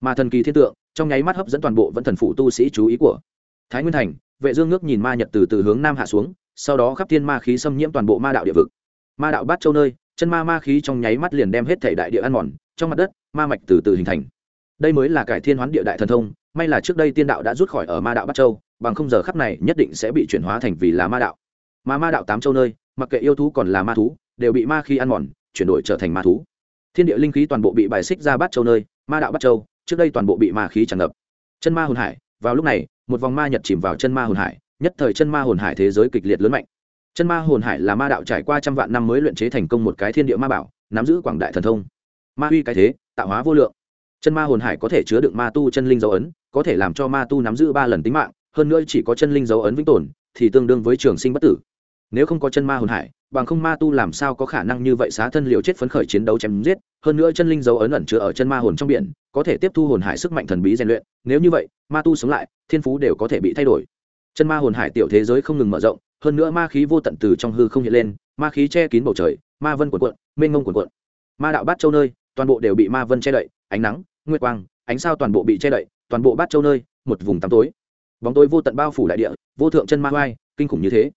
Mà thần kỳ thiên tượng, trong nháy mắt hấp dẫn toàn bộ vẫn thần phụ tu sĩ chú ý của thái nguyên thành, vệ dương ngước nhìn ma nhật từ từ hướng nam hạ xuống, sau đó khắp thiên ma khí xâm nhiễm toàn bộ ma đạo địa vực. Ma đạo bát châu nơi, chân ma ma khí trong nháy mắt liền đem hết thể đại địa ăn mòn, trong mặt đất, ma mạch từ từ hình thành. Đây mới là cải thiên hoán địa đại thần thông may là trước đây tiên đạo đã rút khỏi ở ma đạo bát châu, bằng không giờ khắp này nhất định sẽ bị chuyển hóa thành vì là ma đạo. Mà ma đạo tám châu nơi, mặc kệ yêu thú còn là ma thú, đều bị ma khí ăn mòn, chuyển đổi trở thành ma thú. Thiên địa linh khí toàn bộ bị bài xích ra bát châu nơi, ma đạo bát châu, trước đây toàn bộ bị ma khí tràn ngập. Chân ma hồn hải, vào lúc này, một vòng ma nhật chìm vào chân ma hồn hải, nhất thời chân ma hồn hải thế giới kịch liệt lớn mạnh. Chân ma hồn hải là ma đạo trải qua trăm vạn năm mới luyện chế thành công một cái thiên địa ma bảo, nắm giữ quảng đại thần thông. Ma uy cái thế, tạo hóa vô lượng chân ma hồn hải có thể chứa đựng ma tu chân linh dấu ấn, có thể làm cho ma tu nắm giữ ba lần tính mạng, hơn nữa chỉ có chân linh dấu ấn vĩnh tồn, thì tương đương với trường sinh bất tử. Nếu không có chân ma hồn hải, bằng không ma tu làm sao có khả năng như vậy xá thân liều chết phấn khởi chiến đấu chém giết, hơn nữa chân linh dấu ấn ẩn chứa ở chân ma hồn trong biển, có thể tiếp thu hồn hải sức mạnh thần bí rèn luyện, nếu như vậy, ma tu sống lại, thiên phú đều có thể bị thay đổi. Chân ma hồn hải tiểu thế giới không ngừng mở rộng, hơn nữa ma khí vô tận từ trong hư không hiện lên, ma khí che kín bầu trời, ma vân cuộn cuộn, mênh mông cuộn cuộn. Ma đạo bát châu nơi, toàn bộ đều bị ma vân che đậy, ánh nắng nguyệt quang, ánh sao toàn bộ bị che đậy, toàn bộ bát châu nơi, một vùng tăm tối. Bóng tối vô tận bao phủ đại địa, vô thượng chân ma oai, kinh khủng như thế.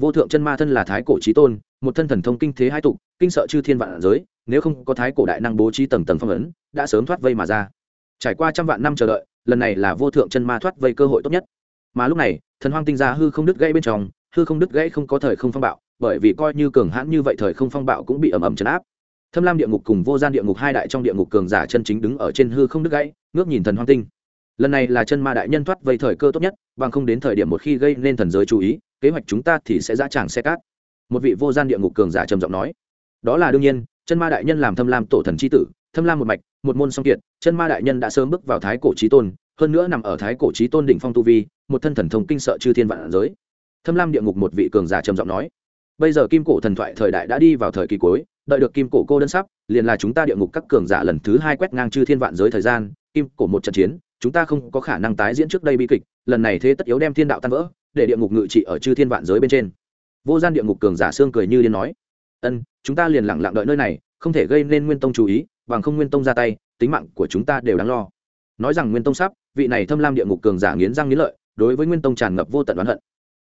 Vô thượng chân ma thân là thái cổ trí tôn, một thân thần thông kinh thế hai tục kinh sợ chư thiên vạn giới, nếu không có thái cổ đại năng bố trí tầng tầng phong ấn, đã sớm thoát vây mà ra. Trải qua trăm vạn năm chờ đợi, lần này là vô thượng chân ma thoát vây cơ hội tốt nhất. Mà lúc này, thần hoang tinh ra hư không đứt gãy bên trong, hư không đứt gãy không có thời không phong bạo, bởi vì coi như cường hãn như vậy thời không phong bạo cũng bị ầm ầm chấn áp thâm lam địa ngục cùng vô gian địa ngục hai đại trong địa ngục cường giả chân chính đứng ở trên hư không đứt gãy, ngước nhìn thần hoang tinh. Lần này là chân ma đại nhân thoát vây thời cơ tốt nhất, bằng không đến thời điểm một khi gây nên thần giới chú ý, kế hoạch chúng ta thì sẽ dã tràng xe cát. Một vị vô gian địa ngục cường giả trầm giọng nói. Đó là đương nhiên, chân ma đại nhân làm thâm lam tổ thần c h i tử, thâm lam một mạch, một môn song kiệt, chân ma đại nhân đã sớm bước vào thái cổ trí tôn, hơn nữa nằm ở thái cổ trí tôn đỉnh phong tu vi, một thân thần thông kinh sợ chư thiên vạn giới. Thâm lam địa ngục một vị cường giả trầm giọng nói. Bây giờ kim cổ thần thoại thời đại đã đi vào thời kỳ cuối đợi được kim cổ cô đơn sắp, liền là chúng ta địa ngục các cường giả lần thứ hai quét ngang chư thiên vạn giới thời gian, kim cổ một trận chiến, chúng ta không có khả năng tái diễn trước đây bi kịch, lần này thế tất yếu đem thiên đạo tan vỡ, để địa ngục ngự trị ở chư thiên vạn giới bên trên. Vô gian địa ngục cường giả xương cười như liên nói, ân, chúng ta liền lẳng lặng đợi nơi này, không thể gây nên nguyên tông chú ý, bằng không nguyên tông ra tay, tính mạng của chúng ta đều đáng lo. Nói rằng nguyên tông sắp, vị này thâm lam địa ngục cường giả nghiến răng nghiến lợi, đối với nguyên tông tràn ngập vô tận oán hận.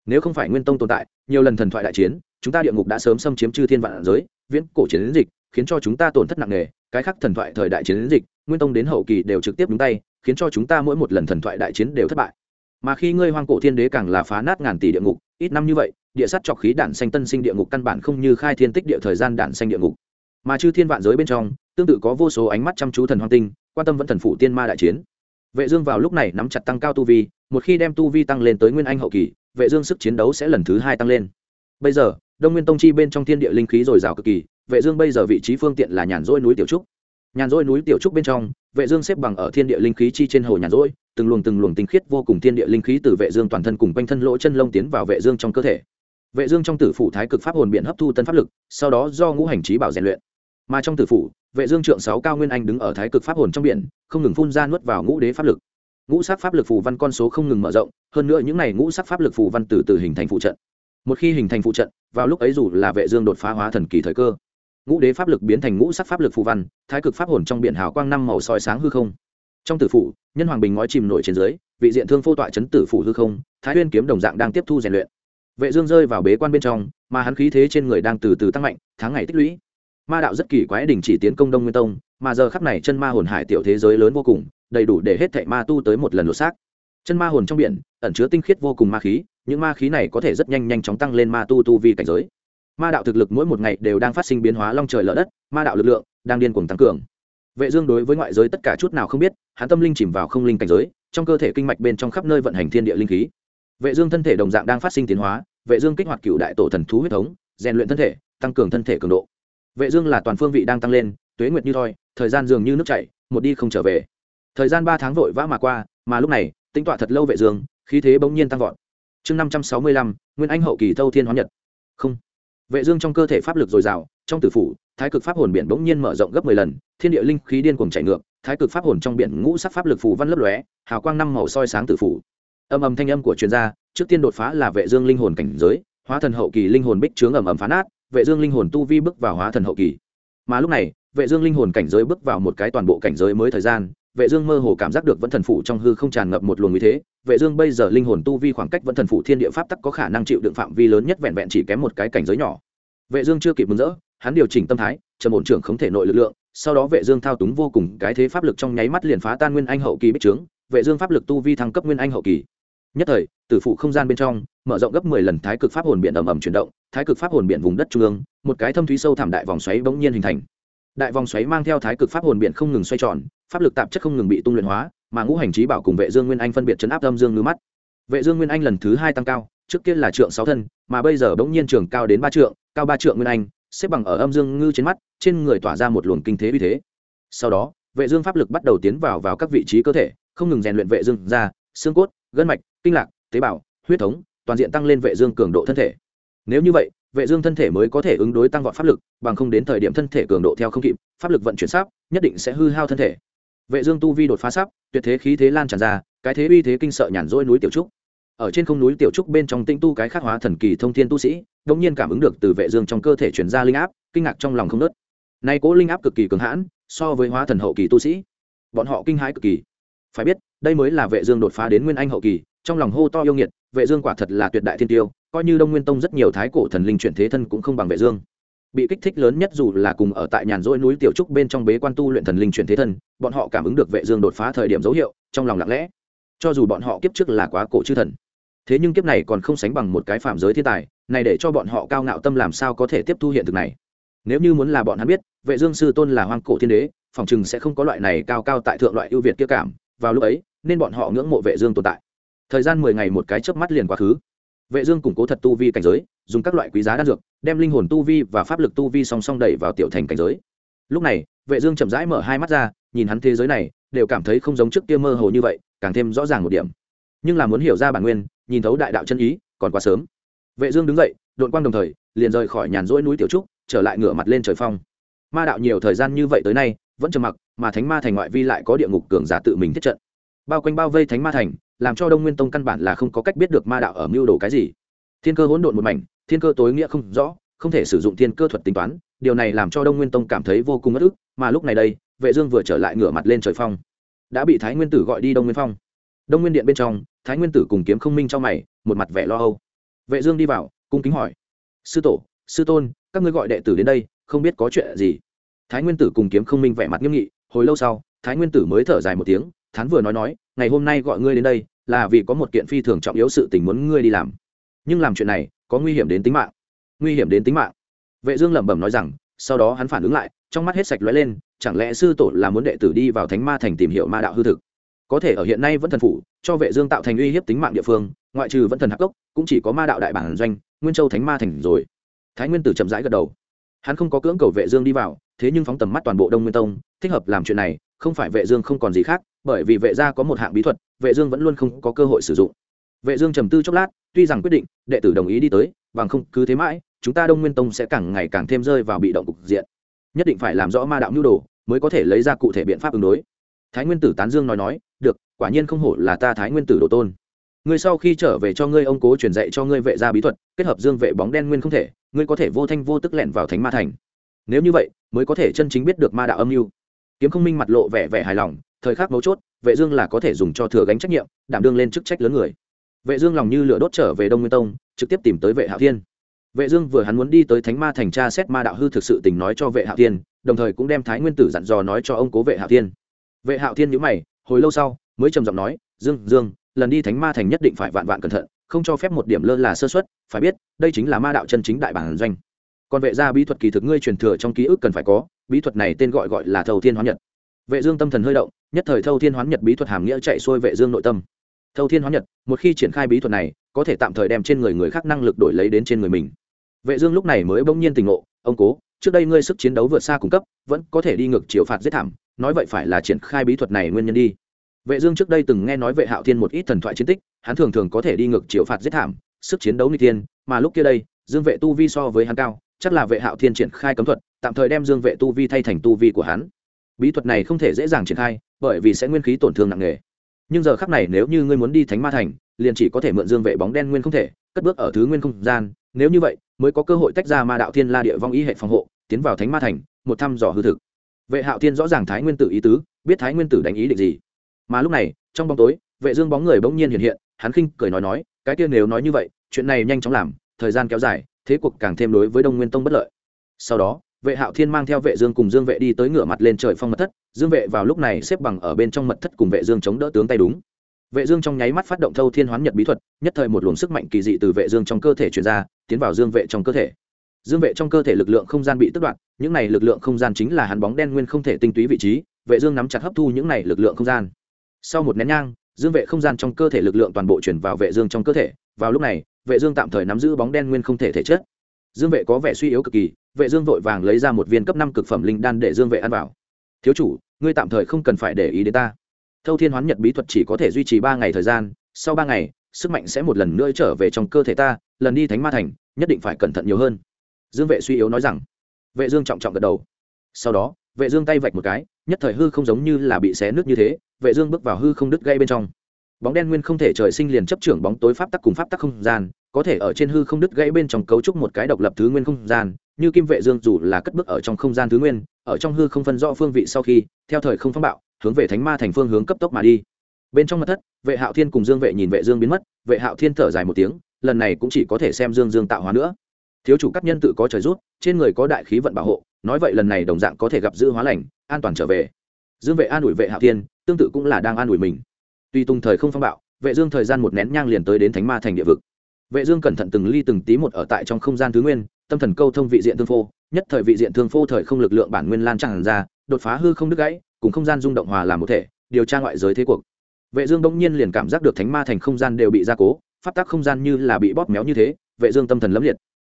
Nếu không phải nguyên tông tồn tại, nhiều lần thần thoại đại chiến, chúng ta địa ngục đã sớm xâm chiếm chư thiên vạn giới viễn cổ chiến dịch, khiến cho chúng ta tổn thất nặng nề, cái khác thần thoại thời đại chiến dịch, nguyên tông đến hậu kỳ đều trực tiếp đúng tay, khiến cho chúng ta mỗi một lần thần thoại đại chiến đều thất bại. Mà khi ngươi hoang cổ thiên đế càng là phá nát ngàn tỷ địa ngục, ít năm như vậy, địa sắt trọc khí đản xanh tân sinh địa ngục căn bản không như khai thiên tích địa thời gian đản xanh địa ngục. Mà chư thiên vạn giới bên trong, tương tự có vô số ánh mắt chăm chú thần hoang tinh, quan tâm vẫn thần phụ tiên ma đại chiến. Vệ dương vào lúc này nắm chặt tăng cao tu vi, một khi đem tu vi tăng lên tới nguyên anh hậu kỳ, vệ dương sức chiến đấu sẽ lần thứ hai tăng lên. Bây giờ đông nguyên tông chi bên trong thiên địa linh khí dồi dào cực kỳ, vệ dương bây giờ vị trí phương tiện là nhàn rỗi núi tiểu trúc. Nhàn rỗi núi tiểu trúc bên trong, vệ dương xếp bằng ở thiên địa linh khí chi trên hồ nhàn rỗi từng luồng từng luồng tinh khiết vô cùng thiên địa linh khí từ vệ dương toàn thân cùng quanh thân lỗ chân lông tiến vào vệ dương trong cơ thể. Vệ dương trong tử phủ thái cực pháp hồn biện hấp thu tân pháp lực, sau đó do ngũ hành trí bảo rèn luyện. Mà trong tử phủ, vệ dương trượng sáu cao nguyên anh đứng ở thái cực pháp hồn trong biển, không ngừng phun ra nuốt vào ngũ đế pháp lực. Ngũ sắc pháp lực phù văn con số không ngừng mở rộng, hơn nữa những này ngũ sắc pháp lực phù văn từ từ hình thành phụ trận một khi hình thành phụ trận, vào lúc ấy dù là vệ dương đột phá hóa thần kỳ thời cơ, ngũ đế pháp lực biến thành ngũ sắc pháp lực phù văn, thái cực pháp hồn trong biển hào quang năm màu soi sáng hư không. Trong tử phủ, nhân hoàng bình ngói chìm nổi trên dưới, vị diện thương phô tọa chấn tử phủ hư không, thái nguyên kiếm đồng dạng đang tiếp thu rèn luyện. Vệ dương rơi vào bế quan bên trong, mà hắn khí thế trên người đang từ từ tăng mạnh, tháng ngày tích lũy. Ma đạo rất kỳ quái đình chỉ tiến công đông nguyên tông, mà giờ khắc này chân ma hồn hải tiểu thế giới lớn vô cùng, đầy đủ để hết thảy ma tu tới một lần lột xác chân ma hồn trong biển, ẩn chứa tinh khiết vô cùng ma khí, những ma khí này có thể rất nhanh nhanh chóng tăng lên ma tu tu vi cảnh giới. Ma đạo thực lực mỗi một ngày đều đang phát sinh biến hóa long trời lở đất, ma đạo lực lượng đang điên cuồng tăng cường. Vệ dương đối với ngoại giới tất cả chút nào không biết, hắn tâm linh chìm vào không linh cảnh giới, trong cơ thể kinh mạch bên trong khắp nơi vận hành thiên địa linh khí. Vệ dương thân thể đồng dạng đang phát sinh tiến hóa, vệ dương kích hoạt cửu đại tổ thần thú huyết thống, rèn luyện thân thể, tăng cường thân thể cường độ. Vệ dương là toàn phương vị đang tăng lên, tuế nguyệt như thoi, thời gian dường như nước chảy, một đi không trở về. Thời gian ba tháng vội vã mà qua, mà lúc này tính tọa thật lâu vệ dương, khí thế bỗng nhiên tăng vọt. Chương năm trăm sáu mươi lăm, nguyên anh hậu kỳ thâu thiên hóa nhật. Không. Vệ dương trong cơ thể pháp lực dồi dào, trong tử phủ, thái cực pháp hồn biển bỗng nhiên mở rộng gấp mười lần, thiên địa linh khí điên cuồng chảy ngược, thái cực pháp hồn trong biển ngũ sắc pháp lực phù văn lấp lóe, hào quang năm màu soi sáng tử phủ. Âm âm thanh âm của truyền gia, trước tiên đột phá là vệ dương linh hồn cảnh giới, hóa thần hậu kỳ linh hồn bích trướng ầm ầm phá nát, vệ dương linh hồn tu vi bước vào hóa thần hậu kỳ. Mà lúc này, vệ dương linh hồn cảnh giới bước vào một cái toàn bộ cảnh giới mới thời gian vệ dương mơ hồ cảm giác được vẫn thần phủ trong hư không tràn ngập một luồng uy thế. Vệ dương bây giờ linh hồn tu vi khoảng cách vẫn thần phủ thiên địa pháp tắc có khả năng chịu đựng phạm vi lớn nhất vẹn vẹn chỉ kém một cái cảnh giới nhỏ. Vệ dương chưa kịp mừng rỡ, hắn điều chỉnh tâm thái, trầm ổn trưởng không thể nội lực lượng, sau đó vệ dương thao túng vô cùng cái thế pháp lực trong nháy mắt liền phá tan nguyên anh hậu kỳ bích trướng. Vệ dương pháp lực tu vi thăng cấp nguyên anh hậu kỳ. Nhất thời, tử phụ không gian bên trong, mở rộng gấp 10 lần thái cực pháp hồn biển ầm ầm chuyển động, thái cực pháp hồn biển vùng đất trung ương, một cái thâm thúy sâu thẳm đại vòng xoáy bỗng nhiên hình thành. Đại vòng xoáy mang theo thái cực pháp hồn biển không ngừng xoay tròn pháp lực tạp chất không ngừng bị tung luyện hóa, mà ngũ hành trí bảo cùng vệ dương nguyên anh phân biệt chấn áp âm dương ngư mắt. Vệ dương nguyên anh lần thứ hai tăng cao, trước kia là trượng sáu thân, mà bây giờ bỗng nhiên trường cao đến ba trượng, cao ba trượng nguyên anh, xếp bằng ở âm dương ngư trên mắt, trên người tỏa ra một luồng kinh thế uy thế. Sau đó, vệ dương pháp lực bắt đầu tiến vào vào các vị trí cơ thể, không ngừng rèn luyện vệ dương da, xương cốt, gân mạch, kinh lạc, tế bào, huyết thống, toàn diện tăng lên vệ dương cường độ thân thể. Nếu như vậy, vệ dương thân thể mới có thể ứng đối tăng vọt pháp lực, bằng không đến thời điểm thân thể cường độ theo không kịp, pháp lực vận chuyển sắp, nhất định sẽ hư hao thân thể vệ dương tu vi đột phá sắp, tuyệt thế khí thế lan tràn ra, cái thế uy thế kinh sợ nhàn rỗi núi tiểu trúc. Ở trên không núi tiểu trúc bên trong tinh tu cái khắc hóa thần kỳ thông thiên tu sĩ, đột nhiên cảm ứng được từ vệ dương trong cơ thể truyền ra linh áp, kinh ngạc trong lòng không nứt nay cố linh áp cực kỳ cường hãn, so với hóa thần hậu kỳ tu sĩ, bọn họ kinh hãi cực kỳ. Phải biết, đây mới là vệ dương đột phá đến nguyên anh hậu kỳ, trong lòng hô to yêu nghiệt, vệ dương quả thật là tuyệt đại thiên tiêu, coi như đông nguyên tông rất nhiều thái cổ thần linh chuyển thế thân cũng không bằng vệ dương bị kích thích lớn nhất dù là cùng ở tại nhàn rỗi núi tiểu trúc bên trong bế quan tu luyện thần linh chuyển thế thân, bọn họ cảm ứng được vệ dương đột phá thời điểm dấu hiệu, trong lòng lặng lẽ. Cho dù bọn họ kiếp trước là quá cổ chư thần, thế nhưng kiếp này còn không sánh bằng một cái phạm giới thiên tài, này để cho bọn họ cao ngạo tâm làm sao có thể tiếp thu hiện thực này? Nếu như muốn là bọn hắn biết, vệ dương sư tôn là hoang cổ thiên đế phỏng chừng sẽ không có loại này cao cao tại thượng loại ưu việt kia cảm, vào lúc ấy, nên bọn họ ngưỡng mộ vệ dương tồn tại. Thời gian mười ngày một cái chớp mắt liền quá khứ vệ dương củng cố thật tu vi cảnh giới, dùng các loại quý giá đan dược, đem linh hồn tu vi và pháp lực tu vi song song đẩy vào tiểu thành cảnh giới. Lúc này, vệ dương chậm rãi mở hai mắt ra, nhìn hắn thế giới này, đều cảm thấy không giống trước kia mơ hồ như vậy, càng thêm rõ ràng một điểm. Nhưng là muốn hiểu ra bản nguyên, nhìn thấu đại đạo chân ý, còn quá sớm. Vệ dương đứng dậy, đột quang đồng thời, liền rời khỏi nhàn rỗi núi tiểu trúc, trở lại ngửa mặt lên trời phong. Ma đạo nhiều thời gian như vậy tới nay, vẫn trầm mặc, mà thánh ma thành ngoại vi lại có địa ngục cường giả tự mình thiết trận. Bao quanh bao vây thánh ma thành làm cho đông nguyên tông căn bản là không có cách biết được ma đạo ở mưu đồ cái gì. Thiên cơ hỗn độn một mảnh, thiên cơ tối nghĩa không rõ, không thể sử dụng thiên cơ thuật tính toán, điều này làm cho đông nguyên tông cảm thấy vô cùng bất ức, mà lúc này đây, vệ dương vừa trở lại ngửa mặt lên trời phong. Đã bị thái nguyên tử gọi đi đông nguyên phong. Đông nguyên điện bên trong, thái nguyên tử cùng kiếm không minh trong mày, một mặt vẻ lo âu. Vệ dương đi vào, cung kính hỏi. Sư tổ, sư tôn, các ngươi gọi đệ tử đến đây, không biết có chuyện gì? Thái nguyên tử cùng kiếm không minh vẻ mặt nghiêm nghị, hồi lâu sau, thái nguyên tử mới thở dài một tiếng, thán vừa nói nói ngày hôm nay gọi ngươi đến đây là vì có một kiện phi thường trọng yếu sự tình muốn ngươi đi làm. Nhưng làm chuyện này có nguy hiểm đến tính mạng. Nguy hiểm đến tính mạng. Vệ dương lẩm bẩm nói rằng, sau đó hắn phản ứng lại, trong mắt hết sạch lóe lên, chẳng lẽ sư tổ là muốn đệ tử đi vào thánh ma thành tìm hiểu ma đạo hư thực? Có thể ở hiện nay vẫn thần phủ, cho vệ dương tạo thành uy hiếp tính mạng địa phương, ngoại trừ vẫn thần hắc cốc, cũng chỉ có ma đạo đại bản doanh, nguyên châu thánh ma thành rồi. Thái nguyên tử chậm rãi gật đầu. Hắn không có cưỡng cầu vệ dương đi vào, thế nhưng phóng tầm mắt toàn bộ đông nguyên tông, thích hợp làm chuyện này, không phải vệ dương không còn gì khác bởi vì vệ gia có một hạng bí thuật, vệ dương vẫn luôn không có cơ hội sử dụng. Vệ dương trầm tư chốc lát, tuy rằng quyết định, đệ tử đồng ý đi tới, bằng không cứ thế mãi, chúng ta đông nguyên tông sẽ càng ngày càng thêm rơi vào bị động cục diện. Nhất định phải làm rõ ma đạo nhu đồ, mới có thể lấy ra cụ thể biện pháp ứng đối. Thái nguyên tử tán dương nói nói, được, quả nhiên không hổ là ta thái nguyên tử đồ tôn. Ngươi sau khi trở về cho ngươi ông cố truyền dạy cho ngươi vệ gia bí thuật, kết hợp dương vệ bóng đen nguyên không thể, ngươi có thể vô thanh vô tức lẻn vào thánh ma thành. Nếu như vậy, mới có thể chân chính biết được ma đạo âm mưu. Kiếm không minh mặt lộ vẻ vẻ hài lòng thời khắc mấu chốt, vệ dương là có thể dùng cho thừa gánh trách nhiệm, đảm đương lên chức trách lớn người. Vệ dương lòng như lửa đốt trở về đông nguyên tông, trực tiếp tìm tới vệ hạo thiên. Vệ dương vừa hắn muốn đi tới thánh ma thành tra xét ma đạo hư thực sự tình nói cho vệ hạo thiên, đồng thời cũng đem thái nguyên tử dặn dò nói cho ông cố vệ hạo thiên. Vệ hạo thiên nhíu mày, hồi lâu sau, mới trầm giọng nói, dương dương, lần đi thánh ma thành nhất định phải vạn vạn cẩn thận, không cho phép một điểm lơ là sơ suất, phải biết, đây chính là ma đạo chân chính đại bản doanh. Còn vệ gia bí thuật kỳ thực ngươi truyền thừa trong ký ức cần phải có, bí thuật này tên gọi gọi là thầu thiên hóa nhật vệ dương tâm thần hơi động, nhất thời thâu thiên hoán nhật bí thuật hàm nghĩa chạy xuôi vệ dương nội tâm. Thâu thiên hoán nhật, một khi triển khai bí thuật này, có thể tạm thời đem trên người người khác năng lực đổi lấy đến trên người mình. Vệ dương lúc này mới bỗng nhiên tỉnh ngộ, ông cố, trước đây ngươi sức chiến đấu vượt xa cung cấp, vẫn có thể đi ngược chiều phạt giết thảm, nói vậy phải là triển khai bí thuật này nguyên nhân đi. Vệ dương trước đây từng nghe nói vệ hạo thiên một ít thần thoại chiến tích, hắn thường thường có thể đi ngược chiều phạt giết thảm, sức chiến đấu nguy thiên, mà lúc kia đây, dương vệ tu vi so với hắn cao, chắc là vệ hạo thiên triển khai cấm thuật, tạm thời đem dương vệ tu vi thay thành tu vi của hắn bí thuật này không thể dễ dàng triển khai, bởi vì sẽ nguyên khí tổn thương nặng nề. Nhưng giờ khắc này nếu như ngươi muốn đi thánh ma thành, liền chỉ có thể mượn dương vệ bóng đen nguyên không thể, cất bước ở thứ nguyên không gian, nếu như vậy, mới có cơ hội tách ra ma đạo thiên la địa vong ý hệ phòng hộ, tiến vào thánh ma thành, một thăm dò hư thực. Vệ hạo thiên rõ ràng thái nguyên tử ý tứ, biết thái nguyên tử đánh ý định gì. Mà lúc này, trong bóng tối, vệ dương bóng người bỗng nhiên hiện hiện, hắn khinh cười nói nói, cái kia nếu nói như vậy, chuyện này nhanh chóng làm, thời gian kéo dài, thế cuộc càng thêm đối với đông nguyên tông bất lợi. Sau đó vệ hạo thiên mang theo vệ dương cùng dương vệ đi tới ngửa mặt lên trời phong mật thất, dương vệ vào lúc này xếp bằng ở bên trong mật thất cùng vệ dương chống đỡ tướng tay đúng. Vệ dương trong nháy mắt phát động thâu thiên hoán nhật bí thuật, nhất thời một luồng sức mạnh kỳ dị từ vệ dương trong cơ thể truyền ra, tiến vào dương vệ trong cơ thể. Dương vệ trong cơ thể lực lượng không gian bị tước đoạt, những này lực lượng không gian chính là hắn bóng đen nguyên không thể tinh túy vị trí, vệ dương nắm chặt hấp thu những này lực lượng không gian. Sau một nén nhang, dương vệ không gian trong cơ thể lực lượng toàn bộ chuyển vào vệ dương trong cơ thể, vào lúc này, vệ dương tạm thời nắm giữ bóng đen nguyên không thể thể chất dương vệ có vẻ suy yếu cực kỳ, vệ dương vội vàng lấy ra một viên cấp năm cực phẩm linh đan để dương vệ ăn vào. Thiếu chủ, ngươi tạm thời không cần phải để ý đến ta. Thâu thiên hoán nhật bí thuật chỉ có thể duy trì ba ngày thời gian, sau ba ngày, sức mạnh sẽ một lần nữa trở về trong cơ thể ta, lần đi thánh ma thành, nhất định phải cẩn thận nhiều hơn. Dương vệ suy yếu nói rằng. Vệ dương trọng trọng gật đầu. Sau đó, vệ dương tay vạch một cái, nhất thời hư không giống như là bị xé nứt như thế, vệ dương bước vào hư không đứt gãy bên trong. Bóng đen nguyên không thể trời sinh liền chấp trưởng bóng tối pháp tắc cùng pháp tắc không gian có thể ở trên hư không đứt gãy bên trong cấu trúc một cái độc lập thứ nguyên không gian, như kim vệ dương dù là cất bước ở trong không gian thứ nguyên, ở trong hư không phân rõ phương vị sau khi, theo thời không phong bạo, hướng về thánh ma thành phương hướng cấp tốc mà đi. Bên trong mặt thất, vệ hạo thiên cùng dương vệ nhìn vệ dương biến mất, vệ hạo thiên thở dài một tiếng, lần này cũng chỉ có thể xem dương dương tạo hóa nữa. Thiếu chủ các nhân tự có trời rút, trên người có đại khí vận bảo hộ, nói vậy lần này đồng dạng có thể gặp dư hóa lành, an toàn trở về. Dương vệ an ủi vệ hạo thiên, tương tự cũng là đang an ủi mình. Tuy tung thời không phong bạo, vệ dương thời gian một nén nhang liền tới đến thánh ma thành địa vực vệ dương cẩn thận từng ly từng tí một ở tại trong không gian thứ nguyên, tâm thần câu thông vị diện thương phô, nhất thời vị diện thương phô thời không lực lượng bản nguyên lan tràn ra, đột phá hư không đứt gãy, cùng không gian rung động hòa làm một thể, điều tra ngoại giới thế cuộc. Vệ dương đống nhiên liền cảm giác được thánh ma thành không gian đều bị gia cố phát tác không gian như là bị bóp méo như thế, vệ dương tâm thần lấm liệt.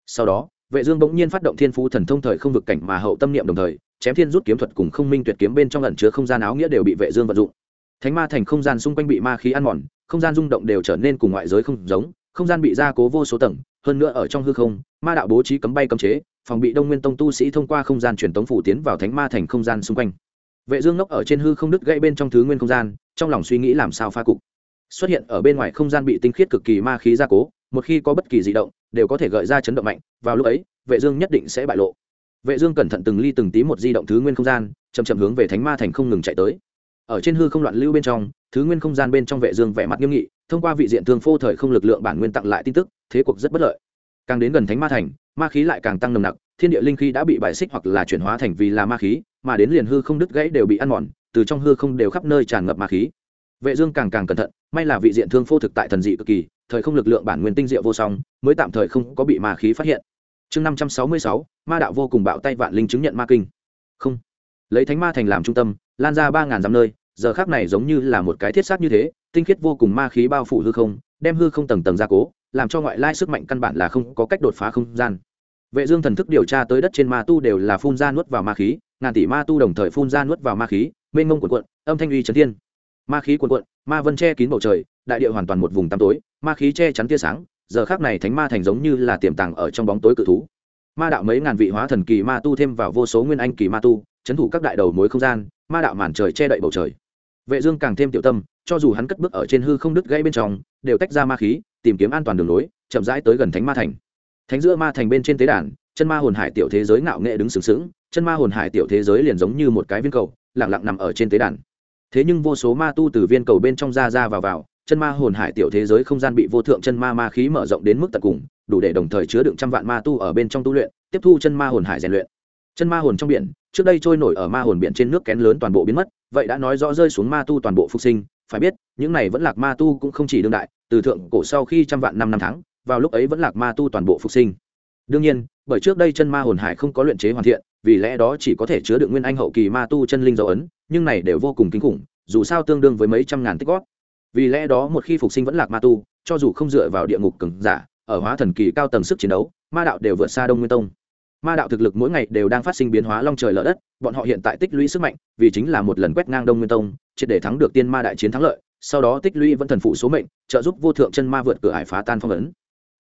Sau đó, vệ dương bỗng nhiên phát động thiên phú thần thông thời không vực cảnh mà hậu tâm niệm đồng thời, chém thiên rút kiếm thuật cùng không minh tuyệt kiếm bên trong ẩn chứa không gian áo nghĩa đều bị vệ dương vận dụng. Thánh ma thành không gian xung quanh bị ma khí ăn mòn, không gian rung động đều trở nên cùng ngoại giới không giống không gian bị gia cố vô số tầng, hơn nữa ở trong hư không, ma đạo bố trí cấm bay cấm chế, phòng bị đông nguyên tông tu sĩ thông qua không gian truyền tống phủ tiến vào thánh ma thành không gian xung quanh. Vệ dương ngốc ở trên hư không đứt gãy bên trong thứ nguyên không gian, trong lòng suy nghĩ làm sao pha cục. Xuất hiện ở bên ngoài không gian bị tinh khiết cực kỳ ma khí gia cố, một khi có bất kỳ di động, đều có thể gợi ra chấn động mạnh, vào lúc ấy, vệ dương nhất định sẽ bại lộ. Vệ dương cẩn thận từng ly từng tí một di động thứ nguyên không gian, chậm chậm hướng về thánh ma thành không ngừng chạy tới ở trên hư không loạn lưu bên trong, thứ nguyên không gian bên trong vệ dương vẻ mặt nghiêm nghị, thông qua vị diện thương phô thời không lực lượng bản nguyên tặng lại tin tức, thế cuộc rất bất lợi. Càng đến gần thánh ma thành, ma khí lại càng tăng nồng nặc, thiên địa linh khí đã bị bài xích hoặc là chuyển hóa thành vì là ma khí, mà đến liền hư không đứt gãy đều bị ăn mòn, từ trong hư không đều khắp nơi tràn ngập ma khí. Vệ dương càng càng cẩn thận, may là vị diện thương phô thực tại thần dị cực kỳ, thời không lực lượng bản nguyên tinh diệu vô song, mới tạm thời không có bị ma khí phát hiện. Chương năm trăm sáu mươi sáu, ma đạo vô cùng bạo tay vạn linh chứng nhận ma kinh. Không lấy thánh ma thành làm trung tâm, lan ra ba ngàn dặm nơi, giờ khác này giống như là một cái thiết xác như thế, tinh khiết vô cùng ma khí bao phủ hư không, đem hư không tầng tầng gia cố, làm cho ngoại lai sức mạnh căn bản là không có cách đột phá không gian. Vệ dương thần thức điều tra tới đất trên ma tu đều là phun ra nuốt vào ma khí, ngàn tỷ ma tu đồng thời phun ra nuốt vào ma khí, mênh mông cuộn cuộn, âm thanh uy chấn thiên. Ma khí cuộn cuộn, ma vân che kín bầu trời, đại địa hoàn toàn một vùng tăm tối, ma khí che chắn tia sáng, giờ khác này thánh ma thành giống như là tiềm tàng ở trong bóng tối cự thú. Ma đạo mấy ngàn vị hóa thần kỳ ma tu thêm vào vô số nguyên anh kỳ ma tu chấn thủ các đại đầu mối không gian, ma đạo màn trời che đậy bầu trời. Vệ dương càng thêm tiểu tâm, cho dù hắn cất bước ở trên hư không đứt gãy bên trong, đều tách ra ma khí, tìm kiếm an toàn đường lối, chậm rãi tới gần thánh ma thành. Thánh giữa ma thành bên trên tế đàn, chân ma hồn hải tiểu thế giới ngạo nghệ đứng sướng sướng chân ma hồn hải tiểu thế giới liền giống như một cái viên cầu, lặng lặng nằm ở trên tế đàn. Thế nhưng vô số ma tu từ viên cầu bên trong ra ra vào vào, chân ma hồn hải tiểu thế giới không gian bị vô thượng chân ma ma khí mở rộng đến mức tận cùng, đủ để đồng thời chứa đựng trăm vạn ma tu ở bên trong tu luyện, tiếp thu chân ma hồn hải rèn luyện. Chân ma hồn trong biển trước đây trôi nổi ở ma hồn biển trên nước kén lớn toàn bộ biến mất, vậy đã nói rõ rơi xuống ma tu toàn bộ phục sinh, phải biết, những này vẫn lạc ma tu cũng không chỉ đương đại, từ thượng cổ sau khi trăm vạn năm năm tháng, vào lúc ấy vẫn lạc ma tu toàn bộ phục sinh. Đương nhiên, bởi trước đây chân ma hồn hải không có luyện chế hoàn thiện, vì lẽ đó chỉ có thể chứa đựng nguyên anh hậu kỳ ma tu chân linh dấu ấn, nhưng này đều vô cùng kinh khủng, dù sao tương đương với mấy trăm ngàn tích gót vì lẽ đó một khi phục sinh vẫn lạc ma tu, cho dù không dựa vào địa ngục cường giả, ở hóa thần kỳ cao tầng sức chiến đấu, ma đạo đều vượt xa đông nguyên tông ma đạo thực lực mỗi ngày đều đang phát sinh biến hóa long trời lở đất, bọn họ hiện tại tích lũy sức mạnh, vì chính là một lần quét ngang đông nguyên tông, triệt để thắng được tiên ma đại chiến thắng lợi, sau đó tích lũy vẫn thần phụ số mệnh, trợ giúp vô thượng chân ma vượt cửa hải phá tan phong ấn.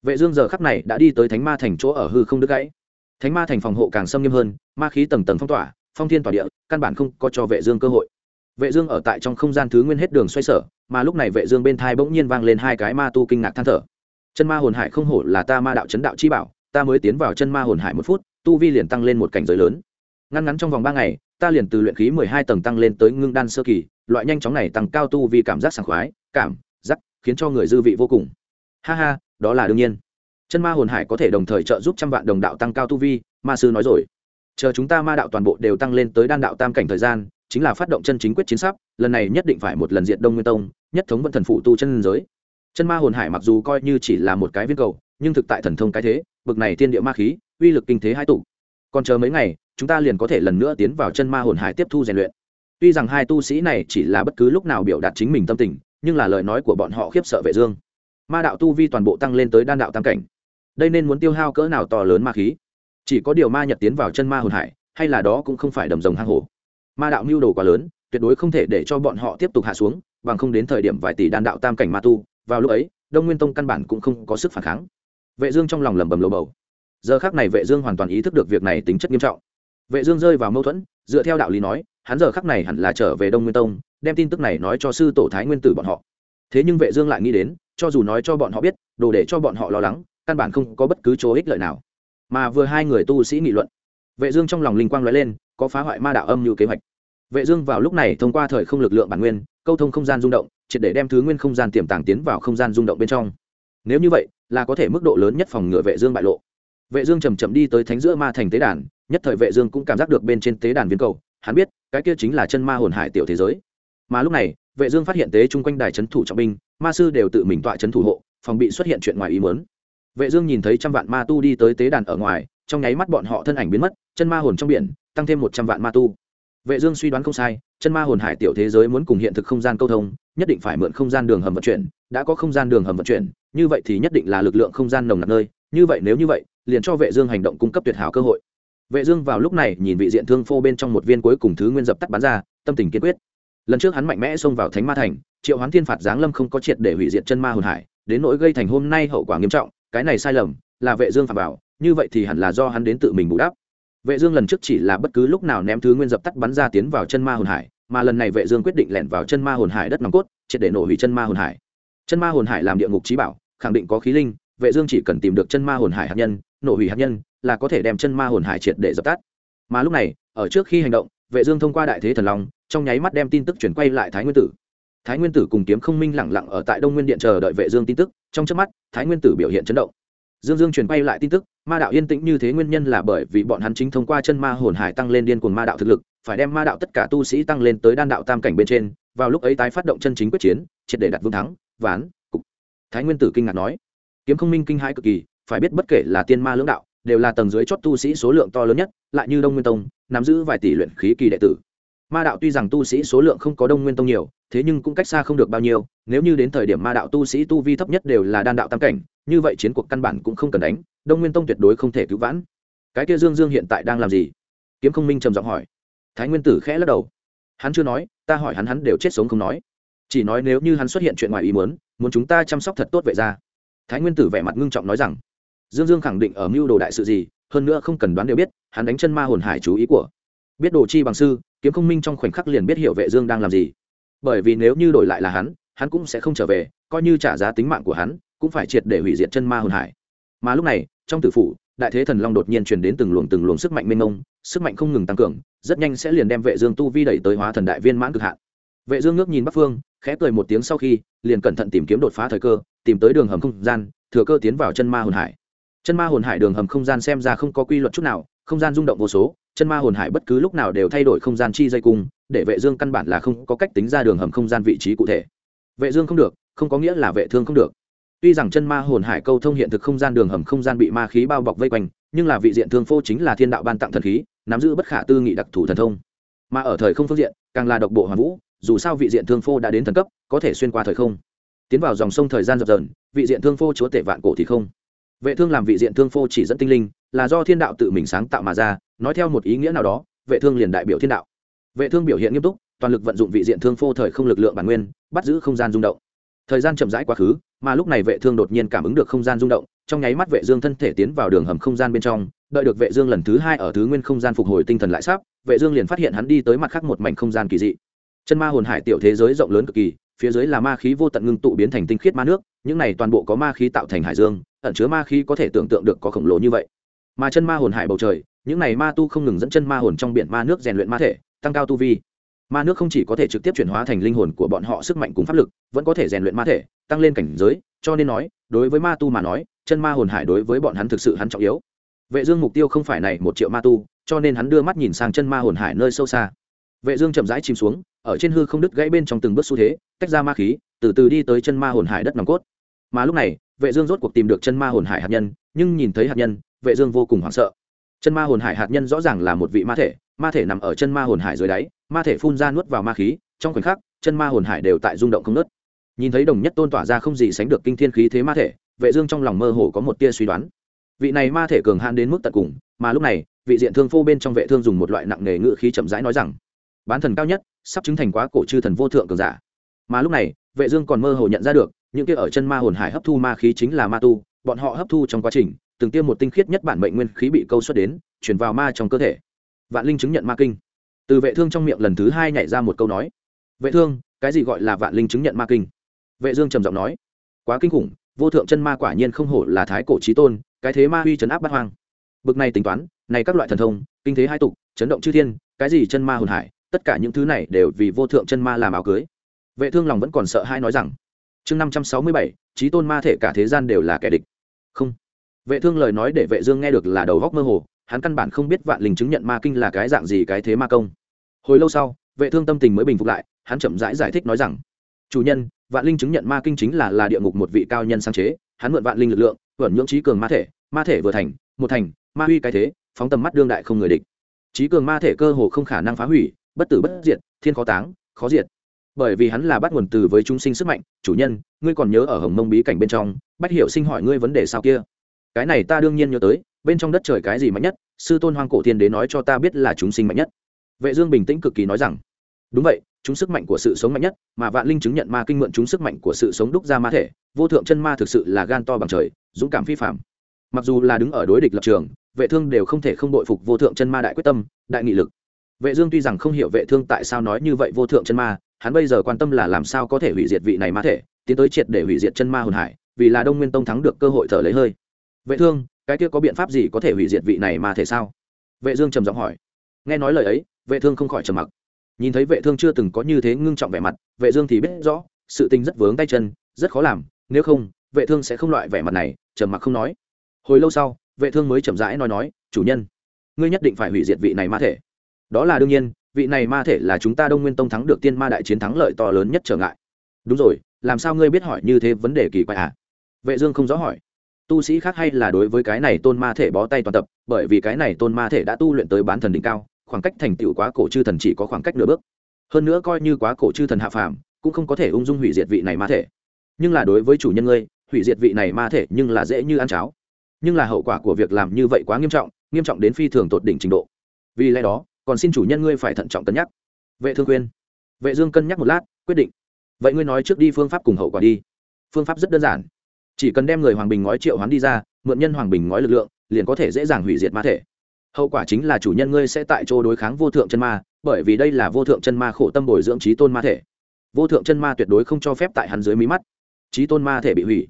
Vệ dương giờ khắc này đã đi tới thánh ma thành chỗ ở hư không đứt gãy. Thánh ma thành phòng hộ càng xâm nghiêm hơn, ma khí tầng tầng phong tỏa, phong thiên tỏa địa, căn bản không có cho vệ dương cơ hội. Vệ dương ở tại trong không gian thứ nguyên hết đường xoay sở, mà lúc này vệ dương bên thai bỗng nhiên vang lên hai cái ma tu kinh ngạc than thở. Chân ma hồn hải không hổ là ta ma đạo chấn đạo chi bảo, ta mới tiến vào chân ma hồn hải một phút tu vi liền tăng lên một cảnh giới lớn. Ngắn ngắn trong vòng ba ngày, ta liền từ luyện khí mười hai tầng tăng lên tới ngưng đan sơ kỳ, loại nhanh chóng này tăng cao tu vi cảm giác sảng khoái, cảm giác khiến cho người dư vị vô cùng. Ha ha, đó là đương nhiên. Chân ma hồn hải có thể đồng thời trợ giúp trăm vạn đồng đạo tăng cao tu vi, ma sư nói rồi. Chờ chúng ta ma đạo toàn bộ đều tăng lên tới đan đạo tam cảnh thời gian, chính là phát động chân chính quyết chiến sắp, lần này nhất định phải một lần diện đông nguyên tông, nhất thống vận thần phụ tu chân giới. Chân ma hồn hải mặc dù coi như chỉ là một cái viên cầu, nhưng thực tại thần thông cái thế bực này thiên địa ma khí, uy lực kinh thế hai tụ. Còn chờ mấy ngày, chúng ta liền có thể lần nữa tiến vào chân ma hồn hải tiếp thu rèn luyện. Tuy rằng hai tu sĩ này chỉ là bất cứ lúc nào biểu đạt chính mình tâm tình, nhưng là lời nói của bọn họ khiếp sợ vệ dương. Ma đạo tu vi toàn bộ tăng lên tới đan đạo tam cảnh. Đây nên muốn tiêu hao cỡ nào to lớn ma khí? Chỉ có điều ma nhật tiến vào chân ma hồn hải, hay là đó cũng không phải đầm rồng hang hổ. Ma đạo mưu đồ quá lớn, tuyệt đối không thể để cho bọn họ tiếp tục hạ xuống, bằng không đến thời điểm vài tỷ đan đạo tam cảnh ma tu, vào lúc ấy, đông nguyên tông căn bản cũng không có sức phản kháng vệ dương trong lòng lẩm bẩm lầu bầu. Giờ khắc này vệ dương hoàn toàn ý thức được việc này tính chất nghiêm trọng. Vệ dương rơi vào mâu thuẫn, dựa theo đạo lý nói, hắn giờ khắc này hẳn là trở về đông nguyên tông, đem tin tức này nói cho sư tổ thái nguyên tử bọn họ. Thế nhưng vệ dương lại nghĩ đến, cho dù nói cho bọn họ biết, đồ để cho bọn họ lo lắng, căn bản không có bất cứ chỗ ích lợi nào. Mà vừa hai người tu sĩ nghị luận, vệ dương trong lòng linh quang lóe lên, có phá hoại ma đạo âm như kế hoạch. Vệ dương vào lúc này thông qua thời không lực lượng bản nguyên, câu thông không gian rung động, triệt để đem thứ nguyên không gian tiềm tàng tiến vào không gian rung động bên trong. Nếu như vậy là có thể mức độ lớn nhất phòng ngừa vệ dương bại lộ. Vệ dương chậm chậm đi tới thánh giữa ma thành tế đàn, nhất thời vệ dương cũng cảm giác được bên trên tế đàn viên cầu, hắn biết, cái kia chính là chân ma hồn hải tiểu thế giới. Mà lúc này, vệ dương phát hiện tế trung quanh đài chấn thủ trọng binh, ma sư đều tự mình tọa chấn thủ hộ, phòng bị xuất hiện chuyện ngoài ý muốn. Vệ dương nhìn thấy trăm vạn ma tu đi tới tế đàn ở ngoài, trong nháy mắt bọn họ thân ảnh biến mất, chân ma hồn trong biển, tăng thêm một trăm vạn ma tu. Vệ dương suy đoán không sai, chân ma hồn hải tiểu thế giới muốn cùng hiện thực không gian câu thông, nhất định phải mượn không gian đường hầm vận chuyển, đã có không gian đường hầm vận chuyển như vậy thì nhất định là lực lượng không gian nồng nặc nơi, như vậy nếu như vậy, liền cho vệ dương hành động cung cấp tuyệt hảo cơ hội. Vệ dương vào lúc này nhìn vị diện thương phô bên trong một viên cuối cùng thứ nguyên dập tắt bắn ra, tâm tình kiên quyết. Lần trước hắn mạnh mẽ xông vào thánh ma thành, triệu hoán thiên phạt giáng lâm không có triệt để hủy diệt chân ma hồn hải, đến nỗi gây thành hôm nay hậu quả nghiêm trọng, cái này sai lầm, là vệ dương phạm bảo như vậy thì hẳn là do hắn đến tự mình bù đắp. Vệ dương lần trước chỉ là bất cứ lúc nào ném thứ nguyên dập tắt bắn ra tiến vào chân ma hồn hải, mà lần này vệ dương quyết định lẻn vào chân ma hồn hải đất nòng cốt, triệt để nổ hủy chân ma hồn hải. Chân ma hồn hải làm địa ngục trí bảo khẳng định có khí linh, vệ dương chỉ cần tìm được chân ma hồn hải hạt nhân, nổ hủy hạt nhân, là có thể đem chân ma hồn hải triệt để dập tắt. Mà lúc này, ở trước khi hành động, vệ dương thông qua đại thế thần long, trong nháy mắt đem tin tức chuyển quay lại thái nguyên tử. Thái nguyên tử cùng kiếm không minh lặng lặng ở tại đông nguyên điện chờ đợi vệ dương tin tức, trong chớp mắt, thái nguyên tử biểu hiện chấn động. Dương dương truyền quay lại tin tức, ma đạo yên tĩnh như thế nguyên nhân là bởi vì bọn hắn chính thông qua chân ma hồn hải tăng lên điên cuồng ma đạo thực lực, phải đem ma đạo tất cả tu sĩ tăng lên tới đan đạo tam cảnh bên trên, vào lúc ấy tái phát động chân chính quyết chiến, triệt để đặt vương thắng, ván thái nguyên tử kinh ngạc nói, kiếm không minh kinh hãi cực kỳ, phải biết bất kể là tiên ma lưỡng đạo, đều là tầng dưới chót tu sĩ số lượng to lớn nhất, lại như đông nguyên tông, nắm giữ vài tỷ luyện khí kỳ đệ tử. Ma đạo tuy rằng tu sĩ số lượng không có đông nguyên tông nhiều, thế nhưng cũng cách xa không được bao nhiêu, nếu như đến thời điểm ma đạo tu sĩ tu vi thấp nhất đều là đan đạo tam cảnh, như vậy chiến cuộc căn bản cũng không cần đánh, đông nguyên tông tuyệt đối không thể cứu vãn. Cái kia dương dương hiện tại đang làm gì? Kiếm không minh trầm giọng hỏi. Thái nguyên tử khẽ lắc đầu. Hắn chưa nói, ta hỏi hắn hắn đều chết sống không nói chỉ nói nếu như hắn xuất hiện chuyện ngoài ý muốn muốn chúng ta chăm sóc thật tốt vậy ra thái nguyên tử vẻ mặt ngưng trọng nói rằng, dương dương khẳng định ở mưu đồ đại sự gì, hơn nữa không cần đoán đều biết, hắn đánh chân ma hồn hải chú ý của biết đồ chi bằng sư, kiếm không minh trong khoảnh khắc liền biết hiểu vệ dương đang làm gì. Bởi vì nếu như đổi lại là hắn hắn cũng sẽ không trở về, coi như trả giá tính mạng của hắn, cũng phải triệt để hủy diệt chân ma hồn hải. Mà lúc này, trong tử phủ, đại thế thần long đột nhiên truyền đến từng luồng từng luồng sức mạnh mênh mông, sức mạnh không ngừng tăng cường, rất nhanh sẽ liền đem vệ dương tu vi đẩy tới hóa thần đại viên mãn cực hạn vệ dương ngước nhìn bắc phương, khẽ cười một tiếng sau khi, liền cẩn thận tìm kiếm đột phá thời cơ, tìm tới đường hầm không gian, thừa cơ tiến vào chân ma hồn hải. Chân ma hồn hải đường hầm không gian xem ra không có quy luật chút nào, không gian rung động vô số, chân ma hồn hải bất cứ lúc nào đều thay đổi không gian chi dây cung, để vệ dương căn bản là không có cách tính ra đường hầm không gian vị trí cụ thể. Vệ dương không được, không có nghĩa là vệ thương không được. Tuy rằng chân ma hồn hải câu thông hiện thực không gian đường hầm không gian bị ma khí bao bọc vây quanh, nhưng là vị diện thương phô chính là thiên đạo ban tặng thần khí, nắm giữ bất khả tư nghị đặc thù thần thông. Mà ở thời không phương diện, càng là độc bộ hoàn vũ dù sao vị diện thương phô đã đến thần cấp, có thể xuyên qua thời không. Tiến vào dòng sông thời gian dập dần vị diện thương phô chúa tể vạn cổ thì không. Vệ thương làm vị diện thương phô chỉ dẫn tinh linh, là do thiên đạo tự mình sáng tạo mà ra, nói theo một ý nghĩa nào đó, vệ thương liền đại biểu thiên đạo. Vệ thương biểu hiện nghiêm túc, toàn lực vận dụng vị diện thương phô thời không lực lượng bản nguyên, bắt giữ không gian rung động. Thời gian chậm rãi quá khứ, mà lúc này vệ thương đột nhiên cảm ứng được không gian rung động, trong nháy mắt vệ dương thân thể tiến vào đường hầm không gian bên trong, đợi được vệ dương lần thứ hai ở thứ nguyên không gian phục hồi tinh thần lại sắp, vệ dương liền phát hiện hắn đi tới mặt khác một mảnh không gian kỳ dị chân ma hồn hải tiểu thế giới rộng lớn cực kỳ, phía dưới là ma khí vô tận ngưng tụ biến thành tinh khiết ma nước, những này toàn bộ có ma khí tạo thành hải dương, ẩn chứa ma khí có thể tưởng tượng được có khổng lồ như vậy. Mà chân ma hồn hải bầu trời, những này ma tu không ngừng dẫn chân ma hồn trong biển ma nước rèn luyện ma thể, tăng cao tu vi. Ma nước không chỉ có thể trực tiếp chuyển hóa thành linh hồn của bọn họ sức mạnh cùng pháp lực, vẫn có thể rèn luyện ma thể, tăng lên cảnh giới, cho nên nói, đối với ma tu mà nói, chân ma hồn hải đối với bọn hắn thực sự hắn trọng yếu. Vệ dương mục tiêu không phải này một triệu ma tu, cho nên hắn đưa mắt nhìn sang chân ma hồn hải nơi sâu xa. Vệ dương chậm rãi chìm xuống ở trên hư không đứt gãy bên trong từng bước xu thế, tách ra ma khí, từ từ đi tới chân ma hồn hải đất nòng cốt. Mà lúc này, vệ dương rốt cuộc tìm được chân ma hồn hải hạt nhân, nhưng nhìn thấy hạt nhân, vệ dương vô cùng hoảng sợ. Chân ma hồn hải hạt nhân rõ ràng là một vị ma thể ma thể nằm ở chân ma hồn hải dưới đáy, ma thể phun ra nuốt vào ma khí, trong khoảnh khắc, chân ma hồn hải đều tại rung động không nứt nhìn thấy đồng nhất tôn tỏa ra không gì sánh được kinh thiên khí thế ma thể, vệ dương trong lòng mơ hồ có một tia suy đoán. Vị này ma thể cường hãn đến mức tận cùng, mà lúc này, vị diện thương phô bên trong vệ thương dùng một loại nặng nề ngự khí chậm rãi nói rằng bán thần cao nhất, sắp chứng thành quá cổ chư thần vô thượng cường giả. Mà lúc này, vệ dương còn mơ hồ nhận ra được, những kia ở chân ma hồn hải hấp thu ma khí chính là ma tu, bọn họ hấp thu trong quá trình, từng tiêm một tinh khiết nhất bản mệnh nguyên khí bị câu xuất đến chuyển vào ma trong cơ thể. Vạn linh chứng nhận ma kinh. Từ vệ thương trong miệng lần thứ hai nhảy ra một câu nói. Vệ thương, cái gì gọi là vạn linh chứng nhận ma kinh? Vệ dương trầm giọng nói. Quá kinh khủng, vô thượng chân ma quả nhiên không hổ là thái cổ chí tôn, cái thế ma huy chấn áp bát hoang. Bực này tính toán, này các loại thần thông, kinh thế hai tục, chấn động chư thiên, cái gì chân ma hồn hải tất cả những thứ này đều vì vô thượng chân ma làm áo cưới. Vệ thương lòng vẫn còn sợ hai nói rằng chương năm trăm sáu mươi bảy trí tôn ma thể cả thế gian đều là kẻ địch. Không. Vệ thương lời nói để vệ dương nghe được là đầu góc mơ hồ hắn căn bản không biết vạn linh chứng nhận ma kinh là cái dạng gì cái thế ma công. Hồi lâu sau vệ thương tâm tình mới bình phục lại hắn chậm rãi giải, giải thích nói rằng chủ nhân vạn linh chứng nhận ma kinh chính là là địa ngục một vị cao nhân sáng chế hắn mượn vạn linh lực lượng vẩn nhưỡng trí cường ma thể ma thể vừa thành một thành ma huy cái thế phóng tầm mắt đương đại không người địch. Trí cường ma thể cơ hồ không khả năng phá hủy bất tử bất diệt, thiên khó táng, khó diệt. Bởi vì hắn là bắt nguồn từ với chúng sinh sức mạnh, chủ nhân, ngươi còn nhớ ở hồng mông bí cảnh bên trong, bách hiểu sinh hỏi ngươi vấn đề sao kia? Cái này ta đương nhiên nhớ tới, bên trong đất trời cái gì mạnh nhất, sư tôn hoang cổ thiên đế nói cho ta biết là chúng sinh mạnh nhất. Vệ dương bình tĩnh cực kỳ nói rằng, đúng vậy, chúng sức mạnh của sự sống mạnh nhất, mà vạn linh chứng nhận ma kinh mượn chúng sức mạnh của sự sống đúc ra ma thể, vô thượng chân ma thực sự là gan to bằng trời, dũng cảm phi phạm mặc dù là đứng ở đối địch lập trường, vệ thương đều không thể không đội phục vô thượng chân ma đại quyết tâm, đại nghị lực vệ dương tuy rằng không hiểu vệ thương tại sao nói như vậy vô thượng chân ma, hắn bây giờ quan tâm là làm sao có thể hủy diệt vị này ma thể, tiến tới triệt để hủy diệt chân ma hồn hải, vì là đông nguyên tông thắng được cơ hội thở lấy hơi. Vệ thương, cái kia có biện pháp gì có thể hủy diệt vị này ma thể sao? Vệ dương trầm giọng hỏi. Nghe nói lời ấy, vệ thương không khỏi trầm mặc. Nhìn thấy vệ thương chưa từng có như thế ngưng trọng vẻ mặt, vệ dương thì biết rõ, sự tình rất vướng tay chân, rất khó làm, nếu không, vệ thương sẽ không loại vẻ mặt này, trầm mặc không nói. Hồi lâu sau, vệ thương mới chậm rãi nói nói, chủ nhân, ngươi nhất định phải hủy diệt vị này ma thể đó là đương nhiên, vị này ma thể là chúng ta đông nguyên tông thắng được tiên ma đại chiến thắng lợi to lớn nhất trở ngại. Đúng rồi, làm sao ngươi biết hỏi như thế vấn đề kỳ quái à? Vệ dương không rõ hỏi. Tu sĩ khác hay là đối với cái này tôn ma thể bó tay toàn tập, bởi vì cái này tôn ma thể đã tu luyện tới bán thần đỉnh cao, khoảng cách thành tựu quá cổ chư thần chỉ có khoảng cách nửa bước. Hơn nữa coi như quá cổ chư thần hạ phàm, cũng không có thể ung dung hủy diệt vị này ma thể. Nhưng là đối với chủ nhân ngươi, hủy diệt vị này ma thể nhưng là dễ như ăn cháo. Nhưng là hậu quả của việc làm như vậy quá nghiêm trọng nghiêm trọng đến phi thường tột đỉnh trình độ. Vì lẽ đó còn xin chủ nhân ngươi phải thận trọng cân nhắc. Vệ thương khuyên. Vệ dương cân nhắc một lát, quyết định. Vậy ngươi nói trước đi phương pháp cùng hậu quả đi. Phương pháp rất đơn giản. Chỉ cần đem người hoàng bình ngói triệu hoán đi ra, mượn nhân hoàng bình ngói lực lượng, liền có thể dễ dàng hủy diệt ma thể. Hậu quả chính là chủ nhân ngươi sẽ tại chỗ đối kháng vô thượng chân ma, bởi vì đây là vô thượng chân ma khổ tâm bồi dưỡng trí tôn ma thể. Vô thượng chân ma tuyệt đối không cho phép tại hắn dưới mí mắt. Trí tôn ma thể bị hủy.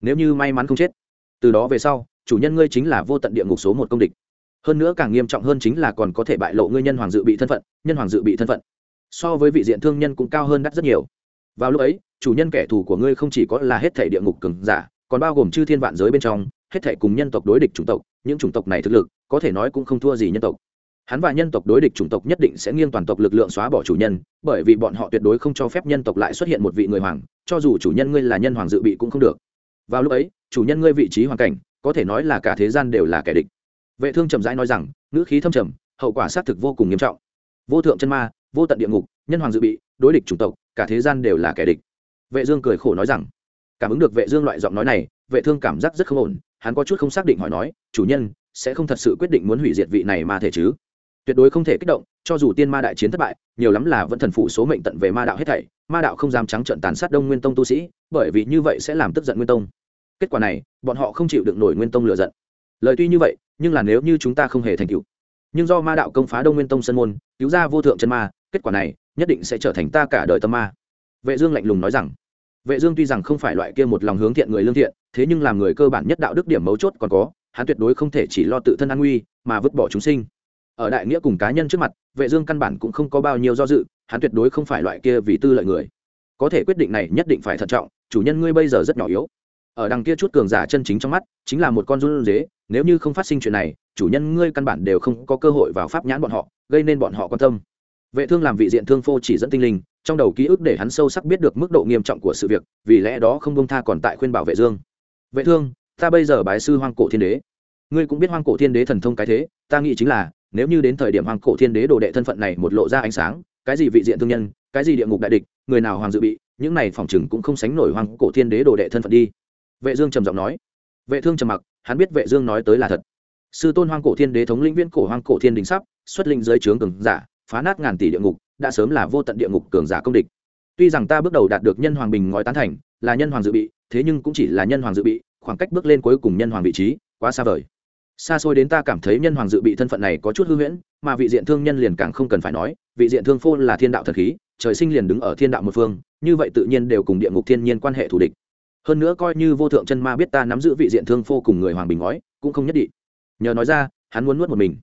Nếu như may mắn không chết. Từ đó về sau, chủ nhân ngươi chính là vô tận địa ngục số một công địch hơn nữa càng nghiêm trọng hơn chính là còn có thể bại lộ ngươi nhân hoàng dự bị thân phận, nhân hoàng dự bị thân phận. So với vị diện thương nhân cũng cao hơn đắt rất nhiều. Vào lúc ấy, chủ nhân kẻ thù của ngươi không chỉ có là hết thể địa ngục cường giả, còn bao gồm chư thiên vạn giới bên trong, hết thể cùng nhân tộc đối địch chủng tộc, những chủng tộc này thực lực, có thể nói cũng không thua gì nhân tộc. Hắn và nhân tộc đối địch chủng tộc nhất định sẽ nghiêng toàn tộc lực lượng xóa bỏ chủ nhân, bởi vì bọn họ tuyệt đối không cho phép nhân tộc lại xuất hiện một vị người hoàng, cho dù chủ nhân ngươi là nhân hoàng dự bị cũng không được. Vào lúc ấy, chủ nhân ngươi vị trí hoàn cảnh, có thể nói là cả thế gian đều là kẻ địch vệ thương trầm rãi nói rằng, ngữ khí thâm trầm, hậu quả xác thực vô cùng nghiêm trọng. Vô thượng chân ma, vô tận địa ngục, nhân hoàng dự bị, đối địch chủng tộc, cả thế gian đều là kẻ địch. Vệ dương cười khổ nói rằng, cảm ứng được vệ dương loại giọng nói này, vệ thương cảm giác rất không ổn, hắn có chút không xác định hỏi nói, chủ nhân, sẽ không thật sự quyết định muốn hủy diệt vị này ma thể chứ? Tuyệt đối không thể kích động, cho dù tiên ma đại chiến thất bại, nhiều lắm là vẫn thần phụ số mệnh tận về ma đạo hết thảy, ma đạo không dám trắng trợn tàn sát đông nguyên tông tu sĩ, bởi vì như vậy sẽ làm tức giận nguyên tông. Kết quả này, bọn họ không chịu được nổi nguyên tông lừa giận. Lời tuy như vậy nhưng là nếu như chúng ta không hề thành tựu, nhưng do ma đạo công phá đông nguyên tông sân môn, cứu ra vô thượng chân ma, kết quả này nhất định sẽ trở thành ta cả đời tâm ma. Vệ dương lạnh lùng nói rằng. Vệ dương tuy rằng không phải loại kia một lòng hướng thiện người lương thiện, thế nhưng làm người cơ bản nhất đạo đức điểm mấu chốt còn có, hắn tuyệt đối không thể chỉ lo tự thân an nguy, mà vứt bỏ chúng sinh. Ở đại nghĩa cùng cá nhân trước mặt, vệ dương căn bản cũng không có bao nhiêu do dự, hắn tuyệt đối không phải loại kia vì tư lợi người. Có thể quyết định này nhất định phải thận trọng, chủ nhân ngươi bây giờ rất nhỏ yếu ở đằng kia chút cường giả chân chính trong mắt, chính là một con run dế nếu như không phát sinh chuyện này, chủ nhân ngươi căn bản đều không có cơ hội vào pháp nhãn bọn họ, gây nên bọn họ quan tâm. Vệ thương làm vị diện thương phô chỉ dẫn tinh linh, trong đầu ký ức để hắn sâu sắc biết được mức độ nghiêm trọng của sự việc, vì lẽ đó không bông tha còn tại khuyên bảo vệ dương. Vệ thương, ta bây giờ bái sư hoang cổ thiên đế. Ngươi cũng biết hoang cổ thiên đế thần thông cái thế, ta nghĩ chính là, nếu như đến thời điểm hoang cổ thiên đế đồ đệ thân phận này một lộ ra ánh sáng, cái gì vị diện thương nhân, cái gì địa ngục đại địch, người nào hoàng dự bị, những này phòng chừng cũng không sánh nổi hoang cổ thiên đế đồ đệ thân phận đi vệ dương trầm giọng nói. Vệ thương trầm mặc, hắn biết vệ dương nói tới là thật. Sư tôn hoang cổ thiên đế thống lĩnh viễn cổ hoang cổ thiên đình sắp xuất linh dưới trướng cường giả, phá nát ngàn tỷ địa ngục, đã sớm là vô tận địa ngục cường giả công địch. Tuy rằng ta bước đầu đạt được nhân hoàng bình ngói tán thành, là nhân hoàng dự bị, thế nhưng cũng chỉ là nhân hoàng dự bị, khoảng cách bước lên cuối cùng nhân hoàng vị trí, quá xa vời. Xa xôi đến ta cảm thấy nhân hoàng dự bị thân phận này có chút hư huyễn, mà vị diện thương nhân liền càng không cần phải nói, vị diện thương phu là thiên đạo thần khí, trời sinh liền đứng ở thiên đạo một phương, như vậy tự nhiên đều cùng địa ngục thiên nhiên quan hệ thù địch hơn nữa coi như vô thượng chân ma biết ta nắm giữ vị diện thương phô cùng người hoàng bình ngói, cũng không nhất định. Nhờ nói ra, hắn muốn nuốt một mình.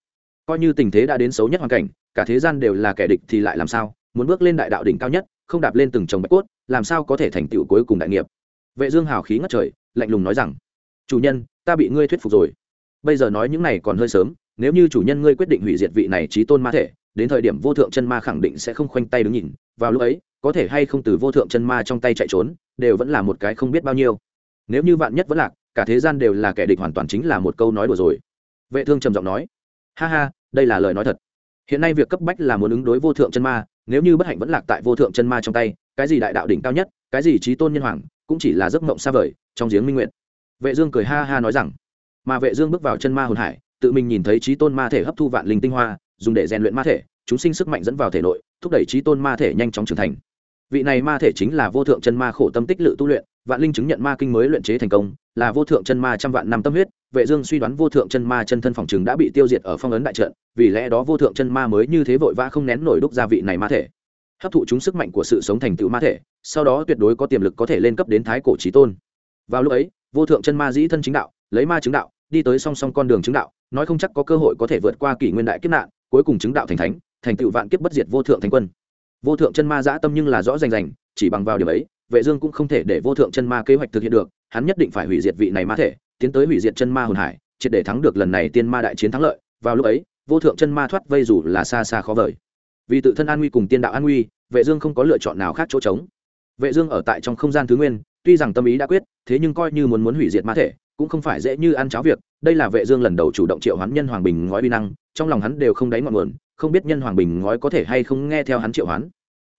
Coi như tình thế đã đến xấu nhất hoàn cảnh, cả thế gian đều là kẻ địch thì lại làm sao? Muốn bước lên đại đạo đỉnh cao nhất, không đạp lên từng chồng bạch cốt, làm sao có thể thành tựu cuối cùng đại nghiệp? Vệ dương hào khí ngất trời, lạnh lùng nói rằng, chủ nhân, ta bị ngươi thuyết phục rồi. Bây giờ nói những này còn hơi sớm, nếu như chủ nhân ngươi quyết định hủy diệt vị này trí tôn ma thể, đến thời điểm vô thượng chân ma khẳng định sẽ không khoanh tay đứng nhìn. Vào lúc ấy có thể hay không từ vô thượng chân ma trong tay chạy trốn, đều vẫn là một cái không biết bao nhiêu. Nếu như vạn nhất vẫn lạc, cả thế gian đều là kẻ địch hoàn toàn chính là một câu nói đùa rồi. Vệ thương trầm giọng nói. Ha ha, đây là lời nói thật. Hiện nay việc cấp bách là muốn ứng đối vô thượng chân ma, nếu như bất hạnh vẫn lạc tại vô thượng chân ma trong tay, cái gì đại đạo đỉnh cao nhất, cái gì trí tôn nhân hoàng, cũng chỉ là giấc mộng xa vời, trong giếng minh nguyện. Vệ dương cười ha ha nói rằng. Mà vệ dương bước vào chân ma hồn hải, tự mình nhìn thấy trí tôn ma thể hấp thu vạn linh tinh hoa, dùng để rèn luyện ma thể, chúng sinh sức mạnh dẫn vào thể nội, thúc đẩy trí tôn ma thể nhanh chóng trưởng thành vị này ma thể chính là vô thượng chân ma khổ tâm tích lự tu luyện, vạn linh chứng nhận ma kinh mới luyện chế thành công, là vô thượng chân ma trăm vạn năm tâm huyết, vệ dương suy đoán vô thượng chân ma chân thân phòng trường đã bị tiêu diệt ở phong ấn đại trận, vì lẽ đó vô thượng chân ma mới như thế vội vã không nén nổi đúc gia vị này ma thể. Hấp thụ chúng sức mạnh của sự sống thành tựu ma thể, sau đó tuyệt đối có tiềm lực có thể lên cấp đến thái cổ chí tôn. Vào lúc ấy, vô thượng chân ma dĩ thân chính đạo, lấy ma chứng đạo, đi tới song song con đường chứng đạo, nói không chắc có cơ hội có thể vượt qua kỷ nguyên đại kiếp nạn, cuối cùng chứng đạo thành thánh, thành tựu vạn kiếp bất diệt vô thượng thánh quân vô thượng chân ma dã tâm nhưng là rõ rành rành, chỉ bằng vào điểm ấy, vệ dương cũng không thể để vô thượng chân ma kế hoạch thực hiện được, hắn nhất định phải hủy diệt vị này ma thể, tiến tới hủy diệt chân ma hồn hải, triệt để thắng được lần này tiên ma đại chiến thắng lợi. Vào lúc ấy, vô thượng chân ma thoát vây dù là xa xa khó vời. Vì tự thân an nguy cùng tiên đạo an nguy, vệ dương không có lựa chọn nào khác chỗ trống. Vệ dương ở tại trong không gian thứ nguyên, tuy rằng tâm ý đã quyết, thế nhưng coi như muốn muốn hủy diệt ma thể, cũng không phải dễ như ăn cháo việc. Đây là vệ dương lần đầu chủ động triệu hoán nhân hoàng bình ngói bi năng, trong lòng hắn đều không đáy ngọn nguồn không biết nhân hoàng bình ngói có thể hay không nghe theo hắn triệu hoán.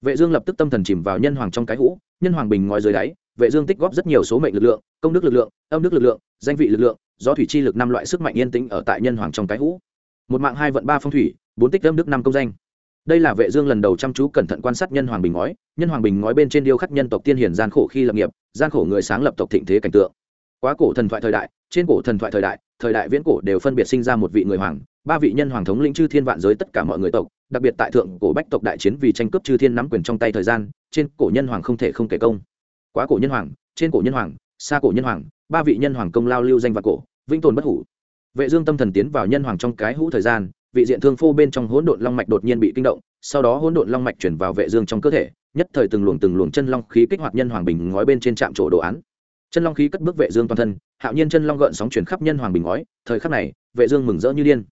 Vệ dương lập tức tâm thần chìm vào nhân hoàng trong cái hũ, nhân hoàng bình ngói dưới đáy, vệ dương tích góp rất nhiều số mệnh lực lượng, công đức lực lượng, âm đức lực lượng, danh vị lực lượng, do thủy chi lực năm loại sức mạnh yên tĩnh ở tại nhân hoàng trong cái hũ. Một mạng hai vận ba phong thủy, bốn tích âm đức năm công danh. Đây là vệ dương lần đầu chăm chú cẩn thận quan sát nhân hoàng bình ngói, nhân hoàng bình ngói bên trên điêu khắc nhân tộc tiên hiển gian khổ khi lập nghiệp, gian khổ người sáng lập tộc thịnh thế cảnh tượng. Quá cổ thần thoại thời đại, trên cổ thần thoại thời đại thời đại viễn cổ đều phân biệt sinh ra một vị người hoàng ba vị nhân hoàng thống lĩnh chư thiên vạn giới tất cả mọi người tộc, đặc biệt tại thượng cổ bách tộc đại chiến vì tranh cướp chư thiên nắm quyền trong tay thời gian, trên cổ nhân hoàng không thể không kể công. Quá cổ nhân hoàng, trên cổ nhân hoàng, xa cổ nhân hoàng, ba vị nhân hoàng công lao lưu danh và cổ, vĩnh tồn bất hủ. Vệ dương tâm thần tiến vào nhân hoàng trong cái hũ thời gian, vị diện thương phô bên trong hỗn độn long mạch đột nhiên bị kinh động, sau đó hỗn độn long mạch chuyển vào vệ dương trong cơ thể, nhất thời từng luồng từng luồng chân long khí kích hoạt nhân hoàng bình ngói bên trên trạm chỗ đồ án. Chân long khí cất bước vệ dương toàn thân, hạo nhiên chân long gợn sóng chuyển khắp nhân hoàng bình ngói, thời khắc này, vệ dương mừng rỡ như điên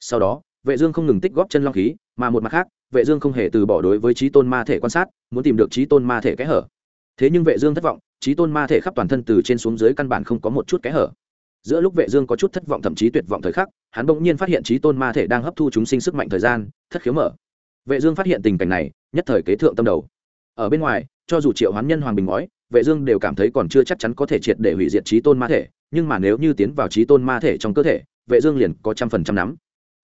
sau đó, vệ dương không ngừng tích góp chân long khí, mà một mặt khác, vệ dương không hề từ bỏ đối với trí tôn ma thể quan sát, muốn tìm được trí tôn ma thể kẽ hở. Thế nhưng vệ dương thất vọng, trí tôn ma thể khắp toàn thân từ trên xuống dưới căn bản không có một chút kẽ hở. Giữa lúc vệ dương có chút thất vọng thậm chí tuyệt vọng thời khắc, hắn bỗng nhiên phát hiện trí tôn ma thể đang hấp thu chúng sinh sức mạnh thời gian, thất khiếu mở. Vệ dương phát hiện tình cảnh này, nhất thời kế thượng tâm đầu. Ở bên ngoài, cho dù triệu hoán nhân hoàng bình nói vệ dương đều cảm thấy còn chưa chắc chắn có thể triệt để hủy diệt trí tôn ma thể, nhưng mà nếu như tiến vào trí tôn ma thể trong cơ thể, vệ dương liền có trăm phần trăm nắm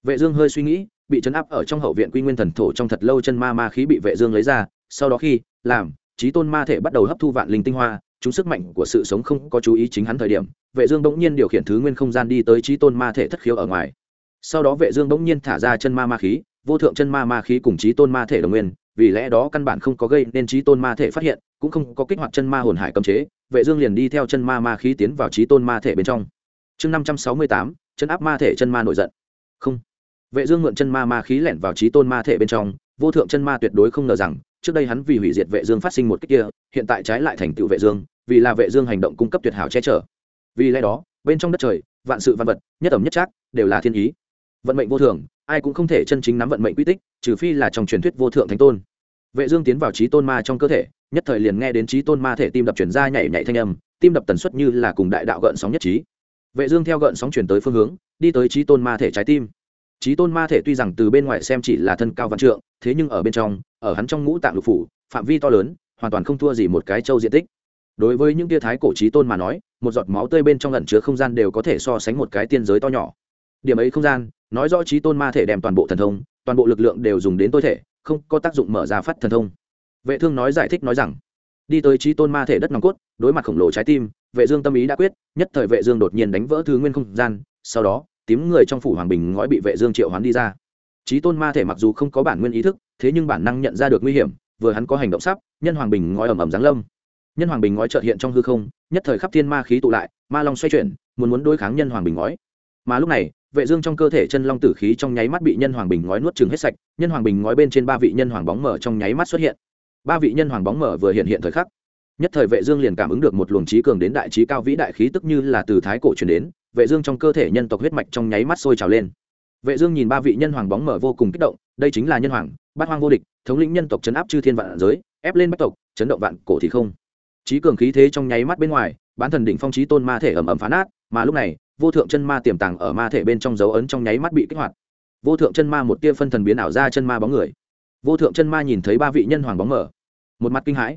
vệ dương hơi suy nghĩ bị chấn áp ở trong hậu viện quy nguyên thần thổ trong thật lâu chân ma ma khí bị vệ dương lấy ra sau đó khi làm trí tôn ma thể bắt đầu hấp thu vạn linh tinh hoa chúng sức mạnh của sự sống không có chú ý chính hắn thời điểm vệ dương bỗng nhiên điều khiển thứ nguyên không gian đi tới trí tôn ma thể thất khiếu ở ngoài. Sau đó vệ dương bỗng nhiên thả ra chân ma ma khí vô thượng chân ma ma khí cùng trí tôn ma thể đồng nguyên vì lẽ đó căn bản không có gây nên trí tôn ma thể phát hiện cũng không có kích hoạt chân ma hồn hải cấm chế vệ dương liền đi theo chân ma ma khí tiến vào trí tôn ma thể bên trong. Chương 568, chân áp ma thể chân ma nổi giận. Không vệ dương mượn chân ma ma khí lẻn vào trí tôn ma thể bên trong, vô thượng chân ma tuyệt đối không ngờ rằng, trước đây hắn vì hủy diệt vệ dương phát sinh một kích kia, hiện tại trái lại thành tựu vệ dương, vì là vệ dương hành động cung cấp tuyệt hảo che chở. Vì lẽ đó, bên trong đất trời, vạn sự văn vật, nhất ẩm nhất chắc đều là thiên ý. Vận mệnh vô thường, ai cũng không thể chân chính nắm vận mệnh quy tích, trừ phi là trong truyền thuyết vô thượng thánh tôn. Vệ dương tiến vào trí tôn ma trong cơ thể, nhất thời liền nghe đến trí tôn ma thể tim đập chuyển ra nhảy nhảy thanh âm, tim đập tần suất như là cùng đại đạo gợn sóng nhất trí. Vệ dương theo gợn sóng chuyển tới phương hướng, đi tới trí tôn ma thể trái tim trí tôn ma thể tuy rằng từ bên ngoài xem chỉ là thân cao văn trượng, thế nhưng ở bên trong, ở hắn trong ngũ tạng lục phủ, phạm vi to lớn, hoàn toàn không thua gì một cái châu diện tích. Đối với những tia thái cổ trí tôn mà nói, một giọt máu tươi bên trong lẩn chứa không gian đều có thể so sánh một cái tiên giới to nhỏ. Điểm ấy không gian, nói rõ trí tôn ma thể đem toàn bộ thần thông, toàn bộ lực lượng đều dùng đến tôi thể, không có tác dụng mở ra phát thần thông. Vệ thương nói giải thích nói rằng, đi tới trí tôn ma thể đất nòng cốt, đối mặt khổng lồ trái tim, vệ dương tâm ý đã quyết, nhất thời vệ dương đột nhiên đánh vỡ thứ nguyên không gian, sau đó tím người trong phủ hoàng bình ngói bị vệ dương triệu hoán đi ra. Trí tôn ma thể mặc dù không có bản nguyên ý thức, thế nhưng bản năng nhận ra được nguy hiểm, vừa hắn có hành động sắp, nhân hoàng bình ngói ầm ầm giáng lâm. Nhân hoàng bình ngói chợt hiện trong hư không, nhất thời khắp thiên ma khí tụ lại, ma long xoay chuyển, muốn muốn đối kháng nhân hoàng bình ngói mà lúc này, vệ dương trong cơ thể chân long tử khí trong nháy mắt bị nhân hoàng bình ngói nuốt chửng hết sạch, nhân hoàng bình ngói bên trên ba vị nhân hoàng bóng mở trong nháy mắt xuất hiện. Ba vị nhân hoàng bóng mở vừa hiện hiện thời khắc, nhất thời vệ dương liền cảm ứng được một luồng trí cường đến đại trí cao vĩ đại khí tức như là từ thái cổ truyền đến vệ dương trong cơ thể nhân tộc huyết mạch trong nháy mắt sôi trào lên. Vệ dương nhìn ba vị nhân hoàng bóng mở vô cùng kích động, đây chính là nhân hoàng, bát hoang vô địch, thống lĩnh nhân tộc chấn áp chư thiên vạn giới, ép lên bách tộc, chấn động vạn cổ thì không. Trí cường khí thế trong nháy mắt bên ngoài, bán thần đỉnh phong trí tôn ma thể ầm ầm phá nát, mà lúc này, vô thượng chân ma tiềm tàng ở ma thể bên trong dấu ấn trong nháy mắt bị kích hoạt. Vô thượng chân ma một tia phân thần biến ảo ra chân ma bóng người. Vô thượng chân ma nhìn thấy ba vị nhân hoàng bóng mở, một mặt kinh hãi.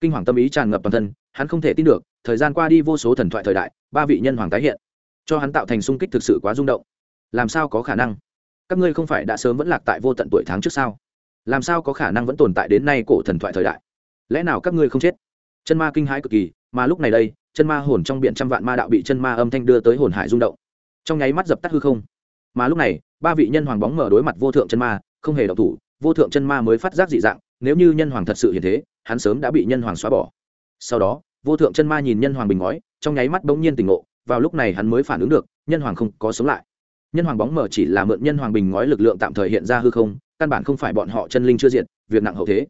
Kinh hoàng tâm ý tràn ngập toàn thân, hắn không thể tin được, thời gian qua đi vô số thần thoại thời đại, ba vị nhân hoàng tái hiện cho hắn tạo thành sung kích thực sự quá rung động. Làm sao có khả năng? Các ngươi không phải đã sớm vẫn lạc tại vô tận tuổi tháng trước sao? Làm sao có khả năng vẫn tồn tại đến nay cổ thần thoại thời đại? Lẽ nào các ngươi không chết? Chân ma kinh hãi cực kỳ, mà lúc này đây, chân ma hồn trong biển trăm vạn ma đạo bị chân ma âm thanh đưa tới hồn hải rung động. Trong nháy mắt dập tắt hư không. Mà lúc này, ba vị nhân hoàng bóng mở đối mặt vô thượng chân ma, không hề độc thủ, vô thượng chân ma mới phát giác dị dạng, nếu như nhân hoàng thật sự hiện thế, hắn sớm đã bị nhân hoàng xóa bỏ. Sau đó, vô thượng chân ma nhìn nhân hoàng bình ngói, trong nháy mắt bỗng nhiên tỉnh ngộ vào lúc này hắn mới phản ứng được, nhân hoàng không có sống lại. Nhân hoàng bóng mở chỉ là mượn nhân hoàng bình ngói lực lượng tạm thời hiện ra hư không, căn bản không phải bọn họ chân linh chưa diện việc nặng hậu thế.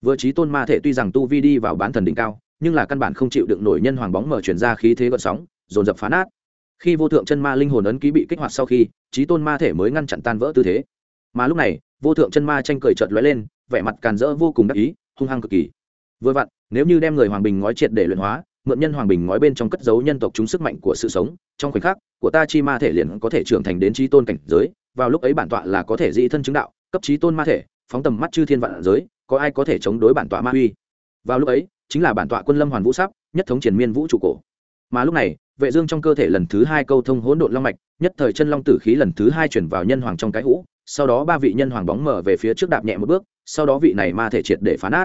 Vừa trí tôn ma thể tuy rằng tu vi đi vào bán thần đỉnh cao, nhưng là căn bản không chịu đựng nổi nhân hoàng bóng mở chuyển ra khí thế gợn sóng, dồn dập phá nát. Khi vô thượng chân ma linh hồn ấn ký bị kích hoạt sau khi trí tôn ma thể mới ngăn chặn tan vỡ tư thế. Mà lúc này, vô thượng chân ma tranh cười chợt lóe lên, vẻ mặt càn rỡ vô cùng đắc ý, hung hăng cực kỳ. Vừa vặn, nếu như đem người hoàng bình ngói triệt để luyện hóa mượn nhân hoàng bình ngói bên trong cất giấu nhân tộc chúng sức mạnh của sự sống, trong khoảnh khắc, của ta chi ma thể liền có thể trưởng thành đến trí tôn cảnh giới, vào lúc ấy bản tọa là có thể dị thân chứng đạo, cấp trí tôn ma thể, phóng tầm mắt chư thiên vạn giới, có ai có thể chống đối bản tọa ma uy? Vào lúc ấy, chính là bản tọa quân lâm hoàn vũ sắp, nhất thống triển miên vũ trụ cổ. Mà lúc này, vệ dương trong cơ thể lần thứ hai câu thông hỗn độn long mạch, nhất thời chân long tử khí lần thứ hai chuyển vào nhân hoàng trong cái hũ, sau đó ba vị nhân hoàng bóng mở về phía trước đạp nhẹ một bước, sau đó vị này ma thể triệt để phá nát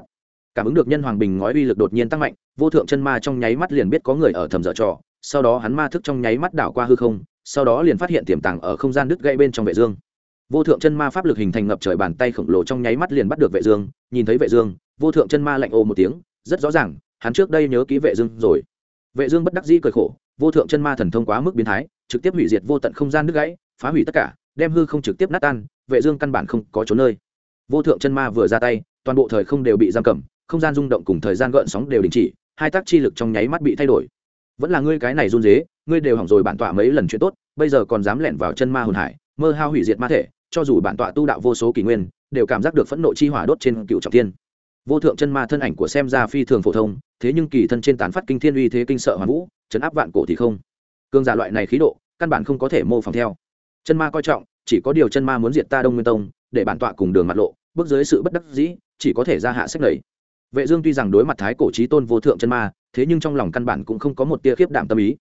cảm ứng được nhân hoàng bình ngói uy lực đột nhiên tăng mạnh, vô thượng chân ma trong nháy mắt liền biết có người ở thầm dở trò, sau đó hắn ma thức trong nháy mắt đảo qua hư không, sau đó liền phát hiện tiềm tàng ở không gian đứt gãy bên trong vệ dương. Vô thượng chân ma pháp lực hình thành ngập trời bàn tay khổng lồ trong nháy mắt liền bắt được vệ dương, nhìn thấy vệ dương, vô thượng chân ma lạnh ô một tiếng, rất rõ ràng, hắn trước đây nhớ kỹ vệ dương rồi. Vệ dương bất đắc dĩ cười khổ, vô thượng chân ma thần thông quá mức biến thái, trực tiếp hủy diệt vô tận không gian đứt gãy, phá hủy tất cả, đem hư không trực tiếp nát tan, vệ dương căn bản không có chỗ nơi. Vô thượng chân ma vừa ra tay, toàn bộ thời không đều bị giam cầm không gian rung động cùng thời gian gợn sóng đều đình chỉ, hai tác chi lực trong nháy mắt bị thay đổi. Vẫn là ngươi cái này run dế, ngươi đều hỏng rồi bản tọa mấy lần chuyện tốt, bây giờ còn dám lẻn vào chân ma hồn hải, mơ hao hủy diệt ma thể, cho dù bản tọa tu đạo vô số kỷ nguyên, đều cảm giác được phẫn nộ chi hỏa đốt trên cựu trọng thiên. Vô thượng chân ma thân ảnh của xem ra phi thường phổ thông, thế nhưng kỳ thân trên tán phát kinh thiên uy thế kinh sợ hoàn vũ, chấn áp vạn cổ thì không. Cương giả loại này khí độ, căn bản không có thể mô phỏng theo. Chân ma coi trọng, chỉ có điều chân ma muốn diệt ta đông nguyên tông, để bản tọa cùng đường mặt lộ, bước dưới sự bất đắc dĩ, chỉ có thể ra hạ sách lầy vệ dương tuy rằng đối mặt thái cổ chí tôn vô thượng chân ma, thế nhưng trong lòng căn bản cũng không có một tia khiếp đảm tâm ý.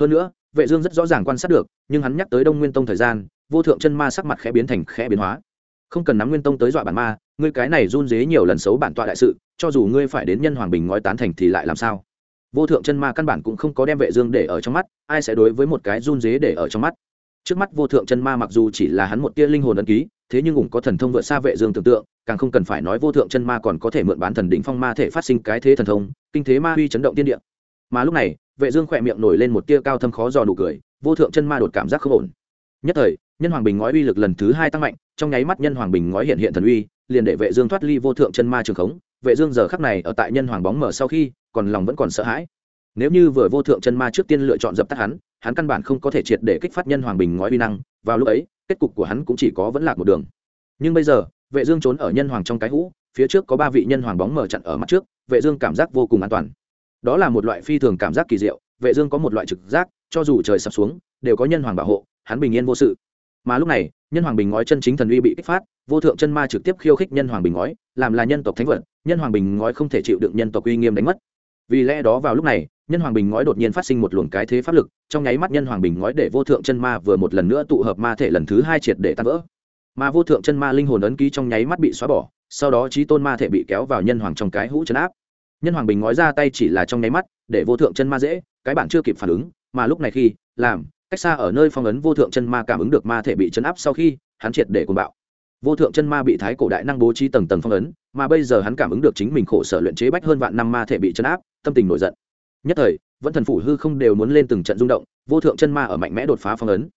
Hơn nữa, vệ dương rất rõ ràng quan sát được, nhưng hắn nhắc tới đông nguyên tông thời gian, vô thượng chân ma sắc mặt khẽ biến thành khẽ biến hóa. Không cần nắm nguyên tông tới dọa bản ma, ngươi cái này run rế nhiều lần xấu bản tọa đại sự, cho dù ngươi phải đến nhân hoàng bình ngói tán thành thì lại làm sao? Vô thượng chân ma căn bản cũng không có đem vệ dương để ở trong mắt, ai sẽ đối với một cái run rế để ở trong mắt? Trước mắt vô thượng chân ma mặc dù chỉ là hắn một tia linh hồn ấn ký thế nhưng ủng có thần thông vượt xa vệ dương tưởng tượng, càng không cần phải nói vô thượng chân ma còn có thể mượn bán thần đỉnh phong ma thể phát sinh cái thế thần thông, kinh thế ma huy chấn động tiên địa. Mà lúc này, vệ dương khoẹt miệng nổi lên một tia cao thâm khó dò nụ cười, vô thượng chân ma đột cảm giác không ổn. Nhất thời, nhân hoàng bình ngói uy lực lần thứ hai tăng mạnh, trong nháy mắt nhân hoàng bình ngói hiện hiện thần uy, liền để vệ dương thoát ly vô thượng chân ma trường khống. Vệ dương giờ khắc này ở tại nhân hoàng bóng mở sau khi, còn lòng vẫn còn sợ hãi. Nếu như vừa vô thượng chân ma trước tiên lựa chọn dập tắt hắn hắn căn bản không có thể triệt để kích phát nhân hoàng bình ngói uy năng. Vào lúc ấy kết cục của hắn cũng chỉ có vẫn lạc một đường. Nhưng bây giờ, vệ dương trốn ở nhân hoàng trong cái hũ, phía trước có ba vị nhân hoàng bóng mở chặn ở mặt trước, vệ dương cảm giác vô cùng an toàn. Đó là một loại phi thường cảm giác kỳ diệu, vệ dương có một loại trực giác, cho dù trời sập xuống, đều có nhân hoàng bảo hộ, hắn bình yên vô sự. Mà lúc này, nhân hoàng bình ngói chân chính thần uy bị kích phát, vô thượng chân ma trực tiếp khiêu khích nhân hoàng bình ngói, làm là nhân tộc thánh vật, nhân hoàng bình ngói không thể chịu đựng nhân tộc uy nghiêm đánh mất vì lẽ đó vào lúc này, nhân hoàng bình ngói đột nhiên phát sinh một luồng cái thế pháp lực, trong nháy mắt nhân hoàng bình ngói để vô thượng chân ma vừa một lần nữa tụ hợp ma thể lần thứ hai triệt để tan vỡ. Mà vô thượng chân ma linh hồn ấn ký trong nháy mắt bị xóa bỏ, sau đó trí tôn ma thể bị kéo vào nhân hoàng trong cái hũ chấn áp. Nhân hoàng bình ngói ra tay chỉ là trong nháy mắt, để vô thượng chân ma dễ, cái bản chưa kịp phản ứng, mà lúc này khi, làm, cách xa ở nơi phong ấn vô thượng chân ma cảm ứng được ma thể bị chấn áp sau khi, hắn triệt để cuồng bạo vô thượng chân ma bị thái cổ đại năng bố trí tầng tầng phong ấn, mà bây giờ hắn cảm ứng được chính mình khổ sở luyện chế bách hơn vạn năm ma thể bị chấn áp, tâm tình nổi giận. Nhất thời, vẫn thần phủ hư không đều muốn lên từng trận rung động, vô thượng chân ma ở mạnh mẽ đột phá phong ấn.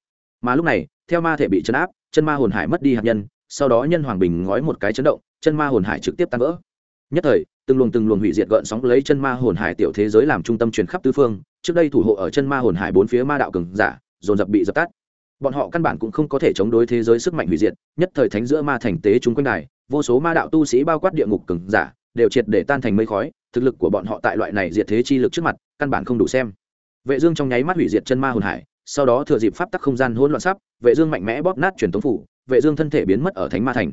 Mà lúc này, theo ma thể bị chấn áp, chân ma hồn hải mất đi hạt nhân, sau đó nhân hoàng bình ngói một cái chấn động, chân ma hồn hải trực tiếp tan vỡ. Nhất thời, từng luồng từng luồng hủy diệt gợn sóng lấy chân ma hồn hải tiểu thế giới làm trung tâm truyền khắp tứ phương, trước đây thủ hộ ở chân ma hồn hải bốn phía ma đạo cường giả, dồn dập bị dập tắt bọn họ căn bản cũng không có thể chống đối thế giới sức mạnh hủy diệt, nhất thời thánh giữa ma thành tế chúng quanh đài, vô số ma đạo tu sĩ bao quát địa ngục cừng giả, đều triệt để tan thành mây khói, thực lực của bọn họ tại loại này diệt thế chi lực trước mặt, căn bản không đủ xem. Vệ dương trong nháy mắt hủy diệt chân ma hồn hải, sau đó thừa dịp pháp tắc không gian hỗn loạn sắp, vệ dương mạnh mẽ bóp nát truyền thống phủ, vệ dương thân thể biến mất ở thánh ma thành.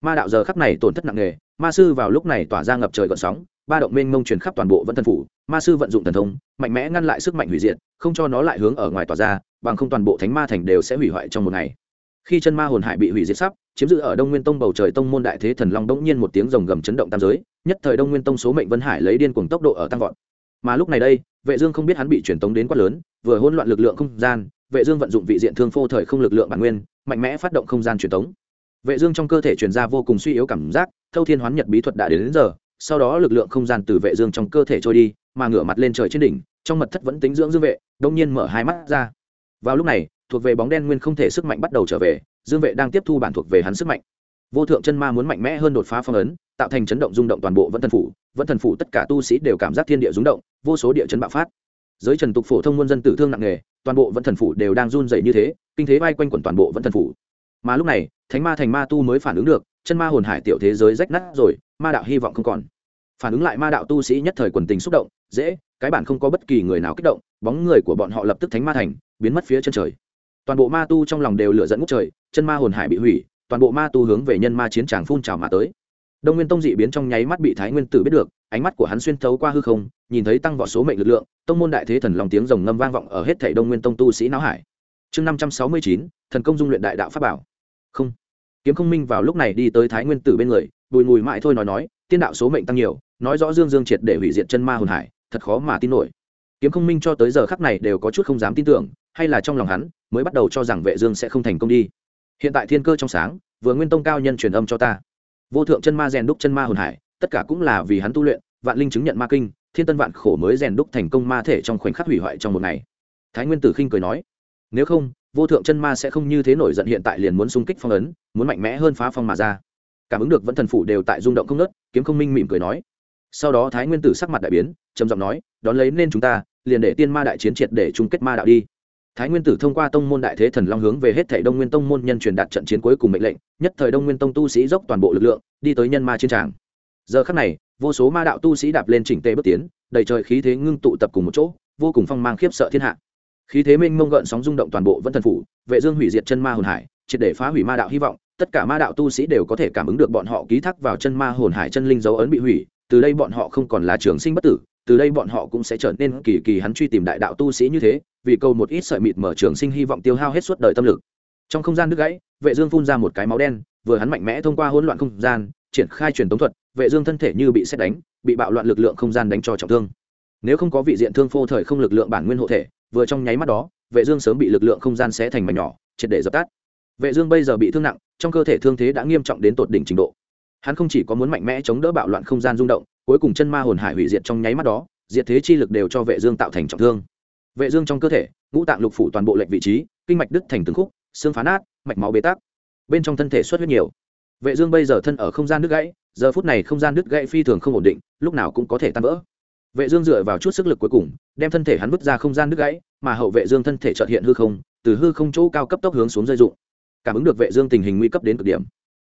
Ma đạo giờ khắc này tổn thất nặng nề, ma sư vào lúc này tỏa ra ngập trời gợn sóng, ba động mênh mông truyền khắp toàn bộ vẫn thần phủ, ma sư vận dụng thần thông, mạnh mẽ ngăn lại sức mạnh hủy diệt, không cho nó lại hướng ở ngoài tỏa ra bằng không toàn bộ thánh ma thành đều sẽ hủy hoại trong một ngày. Khi chân ma hồn hải bị hủy diệt sắp chiếm giữ ở đông nguyên tông bầu trời tông môn đại thế thần long đống nhiên một tiếng rồng gầm chấn động tam giới nhất thời đông nguyên tông số mệnh vân hải lấy điên cuồng tốc độ ở tăng vọt. Mà lúc này đây vệ dương không biết hắn bị truyền tống đến quá lớn vừa hỗn loạn lực lượng không gian vệ dương vận dụng vị diện thương phô thời không lực lượng bản nguyên mạnh mẽ phát động không gian truyền tống. Vệ dương trong cơ thể truyền ra vô cùng suy yếu cảm giác thâu thiên hoán nhật bí thuật đã đến, đến giờ sau đó lực lượng không gian từ vệ dương trong cơ thể trôi đi mà ngửa mặt lên trời trên đỉnh trong mật thất vẫn tính dưỡng dương vệ đông nhiên mở hai mắt ra vào lúc này, thuộc về bóng đen nguyên không thể sức mạnh bắt đầu trở về, dương vệ đang tiếp thu bản thuộc về hắn sức mạnh. Vô thượng chân ma muốn mạnh mẽ hơn đột phá phong ấn, tạo thành chấn động rung động toàn bộ vẫn thần phủ vẫn thần phủ tất cả tu sĩ đều cảm giác thiên địa rung động, vô số địa chấn bạo phát. Giới trần tục phổ thông muôn dân tử thương nặng nề, toàn bộ vẫn thần phủ đều đang run dày như thế, kinh thế bay quanh quẩn toàn bộ vẫn thần phủ. Mà lúc này, thánh ma thành ma tu mới phản ứng được, chân ma hồn hải tiểu thế giới rách nát rồi, ma đạo hy vọng không còn. Phản ứng lại ma đạo tu sĩ nhất thời quần tình xúc động, dễ, cái bản không có bất kỳ người nào kích động, bóng người của bọn họ lập tức thánh ma thành biến mất phía chân trời. Toàn bộ ma tu trong lòng đều lửa dẫn ngút trời, chân ma hồn hải bị hủy, toàn bộ ma tu hướng về nhân ma chiến tràng phun trào mà tới. Đông nguyên tông dị biến trong nháy mắt bị thái nguyên tử biết được, ánh mắt của hắn xuyên thấu qua hư không, nhìn thấy tăng võ số mệnh lực lượng, tông môn đại thế thần lòng tiếng rồng ngâm vang vọng ở hết thảy đông nguyên tông tu sĩ não hải. Chương năm trăm sáu mươi chín, thần công dung luyện đại đạo pháp bảo. Không. Kiếm không minh vào lúc này đi tới thái nguyên tử bên người, bùi mùi mãi thôi nói nói, tiên đạo số mệnh tăng nhiều, nói rõ dương dương triệt để hủy diệt chân ma hồn hải, thật khó mà tin nổi. Kiếm không minh cho tới giờ khắc này đều có chút không dám tin tưởng hay là trong lòng hắn, mới bắt đầu cho rằng vệ dương sẽ không thành công đi. Hiện tại thiên cơ trong sáng, vừa nguyên tông cao nhân truyền âm cho ta. Vô thượng chân ma rèn đúc chân ma hồn hải, tất cả cũng là vì hắn tu luyện, vạn linh chứng nhận ma kinh, thiên tân vạn khổ mới rèn đúc thành công ma thể trong khoảnh khắc hủy hoại trong một ngày. Thái nguyên tử khinh cười nói, nếu không, vô thượng chân ma sẽ không như thế nổi giận hiện tại liền muốn xung kích phong ấn, muốn mạnh mẽ hơn phá phong mà ra. Cảm ứng được vẫn thần phủ đều tại rung động không nớt kiếm không minh mỉm cười nói. Sau đó thái nguyên tử sắc mặt đại biến, trầm giọng nói, đón lấy nên chúng ta, liền để tiên ma đại chiến triệt để chung kết ma đạo đi thái nguyên tử thông qua tông môn đại thế thần long hướng về hết thảy đông nguyên tông môn nhân truyền đạt trận chiến cuối cùng mệnh lệnh, nhất thời đông nguyên tông tu sĩ dốc toàn bộ lực lượng, đi tới nhân ma chiến tràng. Giờ khắc này, vô số ma đạo tu sĩ đạp lên chỉnh tề bước tiến, đầy trời khí thế ngưng tụ tập cùng một chỗ, vô cùng phong mang khiếp sợ thiên hạ. Khí thế minh mông gợn sóng rung động toàn bộ vân thần phủ, vệ dương hủy diệt chân ma hồn hải, triệt để phá hủy ma đạo hy vọng, tất cả ma đạo tu sĩ đều có thể cảm ứng được bọn họ ký thác vào chân ma hồn hải chân linh dấu ấn bị hủy, từ đây bọn họ không còn là trường sinh bất tử từ đây bọn họ cũng sẽ trở nên kỳ kỳ hắn truy tìm đại đạo tu sĩ như thế, vì câu một ít sợi mịt mở trường sinh hy vọng tiêu hao hết suốt đời tâm lực. Trong không gian nước gãy, vệ dương phun ra một cái máu đen, vừa hắn mạnh mẽ thông qua hỗn loạn không gian, triển khai truyền tống thuật, vệ dương thân thể như bị xét đánh, bị bạo loạn lực lượng không gian đánh cho trọng thương. Nếu không có vị diện thương phô thời không lực lượng bản nguyên hộ thể, vừa trong nháy mắt đó, vệ dương sớm bị lực lượng không gian xé thành mảnh nhỏ, triệt để dập tắt. Vệ dương bây giờ bị thương nặng, trong cơ thể thương thế đã nghiêm trọng đến tột đỉnh trình độ hắn không chỉ có muốn mạnh mẽ chống đỡ bạo loạn không gian rung động, cuối cùng chân ma hồn hải hủy diệt trong nháy mắt đó, diệt thế chi lực đều cho vệ dương tạo thành trọng thương. Vệ dương trong cơ thể, ngũ tạng lục phủ toàn bộ lệnh vị trí, kinh mạch đứt thành từng khúc, xương phá nát, mạch máu bế tắc. Bên trong thân thể xuất huyết nhiều. Vệ dương bây giờ thân ở không gian đứt gãy, giờ phút này không gian đứt gãy phi thường không ổn định, lúc nào cũng có thể tan vỡ. Vệ dương dựa vào chút sức lực cuối cùng, đem thân thể hắn vứt ra không gian đứt gãy, mà hậu vệ dương thân thể chợt hiện hư không, từ hư không chỗ cao cấp tốc hướng xuống rơi dụng. Cảm ứng được vệ dương tình hình nguy cấp đến cực điểm.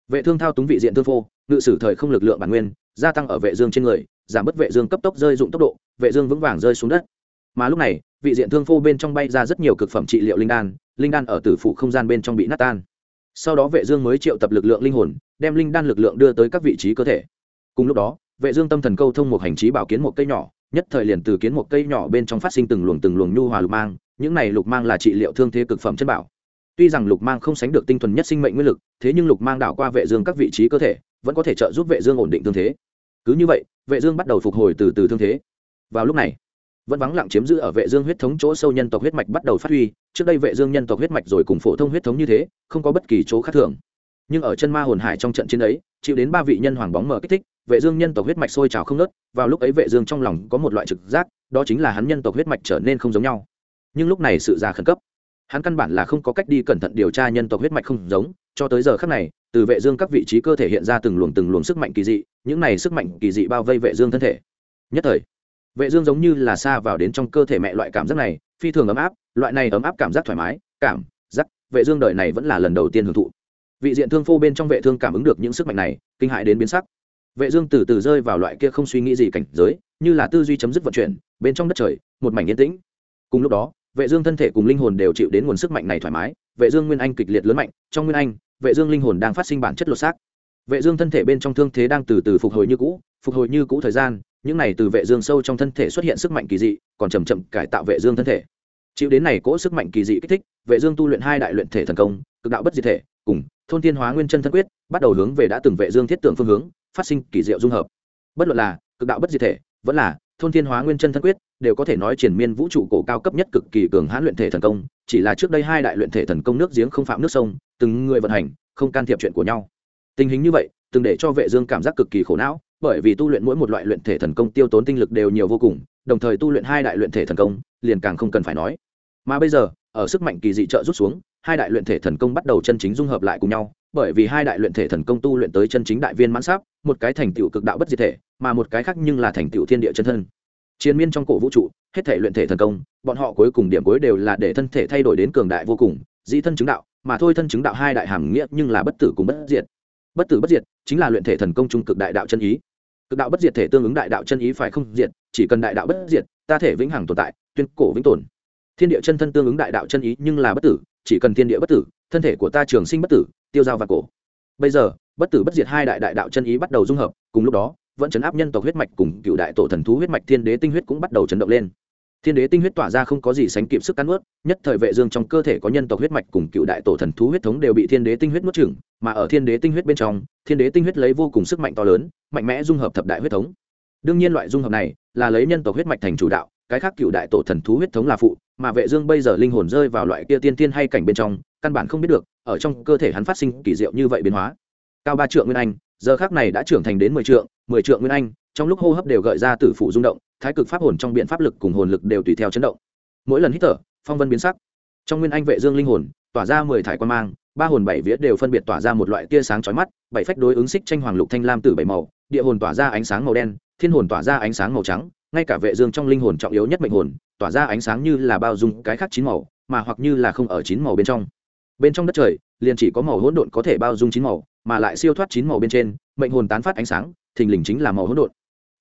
Vệ thương thao túng vị diện thương phô ngự sử thời không lực lượng bản nguyên, gia tăng ở vệ dương trên người, giảm bớt vệ dương cấp tốc rơi dụng tốc độ, vệ dương vững vàng rơi xuống đất. Mà lúc này, vị diện thương phô bên trong bay ra rất nhiều cực phẩm trị liệu linh đan linh đan ở tử phụ không gian bên trong bị nát tan. Sau đó vệ dương mới triệu tập lực lượng linh hồn, đem linh đan lực lượng đưa tới các vị trí cơ thể. Cùng lúc đó, vệ dương tâm thần câu thông một hành trí bảo kiến một cây nhỏ, nhất thời liền từ kiến một cây nhỏ bên trong phát sinh từng luồng từng luồng nhu hòa lục mang, những này lục mang là trị liệu thương thế cực phẩm chân bảo. Tuy rằng lục mang không sánh được tinh thuần nhất sinh mệnh nguyên lực, thế nhưng lục mang đảo qua vệ dương các vị trí cơ thể vẫn có thể trợ giúp vệ dương ổn định thương thế. Cứ như vậy, vệ dương bắt đầu phục hồi từ từ thương thế. Vào lúc này, vẫn vắng lặng chiếm giữ ở vệ dương huyết thống chỗ sâu nhân tộc huyết mạch bắt đầu phát huy. Trước đây vệ dương nhân tộc huyết mạch rồi cùng phổ thông huyết thống như thế, không có bất kỳ chỗ khác thường. Nhưng ở chân ma hồn hải trong trận chiến ấy, chịu đến ba vị nhân hoàng bóng mở kích thích, vệ dương nhân tộc huyết mạch sôi trào không nớt vào lúc ấy vệ dương trong lòng có một loại trực giác, đó chính là hắn nhân tộc huyết mạch trở nên không giống nhau. Nhưng lúc này sự ra khẩn cấp. Hắn căn bản là không có cách đi cẩn thận điều tra nhân tộc huyết mạch không giống, cho tới giờ khắc này từ vệ dương các vị trí cơ thể hiện ra từng luồng từng luồng sức mạnh kỳ dị, những này sức mạnh kỳ dị bao vây vệ dương thân thể. Nhất thời, vệ dương giống như là xa vào đến trong cơ thể mẹ loại cảm giác này, phi thường ấm áp, loại này ấm áp cảm giác thoải mái, cảm giác, vệ dương đời này vẫn là lần đầu tiên hưởng thụ. Vị diện thương phô bên trong vệ thương cảm ứng được những sức mạnh này, kinh hãi đến biến sắc. Vệ dương từ từ rơi vào loại kia không suy nghĩ gì cảnh giới, như là tư duy chấm dứt vận chuyển, bên trong đất trời, một mảnh yên tĩnh. Cùng lúc đó, vệ dương thân thể cùng linh hồn đều chịu đến nguồn sức mạnh này thoải mái, vệ dương nguyên anh kịch liệt lớn mạnh, trong nguyên anh vệ dương linh hồn đang phát sinh bản chất lột xác. Vệ dương thân thể bên trong thương thế đang từ từ phục hồi như cũ, phục hồi như cũ thời gian, những này từ vệ dương sâu trong thân thể xuất hiện sức mạnh kỳ dị, còn chậm chậm cải tạo vệ dương thân thể. Chịu đến này cỗ sức mạnh kỳ dị kích thích, vệ dương tu luyện hai đại luyện thể thần công, cực đạo bất diệt thể, cùng thôn thiên hóa nguyên chân thân quyết, bắt đầu hướng về đã từng vệ dương thiết tưởng phương hướng, phát sinh kỳ diệu dung hợp. Bất luận là cực đạo bất diệt thể, vẫn là thôn thiên hóa nguyên chân thân quyết, đều có thể nói triển miên vũ trụ cổ cao cấp nhất cực kỳ cường hãn luyện thể thần công, chỉ là trước đây hai đại luyện thể thần công nước giếng không phạm nước sông từng người vận hành, không can thiệp chuyện của nhau. Tình hình như vậy, từng để cho vệ dương cảm giác cực kỳ khổ não, bởi vì tu luyện mỗi một loại luyện thể thần công tiêu tốn tinh lực đều nhiều vô cùng, đồng thời tu luyện hai đại luyện thể thần công, liền càng không cần phải nói. Mà bây giờ, ở sức mạnh kỳ dị trợ rút xuống, hai đại luyện thể thần công bắt đầu chân chính dung hợp lại cùng nhau, bởi vì hai đại luyện thể thần công tu luyện tới chân chính đại viên mãn sáp, một cái thành tựu cực đạo bất diệt thể, mà một cái khác nhưng là thành tựu thiên địa chân thân. Chiến miên trong cổ vũ trụ, hết thể luyện thể thần công, bọn họ cuối cùng điểm cuối đều là để thân thể thay đổi đến cường đại vô cùng, dĩ thân chứng đạo mà thôi thân chứng đạo hai đại hàm nghĩa nhưng là bất tử cùng bất diệt. Bất tử bất diệt chính là luyện thể thần công trung cực đại đạo chân ý. Cực đạo bất diệt thể tương ứng đại đạo chân ý phải không diệt, chỉ cần đại đạo bất diệt, ta thể vĩnh hằng tồn tại, tuyên cổ vĩnh tồn. Thiên địa chân thân tương ứng đại đạo chân ý nhưng là bất tử, chỉ cần thiên địa bất tử, thân thể của ta trường sinh bất tử, tiêu dao và cổ. Bây giờ, bất tử bất diệt hai đại đại đạo chân ý bắt đầu dung hợp, cùng lúc đó, vẫn chấn áp nhân tộc huyết mạch cùng cựu đại tổ thần thú huyết mạch thiên đế tinh huyết cũng bắt đầu chấn động lên thiên đế tinh huyết tỏa ra không có gì sánh kịp sức cắn ướt nhất thời vệ dương trong cơ thể có nhân tộc huyết mạch cùng cựu đại tổ thần thú huyết thống đều bị thiên đế tinh huyết nuốt chửng, mà ở thiên đế tinh huyết bên trong, thiên đế tinh huyết lấy vô cùng sức mạnh to lớn, mạnh mẽ dung hợp thập đại huyết thống. Đương nhiên loại dung hợp này là lấy nhân tộc huyết mạch thành chủ đạo, cái khác cựu đại tổ thần thú huyết thống là phụ, mà vệ dương bây giờ linh hồn rơi vào loại kia tiên tiên hay cảnh bên trong, căn bản không biết được, ở trong cơ thể hắn phát sinh kỳ diệu như vậy biến hóa. Cao ba trượng nguyên anh, giờ khắc này đã trưởng thành đến mười trượng mười trượng nguyên anh, trong lúc hô hấp đều gợi ra tử phụ rung động thái cực pháp hồn trong biện pháp lực cùng hồn lực đều tùy theo chấn động. Mỗi lần hít thở, phong vân biến sắc. Trong nguyên anh vệ dương linh hồn, tỏa ra mười thải quan mang, ba hồn bảy vía đều phân biệt tỏa ra một loại tia sáng chói mắt, bảy phách đối ứng xích tranh hoàng lục thanh lam tử bảy màu, địa hồn tỏa ra ánh sáng màu đen, thiên hồn tỏa ra ánh sáng màu trắng, ngay cả vệ dương trong linh hồn trọng yếu nhất mệnh hồn, tỏa ra ánh sáng như là bao dung cái khác chín màu, mà hoặc như là không ở chín màu bên trong. Bên trong đất trời, liền chỉ có màu hỗn độn có thể bao dung chín màu, mà lại siêu thoát chín màu bên trên, mệnh hồn tán phát ánh sáng, thình lình chính là màu hỗn độn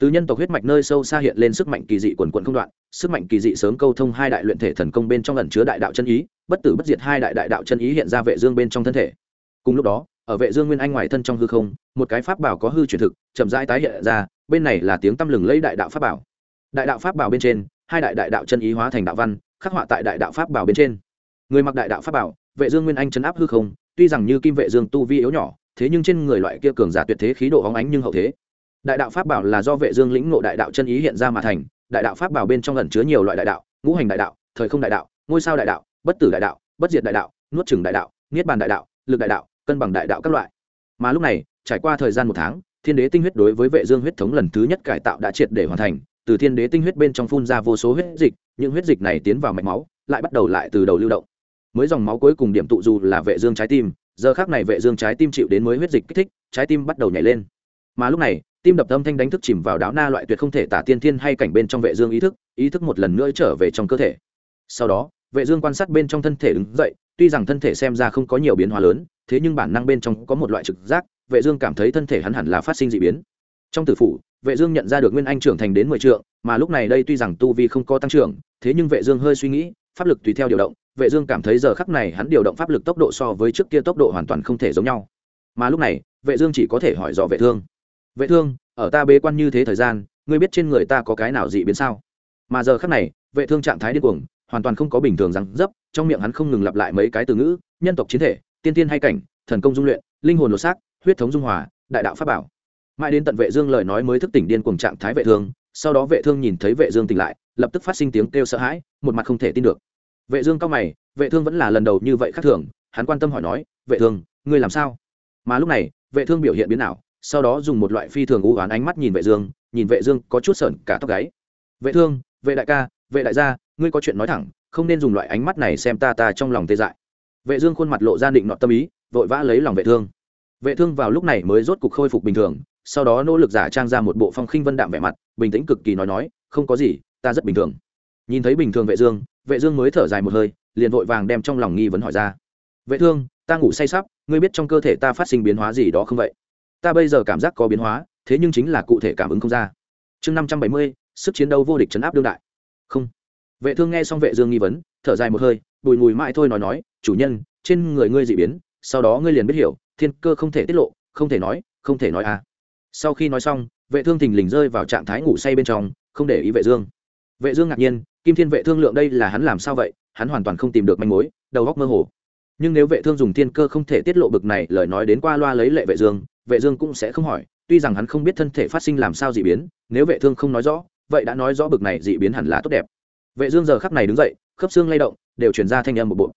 từ nhân tộc huyết mạch nơi sâu xa hiện lên sức mạnh kỳ dị quần quận không đoạn, sức mạnh kỳ dị sớm câu thông hai đại luyện thể thần công bên trong ẩn chứa đại đạo chân ý, bất tử bất diệt hai đại đại đạo chân ý hiện ra vệ dương bên trong thân thể. Cùng lúc đó, ở vệ dương nguyên anh ngoài thân trong hư không, một cái pháp bảo có hư chuyển thực, chậm rãi tái hiện ra, bên này là tiếng tâm lừng lấy đại đạo pháp bảo. Đại đạo pháp bảo bên trên, hai đại đại đạo chân ý hóa thành đạo văn, khắc họa tại đại đạo pháp bảo bên trên. Người mặc đại đạo pháp bảo, vệ dương nguyên anh chấn áp hư không, tuy rằng như kim vệ dương tu vi yếu nhỏ, thế nhưng trên người loại kia cường giả tuyệt thế khí độ hóng ánh nhưng hậu thế đại đạo pháp bảo là do vệ dương lĩnh ngộ đại đạo chân ý hiện ra mà thành, đại đạo pháp bảo bên trong ẩn chứa nhiều loại đại đạo, ngũ hành đại đạo, thời không đại đạo, ngôi sao đại đạo, bất tử đại đạo, bất diệt đại đạo, nuốt chửng đại đạo, niết bàn đại đạo, lực đại đạo, cân bằng đại đạo các loại. Mà lúc này, trải qua thời gian một tháng, thiên đế tinh huyết đối với vệ dương huyết thống lần thứ nhất cải tạo đã triệt để hoàn thành, từ thiên đế tinh huyết bên trong phun ra vô số huyết dịch, những huyết dịch này tiến vào mạch máu, lại bắt đầu lại từ đầu lưu động. Mới dòng máu cuối cùng điểm tụ dù là vệ dương trái tim, giờ khắc này vệ dương trái tim chịu đến mới huyết dịch kích thích, trái tim bắt đầu nhảy lên. Mà lúc này tim đập âm thanh đánh thức chìm vào đáo na loại tuyệt không thể tả tiên thiên hay cảnh bên trong vệ dương ý thức ý thức một lần nữa trở về trong cơ thể. Sau đó, vệ dương quan sát bên trong thân thể đứng dậy, tuy rằng thân thể xem ra không có nhiều biến hóa lớn, thế nhưng bản năng bên trong có một loại trực giác, vệ dương cảm thấy thân thể hắn hẳn là phát sinh dị biến. Trong tử phủ, vệ dương nhận ra được nguyên anh trưởng thành đến 10 trượng, mà lúc này đây tuy rằng tu vi không có tăng trưởng, thế nhưng vệ dương hơi suy nghĩ, pháp lực tùy theo điều động, vệ dương cảm thấy giờ khắc này hắn điều động pháp lực tốc độ so với trước kia tốc độ hoàn toàn không thể giống nhau. Mà lúc này, vệ dương chỉ có thể hỏi dò vệ thương vệ thương, ở ta bế quan như thế thời gian, ngươi biết trên người ta có cái nào dị biến sao? Mà giờ khắc này, vệ thương trạng thái điên cuồng, hoàn toàn không có bình thường răng dấp, trong miệng hắn không ngừng lặp lại mấy cái từ ngữ, nhân tộc chiến thể, tiên tiên hay cảnh, thần công dung luyện, linh hồn lột xác, huyết thống dung hòa, đại đạo pháp bảo. Mãi đến tận vệ dương lời nói mới thức tỉnh điên cuồng trạng thái vệ thương, sau đó vệ thương nhìn thấy vệ dương tỉnh lại, lập tức phát sinh tiếng kêu sợ hãi, một mặt không thể tin được. Vệ dương cao mày, vệ thương vẫn là lần đầu như vậy khác thường, hắn quan tâm hỏi nói, vệ thương, ngươi làm sao? Mà lúc này, vệ thương biểu hiện biến ảo sau đó dùng một loại phi thường u ám ánh mắt nhìn vệ dương, nhìn vệ dương có chút sợn cả tóc gáy. Vệ thương, vệ đại ca, vệ đại gia, ngươi có chuyện nói thẳng, không nên dùng loại ánh mắt này xem ta ta trong lòng tê dại. Vệ dương khuôn mặt lộ ra định nọ tâm ý, vội vã lấy lòng vệ thương. Vệ thương vào lúc này mới rốt cục khôi phục bình thường, sau đó nỗ lực giả trang ra một bộ phong khinh vân đạm vẻ mặt, bình tĩnh cực kỳ nói nói, không có gì, ta rất bình thường. Nhìn thấy bình thường vệ dương vệ dương mới thở dài một hơi, liền vội vàng đem trong lòng nghi vấn hỏi ra. Vệ thương, ta ngủ say sắp, ngươi biết trong cơ thể ta phát sinh biến hóa gì đó không vậy? Ta bây giờ cảm giác có biến hóa, thế nhưng chính là cụ thể cảm ứng không ra. Chương năm trăm bảy mươi, sức chiến đấu vô địch chấn áp đương đại. Không. Vệ thương nghe xong vệ dương nghi vấn, thở dài một hơi, bùi mùi mãi thôi nói nói, chủ nhân, trên người ngươi dị biến, sau đó ngươi liền biết hiểu, thiên cơ không thể tiết lộ, không thể nói, không thể nói à. Sau khi nói xong, vệ thương thình lình rơi vào trạng thái ngủ say bên trong, không để ý vệ dương. Vệ dương ngạc nhiên, kim thiên vệ thương lượng đây là hắn làm sao vậy? Hắn hoàn toàn không tìm được manh mối, đầu óc mơ hồ nhưng nếu vệ thương dùng thiên cơ không thể tiết lộ bực này, lời nói đến qua loa lấy lệ vệ dương vệ dương cũng sẽ không hỏi, tuy rằng hắn không biết thân thể phát sinh làm sao dị biến, nếu vệ thương không nói rõ, vậy đã nói rõ bực này dị biến hẳn là tốt đẹp. Vệ dương giờ khắc này đứng dậy, khớp xương lay động, đều truyền ra thanh âm một bộ.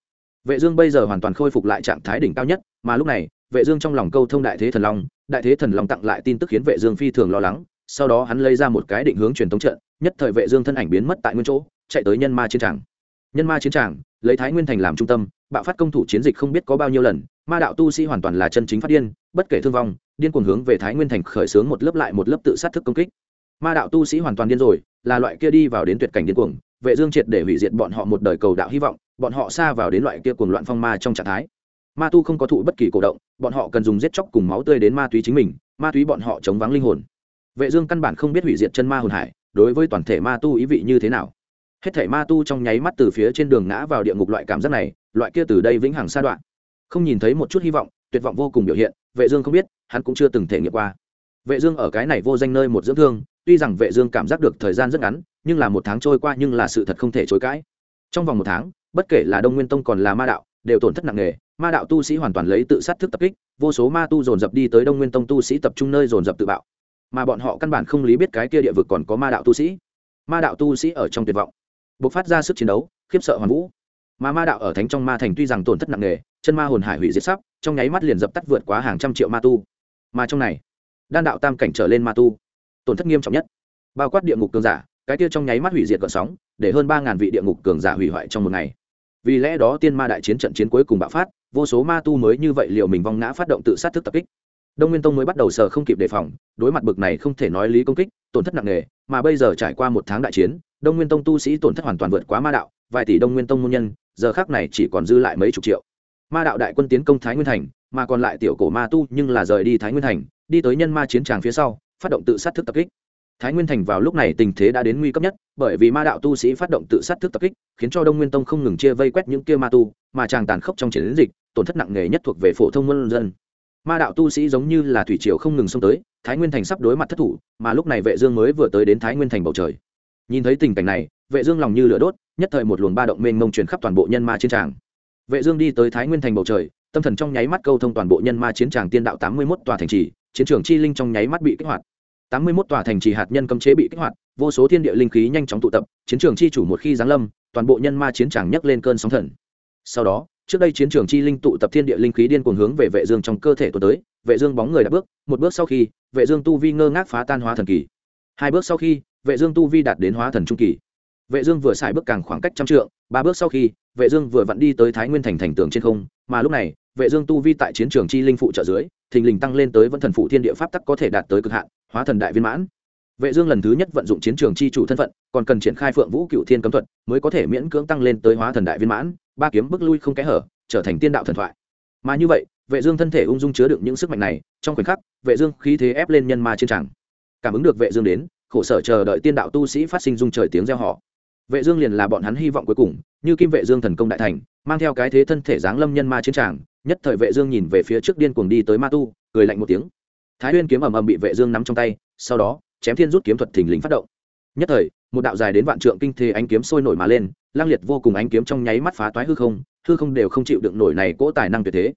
Vệ dương bây giờ hoàn toàn khôi phục lại trạng thái đỉnh cao nhất, mà lúc này, vệ dương trong lòng câu thông đại thế thần long, đại thế thần long tặng lại tin tức khiến vệ dương phi thường lo lắng, sau đó hắn lấy ra một cái định hướng truyền thống trận, nhất thời vệ dương thân ảnh biến mất tại nguyên chỗ, chạy tới nhân ma chiến tràng nhân ma chiến tràng, lấy thái nguyên thành làm trung tâm, bạo phát công thủ chiến dịch không biết có bao nhiêu lần, ma đạo tu sĩ hoàn toàn là chân chính phát điên, bất kể thương vong, điên cuồng hướng về thái nguyên thành khởi xướng một lớp lại một lớp tự sát thức công kích. Ma đạo tu sĩ hoàn toàn điên rồi, là loại kia đi vào đến tuyệt cảnh điên cuồng, vệ dương triệt để hủy diệt bọn họ một đời cầu đạo hy vọng, bọn họ xa vào đến loại kia cuồng loạn phong ma trong trạng thái. Ma tu không có thụ bất kỳ cổ động, bọn họ cần dùng giết chóc cùng máu tươi đến ma túy chính mình, ma túy bọn họ chống vắng linh hồn. Vệ dương căn bản không biết hủy diệt chân ma hồn hải, đối với toàn thể ma tu ý vị như thế nào hết thể ma tu trong nháy mắt từ phía trên đường ngã vào địa ngục loại cảm giác này, loại kia từ đây vĩnh hằng sa đoạn. Không nhìn thấy một chút hy vọng, tuyệt vọng vô cùng biểu hiện, vệ dương không biết, hắn cũng chưa từng thể nghiệm qua. Vệ dương ở cái này vô danh nơi một dưỡng thương, tuy rằng vệ dương cảm giác được thời gian rất ngắn, nhưng là một tháng trôi qua nhưng là sự thật không thể chối cãi. Trong vòng một tháng, bất kể là đông nguyên tông còn là ma đạo, đều tổn thất nặng nề, ma đạo tu sĩ hoàn toàn lấy tự sát thức tập kích, vô số ma tu dồn dập đi tới đông nguyên tông tu sĩ tập trung nơi dồn dập tự bạo. Mà bọn họ căn bản không lý biết cái kia địa vực còn có ma đạo tu sĩ. Ma đạo tu sĩ ở trong tuyệt vọng bộc phát ra sức chiến đấu, khiếp sợ hoàn vũ. Mà ma đạo ở thánh trong ma thành tuy rằng tổn thất nặng nề, chân ma hồn hải hủy diệt sắp, trong nháy mắt liền dập tắt vượt quá hàng trăm triệu ma tu. Mà trong này, đan đạo tam cảnh trở lên ma tu, tổn thất nghiêm trọng nhất. Bao quát địa ngục cường giả, cái kia trong nháy mắt hủy diệt cỡ sóng, để hơn ba ngàn vị địa ngục cường giả hủy hoại trong một ngày. Vì lẽ đó tiên ma đại chiến trận chiến cuối cùng bạo phát, vô số ma tu mới như vậy liệu mình vong ngã phát động tự sát thức tập kích. Đông nguyên tông mới bắt đầu sờ không kịp đề phòng, đối mặt bực này không thể nói lý công kích tổn thất nặng nề, mà bây giờ trải qua một tháng đại chiến, đông nguyên tông tu sĩ tổn thất hoàn toàn vượt quá ma đạo, vài tỷ đông nguyên tông môn nhân, giờ khác này chỉ còn dư lại mấy chục triệu. Ma đạo đại quân tiến công thái nguyên thành, mà còn lại tiểu cổ ma tu nhưng là rời đi thái nguyên thành, đi tới nhân ma chiến tràng phía sau, phát động tự sát thức tập kích. Thái nguyên thành vào lúc này tình thế đã đến nguy cấp nhất, bởi vì ma đạo tu sĩ phát động tự sát thức tập kích, khiến cho đông nguyên tông không ngừng chia vây quét những kia ma tu, mà chàng tàn khốc trong chiến dịch, tổn thất nặng nề nhất thuộc về phổ thông nhân dân ma đạo tu sĩ giống như là thủy triều không ngừng xông tới, thái nguyên thành sắp đối mặt thất thủ, mà lúc này vệ dương mới vừa tới đến thái nguyên thành bầu trời. Nhìn thấy tình cảnh này, vệ dương lòng như lửa đốt, nhất thời một luồng ba động mênh mông truyền khắp toàn bộ nhân ma chiến tràng. Vệ dương đi tới thái nguyên thành bầu trời, tâm thần trong nháy mắt câu thông toàn bộ nhân ma chiến tràng tiên đạo 81 tòa thành trì, chiến trường chi linh trong nháy mắt bị kích hoạt. 81 tòa thành trì hạt nhân cấm chế bị kích hoạt, vô số thiên địa linh khí nhanh chóng tụ tập, chiến trường chi chủ một khi giáng lâm, toàn bộ nhân ma chiến tràng nhấc lên cơn sóng thần. Sau đó trước đây chiến trường chi linh tụ tập thiên địa linh khí điên cuồng hướng về vệ dương trong cơ thể tuột tới, vệ dương bóng người đã bước, một bước sau khi, vệ dương tu vi ngơ ngác phá tan hóa thần kỳ. Hai bước sau khi, vệ dương tu vi đạt đến hóa thần trung kỳ. Vệ dương vừa xài bước càng khoảng cách trăm trượng, ba bước sau khi, vệ dương vừa vặn đi tới thái nguyên thành thành tường trên không, mà lúc này, vệ dương tu vi tại chiến trường chi linh phụ trợ dưới, thình lình tăng lên tới vẫn thần phụ thiên địa pháp tắc có thể đạt tới cực hạn, hóa thần đại viên mãn vệ dương lần thứ nhất vận dụng chiến trường chi chủ thân phận, còn cần triển khai phượng vũ cựu thiên cấm thuật, mới có thể miễn cưỡng tăng lên tới hóa thần đại viên mãn, ba kiếm bức lui không kẽ hở, trở thành tiên đạo thần thoại. Mà như vậy, vệ dương thân thể ung dung chứa đựng những sức mạnh này, trong khoảnh khắc, vệ dương khí thế ép lên nhân ma chiến tràng cảm ứng được vệ dương đến, khổ sở chờ đợi tiên đạo tu sĩ phát sinh dung trời tiếng reo hò. vệ dương liền là bọn hắn hy vọng cuối cùng, như kim vệ dương thần công đại thành, mang theo cái thế thân thể dáng lâm nhân ma chiến tràng nhất thời vệ dương nhìn về phía trước điên cuồng đi tới ma tu, cười lạnh một tiếng. Thái nguyên kiếm ầm ầm bị vệ dương nắm trong tay, sau đó chém thiên rút kiếm thuật thình lình phát động. Nhất thời, một đạo dài đến vạn trượng kinh thế ánh kiếm sôi nổi mà lên, lang liệt vô cùng ánh kiếm trong nháy mắt phá toái hư không hư không đều không chịu đựng nổi này cỗ tài năng tuyệt thế.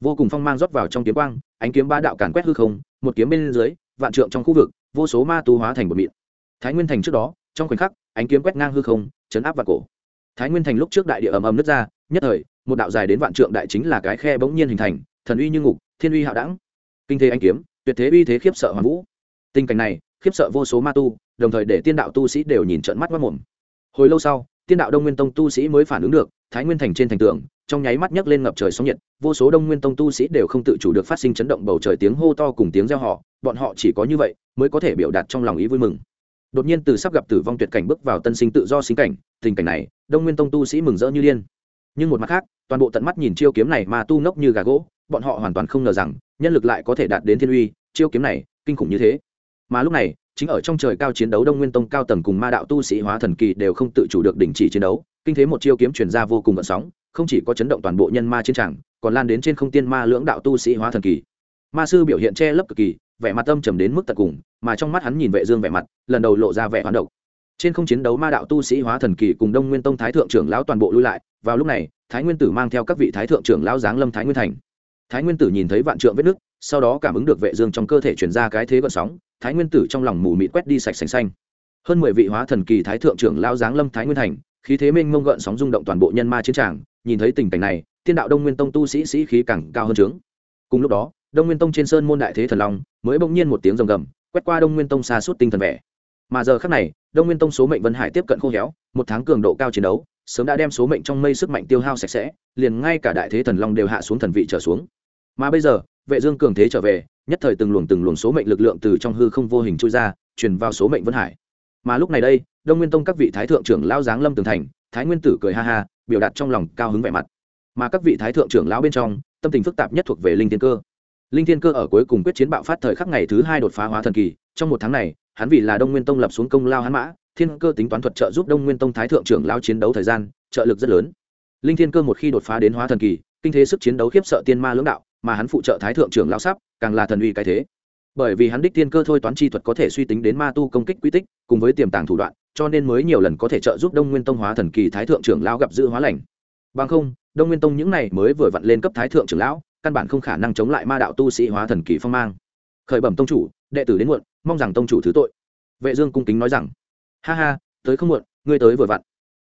Vô cùng phong mang rót vào trong kiếm quang, ánh kiếm ba đạo càn quét hư không, một kiếm bên dưới, vạn trượng trong khu vực, vô số ma tu hóa thành một mịn. Thái nguyên thành trước đó, trong khoảnh khắc, ánh kiếm quét ngang hư không, chấn áp vào cổ. Thái nguyên thành lúc trước đại địa ầm ầm nứt ra, nhất thời, một đạo dài đến vạn trượng đại chính là cái khe bỗng nhiên hình thành, thần uy như ngục, thiên uy hạo đẳng. Kinh thế anh kiếm, tuyệt thế uy thế khiếp sợ hoàng vũ. Tình cảnh này khiếp sợ vô số ma tu, đồng thời để tiên đạo tu sĩ đều nhìn trận mắt mất mồm. Hồi lâu sau, tiên đạo đông nguyên tông tu sĩ mới phản ứng được, thái nguyên thành trên thành tường, trong nháy mắt nhấc lên ngập trời sóng nhiệt, vô số đông nguyên tông tu sĩ đều không tự chủ được phát sinh chấn động bầu trời tiếng hô to cùng tiếng reo họ bọn họ chỉ có như vậy mới có thể biểu đạt trong lòng ý vui mừng. Đột nhiên từ sắp gặp tử vong tuyệt cảnh bước vào tân sinh tự do sinh cảnh, tình cảnh này, đông nguyên tông tu sĩ mừng rỡ như điên. Nhưng một mặt khác, toàn bộ tận mắt nhìn chiêu kiếm này mà tu ngốc như gà gỗ, bọn họ hoàn toàn không ngờ rằng, nhân lực lại có thể đạt đến thiên uy, chiêu kiếm này kinh khủng như thế mà lúc này, chính ở trong trời cao chiến đấu đông nguyên tông cao tầng cùng ma đạo tu sĩ hóa thần kỳ đều không tự chủ được đình chỉ chiến đấu, kinh thế một chiêu kiếm truyền ra vô cùng gợn sóng, không chỉ có chấn động toàn bộ nhân ma chiến tràng còn lan đến trên không tiên ma lưỡng đạo tu sĩ hóa thần kỳ. Ma sư biểu hiện che lấp cực kỳ, vẻ mặt tâm trầm đến mức tận cùng, mà trong mắt hắn nhìn vệ dương vẻ mặt, lần đầu lộ ra vẻ hoán độc. Trên không chiến đấu ma đạo tu sĩ hóa thần kỳ cùng đông nguyên tông thái thượng trưởng lão toàn bộ lui lại, vào lúc này, thái nguyên tử mang theo các vị thái thượng trưởng lão giáng lâm thái nguyên thành. Thái nguyên tử nhìn thấy vạn trượng vết nước sau đó cảm ứng được vệ dương trong cơ thể truyền ra cái thế gợn sóng, thái nguyên tử trong lòng mù mịt quét đi sạch sành xanh. Hơn mười vị hóa thần kỳ thái thượng trưởng lão giáng lâm thái nguyên thành, khí thế mênh mông gợn sóng rung động toàn bộ nhân ma chiến tràng, nhìn thấy tình cảnh này, tiên đạo đông nguyên tông tu sĩ sĩ khí càng cao hơn trướng cùng lúc đó, đông nguyên tông trên sơn môn đại thế thần long mới bỗng nhiên một tiếng rồng gầm, quét qua đông nguyên tông xa suốt tinh thần vẻ. Mà giờ khắc này, đông nguyên tông số mệnh vân hải tiếp cận khô héo, một tháng cường độ cao chiến đấu, sớm đã đem số mệnh trong mây sức mạnh tiêu hao sạch sẽ, liền ngay cả đại thế thần long đều hạ xuống thần vị trở xuống. Mà bây giờ vệ dương cường thế trở về, nhất thời từng luồng từng luồng số mệnh lực lượng từ trong hư không vô hình trôi ra, truyền vào số mệnh vân hải. Mà lúc này đây, đông nguyên tông các vị thái thượng trưởng lao giáng lâm tường thành, thái nguyên tử cười ha ha, biểu đạt trong lòng cao hứng vẻ mặt. Mà các vị thái thượng trưởng lão bên trong, tâm tình phức tạp nhất thuộc về linh thiên cơ. Linh thiên cơ ở cuối cùng quyết chiến bạo phát thời khắc ngày thứ hai đột phá hóa thần kỳ, trong một tháng này, hắn vì là đông nguyên tông lập xuống công lao hắn mã, thiên cơ tính toán thuật trợ giúp đông nguyên tông thái thượng trưởng lao chiến đấu thời gian, trợ lực rất lớn. Linh thiên cơ một khi đột phá đến hóa thần kỳ kinh thế sức chiến đấu khiếp sợ tiên ma lưỡng đạo, mà hắn phụ trợ thái thượng trưởng lao sắp, càng là thần uy cái thế. Bởi vì hắn đích tiên cơ thôi toán chi thuật có thể suy tính đến ma tu công kích quy tích, cùng với tiềm tàng thủ đoạn, cho nên mới nhiều lần có thể trợ giúp đông nguyên tông hóa thần kỳ thái thượng trưởng lao gặp dự hóa lành. Bằng không, đông nguyên tông những này mới vừa vặn lên cấp thái thượng trưởng lão, căn bản không khả năng chống lại ma đạo tu sĩ hóa thần kỳ phong mang. Khởi bẩm tông chủ, đệ tử đến muộn, mong rằng tông chủ thứ tội. Vệ dương cung kính nói rằng, ha ha, tới không muộn, ngươi tới vừa vặn.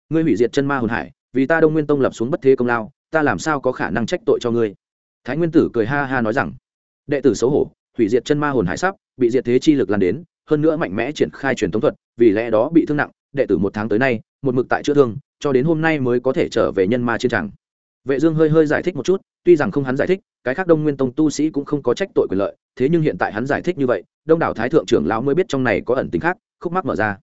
Ngươi hủy diệt chân ma hồn hải, vì ta đông nguyên tông lập xuống bất thế công lao ta làm sao có khả năng trách tội cho ngươi? Thái nguyên tử cười ha ha nói rằng, đệ tử xấu hổ, hủy diệt chân ma hồn hải sắp bị diệt thế chi lực lan đến, hơn nữa mạnh mẽ triển khai truyền thống thuật, vì lẽ đó bị thương nặng, đệ tử một tháng tới nay, một mực tại chữa thương, cho đến hôm nay mới có thể trở về nhân ma chiến tràng vệ dương hơi hơi giải thích một chút, tuy rằng không hắn giải thích, cái khác đông nguyên tông tu sĩ cũng không có trách tội quyền lợi, thế nhưng hiện tại hắn giải thích như vậy, đông đảo thái thượng trưởng lão mới biết trong này có ẩn tính khác, khúc mắc mở ra.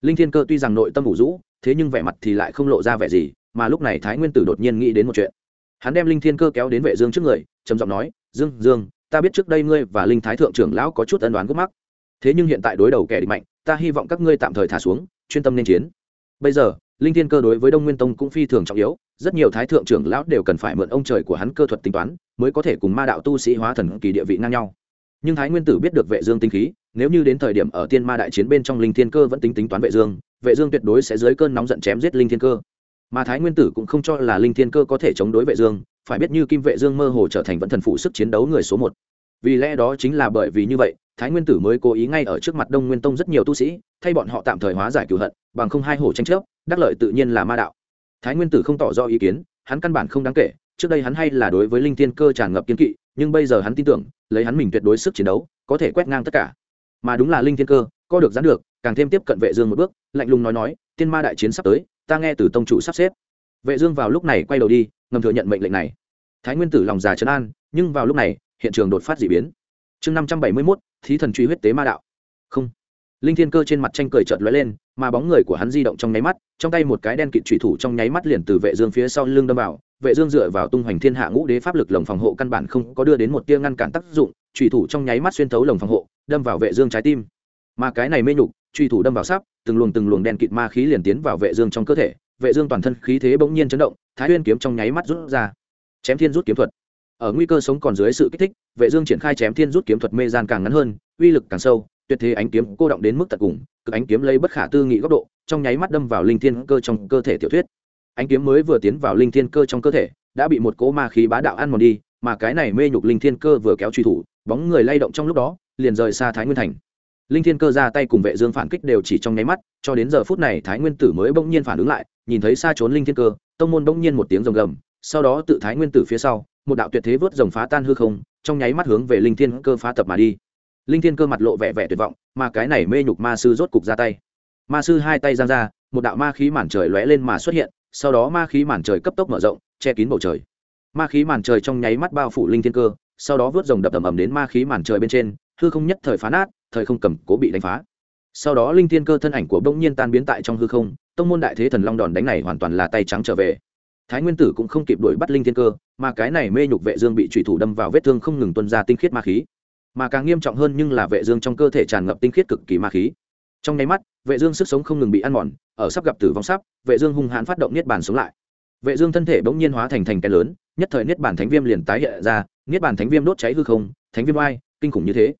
Linh thiên cơ tuy rằng nội tâm ủ rũ, thế nhưng vẻ mặt thì lại không lộ ra vẻ gì mà lúc này thái nguyên tử đột nhiên nghĩ đến một chuyện. Hắn đem linh thiên cơ kéo đến vệ dương trước người, trầm giọng nói, dương dương, ta biết trước đây ngươi và linh thái thượng trưởng lão có chút ân đoán gút mắc. Thế nhưng hiện tại đối đầu kẻ địch mạnh, ta hy vọng các ngươi tạm thời thả xuống, chuyên tâm nên chiến. Bây giờ, linh thiên cơ đối với đông nguyên tông cũng phi thường trọng yếu, rất nhiều thái thượng trưởng lão đều cần phải mượn ông trời của hắn cơ thuật tính toán, mới có thể cùng ma đạo tu sĩ hóa thần kỳ địa vị ngang nhau. Nhưng thái nguyên tử biết được vệ dương tinh khí, nếu như đến thời điểm ở tiên ma đại chiến bên trong linh thiên cơ vẫn tính tính toán vệ dương vệ dương tuyệt đối sẽ dưới cơn nóng giận chém giết linh thiên cơ mà thái nguyên tử cũng không cho là linh thiên cơ có thể chống đối vệ dương, phải biết như kim vệ dương mơ hồ trở thành vẫn thần phụ sức chiến đấu người số một. Vì lẽ đó chính là bởi vì như vậy, thái nguyên tử mới cố ý ngay ở trước mặt đông nguyên tông rất nhiều tu sĩ, thay bọn họ tạm thời hóa giải cửu hận, bằng không hai hổ tranh chấp, đắc lợi tự nhiên là ma đạo. Thái nguyên tử không tỏ rõ ý kiến, hắn căn bản không đáng kể, trước đây hắn hay là đối với linh thiên cơ tràn ngập kiên kỵ, nhưng bây giờ hắn tin tưởng, lấy hắn mình tuyệt đối sức chiến đấu, có thể quét ngang tất cả. Mà đúng là linh thiên cơ, có được gián được, càng thêm tiếp cận vệ dương một bước, lạnh lùng nói nói, tiên ma đại chiến sắp tới ta nghe từ tông chủ sắp xếp. Vệ dương vào lúc này quay đầu đi ngầm thừa nhận mệnh lệnh này. Thái nguyên tử lòng già chấn an nhưng vào lúc này hiện trường đột phát dị biến. Chương năm trăm bảy mươi 571, thí thần truy huyết tế ma đạo. Không. Linh thiên cơ trên mặt tranh cười chợt lóe lên mà bóng người của hắn di động trong nháy mắt trong tay một cái đen kịt chủy thủ trong nháy mắt liền từ vệ dương phía sau lưng đâm vào. Vệ dương dựa vào tung hoành thiên hạ ngũ đế pháp lực lồng phòng hộ căn bản không có đưa đến một tia ngăn cản tác dụng chủy thủ trong nháy mắt xuyên thấu lồng phòng hộ đâm vào vệ dương trái tim. Mà cái này mê nhục Truy thủ đâm vào sắp từng luồng từng luồng đen kịt ma khí liền tiến vào vệ dương trong cơ thể, vệ dương toàn thân khí thế bỗng nhiên chấn động, thái nguyên kiếm trong nháy mắt rút ra. Chém thiên rút kiếm thuật. Ở nguy cơ sống còn dưới sự kích thích, vệ dương triển khai chém thiên rút kiếm thuật mê gian càng ngắn hơn, uy lực càng sâu, tuyệt thế ánh kiếm cô động đến mức tận cùng, cực ánh kiếm lấy bất khả tư nghị góc độ, trong nháy mắt đâm vào linh thiên cơ trong cơ thể tiểu thuyết. Ánh kiếm mới vừa tiến vào linh thiên cơ trong cơ thể, đã bị một cỗ ma khí bá đạo ăn mòn đi, mà cái này mê nhục linh thiên cơ vừa kéo truy thủ, bóng người lay động trong lúc đó, liền rời xa thái nguyên thành linh thiên cơ ra tay cùng vệ dương phản kích đều chỉ trong nháy mắt, cho đến giờ phút này thái nguyên tử mới bỗng nhiên phản ứng lại, nhìn thấy xa trốn linh thiên cơ, tông môn bỗng nhiên một tiếng rồng gầm, sau đó tự thái nguyên tử phía sau, một đạo tuyệt thế vớt rồng phá tan hư không, trong nháy mắt hướng về linh thiên cơ phá tập mà đi. Linh thiên cơ mặt lộ vẻ vẻ tuyệt vọng, mà cái này mê nhục ma sư rốt cục ra tay. Ma sư hai tay giang ra, một đạo ma khí màn trời lóe lên mà xuất hiện, sau đó ma khí màn trời cấp tốc mở rộng, che kín bầu trời. Ma khí màn trời trong nháy mắt bao phủ linh thiên cơ, sau đó vớt rồng đập ầm ầm đến ma khí màn trời bên trên, hư không nhất thời phá nát thời không cầm cố bị đánh phá. Sau đó linh thiên cơ thân ảnh của bỗng nhiên tan biến tại trong hư không, tông môn đại thế thần long đòn đánh này hoàn toàn là tay trắng trở về. Thái nguyên tử cũng không kịp đuổi bắt linh thiên cơ, mà cái này mê nhục vệ dương bị trùy thủ đâm vào vết thương không ngừng tuôn ra tinh khiết ma khí. Mà càng nghiêm trọng hơn nhưng là vệ dương trong cơ thể tràn ngập tinh khiết cực kỳ ma khí. Trong nháy mắt, vệ dương sức sống không ngừng bị ăn mòn, ở sắp gặp tử vong sắp, vệ dương hung hãn phát động niết bàn sống lại. Vệ dương thân thể bỗng nhiên hóa thành thành cái lớn, nhất thời niết bàn thánh viêm liền tái hiện ra, niết bàn thánh viêm đốt cháy hư không, thánh viêm oai, kinh khủng như thế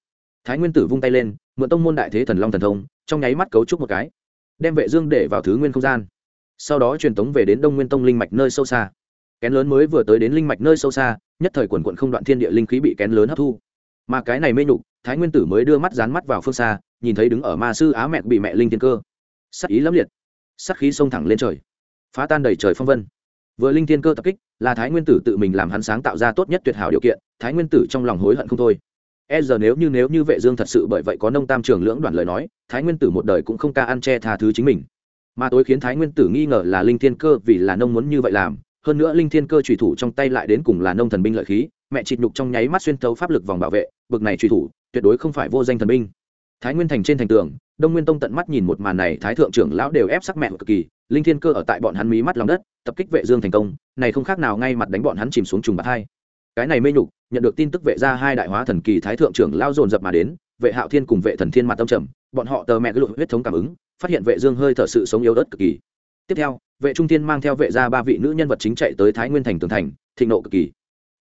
thái nguyên tử vung tay lên, mượn tông môn đại thế thần long thần thông, trong nháy mắt cấu trúc một cái, đem vệ dương để vào thứ nguyên không gian. Sau đó truyền tống về đến đông nguyên tông linh mạch nơi sâu xa. Kén lớn mới vừa tới đến linh mạch nơi sâu xa, nhất thời quần quận không đoạn thiên địa linh khí bị kén lớn hấp thu. Mà cái này mê nhục, thái nguyên tử mới đưa mắt dán mắt vào phương xa, nhìn thấy đứng ở ma sư á mẹ bị mẹ linh thiên cơ. Sắc ý lẫm liệt. Sắc khí xông thẳng lên trời. Phá tan đầy trời phong vân. Vừa linh thiên cơ tập kích, là thái nguyên tử tự mình làm hắn sáng tạo ra tốt nhất tuyệt hảo điều kiện, thái nguyên tử trong lòng hối hận không thôi e giờ nếu như nếu như vệ dương thật sự bởi vậy có nông tam trường lưỡng đoạn lời nói, thái nguyên tử một đời cũng không ca ăn che tha thứ chính mình. Mà tối khiến thái nguyên tử nghi ngờ là linh thiên cơ vì là nông muốn như vậy làm, hơn nữa linh thiên cơ trùy thủ trong tay lại đến cùng là nông thần binh lợi khí, mẹ chịt nhục trong nháy mắt xuyên thấu pháp lực vòng bảo vệ, bực này trùy thủ, tuyệt đối không phải vô danh thần binh. Thái nguyên thành trên thành tường, đông nguyên tông tận mắt nhìn một màn này, thái thượng trưởng lão đều ép sắc mẹ cực kỳ, linh thiên cơ ở tại bọn hắn mí mắt lòng đất, tập kích vệ dương thành công, này không khác nào ngay mặt đánh bọn hắn chìm xuống trùng bạc hai cái này mê nhục, nhận được tin tức vệ gia hai đại hóa thần kỳ thái thượng trưởng lao dồn dập mà đến, vệ hạo thiên cùng vệ thần thiên mặt tâm trầm, bọn họ tờ mẹ cái lụt huyết thống cảm ứng, phát hiện vệ dương hơi thở sự sống yếu ớt cực kỳ. Tiếp theo, vệ trung thiên mang theo vệ gia ba vị nữ nhân vật chính chạy tới thái nguyên thành tường thành, thịnh nộ cực kỳ.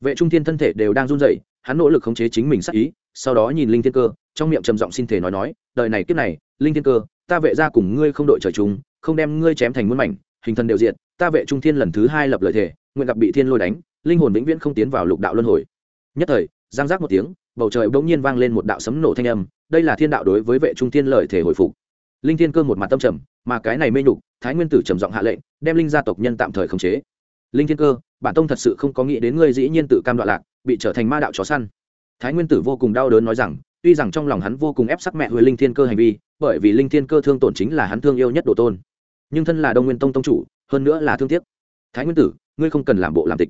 Vệ trung thiên thân thể đều đang run rẩy, hắn nỗ lực khống chế chính mình sát ý, sau đó nhìn linh thiên cơ, trong miệng trầm giọng xin thể nói nói, đời này kiếp này, linh thiên cơ, ta vệ gia cùng ngươi không đội trời chung, không đem ngươi chém thành muôn mảnh, hình thần đều diện ta vệ trung thiên lần thứ hai lập lời thể nguyện gặp bị thiên lôi đánh linh hồn vĩnh viễn không tiến vào lục đạo luân hồi. Nhất thời giang giác một tiếng, bầu trời bỗng nhiên vang lên một đạo sấm nổ thanh âm, đây là thiên đạo đối với vệ trung thiên lợi thể hồi phục. Linh thiên cơ một mặt tâm trầm, mà cái này mê nhục, thái nguyên tử trầm giọng hạ lệnh, đem linh gia tộc nhân tạm thời khống chế. Linh thiên cơ, bản tông thật sự không có nghĩ đến ngươi dĩ nhiên tự cam đoạn lạc, bị trở thành ma đạo chó săn. Thái nguyên tử vô cùng đau đớn nói rằng, tuy rằng trong lòng hắn vô cùng ép sắc mẹ huệ linh thiên cơ hành vi, bởi vì linh thiên cơ thương tổn chính là hắn thương yêu nhất đồ tôn. Nhưng thân là đông nguyên tông tông chủ, hơn nữa là thương tiếc. Thái nguyên tử, ngươi không cần làm bộ làm tịch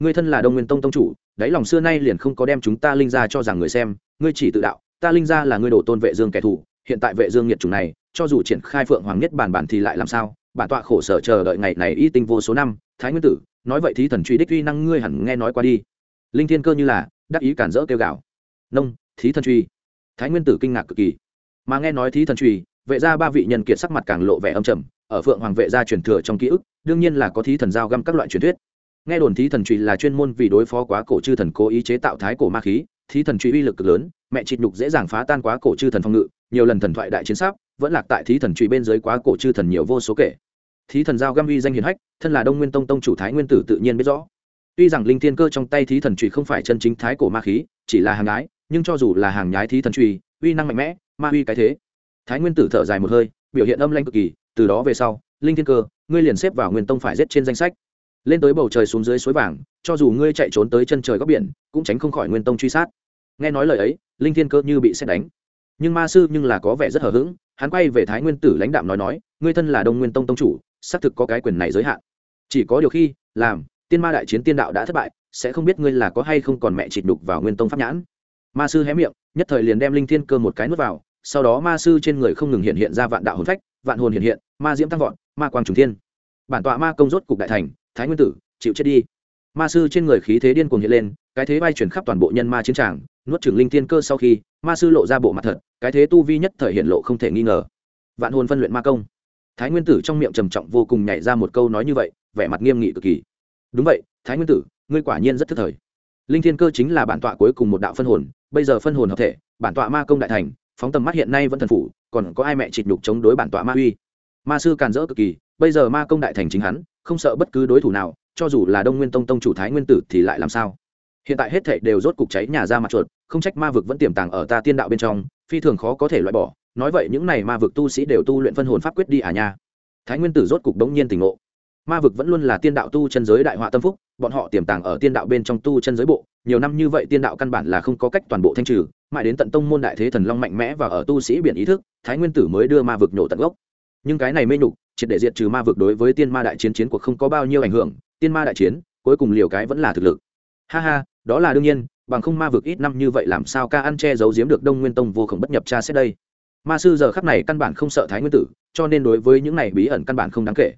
ngươi thân là đông nguyên tông tông chủ, đáy lòng xưa nay liền không có đem chúng ta linh ra cho rằng người xem. Ngươi chỉ tự đạo, ta linh ra là ngươi đổ tôn vệ dương kẻ thù, hiện tại vệ dương nghiệt chủng này, cho dù triển khai phượng hoàng nhất bản bản thì lại làm sao? Bản tọa khổ sở chờ đợi ngày này y tinh vô số năm, thái nguyên tử, nói vậy thí thần truy đích uy năng ngươi hẳn nghe nói qua đi. Linh thiên cơ như là, đắc ý cản rỡ kêu gạo nông, thí thần truy. Thái nguyên tử kinh ngạc cực kỳ. Mà nghe nói thí thần truy, vệ gia ba vị nhân kiệt sắc mặt càng lộ vẻ âm trầm, ở phượng hoàng vệ gia truyền thừa trong ký ức, đương nhiên là có thí thần giao găm các loại truyền thuyết nghe đồn thí thần truy là chuyên môn vì đối phó quá cổ chư thần cố ý chế tạo thái cổ ma khí, thí thần truy uy lực cực lớn, mẹ chịt nhục dễ dàng phá tan quá cổ chư thần phong ngự, nhiều lần thần thoại đại chiến sáp, vẫn lạc tại thí thần truy bên dưới quá cổ chư thần nhiều vô số kể. Thí thần giao găm uy danh hiền hách, thân là đông nguyên tông tông chủ thái nguyên tử tự nhiên biết rõ. Tuy rằng linh thiên cơ trong tay thí thần truy không phải chân chính thái cổ ma khí, chỉ là hàng nhái, nhưng cho dù là hàng nhái thí thần truy uy năng mạnh mẽ, ma uy cái thế. Thái nguyên tử thở dài một hơi, biểu hiện âm lanh cực kỳ, từ đó về sau, linh thiên cơ, ngươi liền xếp vào nguyên tông phải giết trên danh sách lên tới bầu trời xuống dưới suối vàng, cho dù ngươi chạy trốn tới chân trời góc biển, cũng tránh không khỏi nguyên tông truy sát. Nghe nói lời ấy, linh thiên cơ như bị xét đánh. Nhưng ma sư nhưng là có vẻ rất hờ hững, hắn quay về thái nguyên tử lãnh đạm nói nói, ngươi thân là đông nguyên tông tông chủ, xác thực có cái quyền này giới hạn. Chỉ có điều khi, làm, tiên ma đại chiến tiên đạo đã thất bại, sẽ không biết ngươi là có hay không còn mẹ chịt đục vào nguyên tông pháp nhãn. Ma sư hé miệng, nhất thời liền đem linh thiên cơ một cái nuốt vào, sau đó ma sư trên người không ngừng hiện hiện ra vạn đạo hồn phách, vạn hồn hiện hiện, ma diễm tăng vọt, ma quang trùng thiên. Bản tọa ma công rốt cục đại thành thái nguyên tử, chịu chết đi. Ma sư trên người khí thế điên cuồng hiện lên, cái thế bay chuyển khắp toàn bộ nhân ma chiến tràng, nuốt trưởng linh thiên cơ sau khi, ma sư lộ ra bộ mặt thật, cái thế tu vi nhất thời hiện lộ không thể nghi ngờ. Vạn hồn phân luyện ma công. Thái nguyên tử trong miệng trầm trọng vô cùng nhảy ra một câu nói như vậy, vẻ mặt nghiêm nghị cực kỳ. Đúng vậy, thái nguyên tử, ngươi quả nhiên rất thức thời. Linh thiên cơ chính là bản tọa cuối cùng một đạo phân hồn, bây giờ phân hồn hợp thể, bản tọa ma công đại thành, phóng tầm mắt hiện nay vẫn thần phủ, còn có ai mẹ trịt nhục chống đối bản tọa ma uy. Ma sư càn rỡ cực kỳ, bây giờ ma công đại thành chính hắn không sợ bất cứ đối thủ nào, cho dù là đông nguyên tông tông chủ thái nguyên tử thì lại làm sao? Hiện tại hết thảy đều rốt cục cháy nhà ra mặt chuột, không trách ma vực vẫn tiềm tàng ở ta tiên đạo bên trong, phi thường khó có thể loại bỏ. Nói vậy những này ma vực tu sĩ đều tu luyện phân hồn pháp quyết đi à nha. Thái nguyên tử rốt cục đống nhiên tỉnh ngộ. Ma vực vẫn luôn là tiên đạo tu chân giới đại họa tâm phúc, bọn họ tiềm tàng ở tiên đạo bên trong tu chân giới bộ, nhiều năm như vậy tiên đạo căn bản là không có cách toàn bộ thanh trừ, mãi đến tận tông môn đại thế thần long mạnh mẽ và ở tu sĩ biển ý thức, thái nguyên tử mới đưa ma vực nhổ tận gốc. Nhưng cái này mê nhục triệt để diệt trừ ma vực đối với tiên ma đại chiến chiến cuộc không có bao nhiêu ảnh hưởng, tiên ma đại chiến, cuối cùng liều cái vẫn là thực lực. Ha ha, đó là đương nhiên, bằng không ma vực ít năm như vậy làm sao ca ăn che giấu giếm được đông nguyên tông vô khổng bất nhập cha xét đây? Ma sư giờ khắc này căn bản không sợ thái nguyên tử, cho nên đối với những này bí ẩn căn bản không đáng kể.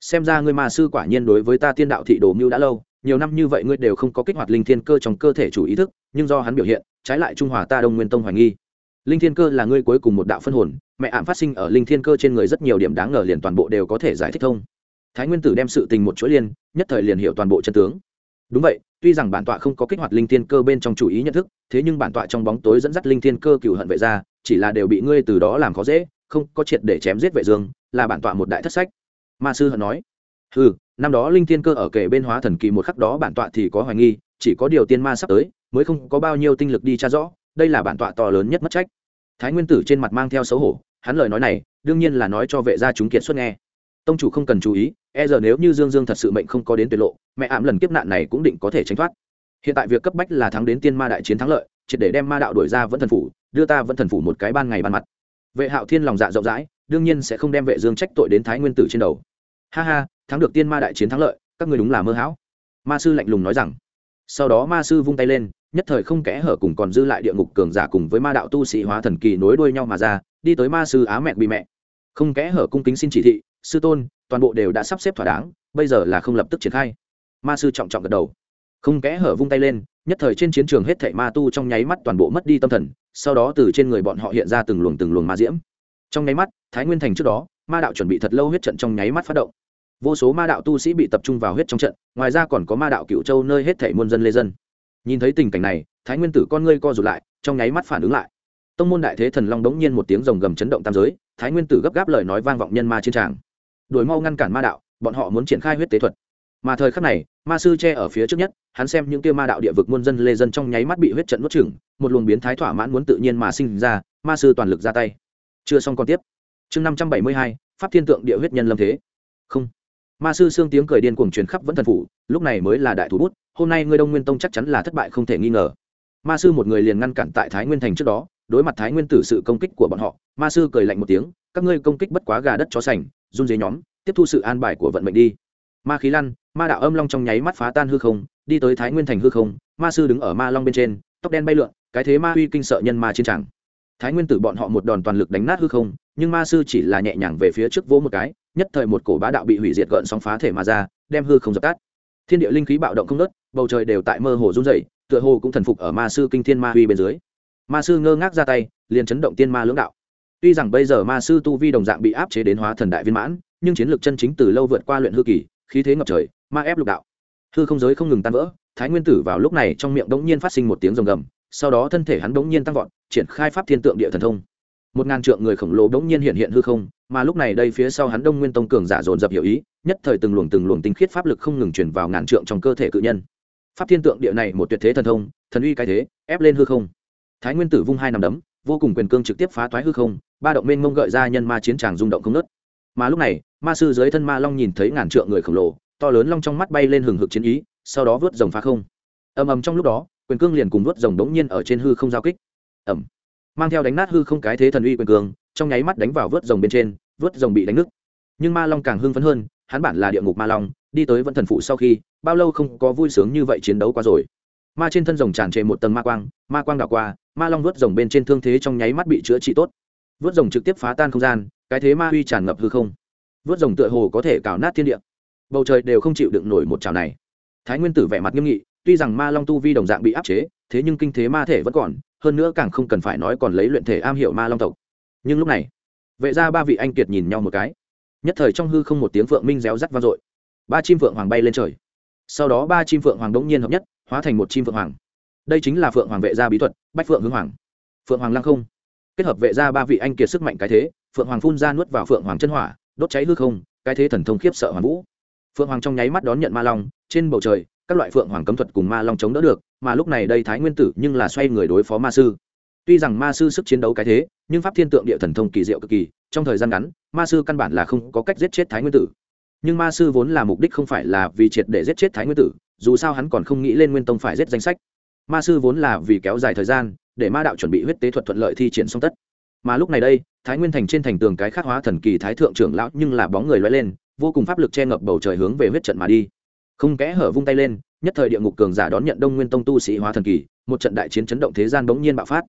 Xem ra ngươi ma sư quả nhiên đối với ta tiên đạo thị đồ mưu đã lâu, nhiều năm như vậy ngươi đều không có kích hoạt linh thiên cơ trong cơ thể chủ ý thức, nhưng do hắn biểu hiện, trái lại trung hòa ta đông nguyên tông hoài nghi linh thiên cơ là ngươi cuối cùng một đạo phân hồn, mẹ ảm phát sinh ở linh thiên cơ trên người rất nhiều điểm đáng ngờ liền toàn bộ đều có thể giải thích thông. Thái nguyên tử đem sự tình một chuỗi liên nhất thời liền hiểu toàn bộ chân tướng. Đúng vậy, tuy rằng bản tọa không có kích hoạt linh thiên cơ bên trong chủ ý nhận thức, thế nhưng bản tọa trong bóng tối dẫn dắt linh thiên cơ cựu hận vệ ra, chỉ là đều bị ngươi từ đó làm khó dễ, không có triệt để chém giết vệ dương, là bản tọa một đại thất sách. Ma sư hận nói. Ừ năm đó linh thiên cơ ở kề bên hóa thần kỳ một khắc đó bản tọa thì có hoài nghi, chỉ có điều tiên ma sắp tới, mới không có bao nhiêu tinh lực đi tra rõ đây là bản tọa to lớn nhất mất trách. Thái nguyên tử trên mặt mang theo xấu hổ, hắn lời nói này, đương nhiên là nói cho vệ gia chúng kiệt xuất nghe. Tông chủ không cần chú ý e giờ nếu như dương dương thật sự mệnh không có đến tuyệt lộ, mẹ ảm lần kiếp nạn này cũng định có thể tránh thoát. Hiện tại việc cấp bách là thắng đến tiên ma đại chiến thắng lợi, triệt để đem ma đạo đổi ra vẫn thần phủ, đưa ta vẫn thần phủ một cái ban ngày ban mặt. Vệ hạo thiên lòng dạ rộng rãi, đương nhiên sẽ không đem vệ dương trách tội đến thái nguyên tử trên đầu. Ha ha, thắng được tiên ma đại chiến thắng lợi, các ngươi đúng là mơ hão. Ma sư lạnh lùng nói rằng. Sau đó ma sư vung tay lên nhất thời không kẽ hở cùng còn dư lại địa ngục cường giả cùng với ma đạo tu sĩ hóa thần kỳ nối đuôi nhau mà ra, đi tới ma sư á mẹ bị mẹ. Không kẽ hở cung kính xin chỉ thị, sư tôn, toàn bộ đều đã sắp xếp thỏa đáng, bây giờ là không lập tức triển khai. Ma sư trọng trọng gật đầu. Không kẽ hở vung tay lên, nhất thời trên chiến trường hết thảy ma tu trong nháy mắt toàn bộ mất đi tâm thần, sau đó từ trên người bọn họ hiện ra từng luồng từng luồng ma diễm. Trong nháy mắt, thái nguyên thành trước đó, ma đạo chuẩn bị thật lâu huyết trận trong nháy mắt phát động. Vô số ma đạo tu sĩ bị tập trung vào huyết trong trận, ngoài ra còn có ma đạo cựu châu nơi hết thảy muôn dân lê dân nhìn thấy tình cảnh này, thái nguyên tử con ngươi co rụt lại, trong nháy mắt phản ứng lại. Tông môn đại thế thần long đống nhiên một tiếng rồng gầm chấn động tam giới, thái nguyên tử gấp gáp lời nói vang vọng nhân ma chiến tràng. Đuổi mau ngăn cản ma đạo, bọn họ muốn triển khai huyết tế thuật. Mà thời khắc này, ma sư che ở phía trước nhất, hắn xem những kia ma đạo địa vực muôn dân lê dân trong nháy mắt bị huyết trận nuốt chửng, một luồng biến thái thỏa mãn muốn tự nhiên mà sinh ra, ma sư toàn lực ra tay. Chưa xong còn tiếp. Chương năm trăm bảy mươi hai, pháp thiên tượng địa huyết nhân lâm thế. Không ma sư xương tiếng cười điên cuồng truyền khắp vẫn thần phủ, lúc này mới là đại thủ bút, hôm nay ngươi đông nguyên tông chắc chắn là thất bại không thể nghi ngờ. Ma sư một người liền ngăn cản tại thái nguyên thành trước đó, đối mặt thái nguyên tử sự công kích của bọn họ, ma sư cười lạnh một tiếng, các ngươi công kích bất quá gà đất chó sành, run dế nhóm, tiếp thu sự an bài của vận mệnh đi. Ma khí lăn, ma đạo âm long trong nháy mắt phá tan hư không, đi tới thái nguyên thành hư không, ma sư đứng ở ma long bên trên, tóc đen bay lượn, cái thế ma uy kinh sợ nhân ma chiến tràng. Thái nguyên tử bọn họ một đòn toàn lực đánh nát hư không, nhưng ma sư chỉ là nhẹ nhàng về phía trước vỗ một cái nhất thời một cổ bá đạo bị hủy diệt gợn sóng phá thể mà ra, đem hư không dập tắt. Thiên địa linh khí bạo động không nớt bầu trời đều tại mơ hồ run rẩy, tựa hồ cũng thần phục ở ma sư kinh thiên ma uy bên dưới. Ma sư ngơ ngác ra tay, liền chấn động tiên ma lưỡng đạo. Tuy rằng bây giờ ma sư tu vi đồng dạng bị áp chế đến hóa thần đại viên mãn, nhưng chiến lược chân chính từ lâu vượt qua luyện hư kỳ, khí thế ngập trời, ma ép lục đạo. Hư không giới không ngừng tan vỡ, thái nguyên tử vào lúc này trong miệng đống nhiên phát sinh một tiếng rồng gầm, sau đó thân thể hắn đống nhiên tăng vọt, triển khai pháp thiên tượng địa thần thông một ngàn trượng người khổng lồ đống nhiên hiện hiện hư không, mà lúc này đây phía sau hắn đông nguyên tông cường giả dồn dập hiểu ý, nhất thời từng luồng từng luồng tinh khiết pháp lực không ngừng chuyển vào ngàn trượng trong cơ thể cự nhân. Pháp thiên tượng địa này một tuyệt thế thần thông, thần uy cái thế, ép lên hư không. Thái nguyên tử vung hai nằm đấm, vô cùng quyền cương trực tiếp phá toái hư không, ba động mênh mông gợi ra nhân ma chiến tràng rung động không nớt mà lúc này, ma sư dưới thân ma long nhìn thấy ngàn trượng người khổng lồ, to lớn long trong mắt bay lên hừng hực chiến ý, sau đó vớt rồng phá không. Ầm ầm trong lúc đó, quyền cương liền cùng vớt rồng đống nhiên ở trên hư không giao kích. Ẩm mang theo đánh nát hư không cái thế thần uy quyền cường, trong nháy mắt đánh vào vớt rồng bên trên vớt rồng bị đánh nứt. Nhưng ma long càng hưng phấn hơn hắn bản là địa ngục ma long đi tới vẫn thần phụ sau khi bao lâu không có vui sướng như vậy chiến đấu qua rồi. Ma trên thân rồng tràn trề một tầng ma quang ma quang đảo qua ma long vớt rồng bên trên thương thế trong nháy mắt bị chữa trị tốt. Vớt rồng trực tiếp phá tan không gian cái thế ma huy tràn ngập hư không. Vớt rồng tựa hồ có thể cào nát thiên địa. Bầu trời đều không chịu đựng nổi một trào này. Thái nguyên tử vẻ mặt nghiêm nghị tuy rằng ma long tu vi đồng dạng bị áp chế thế nhưng kinh thế ma thể vẫn còn hơn nữa càng không cần phải nói còn lấy luyện thể am hiểu ma long tộc. Nhưng lúc này, vệ ra ba vị anh kiệt nhìn nhau một cái. Nhất thời trong hư không một tiếng phượng minh réo rắt vang dội. Ba chim phượng hoàng bay lên trời. Sau đó ba chim phượng hoàng đống nhiên hợp nhất, hóa thành một chim phượng hoàng. Đây chính là phượng hoàng vệ gia bí thuật, bách phượng hướng hoàng. Phượng hoàng lăng không. Kết hợp vệ gia ba vị anh kiệt sức mạnh cái thế, phượng hoàng phun ra nuốt vào phượng hoàng chân hỏa, đốt cháy hư không, cái thế thần thông khiếp sợ hoàng vũ. Phượng hoàng trong nháy mắt đón nhận ma long, trên bầu trời các loại phượng hoàng cấm thuật cùng ma long chống đỡ được, mà lúc này đây thái nguyên tử nhưng là xoay người đối phó ma sư. Tuy rằng ma sư sức chiến đấu cái thế, nhưng pháp thiên tượng địa thần thông kỳ diệu cực kỳ, trong thời gian ngắn, ma sư căn bản là không có cách giết chết thái nguyên tử. Nhưng ma sư vốn là mục đích không phải là vì triệt để giết chết thái nguyên tử, dù sao hắn còn không nghĩ lên nguyên tông phải giết danh sách. Ma sư vốn là vì kéo dài thời gian, để ma đạo chuẩn bị huyết tế thuật thuận lợi thi triển song tất. Mà lúc này đây, thái nguyên thành trên thành tường cái khắc hóa thần kỳ thái thượng trưởng lão nhưng là bóng người loay lên, vô cùng pháp lực che ngập bầu trời hướng về huyết trận mà đi không kẽ hở vung tay lên, nhất thời địa ngục cường giả đón nhận đông nguyên tông tu sĩ hóa thần kỳ, một trận đại chiến chấn động thế gian bỗng nhiên bạo phát.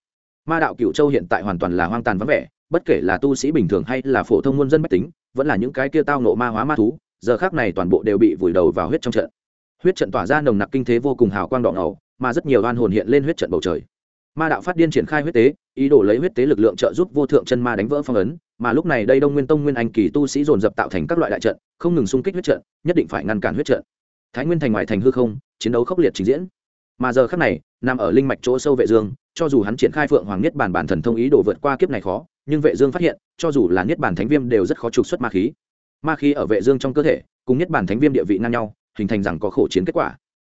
Ma đạo cựu châu hiện tại hoàn toàn là hoang tàn vắng vẻ, bất kể là tu sĩ bình thường hay là phổ thông muôn dân bách tính, vẫn là những cái kia tao nộ ma hóa ma thú, giờ khác này toàn bộ đều bị vùi đầu vào huyết trong trận. Huyết trận tỏa ra nồng nặc kinh thế vô cùng hào quang đỏ ngầu, mà rất nhiều oan hồn hiện lên huyết trận bầu trời. Ma đạo phát điên triển khai huyết tế, ý đồ lấy huyết tế lực lượng trợ giúp vô thượng chân ma đánh vỡ phong ấn, mà lúc này đây đông nguyên tông nguyên anh kỳ tu sĩ dồn dập tạo thành các loại đại trận, không ngừng xung kích huyết trận, nhất định phải ngăn cản huyết trận thái nguyên thành ngoài thành hư không, chiến đấu khốc liệt trình diễn. Mà giờ khắc này, nằm ở linh mạch chỗ sâu vệ dương, cho dù hắn triển khai phượng hoàng niết bàn bản thần thông ý đồ vượt qua kiếp này khó, nhưng vệ dương phát hiện, cho dù là niết bàn thánh viêm đều rất khó trục xuất ma khí. Ma khí ở vệ dương trong cơ thể, cùng niết bàn thánh viêm địa vị ngang nhau, hình thành rằng có khổ chiến kết quả.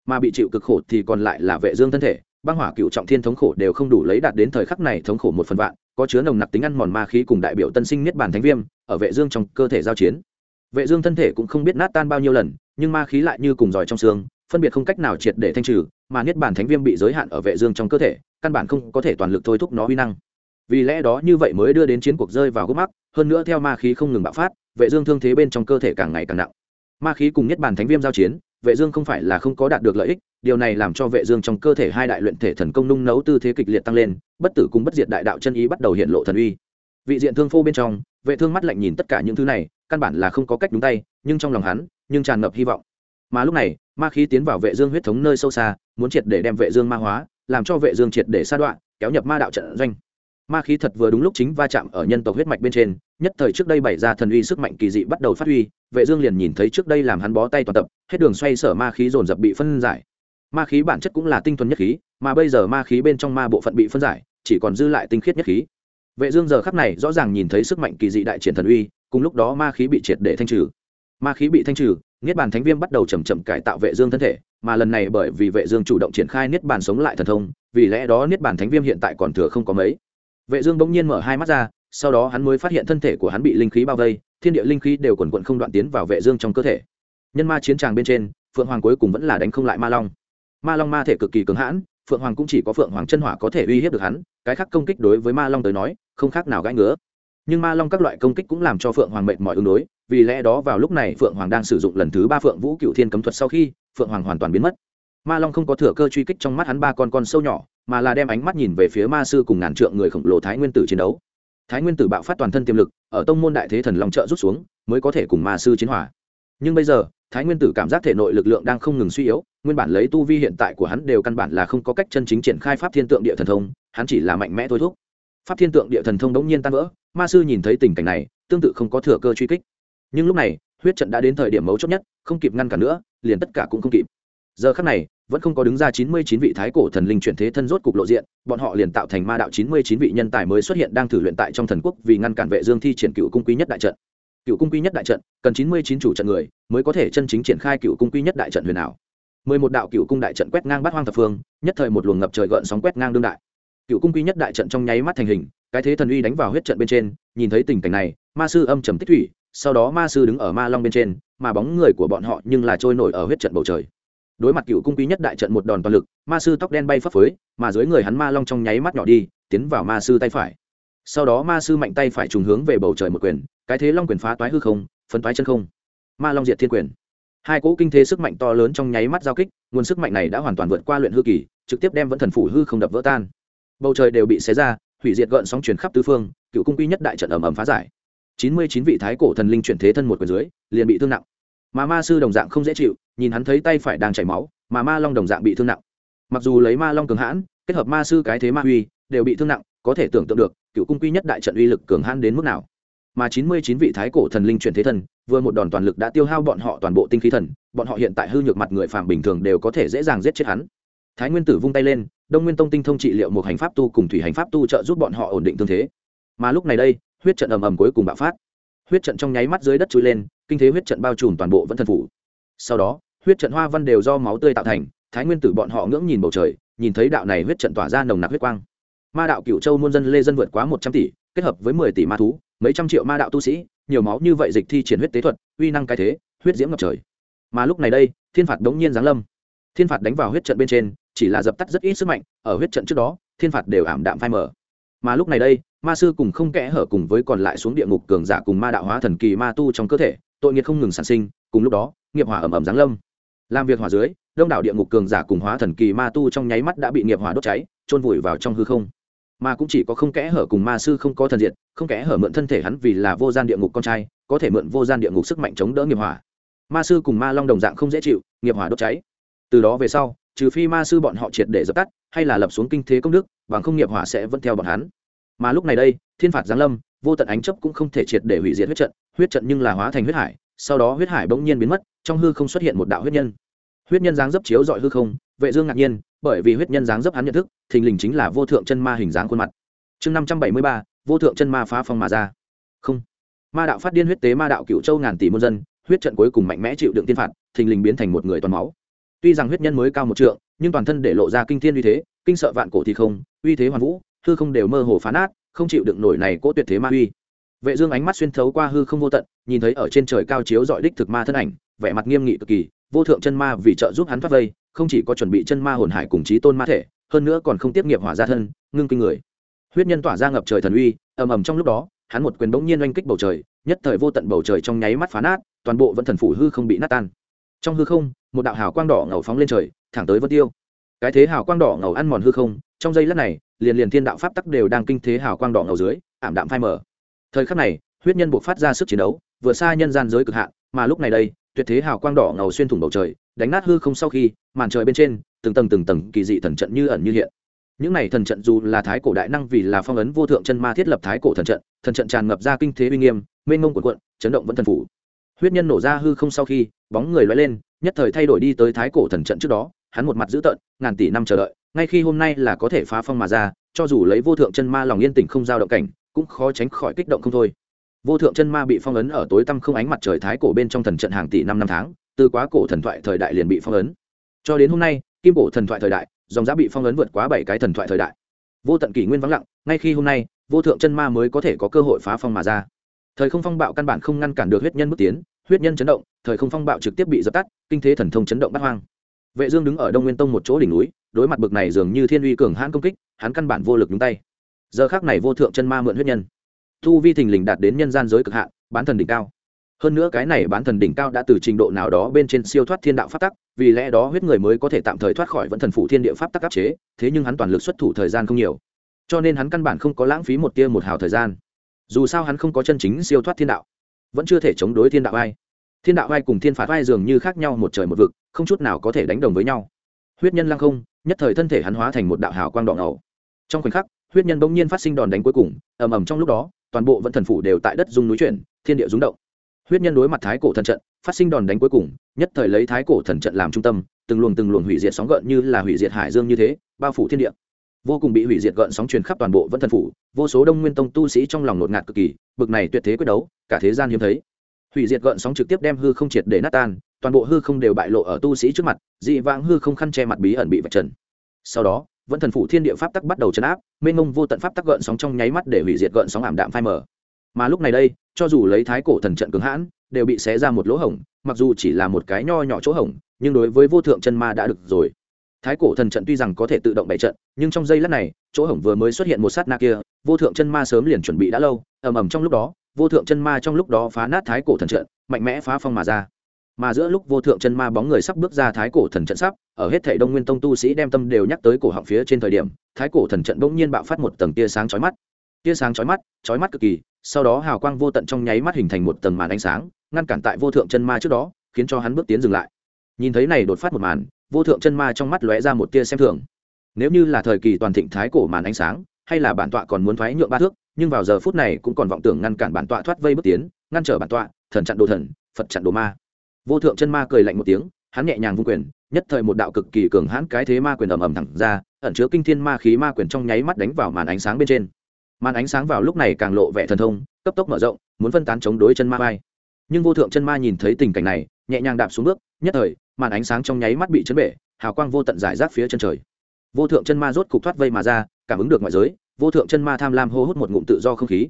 Mà bị chịu cực khổ thì còn lại là vệ dương thân thể, băng hỏa cựu trọng thiên thống khổ đều không đủ lấy đạt đến thời khắc này thống khổ một phần vạn, có chứa nồng nặc tính ăn mòn ma khí cùng đại biểu tân sinh niết bàn thánh viêm, ở vệ dương trong cơ thể giao chiến vệ dương thân thể cũng không biết nát tan bao nhiêu lần, nhưng ma khí lại như cùng giỏi trong xương, phân biệt không cách nào triệt để thanh trừ, mà niết bàn thánh viêm bị giới hạn ở vệ dương trong cơ thể, căn bản không có thể toàn lực thôi thúc nó uy năng. Vì lẽ đó như vậy mới đưa đến chiến cuộc rơi vào gốc mắc, hơn nữa theo ma khí không ngừng bạo phát, vệ dương thương thế bên trong cơ thể càng ngày càng nặng. Ma khí cùng niết bàn thánh viêm giao chiến, vệ dương không phải là không có đạt được lợi ích, điều này làm cho vệ dương trong cơ thể hai đại luyện thể thần công nung nấu tư thế kịch liệt tăng lên, bất tử cùng bất diệt đại đạo chân ý bắt đầu hiện lộ thần uy. Vị diện thương phô bên trong, vệ thương mắt lạnh nhìn tất cả những thứ này căn bản là không có cách đúng tay, nhưng trong lòng hắn, nhưng tràn ngập hy vọng. Mà lúc này, ma khí tiến vào vệ dương huyết thống nơi sâu xa, muốn triệt để đem vệ dương ma hóa, làm cho vệ dương triệt để sa đoạn, kéo nhập ma đạo trận doanh. Ma khí thật vừa đúng lúc chính va chạm ở nhân tộc huyết mạch bên trên, nhất thời trước đây bày ra thần uy sức mạnh kỳ dị bắt đầu phát huy, vệ dương liền nhìn thấy trước đây làm hắn bó tay toàn tập, hết đường xoay sở ma khí dồn dập bị phân giải. Ma khí bản chất cũng là tinh thuần nhất khí, mà bây giờ ma khí bên trong ma bộ phận bị phân giải, chỉ còn dư lại tinh khiết nhất khí. Vệ dương giờ khắc này rõ ràng nhìn thấy sức mạnh kỳ dị đại triển thần uy cùng lúc đó ma khí bị triệt để thanh trừ. Ma khí bị thanh trừ, niết bàn thánh viêm bắt đầu chậm chậm cải tạo vệ dương thân thể, mà lần này bởi vì vệ dương chủ động triển khai niết bàn sống lại thần thông, vì lẽ đó niết bàn thánh viêm hiện tại còn thừa không có mấy. Vệ dương bỗng nhiên mở hai mắt ra, sau đó hắn mới phát hiện thân thể của hắn bị linh khí bao vây, thiên địa linh khí đều quần quận không đoạn tiến vào vệ dương trong cơ thể. Nhân ma chiến tràng bên trên, phượng hoàng cuối cùng vẫn là đánh không lại ma long. Ma long ma thể cực kỳ cứng hãn, phượng hoàng cũng chỉ có phượng hoàng chân hỏa có thể uy hiếp được hắn, cái khác công kích đối với ma long tới nói, không khác nào gãi ngứa nhưng ma long các loại công kích cũng làm cho phượng hoàng mệt mỏi ứng đối, vì lẽ đó vào lúc này phượng hoàng đang sử dụng lần thứ ba phượng vũ cựu thiên cấm thuật sau khi phượng hoàng hoàn toàn biến mất. Ma long không có thừa cơ truy kích trong mắt hắn ba con con sâu nhỏ, mà là đem ánh mắt nhìn về phía ma sư cùng ngàn trượng người khổng lồ thái nguyên tử chiến đấu. Thái nguyên tử bạo phát toàn thân tiềm lực, ở tông môn đại thế thần long trợ rút xuống, mới có thể cùng ma sư chiến hỏa nhưng bây giờ, thái nguyên tử cảm giác thể nội lực lượng đang không ngừng suy yếu, nguyên bản lấy tu vi hiện tại của hắn đều căn bản là không có cách chân chính triển khai pháp thiên tượng địa thần thông, hắn chỉ là mạnh mẽ thôi thúc pháp thiên tượng địa thần thông đống nhiên tan vỡ, ma sư nhìn thấy tình cảnh này, tương tự không có thừa cơ truy kích. Nhưng lúc này, huyết trận đã đến thời điểm mấu chốt nhất, không kịp ngăn cản nữa, liền tất cả cũng không kịp. Giờ khắc này, vẫn không có đứng ra chín mươi chín vị thái cổ thần linh chuyển thế thân rốt cục lộ diện, bọn họ liền tạo thành ma đạo chín mươi chín vị nhân tài mới xuất hiện đang thử luyện tại trong thần quốc vì ngăn cản vệ dương thi triển cựu cung quý nhất đại trận. Cựu cung quý nhất đại trận, cần chín mươi chín chủ trận người mới có thể chân chính triển khai cựu cung quý nhất đại trận huyền ảo. mười một đạo cựu cung đại trận quét ngang bát hoang thập phương, nhất thời một luồng ngập trời gợn sóng quét ngang đương đại cựu cung quy nhất đại trận trong nháy mắt thành hình, cái thế thần uy đánh vào huyết trận bên trên, nhìn thấy tình cảnh này, ma sư âm trầm tích thủy, sau đó ma sư đứng ở ma long bên trên, mà bóng người của bọn họ nhưng là trôi nổi ở huyết trận bầu trời. Đối mặt cựu cung quy nhất đại trận một đòn toàn lực, ma sư tóc đen bay phấp phới, mà dưới người hắn ma long trong nháy mắt nhỏ đi, tiến vào ma sư tay phải. Sau đó ma sư mạnh tay phải trùng hướng về bầu trời một quyền, cái thế long quyền phá toái hư không, phấn toái chân không. Ma long diệt thiên quyền. Hai cỗ kinh thế sức mạnh to lớn trong nháy mắt giao kích, nguồn sức mạnh này đã hoàn toàn vượt qua luyện hư kỳ, trực tiếp đem vẫn thần phủ hư không đập vỡ tan bầu trời đều bị xé ra, hủy diệt gợn sóng truyền khắp tứ phương, cựu cung quy nhất đại trận ầm ầm phá giải. Chín mươi chín vị thái cổ thần linh chuyển thế thân một quyền dưới, liền bị thương nặng. Mà ma sư đồng dạng không dễ chịu, nhìn hắn thấy tay phải đang chảy máu, mà ma long đồng dạng bị thương nặng. Mặc dù lấy ma long cường hãn, kết hợp ma sư cái thế ma uy, đều bị thương nặng, có thể tưởng tượng được, cựu cung quy nhất đại trận uy lực cường hãn đến mức nào. Mà chín mươi chín vị thái cổ thần linh chuyển thế thần vừa một đòn toàn lực đã tiêu hao bọn họ toàn bộ tinh khí thần, bọn họ hiện tại hư nhược mặt người phàm bình thường đều có thể dễ dàng giết chết hắn thái nguyên tử vung tay lên, đông nguyên tông tinh thông trị liệu một hành pháp tu cùng thủy hành pháp tu trợ giúp bọn họ ổn định thương thế. Mà lúc này đây, huyết trận ầm ầm cuối cùng bạo phát. Huyết trận trong nháy mắt dưới đất trôi lên, kinh thế huyết trận bao trùm toàn bộ vẫn thần phủ. Sau đó, huyết trận hoa văn đều do máu tươi tạo thành, thái nguyên tử bọn họ ngưỡng nhìn bầu trời, nhìn thấy đạo này huyết trận tỏa ra nồng nặc huyết quang. Ma đạo cựu châu muôn dân lê dân vượt quá một trăm tỷ, kết hợp với mười tỷ ma thú, mấy trăm triệu ma đạo tu sĩ, nhiều máu như vậy dịch thi triển huyết tế thuật, uy năng cái thế, huyết diễm ngập trời. Mà lúc này đây, thiên phạt đống nhiên giáng lâm thiên phạt đánh vào huyết trận bên trên chỉ là dập tắt rất ít sức mạnh ở huyết trận trước đó thiên phạt đều ảm đạm phai mở, mà lúc này đây ma sư cùng không kẽ hở cùng với còn lại xuống địa ngục cường giả cùng ma đạo hóa thần kỳ ma tu trong cơ thể tội nghiệt không ngừng sản sinh cùng lúc đó nghiệp hỏa ẩm ẩm giáng lâm. Làm việc hỏa dưới đông đảo địa ngục cường giả cùng hóa thần kỳ ma tu trong nháy mắt đã bị nghiệp hỏa đốt cháy trôn vùi vào trong hư không. Mà cũng chỉ có không kẽ hở cùng ma sư không có thần diện không kẽ hở mượn thân thể hắn vì là vô gian địa ngục con trai có thể mượn vô gian địa ngục sức mạnh chống đỡ nghiệp hỏa. Ma sư cùng ma long đồng dạng không dễ chịu nghiệp hỏa đốt cháy từ đó về sau, trừ phi ma sư bọn họ triệt để dập tắt, hay là lập xuống kinh thế công đức, bằng không nghiệp hỏa sẽ vẫn theo bọn hắn. Mà lúc này đây, thiên phạt giáng lâm, vô tận ánh chấp cũng không thể triệt để hủy diệt huyết trận huyết trận nhưng là hóa thành huyết hải, sau đó huyết hải bỗng nhiên biến mất, trong hư không xuất hiện một đạo huyết nhân. Huyết nhân dáng dấp chiếu dọi hư không, vệ dương ngạc nhiên, bởi vì huyết nhân dáng dấp hắn nhận thức, thình lình chính là vô thượng chân ma hình dáng khuôn mặt. Chương năm trăm bảy mươi ba, vô thượng chân ma phá phong mà ra. Không. Ma đạo phát điên huyết tế ma đạo cựu châu ngàn tỷ muôn dân, huyết trận cuối cùng mạnh mẽ chịu đựng tiên phạt, thình lình biến thành một người toàn máu tuy rằng huyết nhân mới cao một trượng, nhưng toàn thân để lộ ra kinh thiên uy thế, kinh sợ vạn cổ thì không, uy thế hoàn vũ, hư không đều mơ hồ phá nát không chịu đựng nổi này cỗ tuyệt thế ma uy. Vệ dương ánh mắt xuyên thấu qua hư không vô tận, nhìn thấy ở trên trời cao chiếu dọi đích thực ma thân ảnh, vẻ mặt nghiêm nghị cực kỳ, vô thượng chân ma vì trợ giúp hắn thoát vây, không chỉ có chuẩn bị chân ma hồn hải cùng chí tôn ma thể, hơn nữa còn không tiếp nghiệp hỏa gia thân, ngưng kinh người. Huyết nhân tỏa ra ngập trời thần uy, ầm ầm trong lúc đó, hắn một quyền bỗng nhiên oanh kích bầu trời, nhất thời vô tận bầu trời trong nháy mắt phá nát, toàn bộ vẫn thần phủ hư không bị nát tan trong hư không, một đạo hào quang đỏ ngầu phóng lên trời, thẳng tới vân tiêu. Cái thế hào quang đỏ ngầu ăn mòn hư không, trong giây lát này, liền liền thiên đạo pháp tắc đều đang kinh thế hào quang đỏ ngầu dưới, ảm đạm phai mờ. Thời khắc này, huyết nhân buộc phát ra sức chiến đấu, vừa xa nhân gian giới cực hạn, mà lúc này đây, tuyệt thế hào quang đỏ ngầu xuyên thủng bầu trời, đánh nát hư không sau khi, màn trời bên trên, từng tầng từng tầng kỳ dị thần trận như ẩn như hiện. Những này thần trận dù là thái cổ đại năng vì là phong ấn vô thượng chân ma thiết lập thái cổ thần trận thần trận tràn ngập ra kinh thế uy nghiêm, mênh mông quần quận chấn động vẫn thần phủ huyết nhân nổ ra hư không sau khi, bóng người loay lên, nhất thời thay đổi đi tới thái cổ thần trận trước đó, hắn một mặt dữ tợn, ngàn tỷ năm chờ đợi, ngay khi hôm nay là có thể phá phong mà ra, cho dù lấy vô thượng chân ma lòng yên tĩnh không giao động cảnh, cũng khó tránh khỏi kích động không thôi. Vô thượng chân ma bị phong ấn ở tối tăm không ánh mặt trời thái cổ bên trong thần trận hàng tỷ năm năm tháng, từ quá cổ thần thoại thời đại liền bị phong ấn. Cho đến hôm nay, kim cổ thần thoại thời đại, dòng giá bị phong ấn vượt quá bảy cái thần thoại thời đại. Vô tận kỷ nguyên vắng lặng, ngay khi hôm nay, vô thượng chân ma mới có thể có cơ hội phá phong mà ra thời không phong bạo căn bản không ngăn cản được huyết nhân bước tiến, huyết nhân chấn động, thời không phong bạo trực tiếp bị dập tắt, kinh thế thần thông chấn động bắt hoang. Vệ dương đứng ở đông nguyên tông một chỗ đỉnh núi, đối mặt bực này dường như thiên uy cường hãn công kích, hắn căn bản vô lực nhúng tay. Giờ khắc này vô thượng chân ma mượn huyết nhân. Thu vi thình lình đạt đến nhân gian giới cực hạn, bán thần đỉnh cao. Hơn nữa cái này bán thần đỉnh cao đã từ trình độ nào đó bên trên siêu thoát thiên đạo pháp tắc, vì lẽ đó huyết người mới có thể tạm thời thoát khỏi vẫn thần phủ thiên địa pháp tắc áp chế, thế nhưng hắn toàn lực xuất thủ thời gian không nhiều. Cho nên hắn căn bản không có lãng phí một tia một hào thời gian dù sao hắn không có chân chính siêu thoát thiên đạo, vẫn chưa thể chống đối thiên đạo ai. Thiên đạo ai cùng thiên phạt ai dường như khác nhau một trời một vực, không chút nào có thể đánh đồng với nhau. Huyết nhân lăng không, nhất thời thân thể hắn hóa thành một đạo hào quang đỏ ngầu. Trong khoảnh khắc, huyết nhân bỗng nhiên phát sinh đòn đánh cuối cùng, ầm ầm trong lúc đó, toàn bộ vẫn thần phủ đều tại đất dung núi chuyển, thiên địa rúng động. Huyết nhân đối mặt thái cổ thần trận, phát sinh đòn đánh cuối cùng, nhất thời lấy thái cổ thần trận làm trung tâm, từng luồng từng luồng hủy diệt sóng gợn như là hủy diệt hải dương như thế, bao phủ thiên địa vô cùng bị hủy diệt gợn sóng truyền khắp toàn bộ vẫn thần phủ, vô số đông nguyên tông tu sĩ trong lòng ngột ngạt cực kỳ, bực này tuyệt thế quyết đấu, cả thế gian hiếm thấy. Hủy diệt gợn sóng trực tiếp đem hư không triệt để nát tan, toàn bộ hư không đều bại lộ ở tu sĩ trước mặt, dị vãng hư không khăn che mặt bí ẩn bị vạch trần. Sau đó vẫn thần phủ thiên địa pháp tắc bắt đầu chấn áp, mênh mông vô tận pháp tắc gợn sóng trong nháy mắt để hủy diệt gợn sóng ảm đạm phai mờ. Mà lúc này đây, cho dù lấy thái cổ thần trận cứng hãn, đều bị xé ra một lỗ hổng, mặc dù chỉ là một cái nho nhỏ chỗ hổng, nhưng đối với vô thượng chân ma đã được rồi thái cổ thần trận tuy rằng có thể tự động bày trận, nhưng trong giây lát này, chỗ hổng vừa mới xuất hiện một sát na kia, vô thượng chân ma sớm liền chuẩn bị đã lâu, ầm ầm trong lúc đó, vô thượng chân ma trong lúc đó phá nát thái cổ thần trận, mạnh mẽ phá phong mà ra. Mà giữa lúc vô thượng chân ma bóng người sắp bước ra thái cổ thần trận sắp, ở hết thảy đông nguyên tông tu sĩ đem tâm đều nhắc tới cổ họng phía trên thời điểm, thái cổ thần trận bỗng nhiên bạo phát một tầng tia sáng chói mắt. Tia sáng chói mắt chói mắt cực kỳ, sau đó hào quang vô tận trong nháy mắt hình thành một tầng màn ánh sáng, ngăn cản tại vô thượng chân ma trước đó, khiến cho hắn bước tiến dừng lại. Nhìn thấy này đột phát một màn vô thượng chân ma trong mắt lóe ra một tia xem thường. Nếu như là thời kỳ toàn thịnh thái cổ màn ánh sáng, hay là bản tọa còn muốn thoái nhượng ba thước, nhưng vào giờ phút này cũng còn vọng tưởng ngăn cản bản tọa thoát vây bước tiến, ngăn trở bản tọa, thần chặn đồ thần, phật chặn đồ ma. Vô thượng chân ma cười lạnh một tiếng, hắn nhẹ nhàng vung quyền, nhất thời một đạo cực kỳ cường hãn cái thế ma quyền ầm ầm thẳng ra, ẩn chứa kinh thiên ma khí ma quyền trong nháy mắt đánh vào màn ánh sáng bên trên. Màn ánh sáng vào lúc này càng lộ vẻ thần thông, cấp tốc mở rộng, muốn phân tán chống đối chân ma bay nhưng vô thượng chân ma nhìn thấy tình cảnh này, nhẹ nhàng đạp xuống bước, nhất thời, màn ánh sáng trong nháy mắt bị chấn bể, hào quang vô tận giải rác phía chân trời. Vô thượng chân ma rốt cục thoát vây mà ra, cảm ứng được ngoại giới, vô thượng chân ma tham lam hô hút một ngụm tự do không khí.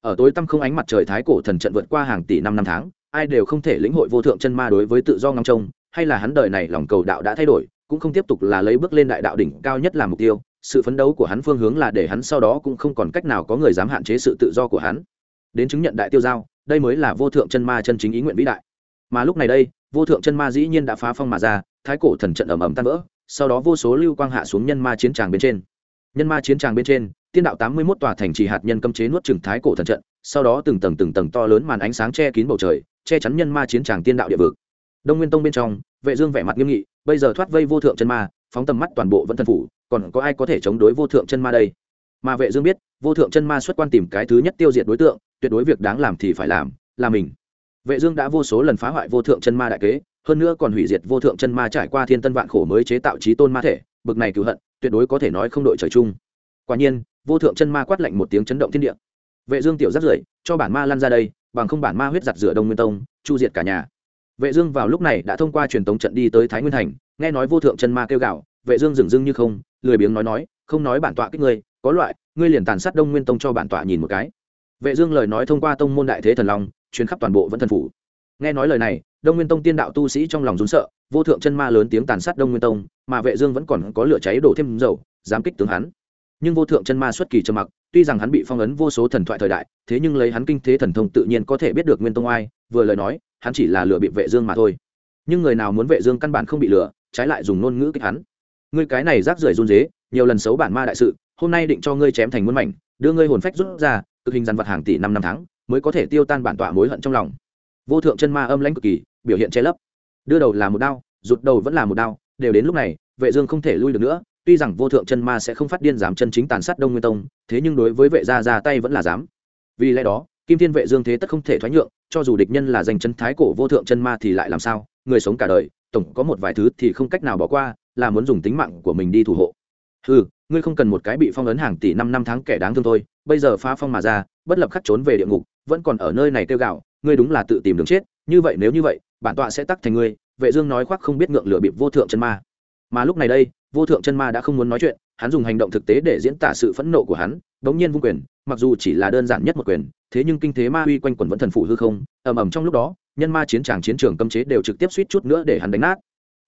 Ở tối tăm không ánh mặt trời thái cổ thần trận vượt qua hàng tỷ năm năm tháng, ai đều không thể lĩnh hội vô thượng chân ma đối với tự do ngắm trông, hay là hắn đời này lòng cầu đạo đã thay đổi, cũng không tiếp tục là lấy bước lên đại đạo đỉnh cao nhất làm mục tiêu, sự phấn đấu của hắn phương hướng là để hắn sau đó cũng không còn cách nào có người dám hạn chế sự tự do của hắn. Đến chứng nhận đại tiêu giao đây mới là vô thượng chân ma chân chính ý nguyện vĩ đại. Mà lúc này đây, vô thượng chân ma dĩ nhiên đã phá phong mà ra, thái cổ thần trận ầm ầm tan vỡ, sau đó vô số lưu quang hạ xuống nhân ma chiến tràng bên trên. Nhân ma chiến tràng bên trên, tiên đạo tám mươi mốt tòa thành trì hạt nhân cấm chế nuốt trừng thái cổ thần trận, sau đó từng tầng từng tầng to lớn màn ánh sáng che kín bầu trời, che chắn nhân ma chiến tràng tiên đạo địa vực. Đông nguyên tông bên trong, vệ dương vẻ mặt nghiêm nghị, bây giờ thoát vây vô thượng chân ma, phóng tầm mắt toàn bộ vẫn thần phủ, còn có ai có thể chống đối vô thượng chân ma đây? Mà vệ dương biết, vô thượng chân ma xuất quan tìm cái thứ nhất tiêu diệt đối tượng, tuyệt đối việc đáng làm thì phải làm, là mình. Vệ dương đã vô số lần phá hoại vô thượng chân ma đại kế, hơn nữa còn hủy diệt vô thượng chân ma trải qua thiên tân vạn khổ mới chế tạo trí tôn ma thể, bực này cứu hận, tuyệt đối có thể nói không đội trời chung. Quả nhiên, vô thượng chân ma quát lạnh một tiếng chấn động thiên địa. Vệ dương tiểu rất rưởi, cho bản ma lăn ra đây, bằng không bản ma huyết giặt rửa đông nguyên tông, chu diệt cả nhà. Vệ dương vào lúc này đã thông qua truyền tống trận đi tới thái nguyên thành, nghe nói vô thượng chân ma kêu gào, vệ dương dừng dưng như không, lười biếng nói nói, không nói bản tọa kích ngươi có loại, ngươi liền tàn sát đông nguyên tông cho bản tọa nhìn một cái. Vệ dương lời nói thông qua tông môn đại thế thần long, truyền khắp toàn bộ vẫn thần phủ. Nghe nói lời này, đông nguyên tông tiên đạo tu sĩ trong lòng rún sợ, vô thượng chân ma lớn tiếng tàn sát đông nguyên tông, mà vệ dương vẫn còn có lửa cháy đổ thêm dầu, dám kích tướng hắn. Nhưng vô thượng chân ma xuất kỳ trầm mặc, tuy rằng hắn bị phong ấn vô số thần thoại thời đại, thế nhưng lấy hắn kinh thế thần thông tự nhiên có thể biết được nguyên tông ai, vừa lời nói, hắn chỉ là lừa bị vệ dương mà thôi. Nhưng người nào muốn vệ dương căn bản không bị lừa, trái lại dùng ngôn ngữ kích hắn. Ngươi cái này rác rưởi run rế, nhiều lần xấu bản ma đại sự hôm nay định cho ngươi chém thành muôn mảnh, đưa ngươi hồn phách rút ra, cực hình dàn vật hàng tỷ năm năm tháng, mới có thể tiêu tan bản tọa mối hận trong lòng. Vô thượng chân ma âm lãnh cực kỳ, biểu hiện che lấp. Đưa đầu là một đao, rụt đầu vẫn là một đao, đều đến lúc này, vệ dương không thể lui được nữa, tuy rằng vô thượng chân ma sẽ không phát điên dám chân chính tàn sát đông nguyên tông, thế nhưng đối với vệ gia ra tay vẫn là dám. Vì lẽ đó, kim thiên vệ dương thế tất không thể thoái nhượng, cho dù địch nhân là danh chân thái cổ vô thượng chân ma thì lại làm sao, người sống cả đời, tổng có một vài thứ thì không cách nào bỏ qua, là muốn dùng tính mạng của mình đi thủ hộ. Ừ ngươi không cần một cái bị phong ấn hàng tỷ năm năm tháng kẻ đáng thương thôi, bây giờ phá phong mà ra, bất lập khắc trốn về địa ngục, vẫn còn ở nơi này kêu gạo, ngươi đúng là tự tìm đường chết, như vậy nếu như vậy, bản tọa sẽ tắc thành ngươi, vệ dương nói khoác không biết ngượng lửa bịp vô thượng chân ma. Mà lúc này đây, vô thượng chân ma đã không muốn nói chuyện, hắn dùng hành động thực tế để diễn tả sự phẫn nộ của hắn, đống nhiên vung quyền, mặc dù chỉ là đơn giản nhất một quyền, thế nhưng kinh thế ma uy quanh quần vẫn thần phụ hư không, ầm ầm trong lúc đó, nhân ma chiến tràng chiến trường cấm chế đều trực tiếp suýt chút nữa để hắn đánh nát.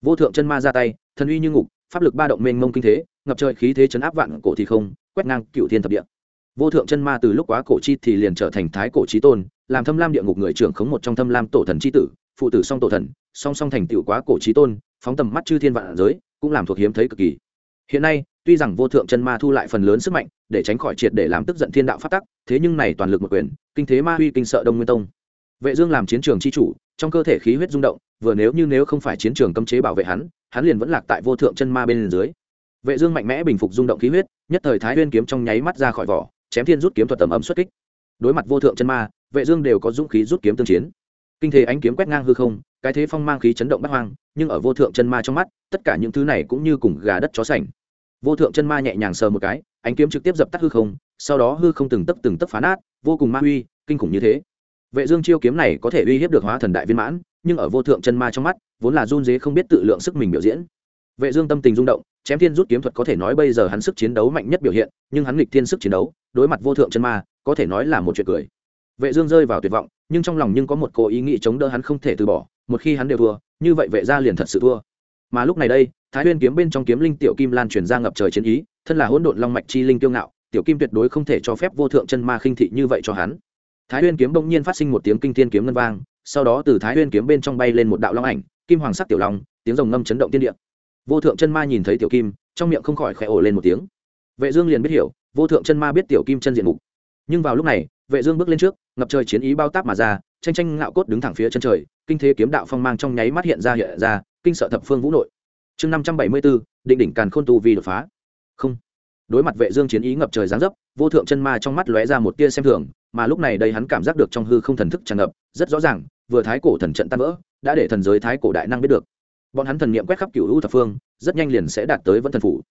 Vô thượng chân ma ra tay, thần uy như ngục, pháp lực ba động mênh mông kinh thế ngập trời khí thế chấn áp vạn cổ thì không, quét ngang cựu thiên thập địa. Vô thượng chân ma từ lúc quá cổ chi thì liền trở thành thái cổ chi tôn, làm thâm lam địa ngục người trưởng khống một trong thâm lam tổ thần chi tử, phụ tử song tổ thần, song song thành tựu quá cổ chi tôn, phóng tầm mắt chư thiên vạn giới, cũng làm thuộc hiếm thấy cực kỳ. Hiện nay, tuy rằng vô thượng chân ma thu lại phần lớn sức mạnh, để tránh khỏi triệt để làm tức giận thiên đạo phát tắc, thế nhưng này toàn lực một quyền, kinh thế ma huy kinh sợ đông nguyên tông. Vệ dương làm chiến trường chi chủ, trong cơ thể khí huyết rung động, vừa nếu như nếu không phải chiến trường cấm chế bảo vệ hắn hắn liền vẫn lạc tại vô thượng chân ma bên dưới vệ dương mạnh mẽ bình phục rung động khí huyết, nhất thời thái nguyên kiếm trong nháy mắt ra khỏi vỏ, chém thiên rút kiếm thuật tầm âm xuất kích. Đối mặt vô thượng chân ma, vệ dương đều có dũng khí rút kiếm tương chiến. Kinh thế ánh kiếm quét ngang hư không, cái thế phong mang khí chấn động bát hoang, nhưng ở vô thượng chân ma trong mắt, tất cả những thứ này cũng như cùng gà đất chó sành. Vô thượng chân ma nhẹ nhàng sờ một cái, ánh kiếm trực tiếp dập tắt hư không, sau đó hư không từng tấc từng tấc phá nát, vô cùng ma uy, kinh khủng như thế. Vệ dương chiêu kiếm này có thể uy hiếp được hóa thần đại viên mãn, nhưng ở vô thượng chân ma trong mắt, vốn là run rế không biết tự lượng sức mình biểu diễn. Vệ dương tâm tình rung động chém thiên rút kiếm thuật có thể nói bây giờ hắn sức chiến đấu mạnh nhất biểu hiện, nhưng hắn nghịch thiên sức chiến đấu, đối mặt vô thượng chân ma, có thể nói là một chuyện cười. Vệ dương rơi vào tuyệt vọng, nhưng trong lòng nhưng có một cố ý nghĩ chống đỡ hắn không thể từ bỏ, một khi hắn đều thua, như vậy vệ gia liền thật sự thua. Mà lúc này đây, thái nguyên kiếm bên trong kiếm linh tiểu kim lan truyền ra ngập trời chiến ý, thân là hỗn độn long mạch chi linh kiêu ngạo, tiểu kim tuyệt đối không thể cho phép vô thượng chân ma khinh thị như vậy cho hắn. Thái nguyên kiếm bỗng nhiên phát sinh một tiếng kinh thiên kiếm ngân vang, sau đó từ thái nguyên kiếm bên trong bay lên một đạo long ảnh, kim hoàng sắc tiểu long, tiếng rồng ngâm chấn động thiên địa vô thượng chân ma nhìn thấy tiểu kim trong miệng không khỏi khẽ ổ lên một tiếng. Vệ dương liền biết hiểu vô thượng chân ma biết tiểu kim chân diện mục. Nhưng vào lúc này vệ dương bước lên trước ngập trời chiến ý bao táp mà ra tranh tranh ngạo cốt đứng thẳng phía chân trời kinh thế kiếm đạo phong mang trong nháy mắt hiện ra hiện ra kinh sợ thập phương vũ nội. Chương 574, định đỉnh càn khôn tu vi đột phá. Không. Đối mặt vệ dương chiến ý ngập trời giáng dấp vô thượng chân ma trong mắt lóe ra một tia xem thường mà lúc này đây hắn cảm giác được trong hư không thần thức tràn ngập rất rõ ràng vừa thái cổ thần trận tan vỡ đã để thần giới thái cổ đại năng biết được bọn hắn thần niệm quét khắp cửu u thập phương, rất nhanh liền sẽ đạt tới vẫn thần phủ.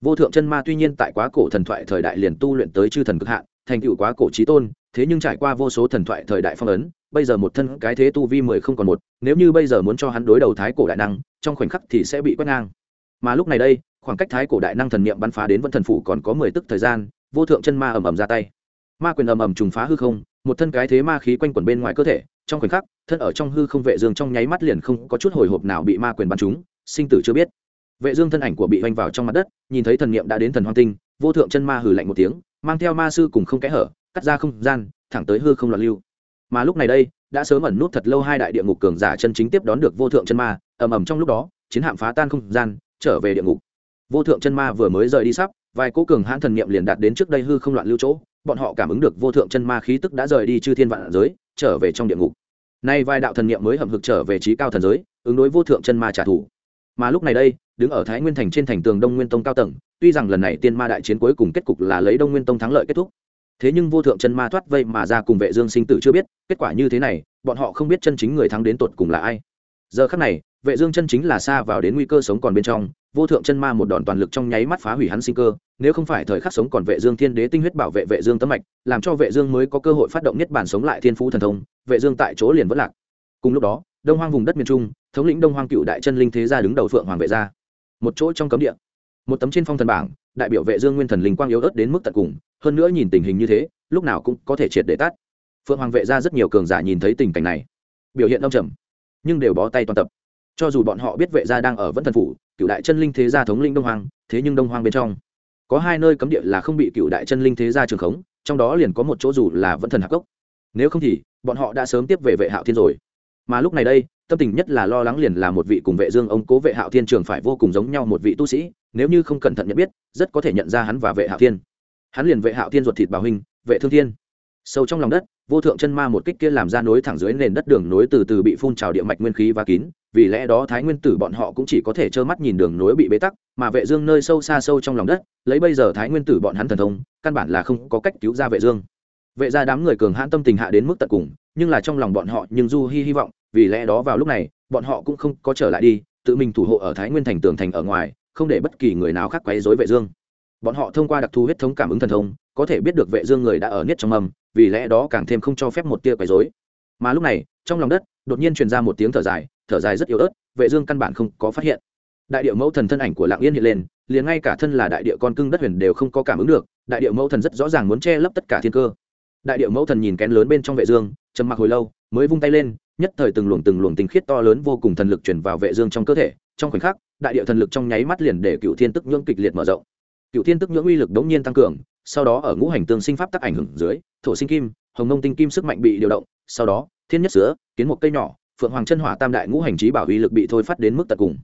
Vô thượng chân ma tuy nhiên tại quá cổ thần thoại thời đại liền tu luyện tới chư thần cực hạn, thành cựu quá cổ trí tôn, thế nhưng trải qua vô số thần thoại thời đại phong ấn, bây giờ một thân cái thế tu vi mười không còn một, nếu như bây giờ muốn cho hắn đối đầu thái cổ đại năng, trong khoảnh khắc thì sẽ bị quét ngang. Mà lúc này đây, khoảng cách thái cổ đại năng thần niệm bắn phá đến vẫn thần phủ còn có mười tức thời gian, vô thượng chân ma ầm ầm ra tay. Ma quyền ầm ầm trùng phá hư không, một thân cái thế ma khí quanh quẩn bên ngoài cơ thể trong khoảnh khắc, thân ở trong hư không vệ dương trong nháy mắt liền không có chút hồi hộp nào bị ma quyền bắn trúng, sinh tử chưa biết. Vệ dương thân ảnh của bị vanh vào trong mặt đất, nhìn thấy thần niệm đã đến thần hoang tinh, vô thượng chân ma hừ lạnh một tiếng, mang theo ma sư cùng không kẽ hở, cắt ra không gian, thẳng tới hư không loạn lưu. Mà lúc này đây, đã sớm ẩn nút thật lâu hai đại địa ngục cường giả chân chính tiếp đón được vô thượng chân ma, ầm ầm trong lúc đó, chiến hạm phá tan không gian, trở về địa ngục. Vô thượng chân ma vừa mới rời đi sắp, vài cố cường hãn thần niệm liền đạt đến trước đây hư không loạn lưu chỗ, bọn họ cảm ứng được vô thượng chân ma khí tức đã rời đi chư thiên vạn giới trở về trong địa ngục. Nay vài đạo thần niệm mới hầm hực trở về trí cao thần giới, ứng đối vô thượng chân ma trả thù. Mà lúc này đây, đứng ở thái nguyên thành trên thành tường đông nguyên tông cao tầng, tuy rằng lần này tiên ma đại chiến cuối cùng kết cục là lấy đông nguyên tông thắng lợi kết thúc, thế nhưng vô thượng chân ma thoát vây mà ra cùng vệ dương sinh tử chưa biết, kết quả như thế này, bọn họ không biết chân chính người thắng đến tột cùng là ai. Giờ khắc này, vệ dương chân chính là xa vào đến nguy cơ sống còn bên trong vô thượng chân ma một đòn toàn lực trong nháy mắt phá hủy hắn sinh cơ, nếu không phải thời khắc sống còn vệ dương thiên đế tinh huyết bảo vệ vệ dương tấm mạch, làm cho vệ dương mới có cơ hội phát động nhất bản sống lại thiên phú thần thông, vệ dương tại chỗ liền vẫn lạc. Cùng lúc đó, đông hoang vùng đất miền trung, thống lĩnh đông hoang cựu đại chân linh thế gia đứng đầu phượng hoàng vệ gia. Một chỗ trong cấm địa. Một tấm trên phong thần bảng, đại biểu vệ dương nguyên thần linh quang yếu ớt đến mức tận cùng, hơn nữa nhìn tình hình như thế, lúc nào cũng có thể triệt để tắt. Phượng hoàng vệ gia rất nhiều cường giả nhìn thấy tình cảnh này. Biểu hiện đông trầm, nhưng đều bó tay toàn tập cho dù bọn họ biết vệ gia đang ở vẫn thần phủ, cựu đại chân linh thế gia thống linh đông hoàng thế nhưng đông hoàng bên trong, có hai nơi cấm địa là không bị cựu đại chân linh thế gia trường khống, trong đó liền có một chỗ dù là vẫn thần hạc gốc nếu không thì, bọn họ đã sớm tiếp về vệ hạo thiên rồi. Mà lúc này đây, tâm tình nhất là lo lắng liền là một vị cùng vệ dương ông cố vệ hạo thiên trường phải vô cùng giống nhau một vị tu sĩ, nếu như không cẩn thận nhận biết, rất có thể nhận ra hắn và vệ hạo thiên. Hắn liền vệ hạo thiên ruột thịt bảo huynh, vệ thương thiên sâu trong lòng đất, vô thượng chân ma một kích kia làm ra nối thẳng dưới nền đất đường nối từ từ bị phun trào địa mạch nguyên khí và kín, vì lẽ đó thái nguyên tử bọn họ cũng chỉ có thể trơ mắt nhìn đường nối bị bế tắc, mà vệ dương nơi sâu xa sâu trong lòng đất, lấy bây giờ thái nguyên tử bọn hắn thần thông, căn bản là không có cách cứu ra vệ dương. Vệ gia đám người cường hãn tâm tình hạ đến mức tận cùng, nhưng là trong lòng bọn họ nhưng du hy hy vọng, vì lẽ đó vào lúc này, bọn họ cũng không có trở lại đi, tự mình thủ hộ ở thái nguyên thành tường thành ở ngoài, không để bất kỳ người nào khác quấy rối vệ dương. Bọn họ thông qua đặc thù huyết thống cảm ứng thần thông, có thể biết được vệ dương người đã ở niết trong mầm vì lẽ đó càng thêm không cho phép một tia quấy rối. Mà lúc này, trong lòng đất, đột nhiên truyền ra một tiếng thở dài thở dài rất yếu ớt, vệ dương căn bản không có phát hiện. Đại địa mẫu thần thân ảnh của lạng yên hiện lên, liền ngay cả thân là đại địa con cưng đất huyền đều không có cảm ứng được, đại địa mẫu thần rất rõ ràng muốn che lấp tất cả thiên cơ. Đại địa mẫu thần nhìn kén lớn bên trong vệ dương, trầm mặc hồi lâu, mới vung tay lên, nhất thời từng luồng từng luồng tinh khiết to lớn vô cùng thần lực truyền vào vệ dương trong cơ thể, trong khoảnh khắc, đại địa thần lực trong nháy mắt liền để cựu thiên tức nhưỡng kịch liệt mở rộng. Cựu thiên tức nhưỡng uy lực đống nhiên tăng cường sau đó ở ngũ hành tương sinh pháp tác ảnh hưởng dưới, thổ sinh kim, hồng nông tinh kim sức mạnh bị điều động, sau đó, thiên nhất sữa kiến một cây nhỏ, phượng hoàng chân hỏa tam đại ngũ hành trí bảo uy lực bị thôi phát đến mức tận cùng.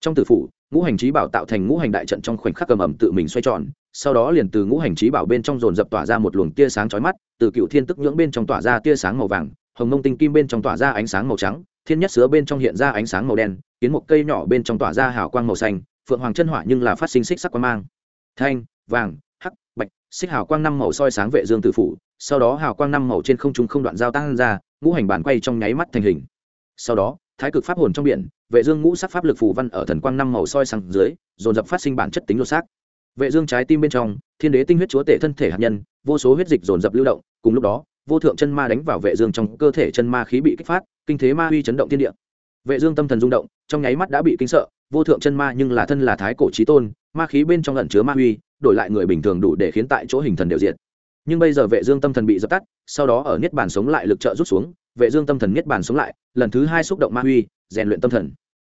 Trong tử phủ, ngũ hành trí bảo tạo thành ngũ hành đại trận trong khoảnh khắc cầm ẩm tự mình xoay tròn, sau đó liền từ ngũ hành trí bảo bên trong dồn dập tỏa ra một luồng tia sáng chói mắt, từ cựu thiên tức nhưỡng bên trong tỏa ra tia sáng màu vàng, hồng nông tinh kim bên trong tỏa ra ánh sáng màu trắng, thiên nhất sứa bên trong hiện ra ánh sáng màu đen, kiến một cây nhỏ bên trong tỏa ra hào quang màu xanh, phượng hoàng chân hỏa nhưng là phát sinh xích sắc quang mang. Thanh, vàng bạch, xích hào quang năm màu soi sáng vệ dương tử phủ, sau đó hào quang năm màu trên không trung không đoạn giao tăng ra, ngũ hành bản quay trong nháy mắt thành hình. Sau đó, thái cực pháp hồn trong biển, vệ dương ngũ sắc pháp lực phù văn ở thần quang năm màu soi sáng dưới, dồn dập phát sinh bản chất tính lô xác. Vệ dương trái tim bên trong, thiên đế tinh huyết chúa tể thân thể hạt nhân, vô số huyết dịch dồn dập lưu động, cùng lúc đó, vô thượng chân ma đánh vào vệ dương trong cơ thể chân ma khí bị kích phát, kinh thế ma uy chấn động thiên địa vệ dương tâm thần rung động trong nháy mắt đã bị kinh sợ vô thượng chân ma nhưng là thân là thái cổ chí tôn ma khí bên trong ẩn chứa ma huy, đổi lại người bình thường đủ để khiến tại chỗ hình thần đều diệt. Nhưng bây giờ vệ dương tâm thần bị dập tắt sau đó ở niết bàn sống lại lực trợ rút xuống vệ dương tâm thần niết bàn sống lại lần thứ hai xúc động ma huy, rèn luyện tâm thần.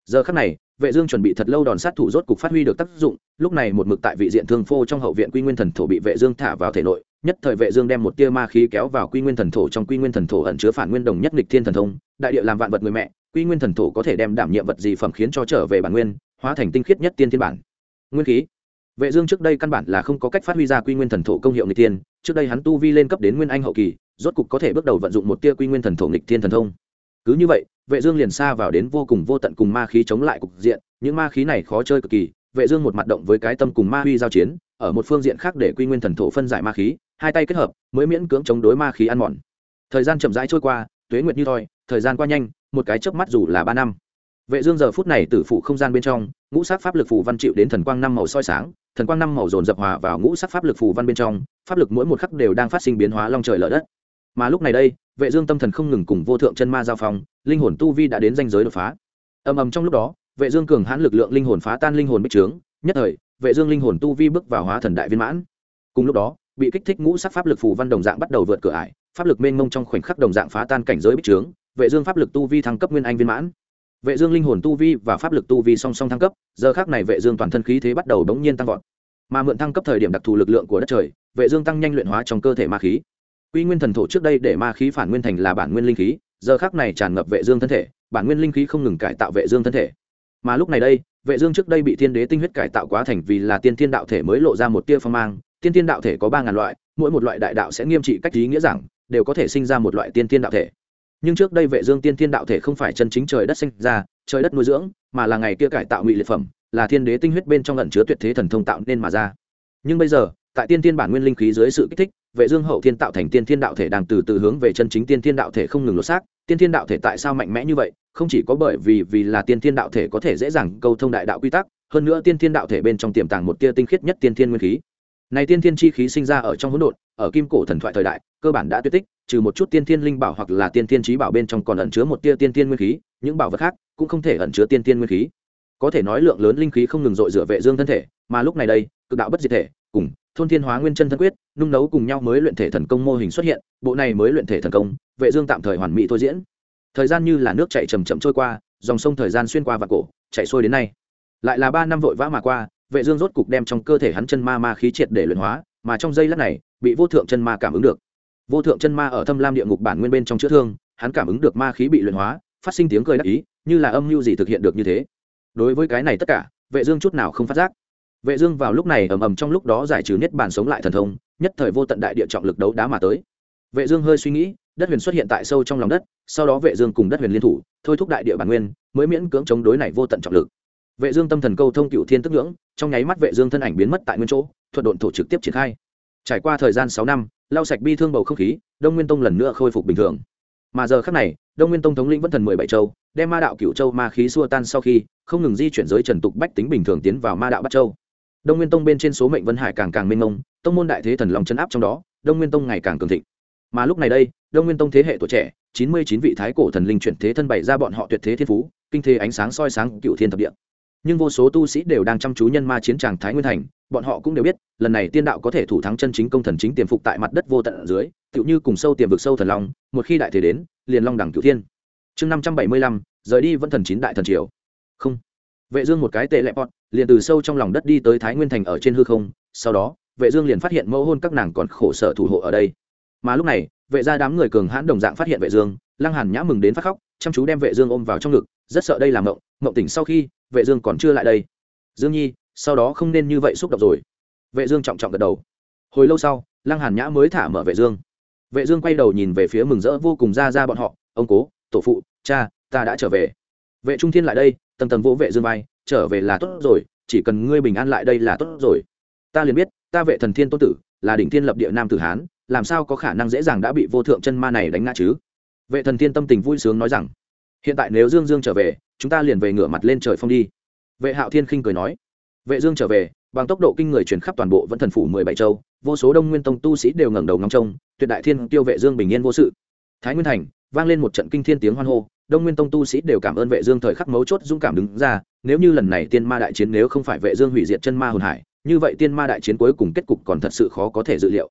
Giờ khắc này vệ dương chuẩn bị thật lâu đòn sát thủ rốt cục phát huy được tác dụng lúc này một mực tại vị diện thương phô trong hậu viện quy nguyên thần thổ bị vệ dương thả vào thể nội nhất thời vệ dương đem một tia ma khí kéo vào quy nguyên thần thổ trong quy nguyên thần thổ ẩn chứa phản nguyên đồng nhất nghịch thiên thần thông đại địa làm vạn vật người mẹ quy nguyên thần thổ có thể đem đảm nhiệm vật gì phẩm khiến cho trở về bản nguyên hóa thành tinh khiết nhất tiên thiên bản. Nguyên khí. Vệ dương trước đây căn bản là không có cách phát huy ra quy nguyên thần thổ công hiệu nghịch tiên, trước đây hắn tu vi lên cấp đến nguyên anh hậu kỳ rốt cục có thể bước đầu vận dụng một tia quy nguyên thần thổ nghịch thiên thần thông. Cứ như vậy vệ dương liền xa vào đến vô cùng vô tận cùng ma khí chống lại cục diện những ma khí này khó chơi cực kỳ vệ dương một mặt động với cái tâm cùng ma huy giao chiến ở một phương diện khác để quy nguyên thần thổ phân giải ma khí hai tay kết hợp mới miễn cưỡng chống đối ma khí ăn mòn. Thời gian chậm rãi trôi qua tuế nguyệt như thoi thời gian qua nhanh một cái chớp mắt dù là ba năm. Vệ dương giờ phút này tử phụ không gian bên trong, ngũ sắc pháp lực phù văn chịu đến thần quang năm màu soi sáng, thần quang năm màu dồn dập hòa vào ngũ sắc pháp lực phù văn bên trong, pháp lực mỗi một khắc đều đang phát sinh biến hóa long trời lở đất. Mà lúc này đây, vệ dương tâm thần không ngừng cùng vô thượng chân ma giao phong, linh hồn tu vi đã đến danh giới đột phá. Ầm ầm trong lúc đó, vệ dương cường hãn lực lượng linh hồn phá tan linh hồn bích trướng, nhất thời, vệ dương linh hồn tu vi bước vào hóa thần đại viên mãn. Cùng lúc đó, bị kích thích ngũ sắc pháp lực phù văn đồng dạng bắt đầu vượt cửa ải, pháp lực mênh mông trong khoảnh khắc đồng dạng phá tan cảnh giới bích trướng vệ dương pháp lực tu vi thăng cấp nguyên anh viên mãn. Vệ dương linh hồn tu vi và pháp lực tu vi song song thăng cấp, giờ khắc này vệ dương toàn thân khí thế bắt đầu đống nhiên tăng vọt. Mà mượn thăng cấp thời điểm đặc thù lực lượng của đất trời, vệ dương tăng nhanh luyện hóa trong cơ thể ma khí. Quy nguyên thần thổ trước đây để ma khí phản nguyên thành là bản nguyên linh khí, giờ khắc này tràn ngập vệ dương thân thể, bản nguyên linh khí không ngừng cải tạo vệ dương thân thể. Mà lúc này đây, vệ dương trước đây bị thiên đế tinh huyết cải tạo quá thành vì là tiên thiên đạo thể mới lộ ra một tia phong mang. Tiên thiên đạo thể có ba ngàn loại, mỗi một loại đại đạo sẽ nghiêm trị cách ý nghĩa rằng, đều có thể sinh ra một loại tiên thiên đạo thể nhưng trước đây vệ dương tiên thiên đạo thể không phải chân chính trời đất sinh ra, trời đất nuôi dưỡng, mà là ngày kia cải tạo ngụy liệt phẩm, là thiên đế tinh huyết bên trong ẩn chứa tuyệt thế thần thông tạo nên mà ra. Nhưng bây giờ, tại tiên thiên bản nguyên linh khí dưới sự kích thích, vệ dương hậu thiên tạo thành tiên thiên đạo thể đang từ từ hướng về chân chính tiên thiên đạo thể không ngừng lột xác. Tiên thiên đạo thể tại sao mạnh mẽ như vậy? Không chỉ có bởi vì vì là tiên thiên đạo thể có thể dễ dàng câu thông đại đạo quy tắc, hơn nữa tiên thiên đạo thể bên trong tiềm tàng một tia tinh khiết nhất tiên thiên nguyên khí. Này tiên thiên chi khí sinh ra ở trong hỗn độn ở kim cổ thần thoại thời đại, cơ bản đã tuyệt tích, trừ một chút tiên thiên linh bảo hoặc là tiên thiên trí bảo bên trong còn ẩn chứa một tia tiên thiên nguyên khí, những bảo vật khác cũng không thể ẩn chứa tiên thiên nguyên khí. Có thể nói lượng lớn linh khí không ngừng dội rửa vệ dương thân thể, mà lúc này đây, cực đạo bất diệt thể, cùng thôn thiên hóa nguyên chân thân quyết, nung nấu cùng nhau mới luyện thể thần công mô hình xuất hiện, bộ này mới luyện thể thần công, vệ dương tạm thời hoàn mỹ thôi diễn. Thời gian như là nước chảy chậm chậm trôi qua, dòng sông thời gian xuyên qua và cổ, chảy xuôi đến nay. Lại là ba năm vội vã mà qua, vệ dương rốt cục đem trong cơ thể hắn chân ma ma khí triệt để luyện hóa, mà trong giây lát này bị vô thượng chân ma cảm ứng được. Vô thượng chân ma ở thâm lam địa ngục bản nguyên bên trong chữa thương, hắn cảm ứng được ma khí bị luyện hóa, phát sinh tiếng cười đắc ý, như là âm mưu gì thực hiện được như thế. Đối với cái này tất cả, vệ dương chút nào không phát giác. Vệ dương vào lúc này ầm ầm trong lúc đó giải trừ nhất bản sống lại thần thông, nhất thời vô tận đại địa trọng lực đấu đá mà tới. Vệ dương hơi suy nghĩ, đất huyền xuất hiện tại sâu trong lòng đất, sau đó vệ dương cùng đất huyền liên thủ, thôi thúc đại địa bản nguyên, mới miễn cưỡng chống đối này vô tận trọng lực. Vệ dương tâm thần câu thông cửu thiên tức ngưỡng, trong nháy mắt vệ dương thân ảnh biến mất tại nguyên chỗ thuật độn thổ trực tiếp triển khai trải qua thời gian sáu năm, lau sạch bi thương bầu không khí, đông nguyên tông lần nữa khôi phục bình thường. Mà giờ khắc này, đông nguyên tông thống lĩnh vẫn thần mười bảy châu, đem ma đạo cửu châu ma khí xua tan sau khi, không ngừng di chuyển giới trần tục bách tính bình thường tiến vào ma đạo bắt châu. Đông nguyên tông bên trên số mệnh vân hải càng càng mênh mông, tông môn đại thế thần lòng chấn áp trong đó, đông nguyên tông ngày càng cường thịnh. Mà lúc này đây, đông nguyên tông thế hệ tuổi trẻ, chín mươi chín vị thái cổ thần linh chuyển thế thân bày ra bọn họ tuyệt thế thiên phú, kinh thế ánh sáng soi sáng cựu thiên thập địa nhưng vô số tu sĩ đều đang chăm chú nhân ma chiến tràng thái nguyên thành bọn họ cũng đều biết lần này tiên đạo có thể thủ thắng chân chính công thần chính tiềm phục tại mặt đất vô tận ở dưới tựu như cùng sâu tiềm vực sâu thần long một khi đại thể đến liền long đẳng cửu thiên. Chương năm trăm bảy mươi lăm rời đi vẫn thần chín đại thần triều. Không. Vệ dương một cái tệ lẹ bọn, liền từ sâu trong lòng đất đi tới thái nguyên thành ở trên hư không sau đó vệ dương liền phát hiện mẫu hôn các nàng còn khổ sở thủ hộ ở đây. Mà lúc này vệ gia đám người cường hãn đồng dạng phát hiện vệ dương lăng hàn nhã mừng đến phát khóc chăm chú đem vệ dương ôm vào trong ngực, rất sợ đây là mộng mộng tỉnh sau khi, vệ dương còn chưa lại đây. Dương nhi, sau đó không nên như vậy xúc động rồi. Vệ dương trọng trọng gật đầu. Hồi lâu sau, lăng hàn nhã mới thả mở vệ dương. Vệ dương quay đầu nhìn về phía mừng rỡ vô cùng ra ra bọn họ, ông cố, tổ phụ, cha, ta đã trở về. Vệ trung thiên lại đây, tầng tầng vỗ vệ dương vai, trở về là tốt rồi, chỉ cần ngươi bình an lại đây là tốt rồi. Ta liền biết, ta vệ thần thiên tôn tử, là đỉnh thiên lập địa nam tử hán, làm sao có khả năng dễ dàng đã bị vô thượng chân ma này đánh ngã chứ? Vệ thần thiên tâm tình vui sướng nói rằng, hiện tại nếu dương dương trở về, chúng ta liền về ngửa mặt lên trời phong đi. Vệ hạo thiên khinh cười nói. Vệ dương trở về, bằng tốc độ kinh người truyền khắp toàn bộ vẫn thần phủ mười bảy châu, vô số đông nguyên tông tu sĩ đều ngẩng đầu ngóng trông, tuyệt đại thiên tiêu vệ dương bình yên vô sự. Thái nguyên thành, vang lên một trận kinh thiên tiếng hoan hô, đông nguyên tông tu sĩ đều cảm ơn vệ dương thời khắc mấu chốt dũng cảm đứng ra, nếu như lần này tiên ma đại chiến nếu không phải vệ dương hủy diệt chân ma hồn hải, như vậy tiên ma đại chiến cuối cùng kết cục còn thật sự khó có thể dự liệu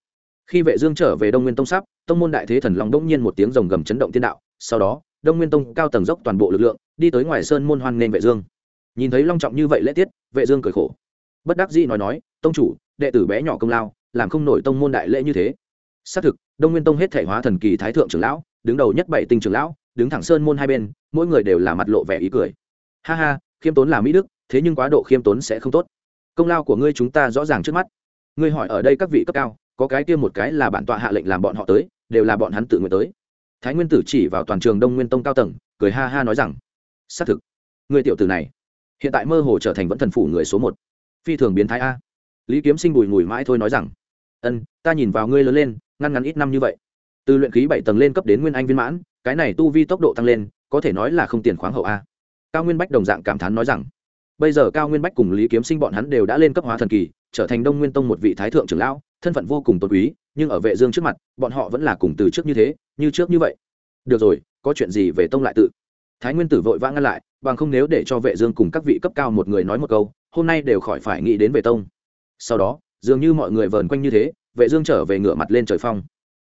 khi vệ dương trở về đông nguyên tông sắp, tông môn đại thế thần long đống nhiên một tiếng rồng gầm chấn động tiên đạo. Sau đó, đông nguyên tông cao tầng dốc toàn bộ lực lượng, đi tới ngoài sơn môn hoan nên vệ dương. Nhìn thấy long trọng như vậy lễ tiết, vệ dương cười khổ. Bất đắc dĩ nói nói, tông chủ, đệ tử bé nhỏ công lao, làm không nổi tông môn đại lễ như thế. Xác thực, đông nguyên tông hết thể hóa thần kỳ thái thượng trưởng lão, đứng đầu nhất bảy tinh trưởng lão, đứng thẳng sơn môn hai bên, mỗi người đều là mặt lộ vẻ ý cười. Ha ha, khiêm tốn là mỹ đức, thế nhưng quá độ khiêm tốn sẽ không tốt. Công lao của ngươi chúng ta rõ ràng trước mắt. Ngươi hỏi ở đây các vị cấp cao có cái kia một cái là bản tọa hạ lệnh làm bọn họ tới, đều là bọn hắn tự nguyện tới. Thái nguyên tử chỉ vào toàn trường đông nguyên tông cao tầng, cười ha ha nói rằng, xác thực, người tiểu tử này, hiện tại mơ hồ trở thành vẫn thần phủ người số một, phi thường biến thái a. Lý kiếm sinh bùi ngùi mãi thôi nói rằng, ân, ta nhìn vào ngươi lớn lên, ngăn ngắn ít năm như vậy. Từ luyện khí bảy tầng lên cấp đến nguyên anh viên mãn, cái này tu vi tốc độ tăng lên, có thể nói là không tiền khoáng hậu a. Cao nguyên bách đồng dạng cảm thán nói rằng, bây giờ cao nguyên bách cùng lý kiếm sinh bọn hắn đều đã lên cấp hóa thần kỳ, trở thành đông nguyên tông một vị thái thượng trưởng lão thân phận vô cùng tôn quý, nhưng ở vệ dương trước mặt, bọn họ vẫn là cùng từ trước như thế, như trước như vậy. Được rồi, có chuyện gì về tông lại tự. Thái nguyên tử vội vã ngăn lại, bằng không nếu để cho vệ dương cùng các vị cấp cao một người nói một câu, hôm nay đều khỏi phải nghĩ đến về tông. Sau đó, dường như mọi người vờn quanh như thế, vệ dương trở về ngửa mặt lên trời phong.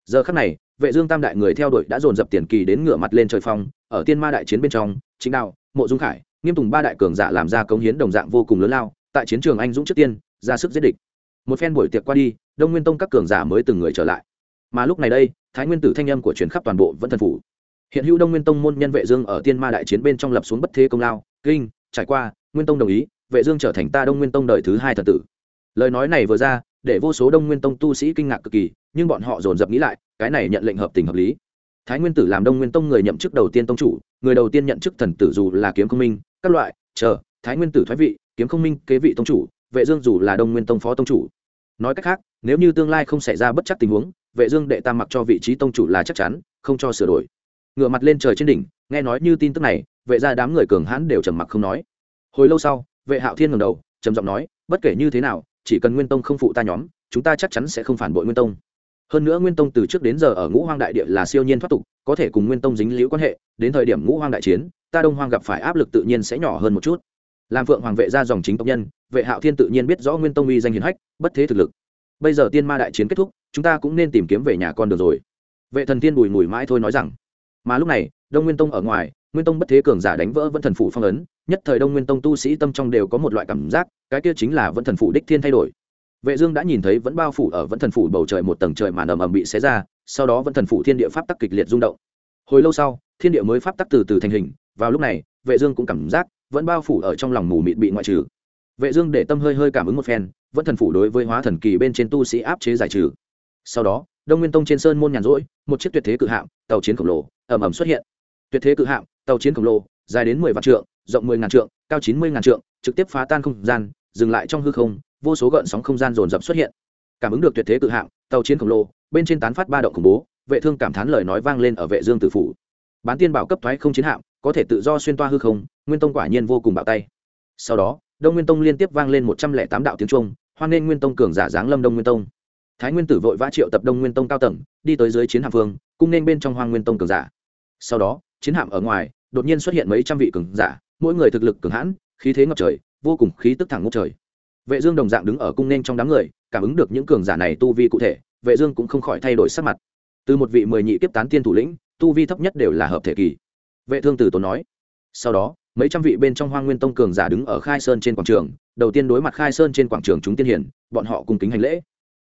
Giờ khắc này, vệ dương tam đại người theo đuổi đã dồn dập tiền kỳ đến ngửa mặt lên trời phong, ở tiên ma đại chiến bên trong, chính đạo, mộ dung khải, nghiêm tùng ba đại cường giả làm ra cống hiến đồng dạng vô cùng lớn lao, tại chiến trường anh dũng trước tiên, ra sức giết địch. Một phen buổi tiệc qua đi đông nguyên tông các cường giả mới từng người trở lại mà lúc này đây thái nguyên tử thanh âm của truyền khắp toàn bộ vẫn thần phủ hiện hữu đông nguyên tông môn nhân vệ dương ở tiên ma đại chiến bên trong lập xuống bất thế công lao kinh trải qua nguyên tông đồng ý vệ dương trở thành ta đông nguyên tông đời thứ hai thần tử lời nói này vừa ra để vô số đông nguyên tông tu sĩ kinh ngạc cực kỳ nhưng bọn họ dồn dập nghĩ lại cái này nhận lệnh hợp tình hợp lý thái nguyên tử làm đông nguyên tông người nhậm chức đầu tiên tông chủ người đầu tiên nhận chức thần tử dù là kiếm không minh các loại chờ thái nguyên tử thoái vị kiếm không minh kế vị tông chủ vệ dương dù là đông nguyên tông phó tông chủ nói cách khác nếu như tương lai không xảy ra bất chắc tình huống, vệ dương đệ tam mặc cho vị trí tông chủ là chắc chắn, không cho sửa đổi. Ngửa mặt lên trời trên đỉnh, nghe nói như tin tức này, vệ gia đám người cường hãn đều trầm mặc không nói. Hồi lâu sau, vệ hạo thiên ngẩng đầu, trầm giọng nói, bất kể như thế nào, chỉ cần nguyên tông không phụ ta nhóm, chúng ta chắc chắn sẽ không phản bội nguyên tông. Hơn nữa nguyên tông từ trước đến giờ ở ngũ hoang đại địa là siêu nhiên thoát tục, có thể cùng nguyên tông dính liễu quan hệ, đến thời điểm ngũ hoang đại chiến, ta đông hoang gặp phải áp lực tự nhiên sẽ nhỏ hơn một chút. Làm phượng hoàng vệ ra dòng chính tộc nhân, vệ hạo thiên tự nhiên biết rõ nguyên tông uy danh hiền hách, bất thế thực lực bây giờ tiên ma đại chiến kết thúc, chúng ta cũng nên tìm kiếm về nhà con được rồi. Vệ thần tiên bùi mùi mãi thôi nói rằng, mà lúc này, đông nguyên tông ở ngoài, nguyên tông bất thế cường giả đánh vỡ vẫn thần phủ phong ấn, nhất thời đông nguyên tông tu sĩ tâm trong đều có một loại cảm giác, cái kia chính là vẫn thần phủ đích thiên thay đổi. Vệ dương đã nhìn thấy vẫn bao phủ ở vẫn thần phủ bầu trời một tầng trời màn ầm ầm bị xé ra, sau đó vẫn thần phủ thiên địa pháp tắc kịch liệt rung động. Hồi lâu sau, thiên địa mới pháp tắc từ từ thành hình, vào lúc này, vệ dương cũng cảm giác vẫn bao phủ ở trong lòng mù mịt bị ngoại trừ vệ dương để tâm hơi hơi cảm ứng một phen, vẫn thần phủ đối với hóa thần kỳ bên trên tu sĩ áp chế giải trừ. Sau đó, đông nguyên tông trên sơn môn nhàn rỗi, một chiếc tuyệt thế cự hạm, tàu chiến khổng lồ, ầm ầm xuất hiện. Tuyệt thế cự hạm, tàu chiến khổng lồ, dài đến mười vạn trượng, rộng mười ngàn trượng, cao chín mươi ngàn trượng, trực tiếp phá tan không gian, dừng lại trong hư không, vô số gợn sóng không gian dồn dập xuất hiện. Cảm ứng được tuyệt thế cự hạm, tàu chiến khổng lồ, bên trên tán phát ba động khủng bố, vệ thương cảm thán lời nói vang lên ở vệ dương tử phủ. Bán tiên bảo cấp thoái không chiến hạm, có thể tự do xuyên toa hư không, nguyên tông quả nhiên vô cùng bạo tay. Sau đó đông nguyên tông liên tiếp vang lên một trăm lẻ tám đạo tiếng trung, hoan nên nguyên tông cường giả giáng lâm đông nguyên tông. Thái nguyên tử vội vã triệu tập đông nguyên tông cao tầng, đi tới dưới chiến hạm phương, cung nên bên trong hoang nguyên tông cường giả. Sau đó, chiến hạm ở ngoài, đột nhiên xuất hiện mấy trăm vị cường giả, mỗi người thực lực cường hãn, khí thế ngập trời, vô cùng khí tức thẳng ngốc trời. Vệ dương đồng dạng đứng ở cung nên trong đám người, cảm ứng được những cường giả này tu vi cụ thể, vệ dương cũng không khỏi thay đổi sắc mặt. Từ một vị mười nhị kiếp tán tiên thủ lĩnh, tu vi thấp nhất đều là hợp thể kỳ. Vệ thương tử tốn nói. Sau đó mấy trăm vị bên trong hoang nguyên tông cường giả đứng ở khai sơn trên quảng trường, đầu tiên đối mặt khai sơn trên quảng trường chúng tiên hiển, bọn họ cùng kính hành lễ.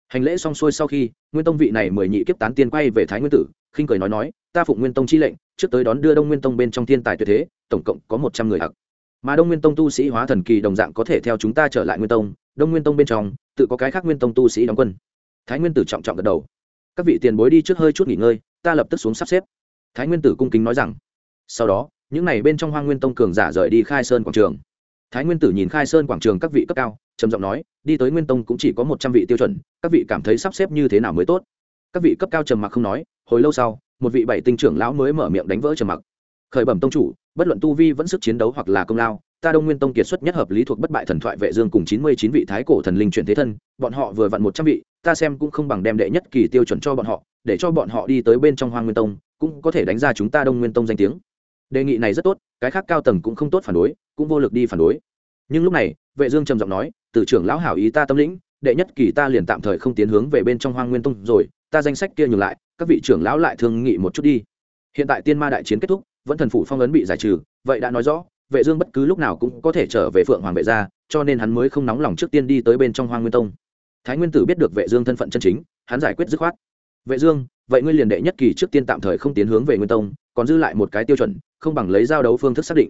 Hành lễ xong xuôi sau khi, nguyên tông vị này mười nhị kiếp tán tiên quay về thái nguyên tử, khinh cười nói nói, ta phụng nguyên tông chi lệnh, trước tới đón đưa đông nguyên tông bên trong thiên tài tuyệt thế, tổng cộng có một trăm người hặc. Mà đông nguyên tông tu sĩ hóa thần kỳ đồng dạng có thể theo chúng ta trở lại nguyên tông, đông nguyên tông bên trong, tự có cái khác nguyên tông tu sĩ đóng quân. Thái nguyên tử trọng trọng gật đầu. Các vị tiền bối đi trước hơi chút nghỉ ngơi, ta lập tức xuống sắp xếp. Thái nguyên tử cung kính nói rằng. Sau đó những này bên trong hoang nguyên tông cường giả rời đi khai sơn quảng trường. Thái nguyên tử nhìn khai sơn quảng trường các vị cấp cao, trầm giọng nói, đi tới nguyên tông cũng chỉ có một trăm vị tiêu chuẩn, các vị cảm thấy sắp xếp như thế nào mới tốt? Các vị cấp cao trầm mặc không nói, hồi lâu sau, một vị bảy tinh trưởng lão mới mở miệng đánh vỡ trầm mặc. Khởi bẩm tông chủ, bất luận tu vi vẫn sức chiến đấu hoặc là công lao, ta đông nguyên tông kiệt xuất nhất hợp lý thuộc bất bại thần thoại vệ dương cùng chín mươi chín vị thái cổ thần linh chuyển thế thân, bọn họ vừa vặn một trăm vị, ta xem cũng không bằng đem đệ nhất kỳ tiêu chuẩn cho bọn họ, để cho bọn họ đi tới bên trong hoang nguyên tông, cũng có thể đánh ra chúng ta đông nguyên tông danh tiếng đề nghị này rất tốt, cái khác cao tầng cũng không tốt phản đối, cũng vô lực đi phản đối. Nhưng lúc này, vệ dương trầm giọng nói, từ trưởng lão hảo ý ta tâm lĩnh, đệ nhất kỳ ta liền tạm thời không tiến hướng về bên trong hoang nguyên tông rồi, ta danh sách kia nhường lại, các vị trưởng lão lại thương nghị một chút đi. Hiện tại tiên ma đại chiến kết thúc, vẫn thần phủ phong ấn bị giải trừ, vậy đã nói rõ, vệ dương bất cứ lúc nào cũng có thể trở về phượng hoàng vệ gia, cho nên hắn mới không nóng lòng trước tiên đi tới bên trong hoang nguyên tông. Thái nguyên tử biết được vệ dương thân phận chân chính, hắn giải quyết dứt khoát. Vệ dương, vậy ngươi liền đệ nhất kỳ trước tiên tạm thời không tiến hướng về nguyên tông còn dư lại một cái tiêu chuẩn, không bằng lấy giao đấu phương thức xác định.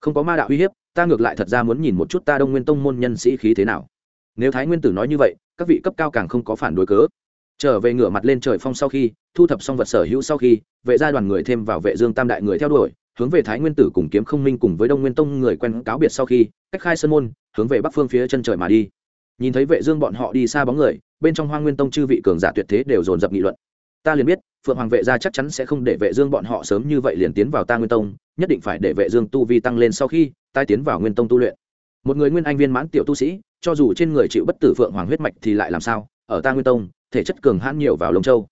Không có ma đạo uy hiếp, ta ngược lại thật ra muốn nhìn một chút ta đông nguyên tông môn nhân sĩ khí thế nào. Nếu thái nguyên tử nói như vậy, các vị cấp cao càng không có phản đối cớ. Trở về ngửa mặt lên trời phong sau khi, thu thập xong vật sở hữu sau khi, vệ gia đoàn người thêm vào vệ dương tam đại người theo đuổi, hướng về thái nguyên tử cùng kiếm không minh cùng với đông nguyên tông người quen cáo biệt sau khi, cách khai sơn môn, hướng về bắc phương phía chân trời mà đi. Nhìn thấy vệ dương bọn họ đi xa bóng người, bên trong hoang nguyên tông chư vị cường giả tuyệt thế đều dồn dập nghị luận ta liền biết, phượng hoàng vệ gia chắc chắn sẽ không để vệ dương bọn họ sớm như vậy liền tiến vào ta nguyên tông, nhất định phải để vệ dương tu vi tăng lên sau khi tai tiến vào nguyên tông tu luyện. Một người nguyên anh viên mãn tiểu tu sĩ, cho dù trên người chịu bất tử phượng hoàng huyết mạch thì lại làm sao? Ở ta nguyên tông, thể chất cường hãn nhiều vào lông châu.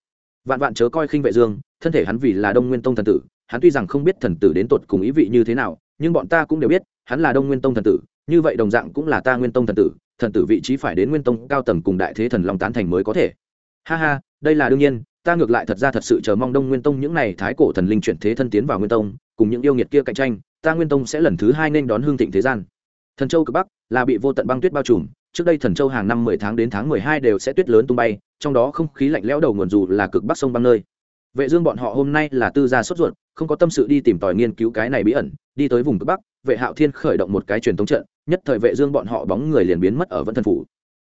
Vạn vạn chớ coi khinh vệ dương, thân thể hắn vì là đông nguyên tông thần tử, hắn tuy rằng không biết thần tử đến tột cùng ý vị như thế nào, nhưng bọn ta cũng đều biết, hắn là đông nguyên tông thần tử, như vậy đồng dạng cũng là ta nguyên tông thần tử thần tử vị trí phải đến nguyên tông cao tầng cùng đại thế thần long tán thành mới có thể. Ha ha, đây là đương nhiên ta ngược lại thật ra thật sự chờ mong đông nguyên tông những này thái cổ thần linh chuyển thế thân tiến vào nguyên tông, cùng những yêu nghiệt kia cạnh tranh, ta nguyên tông sẽ lần thứ hai nên đón hương thịnh thế gian. Thần châu cực bắc là bị vô tận băng tuyết bao trùm, trước đây thần châu hàng năm mười tháng đến tháng mười hai đều sẽ tuyết lớn tung bay, trong đó không khí lạnh lẽo đầu nguồn dù là cực bắc sông băng nơi. Vệ dương bọn họ hôm nay là tư gia sốt ruột, không có tâm sự đi tìm tòi nghiên cứu cái này bí ẩn, đi tới vùng cực bắc, vệ hạo thiên khởi động một cái truyền thống trận, nhất thời vệ dương bọn họ bóng người liền biến mất ở vân thần phủ.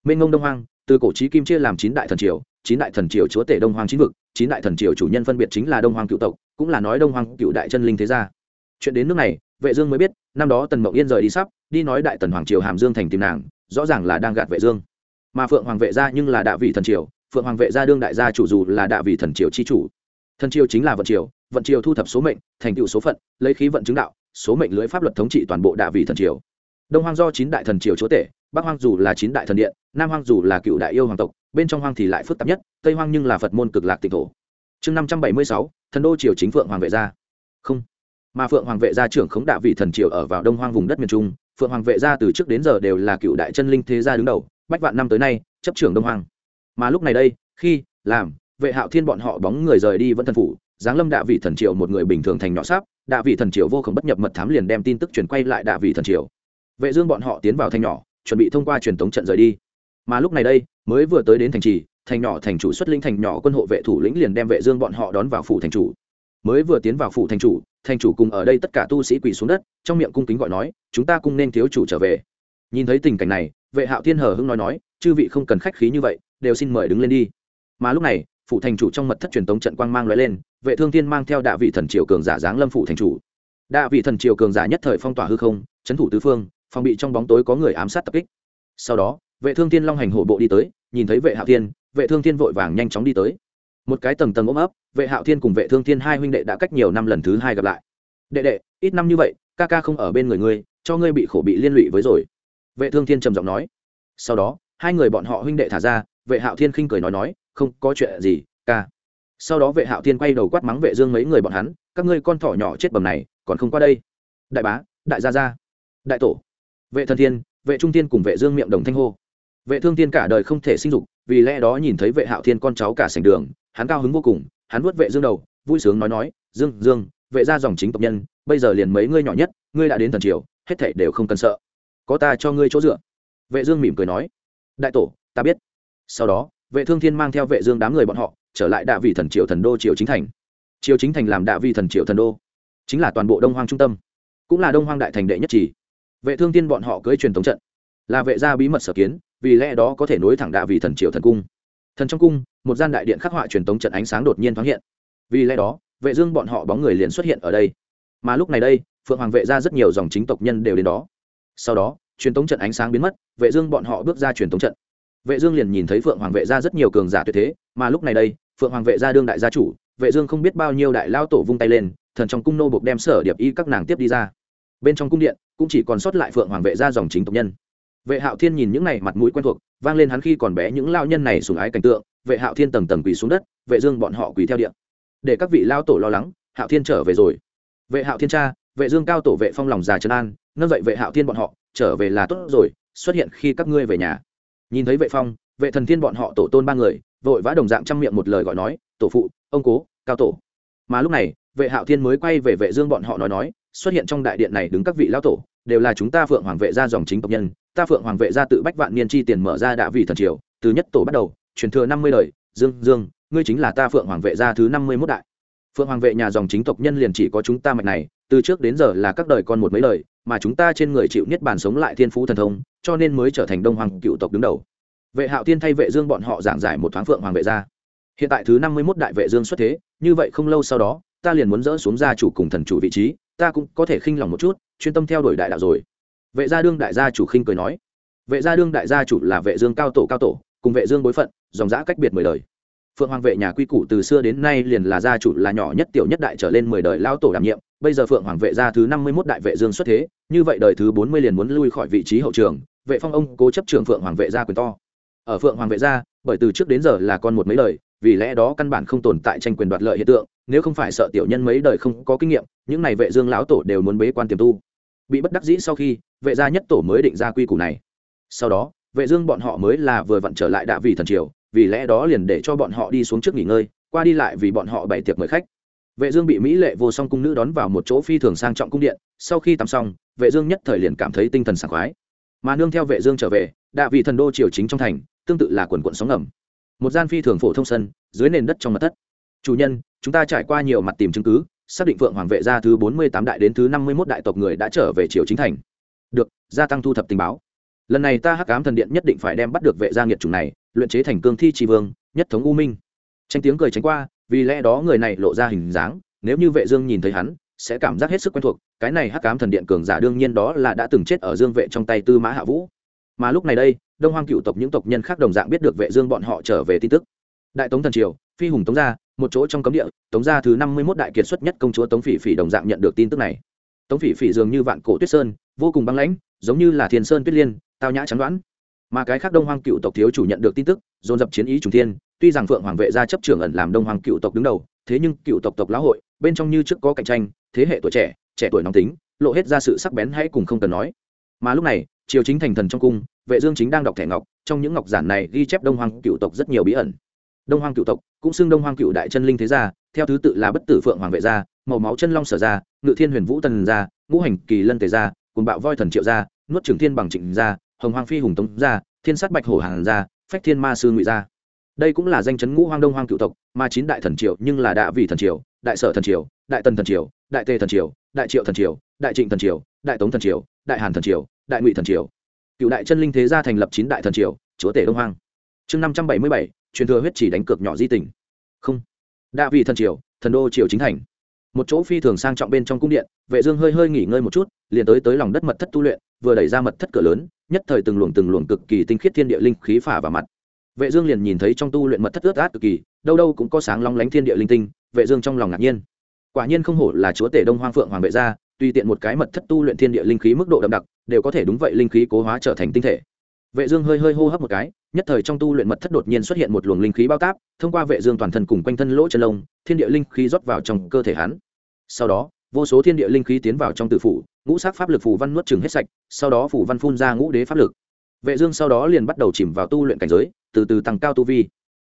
Mênh ngông đông hoang từ cổ chí kim chia làm chín đại thần triều, chín đại thần triều chúa tể đông hoang chín vực, chín đại thần triều chủ nhân phân biệt chính là đông hoang cựu tộc, cũng là nói đông hoang cựu đại chân linh thế gia. Chuyện đến nước này, vệ dương mới biết, năm đó tần mộng yên rời đi sắp, đi nói đại tần hoàng triều hàm dương thành tìm nàng, rõ ràng là đang gạt vệ dương. Mà phượng hoàng vệ gia nhưng là đại vị thần triều, phượng hoàng vệ gia đương đại gia chủ dù là đại vị thần triều chi chủ. Thần triều chính là vận triều vận triều thu thập số mệnh, thành tựu số phận, lấy khí vận chứng đạo, số mệnh lưới pháp luật thống trị toàn bộ đại vị thần triều. Đông hoang do chín đại thần triều chúa tể bắc hoang dù là chín đại thần điện, nam hoang dù là cựu đại yêu hoàng tộc, bên trong hoang thì lại phức tạp nhất, tây hoang nhưng là phật môn cực lạc tịnh thổ. Chương năm trăm bảy mươi sáu, thần đô triều chính phượng hoàng vệ gia. Không. Mà phượng hoàng vệ gia trưởng khống đạo vị thần triều ở vào đông hoang vùng đất miền trung, phượng hoàng vệ gia từ trước đến giờ đều là cựu đại chân linh thế gia đứng đầu, bách vạn năm tới nay, chấp trưởng đông hoang. Mà lúc này đây, khi, làm, vệ hạo thiên bọn họ bóng người rời đi vẫn thần phủ, giáng lâm đạ vị thần triều một người bình thường thành nhỏ sáp, đạ vị thần triều vô khổng bất nhập mật thám liền đem tin tức truyền quay lại đạ vị thần triều. Vệ dương bọn họ tiến vào thành nhỏ chuẩn bị thông qua truyền tống trận rời đi. Mà lúc này đây, mới vừa tới đến thành trì, thành nhỏ thành chủ xuất linh thành nhỏ quân hộ vệ thủ lĩnh liền đem vệ dương bọn họ đón vào phủ thành chủ. Mới vừa tiến vào phủ thành chủ thành chủ cùng ở đây tất cả tu sĩ quỳ xuống đất, trong miệng cung kính gọi nói, chúng ta cung nên thiếu chủ trở về. Nhìn thấy tình cảnh này, vệ hạo thiên hờ hững nói nói, chư vị không cần khách khí như vậy, đều xin mời đứng lên đi. Mà lúc này, phủ thành chủ trong mật thất truyền tống trận quang mang lóe lên, vệ thương thiên mang theo đạ vị thần triều cường giả giáng lâm phủ thành chủ. Đạ vị thần triều cường giả nhất thời phong tỏa hư không, chấn thủ tứ phương phòng bị trong bóng tối có người ám sát tập kích. Sau đó, vệ thương thiên long hành hổ bộ đi tới, nhìn thấy vệ hạo thiên, vệ thương thiên vội vàng nhanh chóng đi tới. Một cái tầng tầng ôm ấp, vệ hạo thiên cùng vệ thương thiên hai huynh đệ đã cách nhiều năm lần thứ hai gặp lại. Đệ đệ, ít năm như vậy, ca ca không ở bên người ngươi, cho ngươi bị khổ bị liên lụy với rồi. Vệ thương thiên trầm giọng nói. Sau đó, hai người bọn họ huynh đệ thả ra, vệ hạo thiên khinh cười nói nói, không, có chuyện gì, ca. Sau đó vệ hạo thiên quay đầu quát mắng vệ dương mấy người bọn hắn, các ngươi con thỏ nhỏ chết bầm này, còn không qua đây. Đại bá, đại gia gia, đại tổ vệ thần thiên, vệ trung thiên cùng vệ dương miệng đồng thanh hô. Vệ thương thiên cả đời không thể sinh dục, vì lẽ đó nhìn thấy vệ hạo thiên con cháu cả sảnh đường, hắn cao hứng vô cùng, hắn vuốt vệ dương đầu, vui sướng nói nói, dương dương, vệ gia dòng chính tộc nhân, bây giờ liền mấy ngươi nhỏ nhất, ngươi đã đến thần triều, hết thảy đều không cần sợ. Có ta cho ngươi chỗ dựa. Vệ dương mỉm cười nói, đại tổ, ta biết. Sau đó, vệ thương thiên mang theo vệ dương đám người bọn họ, trở lại đại vị thần triều thần đô triều chính thành. Triều chính thành làm đại vị thần triều thần đô, chính là toàn bộ đông hoang trung tâm, cũng là đông hoang đại thành đệ nhất chỉ vệ thương thiên bọn họ cưỡi truyền thống trận. Là vệ gia bí mật sở kiến, vì lẽ đó có thể nối thẳng đạ vị thần triều thần cung. Thần trong cung, một gian đại điện khắc họa truyền thống trận ánh sáng đột nhiên thoáng hiện. Vì lẽ đó, vệ dương bọn họ bóng người liền xuất hiện ở đây. Mà lúc này đây, phượng hoàng vệ gia rất nhiều dòng chính tộc nhân đều đến đó. Sau đó, truyền thống trận ánh sáng biến mất, vệ dương bọn họ bước ra truyền thống trận. Vệ dương liền nhìn thấy phượng hoàng vệ gia rất nhiều cường giả tuyệt thế, mà lúc này đây, phượng hoàng vệ gia đương đại gia chủ, vệ dương không biết bao nhiêu đại lao tổ vung tay lên, thần trong cung nô buộc đem sở điệp y các nàng tiếp đi ra bên trong cung điện cũng chỉ còn sót lại phượng hoàng vệ gia dòng chính tộc nhân. Vệ hạo thiên nhìn những này mặt mũi quen thuộc, vang lên hắn khi còn bé những lao nhân này sùng ái cảnh tượng, vệ hạo thiên tầng tầng quỳ xuống đất, vệ dương bọn họ quỳ theo điện. Để các vị lao tổ lo lắng, hạo thiên trở về rồi. Vệ hạo thiên cha, vệ dương cao tổ vệ phong lòng già trấn an, nâng dậy vệ hạo thiên bọn họ, trở về là tốt rồi, xuất hiện khi các ngươi về nhà. Nhìn thấy vệ phong, vệ thần thiên bọn họ tổ tôn ba người, vội vã đồng dạng trăm miệng một lời gọi nói, tổ phụ, ông cố, cao tổ. Mà lúc này, vệ hạo thiên mới quay về vệ dương bọn họ nói nói xuất hiện trong đại điện này đứng các vị lão tổ đều là chúng ta phượng hoàng vệ gia dòng chính tộc nhân ta phượng hoàng vệ gia tự bách vạn niên chi tiền mở ra đã vị thần triều từ nhất tổ bắt đầu truyền thừa năm mươi đời dương dương ngươi chính là ta phượng hoàng vệ gia thứ năm mươi 51 đại. Phượng hoàng vệ nhà dòng chính tộc nhân liền chỉ có chúng ta mạch này từ trước đến giờ là các đời con một mấy đời, mà chúng ta trên người chịu niết bàn sống lại thiên phú thần thông cho nên mới trở thành đông hoàng cựu tộc đứng đầu. Vệ hạo tiên thay vệ dương bọn họ giảng giải một thoáng phượng hoàng vệ gia. Hiện tại thứ năm mươi 51 đại vệ dương xuất thế như vậy không lâu sau đó ta liền muốn dỡ xuống gia chủ cùng thần chủ vị trí ta cũng có thể khinh lòng một chút chuyên tâm theo đuổi đại đạo rồi. Vệ gia đương đại gia chủ khinh cười nói. Vệ gia đương đại gia chủ là vệ dương cao tổ cao tổ cùng vệ dương bối phận dòng dã cách biệt mười đời. Phượng hoàng vệ nhà quy củ từ xưa đến nay liền là gia chủ là nhỏ nhất tiểu nhất đại trở lên mười đời lao tổ đảm nhiệm bây giờ phượng hoàng vệ gia thứ năm mươi mốt đại vệ dương xuất thế như vậy đời thứ bốn mươi liền muốn lui khỏi vị trí hậu trường vệ phong ông cố chấp trưởng phượng hoàng vệ gia quyền to. Ở phượng hoàng vệ gia bởi từ trước đến giờ là con một mấy đời, vì lẽ đó căn bản không tồn tại tranh quyền đoạt lợi hiện tượng nếu không phải sợ tiểu nhân mấy đời không có kinh nghiệm, những này vệ dương lão tổ đều muốn bế quan tiềm tu. Bị bất đắc dĩ sau khi, vệ gia nhất tổ mới định ra quy củ này. Sau đó, vệ dương bọn họ mới là vừa vặn trở lại đạ vị thần triều, vì lẽ đó liền để cho bọn họ đi xuống trước nghỉ ngơi, qua đi lại vì bọn họ bày tiệc mời khách. Vệ dương bị mỹ lệ vô song cung nữ đón vào một chỗ phi thường sang trọng cung điện, sau khi tắm xong, vệ dương nhất thời liền cảm thấy tinh thần sảng khoái. Mà nương theo vệ dương trở về, đạ vị thần đô triều chính trong thành, tương tự là quần quận sóng ngầm. Một gian phi thường phổ thông sân, dưới nền đất trong mặt thất chủ nhân, chúng ta trải qua nhiều mặt tìm chứng cứ, xác định phượng hoàng vệ gia thứ 48 đại đến thứ 51 đại tộc người đã trở về triều chính thành. Được, gia tăng thu thập tình báo. Lần này ta hắc cám thần điện nhất định phải đem bắt được vệ gia nghiệt chủng này, luyện chế thành cương thi tri vương, nhất thống u minh. Tranh tiếng cười tránh qua, vì lẽ đó người này lộ ra hình dáng, nếu như vệ dương nhìn thấy hắn, sẽ cảm giác hết sức quen thuộc, cái này hắc cám thần điện cường giả đương nhiên đó là đã từng chết ở dương vệ trong tay tư mã hạ vũ. Mà lúc này đây, đông hoang cựu tộc những tộc nhân khác đồng dạng biết được vệ dương bọn họ trở về tin tức đại tống thần triều, phi hùng tống gia, một chỗ trong cấm địa, tống gia thứ năm mươi một đại kiệt xuất nhất công chúa tống phỉ phỉ đồng dạng nhận được tin tức này. Tống phỉ phỉ dường như vạn cổ tuyết sơn, vô cùng băng lãnh, giống như là thiền sơn tuyết liên, tao nhã chắn đoán. Mà cái khác đông hoang cựu tộc thiếu chủ nhận được tin tức, dồn dập chiến ý trùng thiên, tuy rằng phượng hoàng vệ gia chấp trưởng ẩn làm đông hoàng cựu tộc đứng đầu, thế nhưng cựu tộc tộc lão hội, bên trong như trước có cạnh tranh, thế hệ tuổi trẻ trẻ tuổi nóng tính, lộ hết ra sự sắc bén hay cùng không cần nói. Mà lúc này, triều chính thành thần trong cung, vệ dương chính đang đọc thẻ ngọc, trong những ngọc giản này ghi chép đông hoàng cựu tộc rất nhiều bí ẩn đông Hoang cựu tộc cũng xưng đông Hoang cựu đại chân linh thế gia theo thứ tự là bất tử phượng hoàng vệ gia màu máu chân long sở gia ngự thiên huyền vũ tần gia ngũ hành kỳ lân tề gia cùng bạo voi thần triệu gia nuốt trường thiên bằng trịnh gia hồng hoàng phi hùng tống gia thiên sát bạch hổ Hàn gia phách thiên ma sư ngụy gia. Đây cũng là danh chấn ngũ hoang đông hoang cựu tộc mà chín đại thần Triệu, nhưng là đạ vị thần triều đại sở thần triều đại tần thần triều đại tề thần triều đại triệu thần triều đại trịnh thần triều đại tống thần triều đại hàn thần triều đại ngụy thần triều. Cựu đại chân linh thế gia thành lập chín đại thần triều chúa tể đông hoang. Chương năm trăm bảy mươi bảy truyền thừa huyết chỉ đánh cược nhỏ di tình. Không. Đạ vị thần triều, thần đô triều chính thành. Một chỗ phi thường sang trọng bên trong cung điện, vệ dương hơi hơi nghỉ ngơi một chút, liền tới tới lòng đất mật thất tu luyện, vừa đẩy ra mật thất cửa lớn, nhất thời từng luồng từng luồng cực kỳ tinh khiết thiên địa linh khí phả vào mặt. Vệ dương liền nhìn thấy trong tu luyện mật thất ướt át cực kỳ, đâu đâu cũng có sáng long lánh thiên địa linh tinh, vệ dương trong lòng ngạc nhiên. Quả nhiên không hổ là chúa tể đông hoang phượng hoàng vệ gia, tùy tiện một cái mật thất tu luyện thiên địa linh khí mức độ đậm đặc, đều có thể đúng vậy linh khí cố hóa trở thành tinh thể. Vệ dương hơi hơi hô hấp một cái nhất thời trong tu luyện mật thất đột nhiên xuất hiện một luồng linh khí bao táp, thông qua vệ dương toàn thân cùng quanh thân lỗ chân lông, thiên địa linh khí rót vào trong cơ thể hắn. Sau đó, vô số thiên địa linh khí tiến vào trong tử phủ, ngũ sắc pháp lực phù văn nuốt chừng hết sạch, sau đó phù văn phun ra ngũ đế pháp lực. Vệ dương sau đó liền bắt đầu chìm vào tu luyện cảnh giới, từ từ tăng cao tu vi.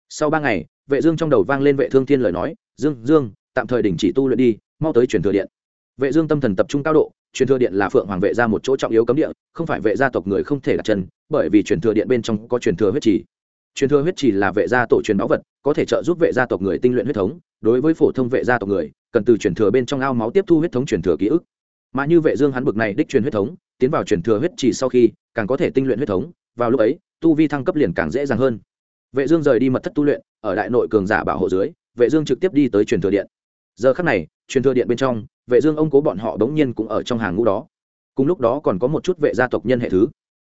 Sau ba ngày, vệ dương trong đầu vang lên vệ thương thiên lời nói, dương dương, tạm thời đình chỉ tu luyện đi, mau tới truyền thừa điện. Vệ dương tâm thần tập trung cao độ truyền thừa điện là phượng hoàng vệ gia một chỗ trọng yếu cấm địa, không phải vệ gia tộc người không thể đặt chân, bởi vì truyền thừa điện bên trong có truyền thừa huyết trì. truyền thừa huyết trì là vệ gia tổ truyền báu vật, có thể trợ giúp vệ gia tộc người tinh luyện huyết thống, đối với phổ thông vệ gia tộc người, cần từ truyền thừa bên trong ao máu tiếp thu huyết thống truyền thừa ký ức. Mà như vệ dương hắn bực này đích truyền huyết thống, tiến vào truyền thừa huyết trì sau khi, càng có thể tinh luyện huyết thống, vào lúc ấy, tu vi thăng cấp liền càng dễ dàng hơn. Vệ dương rời đi mật thất tu luyện, ở đại nội cường giả bảo hộ dưới, vệ dương trực tiếp đi tới truyền thừa điện. Giờ khắc này, truyền thừa điện bên trong vệ dương ông cố bọn họ đống nhiên cũng ở trong hàng ngũ đó. Cùng lúc đó còn có một chút vệ gia tộc nhân hệ thứ.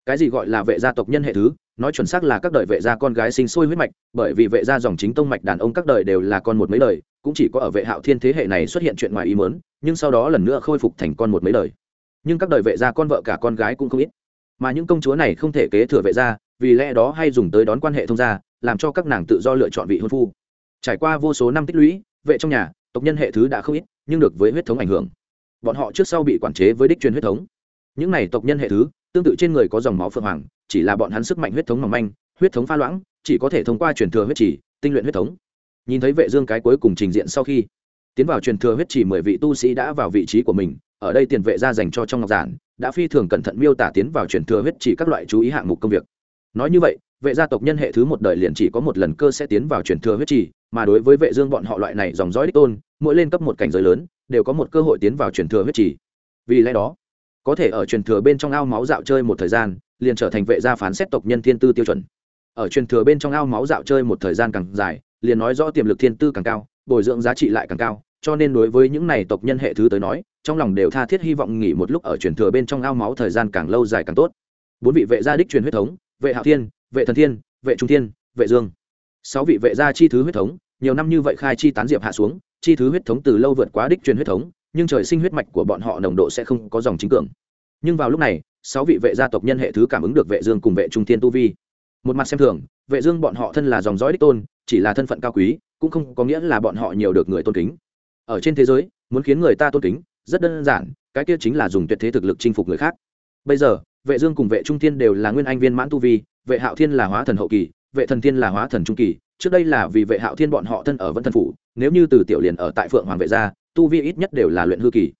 Cái gì gọi là vệ gia tộc nhân hệ thứ? Nói chuẩn xác là các đời vệ gia con gái sinh sôi huyết mạch, bởi vì vệ gia dòng chính tông mạch đàn ông các đời đều là con một mấy đời, cũng chỉ có ở vệ hạo thiên thế hệ này xuất hiện chuyện ngoài ý muốn, nhưng sau đó lần nữa khôi phục thành con một mấy đời. Nhưng các đời vệ gia con vợ cả con gái cũng không ít. Mà những công chúa này không thể kế thừa vệ gia, vì lẽ đó hay dùng tới đón quan hệ thông gia, làm cho các nàng tự do lựa chọn vị hôn phu. Trải qua vô số năm tích lũy, vệ trong nhà, tộc nhân hệ thứ đã không ít nhưng được với huyết thống ảnh hưởng. Bọn họ trước sau bị quản chế với đích truyền huyết thống. Những này tộc nhân hệ thứ, tương tự trên người có dòng máu phượng hoàng, chỉ là bọn hắn sức mạnh huyết thống mỏng manh, huyết thống pha loãng, chỉ có thể thông qua truyền thừa huyết chỉ, tinh luyện huyết thống. Nhìn thấy vệ dương cái cuối cùng trình diện sau khi, tiến vào truyền thừa huyết chỉ mười vị tu sĩ đã vào vị trí của mình, ở đây tiền vệ gia dành cho trong ngọc giản, đã phi thường cẩn thận miêu tả tiến vào truyền thừa huyết chỉ các loại chú ý hạng mục công việc. Nói như vậy, vệ gia tộc nhân hệ thứ một đời liền chỉ có một lần cơ sẽ tiến vào truyền thừa huyết chỉ, mà đối với vệ dương bọn họ loại này dòng dõi đích tôn mỗi lên cấp một cảnh giới lớn, đều có một cơ hội tiến vào truyền thừa huyết trì. vì lẽ đó, có thể ở truyền thừa bên trong ao máu dạo chơi một thời gian, liền trở thành vệ gia phán xét tộc nhân thiên tư tiêu chuẩn. Ở truyền thừa bên trong ao máu dạo chơi một thời gian càng dài, liền nói rõ tiềm lực thiên tư càng cao, bồi dưỡng giá trị lại càng cao, cho nên đối với những này tộc nhân hệ thứ tới nói, trong lòng đều tha thiết hy vọng nghỉ một lúc ở truyền thừa bên trong ao máu thời gian càng lâu dài càng tốt. Bốn vị vệ gia đích truyền huyết thống, vệ hạo thiên, vệ thần thiên, vệ trung thiên, vệ dương. Sáu vị vệ gia chi thứ huyết thống nhiều năm như vậy khai chi tán diệp hạ xuống, chi thứ huyết thống từ lâu vượt quá đích truyền huyết thống, nhưng trời sinh huyết mạch của bọn họ nồng độ sẽ không có dòng chính cường. Nhưng vào lúc này, sáu vị vệ gia tộc nhân hệ thứ cảm ứng được vệ dương cùng vệ trung thiên tu vi. Một mặt xem thường, vệ dương bọn họ thân là dòng dõi đích tôn, chỉ là thân phận cao quý, cũng không có nghĩa là bọn họ nhiều được người tôn kính. Ở trên thế giới, muốn khiến người ta tôn kính, rất đơn giản, cái kia chính là dùng tuyệt thế thực lực chinh phục người khác. Bây giờ, vệ dương cùng vệ trung thiên đều là nguyên anh viên mãn tu vi, vệ hạo thiên là hóa thần hậu kỳ, vệ thần thiên là hóa thần trung kỳ trước đây là vì vệ hạo thiên bọn họ thân ở vẫn thần phủ, nếu như từ tiểu liền ở tại phượng hoàng vệ gia, tu vi ít nhất đều là luyện hư kỳ.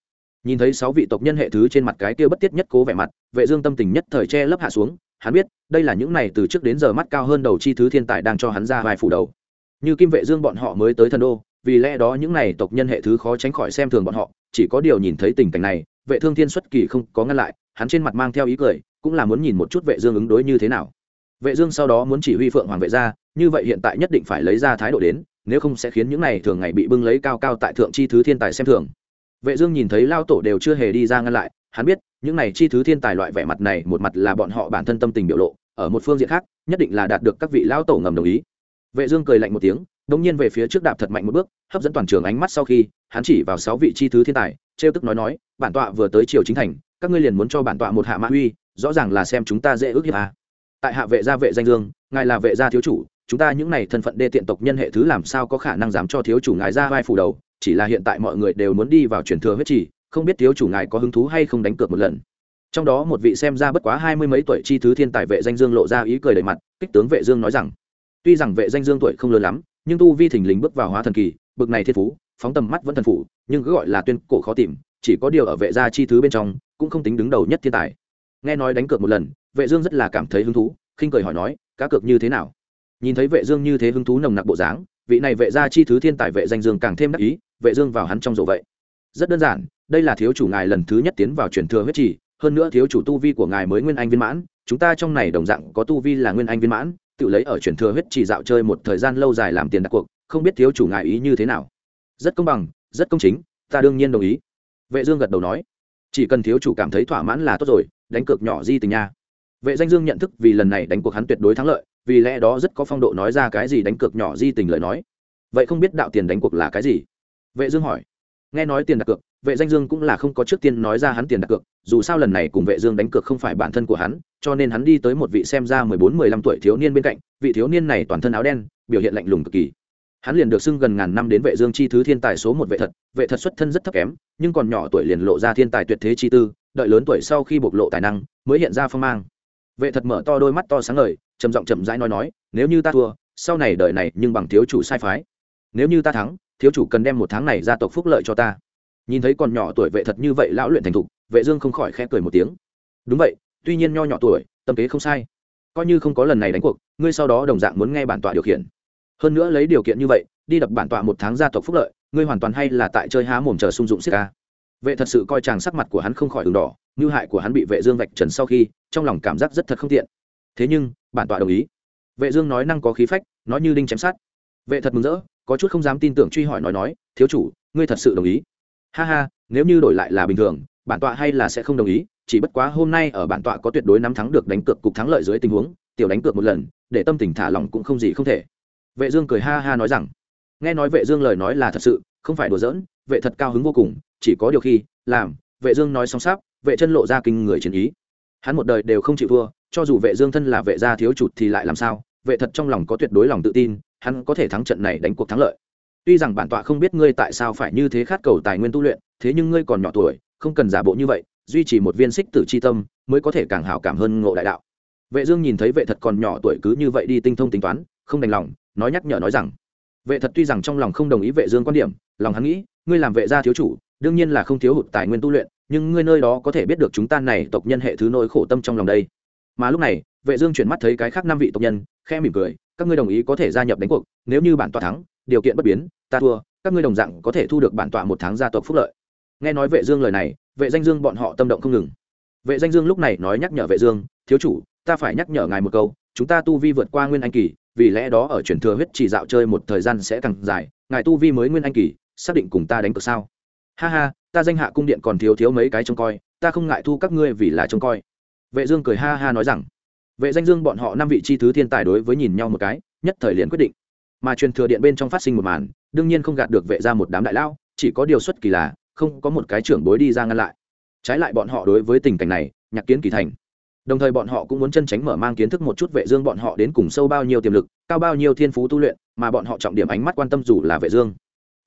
Nhìn thấy sáu vị tộc nhân hệ thứ trên mặt cái kia bất tiết nhất cố vẻ mặt, vệ dương tâm tình nhất thời che lấp hạ xuống, hắn biết, đây là những này từ trước đến giờ mắt cao hơn đầu chi thứ thiên tài đang cho hắn ra vài phủ đầu. Như kim vệ dương bọn họ mới tới thần đô, vì lẽ đó những này tộc nhân hệ thứ khó tránh khỏi xem thường bọn họ, chỉ có điều nhìn thấy tình cảnh này, vệ thương thiên xuất kỳ không có ngăn lại, hắn trên mặt mang theo ý cười, cũng là muốn nhìn một chút vệ dương ứng đối như thế nào. Vệ dương sau đó muốn chỉ huy phượng hoàng vệ gia như vậy hiện tại nhất định phải lấy ra thái độ đến, nếu không sẽ khiến những này thường ngày bị bưng lấy cao cao tại thượng chi thứ thiên tài xem thường vệ dương nhìn thấy lao tổ đều chưa hề đi ra ngăn lại, hắn biết, những này chi thứ thiên tài loại vẻ mặt này một mặt là bọn họ bản thân tâm tình biểu lộ, ở một phương diện khác, nhất định là đạt được các vị lao tổ ngầm đồng ý vệ dương cười lạnh một tiếng, đống nhiên về phía trước đạp thật mạnh một bước, hấp dẫn toàn trường ánh mắt sau khi, hắn chỉ vào sáu vị chi thứ thiên tài treo tức nói nói, bản tọa vừa tới triều chính thành, các ngươi liền muốn cho bản tọa một hạ mã uy, rõ ràng là xem chúng ta dễ ước hiếp à. tại hạ vệ gia vệ danh dương, ngài là vệ gia thiếu chủ chúng ta những này thân phận đê tiện tộc nhân hệ thứ làm sao có khả năng dám cho thiếu chủ ngài ra vai phủ đầu, chỉ là hiện tại mọi người đều muốn đi vào truyền thừa huyết trì, không biết thiếu chủ ngài có hứng thú hay không đánh cược một lần. Trong đó một vị xem ra bất quá hai mươi mấy tuổi chi thứ thiên tài vệ danh dương lộ ra ý cười đầy mặt, kích tướng vệ dương nói rằng, tuy rằng vệ danh dương tuổi không lớn lắm, nhưng tu vi thình lình bước vào hóa thần kỳ, bực này thiên phú, phóng tầm mắt vẫn thần phủ, nhưng cứ gọi là tuyên cổ khó tìm, chỉ có điều ở vệ gia chi thứ bên trong, cũng không tính đứng đầu nhất thiên tài. Nghe nói đánh cược một lần, vệ dương rất là cảm thấy hứng thú, khinh cười hỏi nói, cá cược như thế nào? Nhìn thấy vệ dương như thế hứng thú nồng nặc bộ dáng, vị này vệ gia chi thứ thiên tài vệ danh dương càng thêm đắc ý, vệ dương vào hắn trong rổ vậy. Rất đơn giản, đây là thiếu chủ ngài lần thứ nhất tiến vào truyền thừa huyết trì, hơn nữa thiếu chủ tu vi của ngài mới nguyên anh viên mãn, chúng ta trong này đồng dạng có tu vi là nguyên anh viên mãn, tự lấy ở truyền thừa huyết trì dạo chơi một thời gian lâu dài làm tiền đặt cuộc, không biết thiếu chủ ngài ý như thế nào. Rất công bằng, rất công chính, ta đương nhiên đồng ý. Vệ dương gật đầu nói, chỉ cần thiếu chủ cảm thấy thỏa mãn là tốt rồi, đánh cược nhỏ di tình nha. Vệ danh dương nhận thức vì lần này đánh cuộc hắn tuyệt đối thắng lợi vì lẽ đó rất có phong độ nói ra cái gì đánh cược nhỏ di tình lời nói. Vậy không biết đạo tiền đánh cuộc là cái gì? Vệ dương hỏi. Nghe nói tiền đặt cược, vệ danh dương cũng là không có trước tiên nói ra hắn tiền đặt cược, dù sao lần này cùng vệ dương đánh cược không phải bản thân của hắn, cho nên hắn đi tới một vị xem ra 14-15 tuổi thiếu niên bên cạnh, vị thiếu niên này toàn thân áo đen, biểu hiện lạnh lùng cực kỳ. Hắn liền được xưng gần ngàn năm đến vệ dương chi thứ thiên tài số một vệ thật vệ thật xuất thân rất thấp kém, nhưng còn nhỏ tuổi liền lộ ra thiên tài tuyệt thế chi tư, đợi lớn tuổi sau khi bộc lộ tài năng, mới hiện ra phong mang. Vệ thật mở to đôi mắt to sáng ngời trầm giọng chậm rãi nói nói, nếu như ta thua, sau này đời này nhưng bằng thiếu chủ sai phái. Nếu như ta thắng, thiếu chủ cần đem một tháng này gia tộc phúc lợi cho ta. Nhìn thấy còn nhỏ tuổi vệ thật như vậy lão luyện thành thục, vệ dương không khỏi khẽ cười một tiếng. Đúng vậy, tuy nhiên nho nhỏ tuổi, tâm kế không sai. Coi như không có lần này đánh cuộc, ngươi sau đó đồng dạng muốn nghe bản tọa điều khiển. Hơn nữa lấy điều kiện như vậy, đi đập bản tọa một tháng gia tộc phúc lợi, ngươi hoàn toàn hay là tại chơi há mồm chờ sung dụng siết ca. Vệ thật sự coi chàng sắc mặt của hắn không khỏi đường đỏ, như hại của hắn bị vệ dương vạch trần sau khi, trong lòng cảm giác rất thật không tiện thế nhưng, bản tọa đồng ý. Vệ dương nói năng có khí phách, nói như đinh chém sát vệ thật mừng rỡ, có chút không dám tin tưởng truy hỏi nói nói, thiếu chủ, ngươi thật sự đồng ý? Ha ha, nếu như đổi lại là bình thường, bản tọa hay là sẽ không đồng ý, chỉ bất quá hôm nay ở bản tọa có tuyệt đối nắm thắng được đánh cược cục thắng lợi dưới tình huống, tiểu đánh cược một lần, để tâm tình thả lỏng cũng không gì không thể. Vệ dương cười ha ha nói rằng, nghe nói vệ dương lời nói là thật sự, không phải đùa giỡn, vệ thật cao hứng vô cùng, chỉ có điều khi làm, vệ dương nói xong sắp vệ chân lộ ra kinh người chiến ý hắn một đời đều không chịu thua, cho dù vệ dương thân là vệ gia thiếu chủ thì lại làm sao? Vệ thật trong lòng có tuyệt đối lòng tự tin, hắn có thể thắng trận này đánh cuộc thắng lợi. Tuy rằng bản tọa không biết ngươi tại sao phải như thế khát cầu tài nguyên tu luyện, thế nhưng ngươi còn nhỏ tuổi, không cần giả bộ như vậy, duy trì một viên xích tử chi tâm mới có thể càng hảo cảm hơn ngộ đại đạo. Vệ dương nhìn thấy vệ thật còn nhỏ tuổi cứ như vậy đi tinh thông tính toán, không đành lòng, nói nhắc nhở nói rằng, vệ thật tuy rằng trong lòng không đồng ý vệ dương quan điểm, lòng hắn nghĩ, ngươi làm vệ gia thiếu chủ, đương nhiên là không thiếu hụt tài nguyên tu luyện nhưng ngươi nơi đó có thể biết được chúng ta này tộc nhân hệ thứ nỗi khổ tâm trong lòng đây. Mà lúc này, vệ dương chuyển mắt thấy cái khác năm vị tộc nhân, khẽ mỉm cười, các ngươi đồng ý có thể gia nhập đánh cuộc, nếu như bản tọa thắng, điều kiện bất biến, ta thua, các ngươi đồng dạng có thể thu được bản tọa một tháng gia tộc phúc lợi. Nghe nói vệ dương lời này, vệ danh dương bọn họ tâm động không ngừng. Vệ danh dương lúc này nói nhắc nhở vệ dương, thiếu chủ, ta phải nhắc nhở ngài một câu, chúng ta tu vi vượt qua nguyên anh kỳ, vì lẽ đó ở truyền thừa huyết chỉ dạo chơi một thời gian sẽ càng dài, ngài tu vi mới nguyên anh kỳ, xác định cùng ta đánh cược sao? Ha ha ta danh hạ cung điện còn thiếu thiếu mấy cái trông coi, ta không ngại thu các ngươi vì là trông coi. Vệ dương cười ha ha nói rằng, vệ danh dương bọn họ năm vị chi thứ thiên tài đối với nhìn nhau một cái, nhất thời liền quyết định. Mà truyền thừa điện bên trong phát sinh một màn, đương nhiên không gạt được vệ ra một đám đại lao chỉ có điều xuất kỳ là, không có một cái trưởng bối đi ra ngăn lại. Trái lại bọn họ đối với tình cảnh này, nhạc kiến kỳ thành. Đồng thời bọn họ cũng muốn chân tránh mở mang kiến thức một chút vệ dương bọn họ đến cùng sâu bao nhiêu tiềm lực, cao bao nhiêu thiên phú tu luyện, mà bọn họ trọng điểm ánh mắt quan tâm dù là vệ dương.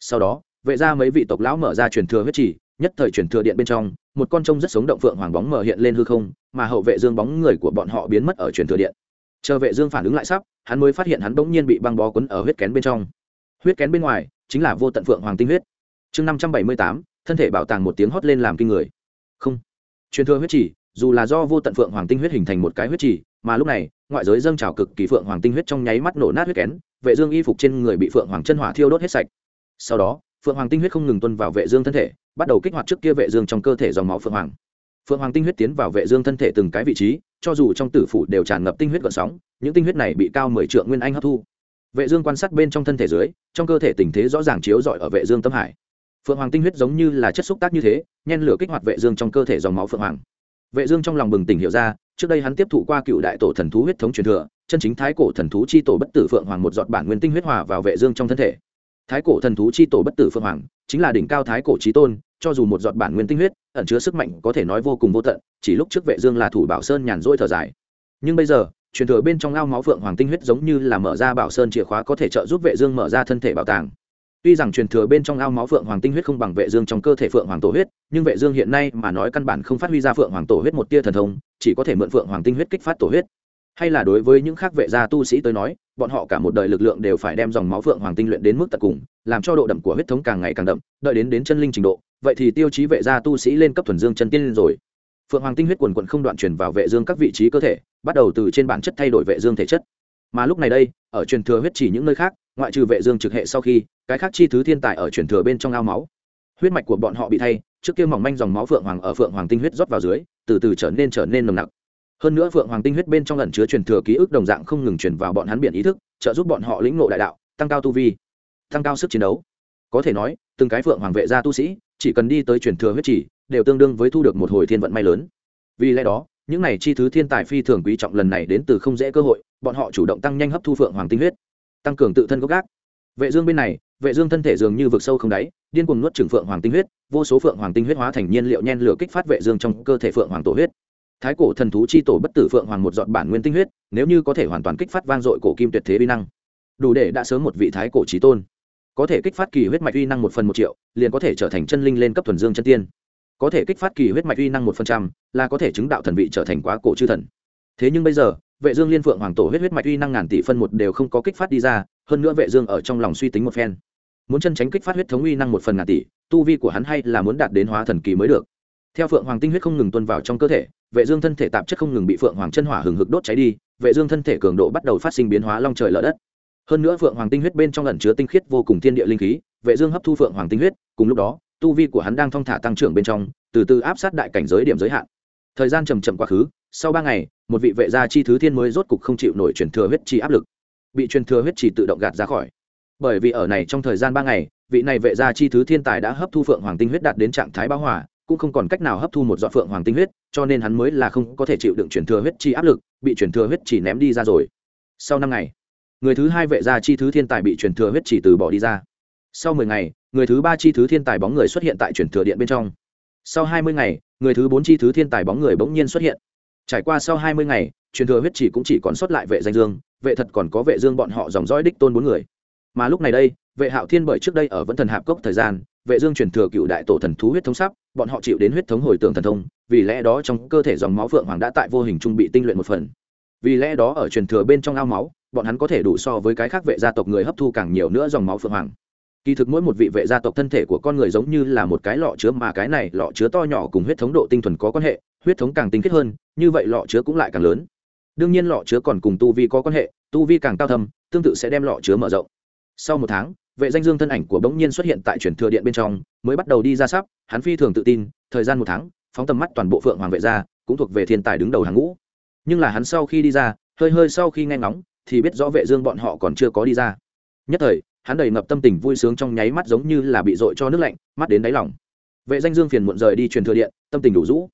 Sau đó vệ ra mấy vị tộc lão mở ra truyền thừa huyết chỉ nhất thời truyền thừa điện bên trong, một con trông rất sống động phượng hoàng bóng mở hiện lên hư không, mà hậu vệ dương bóng người của bọn họ biến mất ở truyền thừa điện. Chờ vệ dương phản ứng lại sắp, hắn mới phát hiện hắn bỗng nhiên bị băng bó quấn ở huyết kén bên trong. Huyết kén bên ngoài, chính là vô tận phượng hoàng tinh huyết. Chương năm trăm bảy mươi tám, thân thể bảo tàng một tiếng hót lên làm kinh người. Không. Truyền thừa huyết chỉ dù là do vô tận phượng hoàng tinh huyết hình thành một cái huyết chỉ mà lúc này, ngoại giới dâng trào cực kỳ phượng hoàng tinh huyết trong nháy mắt nổ nát huyết kén, vệ dương y phục trên người bị phượng hoàng chân hỏa thiêu đốt hết sạch. Sau đó phượng hoàng tinh huyết không ngừng tuân vào vệ dương thân thể, bắt đầu kích hoạt trước kia vệ dương trong cơ thể dòng máu phượng hoàng. Phượng hoàng tinh huyết tiến vào vệ dương thân thể từng cái vị trí, cho dù trong tử phủ đều tràn ngập tinh huyết gợn sóng, những tinh huyết này bị cao mười trượng nguyên anh hấp thu. Vệ dương quan sát bên trong thân thể dưới, trong cơ thể tình thế rõ ràng chiếu rọi ở vệ dương tâm hải. Phượng hoàng tinh huyết giống như là chất xúc tác như thế, nhen lửa kích hoạt vệ dương trong cơ thể dòng máu phượng hoàng. Vệ dương trong lòng bừng tỉnh hiểu ra, trước đây hắn tiếp thụ qua cựu đại tổ thần thú huyết thống truyền thừa, chân chính thái cổ thần thú chi tổ bất tử phượng hoàng một giọt bản nguyên tinh huyết hòa vào vệ dương trong thân thể thái cổ thần thú chi tổ bất tử phương hoàng, chính là đỉnh cao thái cổ trí tôn, cho dù một giọt bản nguyên tinh huyết, ẩn chứa sức mạnh có thể nói vô cùng vô tận, chỉ lúc trước vệ dương là thủ bảo sơn nhàn rỗi thở dài. Nhưng bây giờ, truyền thừa bên trong ao máu phượng hoàng tinh huyết giống như là mở ra bảo sơn chìa khóa có thể trợ giúp vệ dương mở ra thân thể bảo tàng. Tuy rằng truyền thừa bên trong ao máu phượng hoàng tinh huyết không bằng vệ dương trong cơ thể phượng hoàng tổ huyết, nhưng vệ dương hiện nay mà nói căn bản không phát huy ra phượng hoàng tổ huyết một tia thần thông, chỉ có thể mượn phượng hoàng tinh huyết kích phát tổ huyết hay là đối với những khác vệ gia tu sĩ tới nói, bọn họ cả một đời lực lượng đều phải đem dòng máu phượng hoàng tinh luyện đến mức tận cùng, làm cho độ đậm của huyết thống càng ngày càng đậm, đợi đến đến chân linh trình độ, vậy thì tiêu chí vệ gia tu sĩ lên cấp thuần dương chân tiên rồi. Phượng hoàng tinh huyết quần quận không đoạn truyền vào vệ dương các vị trí cơ thể, bắt đầu từ trên bản chất thay đổi vệ dương thể chất. Mà lúc này đây, ở truyền thừa huyết chỉ những nơi khác, ngoại trừ vệ dương trực hệ sau khi, cái khác chi thứ thiên tài ở truyền thừa bên trong ao máu. Huyết mạch của bọn họ bị thay, trước kia mỏng manh dòng máu phượng hoàng ở phượng hoàng tinh huyết rót vào dưới, từ từ trở nên trở nên nồng nặc hơn nữa phượng hoàng tinh huyết bên trong ẩn chứa truyền thừa ký ức đồng dạng không ngừng truyền vào bọn hắn biển ý thức, trợ giúp bọn họ lĩnh ngộ đại đạo, tăng cao tu vi, tăng cao sức chiến đấu. Có thể nói, từng cái phượng hoàng vệ gia tu sĩ, chỉ cần đi tới truyền thừa huyết chỉ, đều tương đương với thu được một hồi thiên vận may lớn. Vì lẽ đó, những này chi thứ thiên tài phi thường quý trọng lần này đến từ không dễ cơ hội, bọn họ chủ động tăng nhanh hấp thu phượng hoàng tinh huyết, tăng cường tự thân gốc gác. Vệ dương bên này, vệ dương thân thể dường như vực sâu không đáy, điên cuồng nuốt trừng phượng hoàng tinh huyết, vô số phượng hoàng tinh huyết hóa thành nhiên liệu nhen lửa kích phát vệ dương trong cơ thể phượng hoàng tổ huyết thái cổ thần thú chi tổ bất tử phượng hoàng một giọt bản nguyên tinh huyết, nếu như có thể hoàn toàn kích phát vang dội cổ kim tuyệt thế uy năng, đủ để đã sớm một vị thái cổ chí tôn. Có thể kích phát kỳ huyết mạch uy năng một phần một triệu, liền có thể trở thành chân linh lên cấp thuần dương chân tiên. Có thể kích phát kỳ huyết mạch uy năng một phần trăm, là có thể chứng đạo thần vị trở thành quá cổ chư thần. Thế nhưng bây giờ, vệ dương liên phượng hoàng tổ huyết huyết mạch uy năng ngàn tỷ phân một đều không có kích phát đi ra, hơn nữa vệ dương ở trong lòng suy tính một phen. Muốn chân tránh kích phát huyết thống uy năng một phần ngàn tỷ, tu vi của hắn hay là muốn đạt đến hóa thần kỳ mới được theo phượng hoàng tinh huyết không ngừng tuôn vào trong cơ thể, vệ dương thân thể tạp chất không ngừng bị phượng hoàng chân hỏa hừng hực đốt cháy đi, vệ dương thân thể cường độ bắt đầu phát sinh biến hóa long trời lở đất. Hơn nữa phượng hoàng tinh huyết bên trong ẩn chứa tinh khiết vô cùng thiên địa linh khí, vệ dương hấp thu phượng hoàng tinh huyết, cùng lúc đó, tu vi của hắn đang thong thả tăng trưởng bên trong, từ từ áp sát đại cảnh giới điểm giới hạn. Thời gian chậm chậm quá khứ, sau ba ngày, một vị vệ gia chi thứ thiên mới rốt cục không chịu nổi truyền thừa huyết chi áp lực, bị truyền thừa huyết chỉ tự động gạt ra khỏi. Bởi vì ở này trong thời gian ba ngày, vị này vệ gia chi thứ thiên tài đã hấp thu phượng hoàng tinh huyết đạt đến trạng thái bão hòa cũng không còn cách nào hấp thu một giọt phượng hoàng tinh huyết, cho nên hắn mới là không có thể chịu đựng truyền thừa huyết chi áp lực, bị truyền thừa huyết chỉ ném đi ra rồi. Sau năm ngày, người thứ hai vệ gia chi thứ thiên tài bị truyền thừa huyết chỉ từ bỏ đi ra. Sau mười ngày, người thứ ba chi thứ thiên tài bóng người xuất hiện tại truyền thừa điện bên trong. Sau hai mươi ngày, người thứ bốn chi thứ thiên tài bóng người bỗng nhiên xuất hiện. Trải qua sau hai mươi ngày truyền thừa huyết chỉ cũng chỉ còn sót lại vệ danh dương, vệ thật còn có vệ dương bọn họ dòng dõi đích tôn bốn người. Mà lúc này đây vệ hạo thiên bởi trước đây ở vẫn thần hạp cốc thời gian, vệ dương truyền thừa cựu đại tổ thần thú huyết thống sắp, bọn họ chịu đến huyết thống hồi tưởng thần thông, vì lẽ đó trong cơ thể dòng máu vượng hoàng đã tại vô hình trung bị tinh luyện một phần. Vì lẽ đó ở truyền thừa bên trong ao máu, bọn hắn có thể đủ so với cái khác vệ gia tộc người hấp thu càng nhiều nữa dòng máu phượng hoàng. Kỳ thực mỗi một vị vệ gia tộc thân thể của con người giống như là một cái lọ chứa mà cái này lọ chứa to nhỏ cùng huyết thống độ tinh thuần có quan hệ, huyết thống càng tinh khiết hơn, như vậy lọ chứa cũng lại càng lớn. Đương nhiên lọ chứa còn cùng tu vi có quan hệ, tu vi càng cao thâm, tương tự sẽ đem lọ chứa mở rộng. Sau một tháng vệ danh dương thân ảnh của bỗng nhiên xuất hiện tại truyền thừa điện bên trong, mới bắt đầu đi ra sắp, hắn phi thường tự tin, thời gian một tháng, phóng tầm mắt toàn bộ phượng hoàng vệ gia, cũng thuộc về thiên tài đứng đầu hàng ngũ. Nhưng là hắn sau khi đi ra, hơi hơi sau khi nghe ngóng, thì biết rõ vệ dương bọn họ còn chưa có đi ra. Nhất thời, hắn đầy ngập tâm tình vui sướng trong nháy mắt giống như là bị dội cho nước lạnh, mắt đến đáy lòng. Vệ danh dương phiền muộn rời đi truyền thừa điện, tâm tình đủ rũ.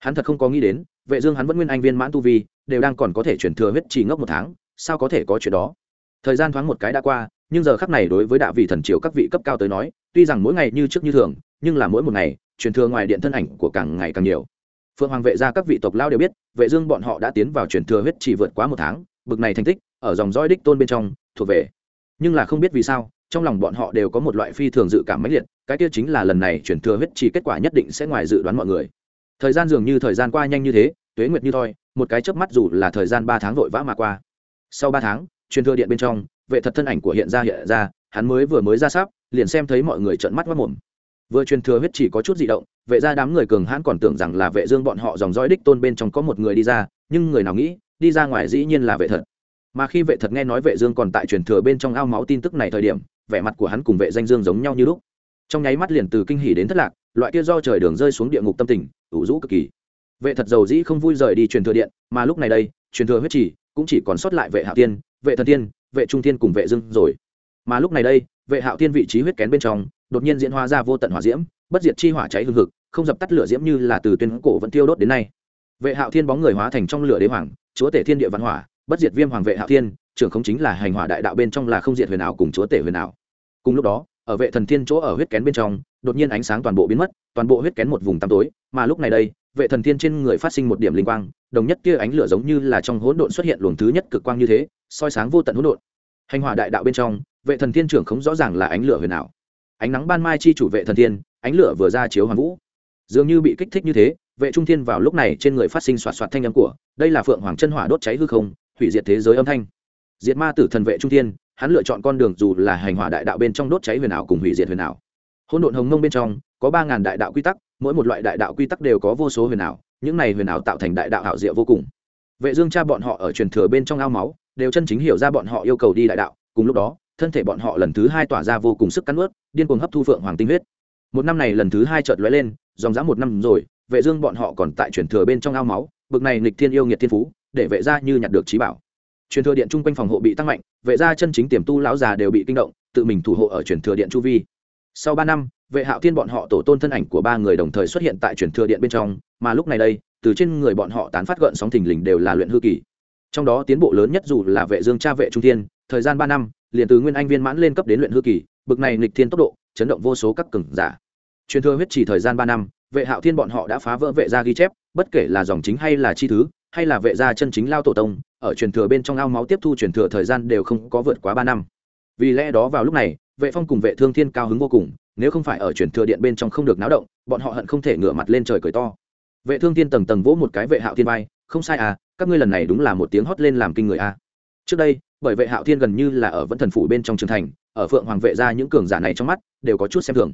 Hắn thật không có nghĩ đến, vệ dương hắn vẫn nguyên anh viên mãn tu vi, đều đang còn có thể truyền thừa huyết chỉ ngốc một tháng, sao có thể có chuyện đó? Thời gian thoáng một cái đã qua nhưng giờ khắc này đối với đạo vị thần triều các vị cấp cao tới nói tuy rằng mỗi ngày như trước như thường nhưng là mỗi một ngày truyền thừa ngoài điện thân ảnh của càng ngày càng nhiều. Phượng hoàng vệ gia các vị tộc lao đều biết vệ dương bọn họ đã tiến vào truyền thừa huyết chỉ vượt quá một tháng bực này thành tích ở dòng dõi đích tôn bên trong thuộc về. Nhưng là không biết vì sao trong lòng bọn họ đều có một loại phi thường dự cảm mãnh liệt cái kia chính là lần này truyền thừa huyết chỉ kết quả nhất định sẽ ngoài dự đoán mọi người. Thời gian dường như thời gian qua nhanh như thế tuế nguyệt như thôi, một cái chớp mắt dù là thời gian ba tháng vội vã mà qua. Sau ba tháng truyền thừa điện bên trong vệ thật thân ảnh của hiện ra hiện ra, hắn mới vừa mới ra sáp, liền xem thấy mọi người trợn mắt mất mồm. Vừa truyền thừa huyết chỉ có chút dị động, vệ ra đám người cường hãn còn tưởng rằng là vệ dương bọn họ dòng dõi đích tôn bên trong có một người đi ra, nhưng người nào nghĩ, đi ra ngoài dĩ nhiên là vệ thật. Mà khi vệ thật nghe nói vệ dương còn tại truyền thừa bên trong ao máu tin tức này thời điểm, vẻ mặt của hắn cùng vệ danh dương giống nhau như lúc. Trong nháy mắt liền từ kinh hỉ đến thất lạc, loại kia do trời đường rơi xuống địa ngục tâm tình, ủ rũ cực kỳ. Vệ thật giàu dĩ không vui rời đi truyền thừa điện, mà lúc này đây, truyền thừa huyết chỉ cũng chỉ còn sót lại vệ hạo tiên, vệ thần tiên vệ trung Thiên cùng vệ dương rồi. Mà lúc này đây, vệ hạo Thiên vị trí huyết kén bên trong, đột nhiên diễn hóa ra vô tận hỏa diễm, bất diệt chi hỏa cháy hừng hực, không dập tắt lửa diễm như là từ tuyên cổ vẫn tiêu đốt đến nay. Vệ hạo thiên bóng người hóa thành trong lửa đế hoàng, chúa tể thiên địa văn hỏa, bất diệt viêm hoàng vệ hạo thiên, trưởng không chính là hành hỏa đại đạo bên trong là không diệt huyền ảo cùng chúa tể huyền ảo. Cùng lúc đó, ở vệ thần thiên chỗ ở huyết kén bên trong đột nhiên ánh sáng toàn bộ biến mất, toàn bộ huyết kén một vùng tăm tối, mà lúc này đây, vệ thần thiên trên người phát sinh một điểm linh quang, đồng nhất kia ánh lửa giống như là trong hỗn độn xuất hiện luồng thứ nhất cực quang như thế, soi sáng vô tận hỗn độn. Hành hỏa đại đạo bên trong, vệ thần thiên trưởng không rõ ràng là ánh lửa huyền ảo. Ánh nắng ban mai chi chủ vệ thần thiên, ánh lửa vừa ra chiếu hoàn vũ. Dường như bị kích thích như thế, vệ trung thiên vào lúc này trên người phát sinh soạt soạt thanh âm của, đây là phượng hoàng chân hỏa đốt cháy hư không, hủy diệt thế giới âm thanh. Diệt ma tử thần vệ trung thiên, hắn lựa chọn con đường dù là hành hỏa đại đạo bên trong đốt cháy huyền ảo cùng hủy diệt huyền ảo hỗn độn hồng mông bên trong, có ba ngàn đại đạo quy tắc, mỗi một loại đại đạo quy tắc đều có vô số huyền ảo, những này huyền ảo tạo thành đại đạo hảo diệu vô cùng. Vệ dương cha bọn họ ở truyền thừa bên trong ao máu, đều chân chính hiểu ra bọn họ yêu cầu đi đại đạo, cùng lúc đó, thân thể bọn họ lần thứ hai tỏa ra vô cùng sức cắn ướt điên cuồng hấp thu phượng hoàng tinh huyết. Một năm này lần thứ hai chợt lóe lên, dòng dã một năm rồi, vệ dương bọn họ còn tại truyền thừa bên trong ao máu, bực này nghịch thiên yêu nghiệt thiên phú, để vệ gia như nhặt được trí bảo. Truyền thừa điện trung quanh phòng hộ bị tăng mạnh, vệ gia chân chính tiềm tu lão già đều bị kinh động, tự mình thủ hộ ở truyền thừa điện chu vi sau ba năm, vệ hạo thiên bọn họ tổ tôn thân ảnh của ba người đồng thời xuất hiện tại truyền thừa điện bên trong, mà lúc này đây, từ trên người bọn họ tán phát gợn sóng thình lình đều là luyện hư kỳ. Trong đó tiến bộ lớn nhất dù là vệ dương cha vệ trung thiên, thời gian ba năm, liền từ nguyên anh viên mãn lên cấp đến luyện hư kỳ, bực này nghịch thiên tốc độ, chấn động vô số các cường giả. Truyền thừa huyết chỉ thời gian ba năm, vệ hạo thiên bọn họ đã phá vỡ vệ gia ghi chép, bất kể là dòng chính hay là chi thứ, hay là vệ gia chân chính lao tổ tông, ở truyền thừa bên trong ao máu tiếp thu truyền thừa thời gian đều không có vượt quá ba năm. Vì lẽ đó vào lúc này vệ phong cùng vệ thương thiên cao hứng vô cùng, nếu không phải ở truyền thừa điện bên trong không được náo động, bọn họ hận không thể ngửa mặt lên trời cười to. Vệ thương thiên tầng tầng vỗ một cái vệ hạo thiên bay không sai à các ngươi lần này đúng là một tiếng hót lên làm kinh người a à. trước đây, bởi vệ hạo thiên gần như là ở vẫn thần phủ bên trong trường thành, ở phượng hoàng vệ gia những cường giả này trong mắt đều có chút xem thường.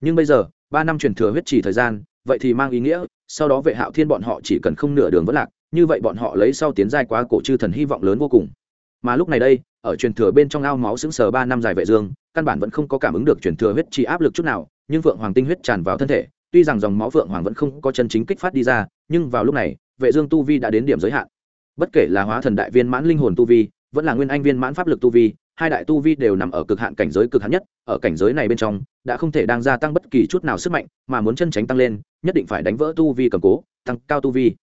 Nhưng bây giờ, ba năm truyền thừa huyết trì thời gian, vậy thì mang ý nghĩa, sau đó vệ hạo thiên bọn họ chỉ cần không nửa đường vỡ lạc, như vậy bọn họ lấy sau tiến giai quá cổ chư thần hy vọng lớn vô cùng. Mà lúc này đây, ở truyền thừa bên trong ao máu xứng sờ ba năm dài vệ dương căn bản vẫn không có cảm ứng được truyền thừa huyết trì áp lực chút nào, nhưng phượng hoàng tinh huyết tràn vào thân thể, tuy rằng dòng máu phượng hoàng vẫn không có chân chính kích phát đi ra, nhưng vào lúc này, vệ dương tu vi đã đến điểm giới hạn. Bất kể là hóa thần đại viên mãn linh hồn tu vi, vẫn là nguyên anh viên mãn pháp lực tu vi, hai đại tu vi đều nằm ở cực hạn cảnh giới cực hạn nhất, ở cảnh giới này bên trong, đã không thể đang gia tăng bất kỳ chút nào sức mạnh, mà muốn chân tránh tăng lên, nhất định phải đánh vỡ tu vi cầm cố, tăng cao tu vi.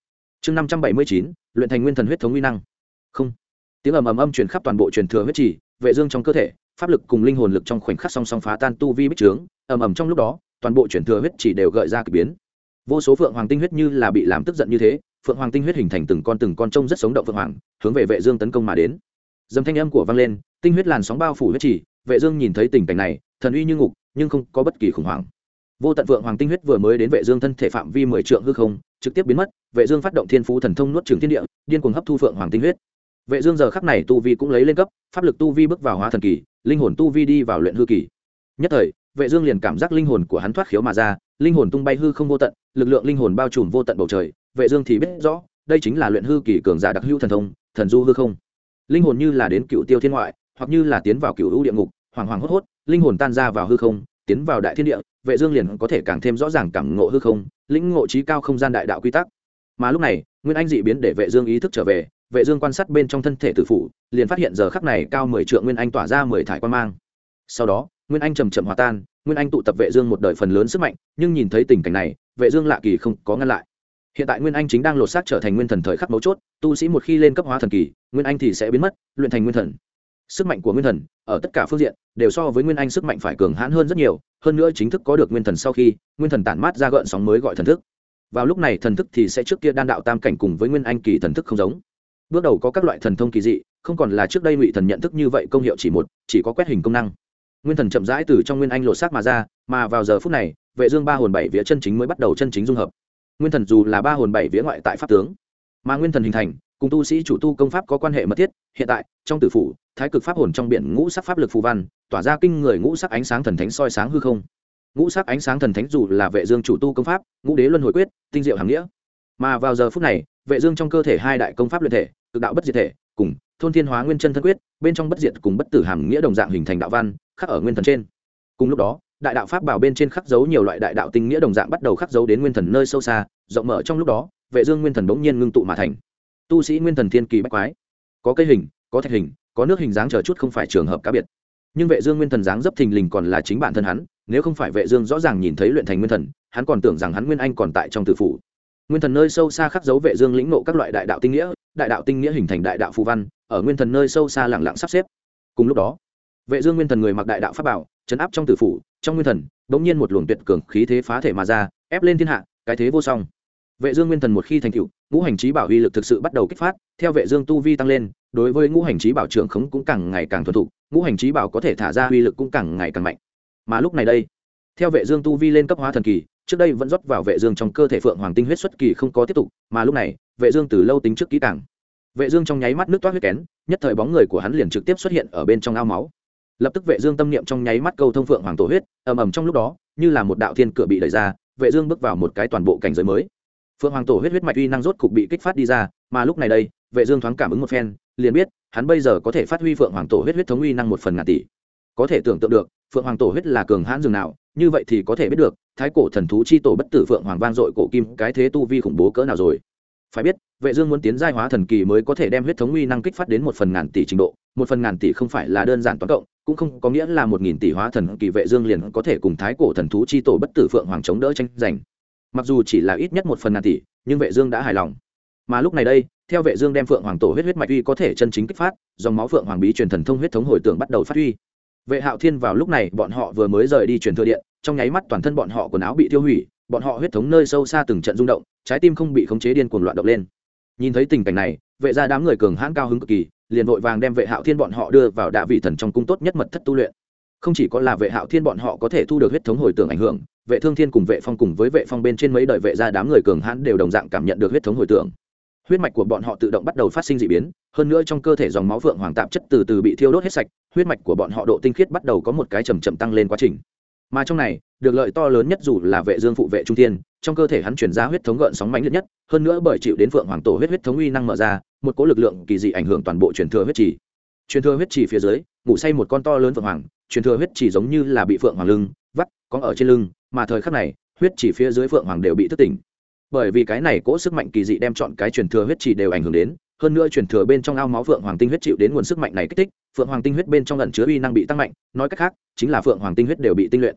Chương năm trăm bảy mươi chín, luyện thành nguyên thần huyết thống uy năng. Không. Tiếng ầm ầm âm truyền khắp toàn bộ truyền thừa huyết trì, vệ dương trong cơ thể pháp lực cùng linh hồn lực trong khoảnh khắc song song phá tan tu vi bích trướng, ầm ầm trong lúc đó, toàn bộ chuyển thừa huyết chỉ đều gợi ra kỳ biến. Vô số phượng hoàng tinh huyết như là bị làm tức giận như thế, phượng hoàng tinh huyết hình thành từng con từng con trông rất sống động phượng hoàng, hướng về vệ dương tấn công mà đến. Dầm thanh âm của vang lên, tinh huyết làn sóng bao phủ huyết chỉ. vệ dương nhìn thấy tình cảnh này, thần uy như ngục, nhưng không có bất kỳ khủng hoảng. Vô tận vượng hoàng tinh huyết vừa mới đến vệ dương thân thể phạm vi mười trượng hư không, trực tiếp biến mất, vệ dương phát động thiên phú thần thông nuốt trường thiên địa, điên cuồng hấp thu phượng hoàng tinh huyết vệ dương giờ khắc này tu vi cũng lấy lên cấp, pháp lực tu vi bước vào hóa thần kỳ, linh hồn tu vi đi vào luyện hư kỳ. Nhất thời, vệ dương liền cảm giác linh hồn của hắn thoát khiếu mà ra, linh hồn tung bay hư không vô tận, lực lượng linh hồn bao trùm vô tận bầu trời. Vệ dương thì biết rõ, đây chính là luyện hư kỳ cường giả đặc hữu thần thông, thần du hư không. Linh hồn như là đến cựu tiêu thiên ngoại, hoặc như là tiến vào cựu u địa ngục hoàng hoàng hốt hốt, linh hồn tan ra vào hư không, tiến vào đại thiên địa, vệ dương liền có thể càng thêm rõ ràng cảm ngộ hư không, lĩnh ngộ trí cao không gian đại đạo quy tắc. Mà lúc này, nguyên anh dị biến để vệ dương ý thức trở về vệ dương quan sát bên trong thân thể tử phụ liền phát hiện giờ khắc này cao mười trượng nguyên anh tỏa ra mười thải quan mang. Sau đó, nguyên anh chậm chậm hòa tan, nguyên anh tụ tập vệ dương một đời phần lớn sức mạnh, nhưng nhìn thấy tình cảnh này, vệ dương lạ kỳ không có ngăn lại. Hiện tại nguyên anh chính đang lột xác trở thành nguyên thần thời khắc mấu chốt, tu sĩ một khi lên cấp hóa thần kỳ, nguyên anh thì sẽ biến mất, luyện thành nguyên thần. Sức mạnh của nguyên thần, ở tất cả phương diện, đều so với nguyên anh sức mạnh phải cường hãn hơn rất nhiều, hơn nữa chính thức có được nguyên thần sau khi, nguyên thần tản mát ra gợn sóng mới gọi thần thức. Vào lúc này thần thức thì sẽ trước kia đan đạo tam cảnh cùng với nguyên anh kỳ thần thức không giống bước đầu có các loại thần thông kỳ dị, không còn là trước đây ngụy thần nhận thức như vậy công hiệu chỉ một, chỉ có quét hình công năng. Nguyên thần chậm rãi từ trong nguyên anh lột xác mà ra, mà vào giờ phút này, vệ dương ba hồn bảy vía chân chính mới bắt đầu chân chính dung hợp. Nguyên thần dù là ba hồn bảy vía ngoại tại pháp tướng, mà nguyên thần hình thành, cùng tu sĩ chủ tu công pháp có quan hệ mật thiết, hiện tại, trong tử phủ, thái cực pháp hồn trong biển ngũ sắc pháp lực phù văn, tỏa ra kinh người ngũ sắc ánh sáng thần thánh soi sáng hư không. Ngũ sắc ánh sáng thần thánh dù là vệ dương chủ tu công pháp, ngũ đế luân hồi quyết, tinh diệu hàng nghĩa. Mà vào giờ phút này vệ dương trong cơ thể hai đại công pháp luyện thể, cực đạo bất diệt thể, cùng thôn thiên hóa nguyên chân thân quyết, bên trong bất diệt cùng bất tử hàm nghĩa đồng dạng hình thành đạo văn, khắc ở nguyên thần trên. Cùng lúc đó, đại đạo pháp bảo bên trên khắc dấu nhiều loại đại đạo tinh nghĩa đồng dạng bắt đầu khắc dấu đến nguyên thần nơi sâu xa, rộng mở trong lúc đó, vệ dương nguyên thần bỗng nhiên ngưng tụ mà thành. Tu sĩ nguyên thần thiên kỳ bách quái. Có cây hình, có thạch hình, có nước hình dáng chờ chút không phải trường hợp cá biệt. Nhưng vệ dương nguyên thần dáng dấp thình lình còn là chính bản thân hắn, nếu không phải vệ dương rõ ràng nhìn thấy luyện thành nguyên thần, hắn còn tưởng rằng hắn nguyên anh còn tại trong tử phủ nguyên thần nơi sâu xa khắc dấu vệ dương lĩnh ngộ các loại đại đạo tinh nghĩa, đại đạo tinh nghĩa hình thành đại đạo phù văn, ở nguyên thần nơi sâu xa lặng lặng sắp xếp. Cùng lúc đó, vệ dương nguyên thần người mặc đại đạo pháp bảo chấn áp trong tử phủ, trong nguyên thần, đống nhiên một luồng tuyệt cường khí thế phá thể mà ra, ép lên thiên hạ, cái thế vô song. Vệ dương nguyên thần một khi thành tựu, ngũ hành trí bảo uy lực thực sự bắt đầu kích phát, theo vệ dương tu vi tăng lên, đối với ngũ hành trí bảo trưởng khống cũng càng ngày càng thuần thục, ngũ hành trí bảo có thể thả ra uy lực cũng càng ngày càng mạnh. Mà lúc này đây, theo vệ dương tu vi lên cấp hóa thần kỳ trước đây vẫn rót vào vệ dương trong cơ thể phượng hoàng tinh huyết xuất kỳ không có tiếp tục, mà lúc này, vệ dương từ lâu tính trước kỹ càng. Vệ dương trong nháy mắt nước toát huyết kén, nhất thời bóng người của hắn liền trực tiếp xuất hiện ở bên trong ao máu. Lập tức vệ dương tâm niệm trong nháy mắt câu thông phượng hoàng tổ huyết, ầm ầm trong lúc đó, như là một đạo thiên cửa bị đẩy ra, vệ dương bước vào một cái toàn bộ cảnh giới mới. Phượng hoàng tổ huyết huyết mạch uy năng rốt cục bị kích phát đi ra, mà lúc này đây, vệ dương thoáng cảm ứng một phen, liền biết, hắn bây giờ có thể phát huy phượng hoàng tổ huyết huyết thống uy năng một phần ngàn tỷ có thể tưởng tượng được, phượng hoàng tổ huyết là cường hãn dường nào, như vậy thì có thể biết được, thái cổ thần thú chi tổ bất tử phượng hoàng vang dội cổ kim, cái thế tu vi khủng bố cỡ nào rồi. Phải biết, vệ dương muốn tiến giai hóa thần kỳ mới có thể đem huyết thống uy năng kích phát đến một phần ngàn tỷ trình độ, một phần ngàn tỷ không phải là đơn giản toán cộng, cũng không có nghĩa là một nghìn tỷ hóa thần kỳ vệ dương liền có thể cùng thái cổ thần thú chi tổ bất tử phượng hoàng chống đỡ tranh giành. Mặc dù chỉ là ít nhất một phần ngàn tỷ, nhưng vệ dương đã hài lòng. Mà lúc này đây, theo vệ dương đem phượng hoàng tổ huyết huyết mạch uy có thể chân chính kích phát, dòng máu phượng hoàng bí truyền thần thông huyết thống hồi tưởng bắt đầu phát huy vệ hạo thiên vào lúc này, bọn họ vừa mới rời đi truyền thừa điện, trong nháy mắt toàn thân bọn họ quần áo bị tiêu hủy, bọn họ huyết thống nơi sâu xa từng trận rung động, trái tim không bị khống chế điên cuồng loạn động lên. Nhìn thấy tình cảnh này, vệ gia đám người cường hãn cao hứng cực kỳ, liền vội vàng đem vệ hạo thiên bọn họ đưa vào đạ vị thần trong cung tốt nhất mật thất tu luyện. Không chỉ có là vệ hạo thiên bọn họ có thể thu được huyết thống hồi tưởng ảnh hưởng, vệ thương thiên cùng vệ phong cùng với vệ phong bên trên mấy đời vệ gia đám người cường hãn đều đồng dạng cảm nhận được huyết thống hồi tưởng. Huyết mạch của bọn họ tự động bắt đầu phát sinh dị biến, hơn nữa trong cơ thể dòng máu vượng hoàng tạp chất từ từ bị thiêu đốt hết sạch huyết mạch của bọn họ độ tinh khiết bắt đầu có một cái chầm chậm tăng lên quá trình. Mà trong này được lợi to lớn nhất dù là vệ dương phụ vệ trung thiên, trong cơ thể hắn chuyển ra huyết thống gợn sóng mạnh liệt nhất hơn nữa bởi chịu đến phượng hoàng tổ huyết huyết thống uy năng mở ra một cỗ lực lượng kỳ dị ảnh hưởng toàn bộ truyền thừa huyết trì. Truyền thừa huyết trì phía dưới ngủ say một con to lớn phượng hoàng truyền thừa huyết trì giống như là bị phượng hoàng lưng vắt có ở trên lưng mà thời khắc này huyết trì phía dưới phượng hoàng đều bị thức tỉnh. Bởi vì cái này cỗ sức mạnh kỳ dị đem chọn cái truyền thừa huyết trì đều ảnh hưởng đến hơn nữa truyền thừa bên trong ao máu phượng hoàng tinh huyết chịu đến nguồn sức mạnh này kích thích phượng hoàng tinh huyết bên trong lần chứa uy năng bị tăng mạnh, nói cách khác, chính là phượng hoàng tinh huyết đều bị tinh luyện.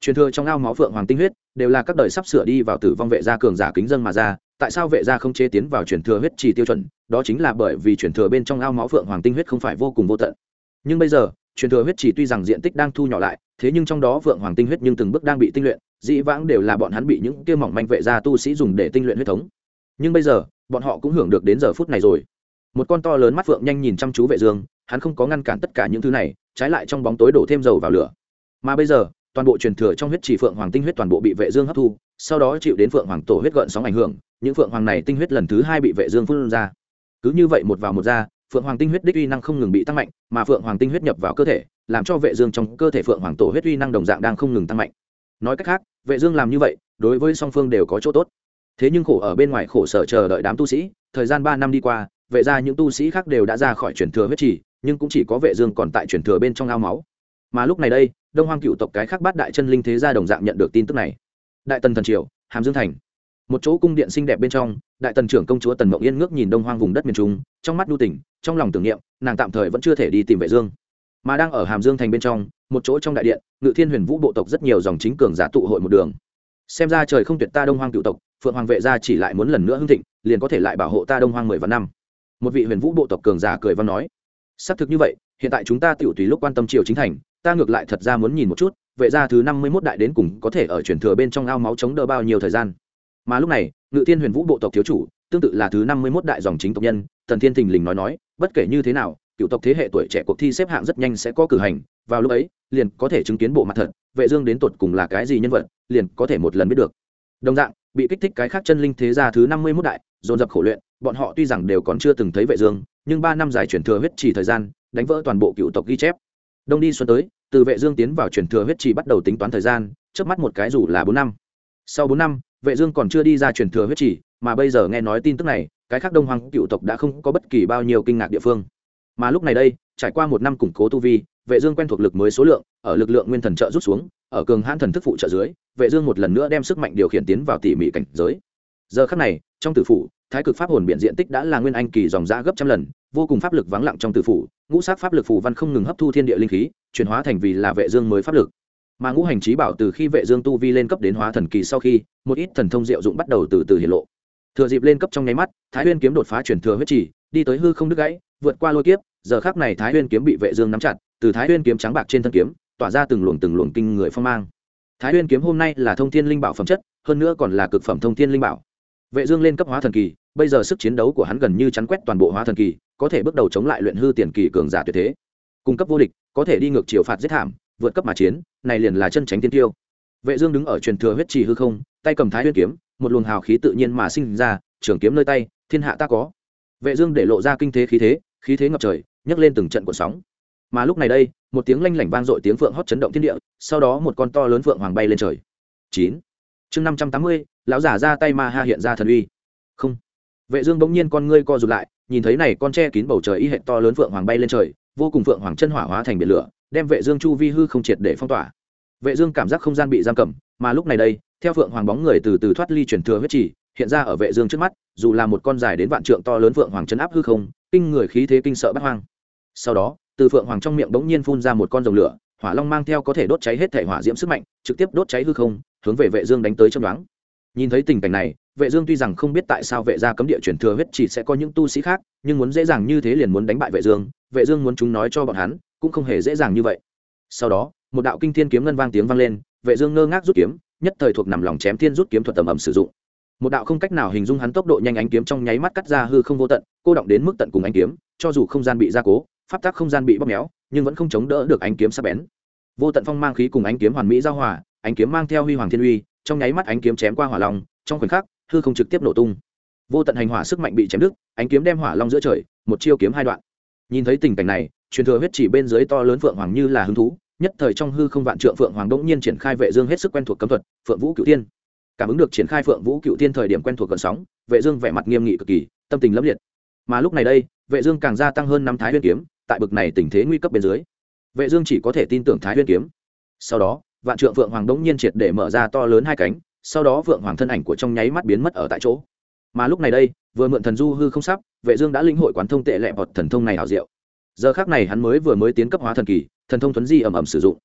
Truyền thừa trong ao máu phượng hoàng tinh huyết, đều là các đời sắp sửa đi vào tử vong vệ gia cường giả kính dân mà ra, tại sao vệ gia không chế tiến vào truyền thừa huyết trì tiêu chuẩn? Đó chính là bởi vì truyền thừa bên trong ao máu phượng hoàng tinh huyết không phải vô cùng vô tận. Nhưng bây giờ, truyền thừa huyết trì tuy rằng diện tích đang thu nhỏ lại, thế nhưng trong đó phượng hoàng tinh huyết nhưng từng bước đang bị tinh luyện, dĩ vãng đều là bọn hắn bị những kia mỏng manh vệ gia tu sĩ dùng để tinh luyện huyết thống. Nhưng bây giờ, bọn họ cũng hưởng được đến giờ phút này rồi. Một con to lớn mắt phượng nhanh nhìn chăm chú vệ dương hắn không có ngăn cản tất cả những thứ này, trái lại trong bóng tối đổ thêm dầu vào lửa. Mà bây giờ, toàn bộ truyền thừa trong huyết trì phượng hoàng tinh huyết toàn bộ bị vệ dương hấp thu, sau đó chịu đến phượng hoàng tổ huyết gợn sóng ảnh hưởng, những phượng hoàng này tinh huyết lần thứ hai bị vệ dương phun ra. Cứ như vậy một vào một ra, phượng hoàng tinh huyết đích uy năng không ngừng bị tăng mạnh, mà phượng hoàng tinh huyết nhập vào cơ thể, làm cho vệ dương trong cơ thể phượng hoàng tổ huyết uy năng đồng dạng đang không ngừng tăng mạnh. Nói cách khác, vệ dương làm như vậy, đối với song phương đều có chỗ tốt. Thế nhưng khổ ở bên ngoài khổ sở chờ đợi đám tu sĩ, thời gian ba năm đi qua, vệ ra những tu sĩ khác đều đã ra khỏi truyền thừa huyết trì nhưng cũng chỉ có vệ dương còn tại truyền thừa bên trong ao máu. Mà lúc này đây, đông hoang cựu tộc cái khác bát đại chân linh thế gia đồng dạng nhận được tin tức này. Đại tần thần triều, hàm dương thành. Một chỗ cung điện xinh đẹp bên trong, đại tần trưởng công chúa tần mộng yên ngước nhìn đông hoang vùng đất miền trung, trong mắt nhu tỉnh trong lòng tưởng niệm, nàng tạm thời vẫn chưa thể đi tìm vệ dương. Mà đang ở hàm dương thành bên trong, một chỗ trong đại điện, ngự thiên huyền vũ bộ tộc rất nhiều dòng chính cường giả tụ hội một đường. Xem ra trời không tuyệt ta đông hoang cựu tộc, phượng hoàng vệ gia chỉ lại muốn lần nữa hưng thịnh, liền có thể lại bảo hộ ta đông hoang mười vạn năm. Một vị huyền vũ bộ tộc cường giả cười văn nói xác thực như vậy, hiện tại chúng ta tiểu tùy lúc quan tâm triều chính thành, ta ngược lại thật ra muốn nhìn một chút, vệ gia thứ năm mươi 51 đại đến cùng có thể ở truyền thừa bên trong ao máu chống đỡ bao nhiêu thời gian. Mà lúc này, ngự thiên huyền vũ bộ tộc thiếu chủ, tương tự là thứ năm mươi mốt đại dòng chính tộc nhân, tần thiên thình lình nói nói, bất kể như thế nào cựu tộc thế hệ tuổi trẻ cuộc thi xếp hạng rất nhanh sẽ có cử hành, vào lúc ấy, liền có thể chứng kiến bộ mặt thật, vệ dương đến tột cùng là cái gì nhân vật, liền có thể một lần biết được. Đồng dạng, bị kích thích cái khác chân linh thế gia thứ năm mươi mốt đại, dồn dập khổ luyện, bọn họ tuy rằng đều còn chưa từng thấy vệ dương nhưng ba năm dài chuyển thừa huyết trì thời gian, đánh vỡ toàn bộ cựu tộc ghi chép. Đông đi xuân tới, từ vệ dương tiến vào chuyển thừa huyết trì bắt đầu tính toán thời gian, trước mắt một cái dù là bốn năm. Sau bốn năm, vệ dương còn chưa đi ra chuyển thừa huyết trì, mà bây giờ nghe nói tin tức này, cái khác đông hoàng cựu tộc đã không có bất kỳ bao nhiêu kinh ngạc địa phương. Mà lúc này đây, trải qua một năm củng cố tu vi, vệ dương quen thuộc lực mới số lượng, ở lực lượng nguyên thần trợ rút xuống, ở cường hãn thần thức phụ trợ dưới, vệ dương một lần nữa đem sức mạnh điều khiển tiến vào tỉ mỉ cảnh giới. Giờ khắc này, trong tử phủ thái cực pháp hồn biện diện tích đã là nguyên anh kỳ dòng giã gấp trăm lần, vô cùng pháp lực vắng lặng trong tử phủ, ngũ sắc pháp lực phù văn không ngừng hấp thu thiên địa linh khí, chuyển hóa thành vì là vệ dương mới pháp lực. Mà ngũ hành trí bảo từ khi vệ dương tu vi lên cấp đến hóa thần kỳ sau khi, một ít thần thông diệu dụng bắt đầu từ từ hiện lộ. Thừa dịp lên cấp trong nháy mắt, thái nguyên kiếm đột phá chuyển thừa huyết trì, đi tới hư không đứt gãy, vượt qua lôi kiếp, giờ khắc này thái nguyên kiếm bị vệ dương nắm chặt, từ thái nguyên kiếm trắng bạc trên thân kiếm, tỏa ra từng luồng từng luồng kinh người phong mang. Thái nguyên kiếm hôm nay là thông thiên linh bảo phẩm chất, hơn nữa còn là cực phẩm thông thiên linh bảo. Vệ dương lên cấp hóa thần kỳ bây giờ sức chiến đấu của hắn gần như chắn quét toàn bộ hóa thần kỳ, có thể bước đầu chống lại luyện hư tiền kỳ cường giả tuyệt thế. Cung cấp vô địch, có thể đi ngược chiều phạt giết thảm, vượt cấp mà chiến, này liền là chân tránh tiên tiêu. Vệ dương đứng ở truyền thừa huyết trì hư không, tay cầm thái nguyên kiếm, một luồng hào khí tự nhiên mà sinh ra, trường kiếm nơi tay, thiên hạ ta có. Vệ dương để lộ ra kinh thế khí thế khí thế ngập trời, nhấc lên từng trận cuộn sóng. Mà lúc này đây, một tiếng lanh lảnh vang dội tiếng phượng hót chấn động thiên địa, sau đó một con to lớn phượng hoàng bay lên trời. Chín. Chương năm trăm tám mươi, lão giả ra tay ma ha hiện ra thần uy. Không vệ dương bỗng nhiên con ngươi co rụt lại, nhìn thấy này con che kín bầu trời y hệt to lớn phượng hoàng bay lên trời, vô cùng phượng hoàng chân hỏa hóa thành biển lửa, đem vệ dương chu vi hư không triệt để phong tỏa. Vệ dương cảm giác không gian bị giam cầm, mà lúc này đây, theo phượng hoàng bóng người từ từ thoát ly chuyển thừa huyết chỉ hiện ra ở vệ dương trước mắt, dù là một con dài đến vạn trượng to lớn phượng hoàng chân áp hư không, kinh người khí thế kinh sợ bát hoang. Sau đó, từ phượng hoàng trong miệng bỗng nhiên phun ra một con rồng lửa, hỏa long mang theo có thể đốt cháy hết thể hỏa diễm sức mạnh, trực tiếp đốt cháy hư không, hướng về vệ dương đánh tới trong đoán nhìn thấy tình cảnh này, vệ dương tuy rằng không biết tại sao vệ gia cấm địa chuyển thừa huyết chỉ sẽ có những tu sĩ khác, nhưng muốn dễ dàng như thế liền muốn đánh bại vệ dương vệ dương muốn chúng nói cho bọn hắn, cũng không hề dễ dàng như vậy. Sau đó, một đạo kinh thiên kiếm ngân vang tiếng vang lên, vệ dương ngơ ngác rút kiếm, nhất thời thuộc nằm lòng chém thiên rút kiếm thuật tầm ẩm sử dụng. Một đạo không cách nào hình dung hắn tốc độ nhanh ánh kiếm trong nháy mắt cắt ra hư không vô tận, cô động đến mức tận cùng ánh kiếm, cho dù không gian bị gia cố, pháp tắc không gian bị bóp méo, nhưng vẫn không chống đỡ được ánh kiếm sắc bén. Vô tận phong mang khí cùng ánh kiếm hoàn mỹ giao hòa ánh kiếm mang theo huy hoàng thiên uy, trong nháy mắt ánh kiếm chém qua hỏa long, trong khoảnh khắc, hư không trực tiếp nổ tung. Vô tận hành hỏa sức mạnh bị chém đứt, ánh kiếm đem hỏa long giữa trời, một chiêu kiếm hai đoạn. Nhìn thấy tình cảnh này, truyền thừa huyết chỉ bên dưới to lớn phượng hoàng như là hứng thú, nhất thời trong hư không vạn trượng phượng hoàng đỗng nhiên triển khai vệ dương hết sức quen thuộc cấm thuật, phượng vũ cửu tiên cảm ứng được triển khai phượng vũ cửu tiên thời điểm quen thuộc gần sóng, vệ dương vẻ mặt nghiêm nghị cực kỳ, tâm tình lấp liệt. Mà lúc này đây, vệ dương càng gia tăng hơn năm thái nguyên kiếm, tại bực này tình thế nguy cấp bên dưới. Vệ dương chỉ có thể tin tưởng thái nguyên kiếm. Sau đó vạn trượng phượng hoàng đống nhiên triệt để mở ra to lớn hai cánh, sau đó phượng hoàng thân ảnh của trong nháy mắt biến mất ở tại chỗ. Mà lúc này đây, vừa mượn thần du hư không sắp, vệ dương đã linh hội quán thông tệ lẹ bọt thần thông này hảo diệu. Giờ khắc này hắn mới vừa mới tiến cấp hóa thần kỳ, thần thông tuấn di ầm ầm sử dụng.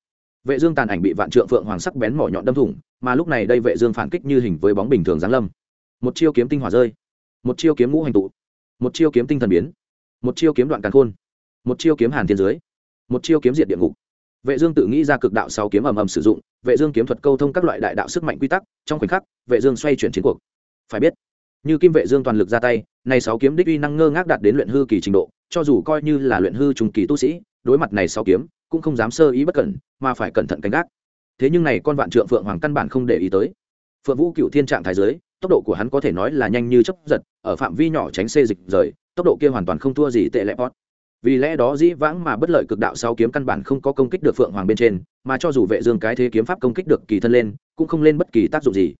Vệ dương tàn ảnh bị vạn trượng phượng hoàng sắc bén mỏ nhọn đâm thủng, mà lúc này đây vệ dương phản kích như hình với bóng bình thường giáng lâm. Một chiêu kiếm tinh hỏa rơi. Một chiêu kiếm ngũ hành tụ. Một chiêu kiếm tinh thần biến. Một chiêu kiếm đoạn càn khôn. Một chiêu kiếm hàn thiên dưới. Một chiêu kiếm diệt địa ngục vệ dương tự nghĩ ra cực đạo sáu kiếm ầm ầm sử dụng, vệ dương kiếm thuật câu thông các loại đại đạo sức mạnh quy tắc, trong khoảnh khắc, vệ dương xoay chuyển chiến cuộc. Phải biết, như kim vệ dương toàn lực ra tay, này sáu kiếm đích uy năng ngơ ngác đạt đến luyện hư kỳ trình độ, cho dù coi như là luyện hư trung kỳ tu sĩ, đối mặt này sáu kiếm, cũng không dám sơ ý bất cẩn, mà phải cẩn thận canh gác. Thế nhưng này con vạn trượng phượng hoàng căn bản không để ý tới. Phượng vũ cửu thiên trạng thái giới, tốc độ của hắn có thể nói là nhanh như chớp giật, ở phạm vi nhỏ tránh xê dịch rời, tốc độ kia hoàn toàn không thua gì tệ lệ pot vì lẽ đó dĩ vãng mà bất lợi cực đạo sau kiếm căn bản không có công kích được phượng hoàng bên trên, mà cho dù vệ dương cái thế kiếm pháp công kích được kỳ thân lên, cũng không lên bất kỳ tác dụng gì.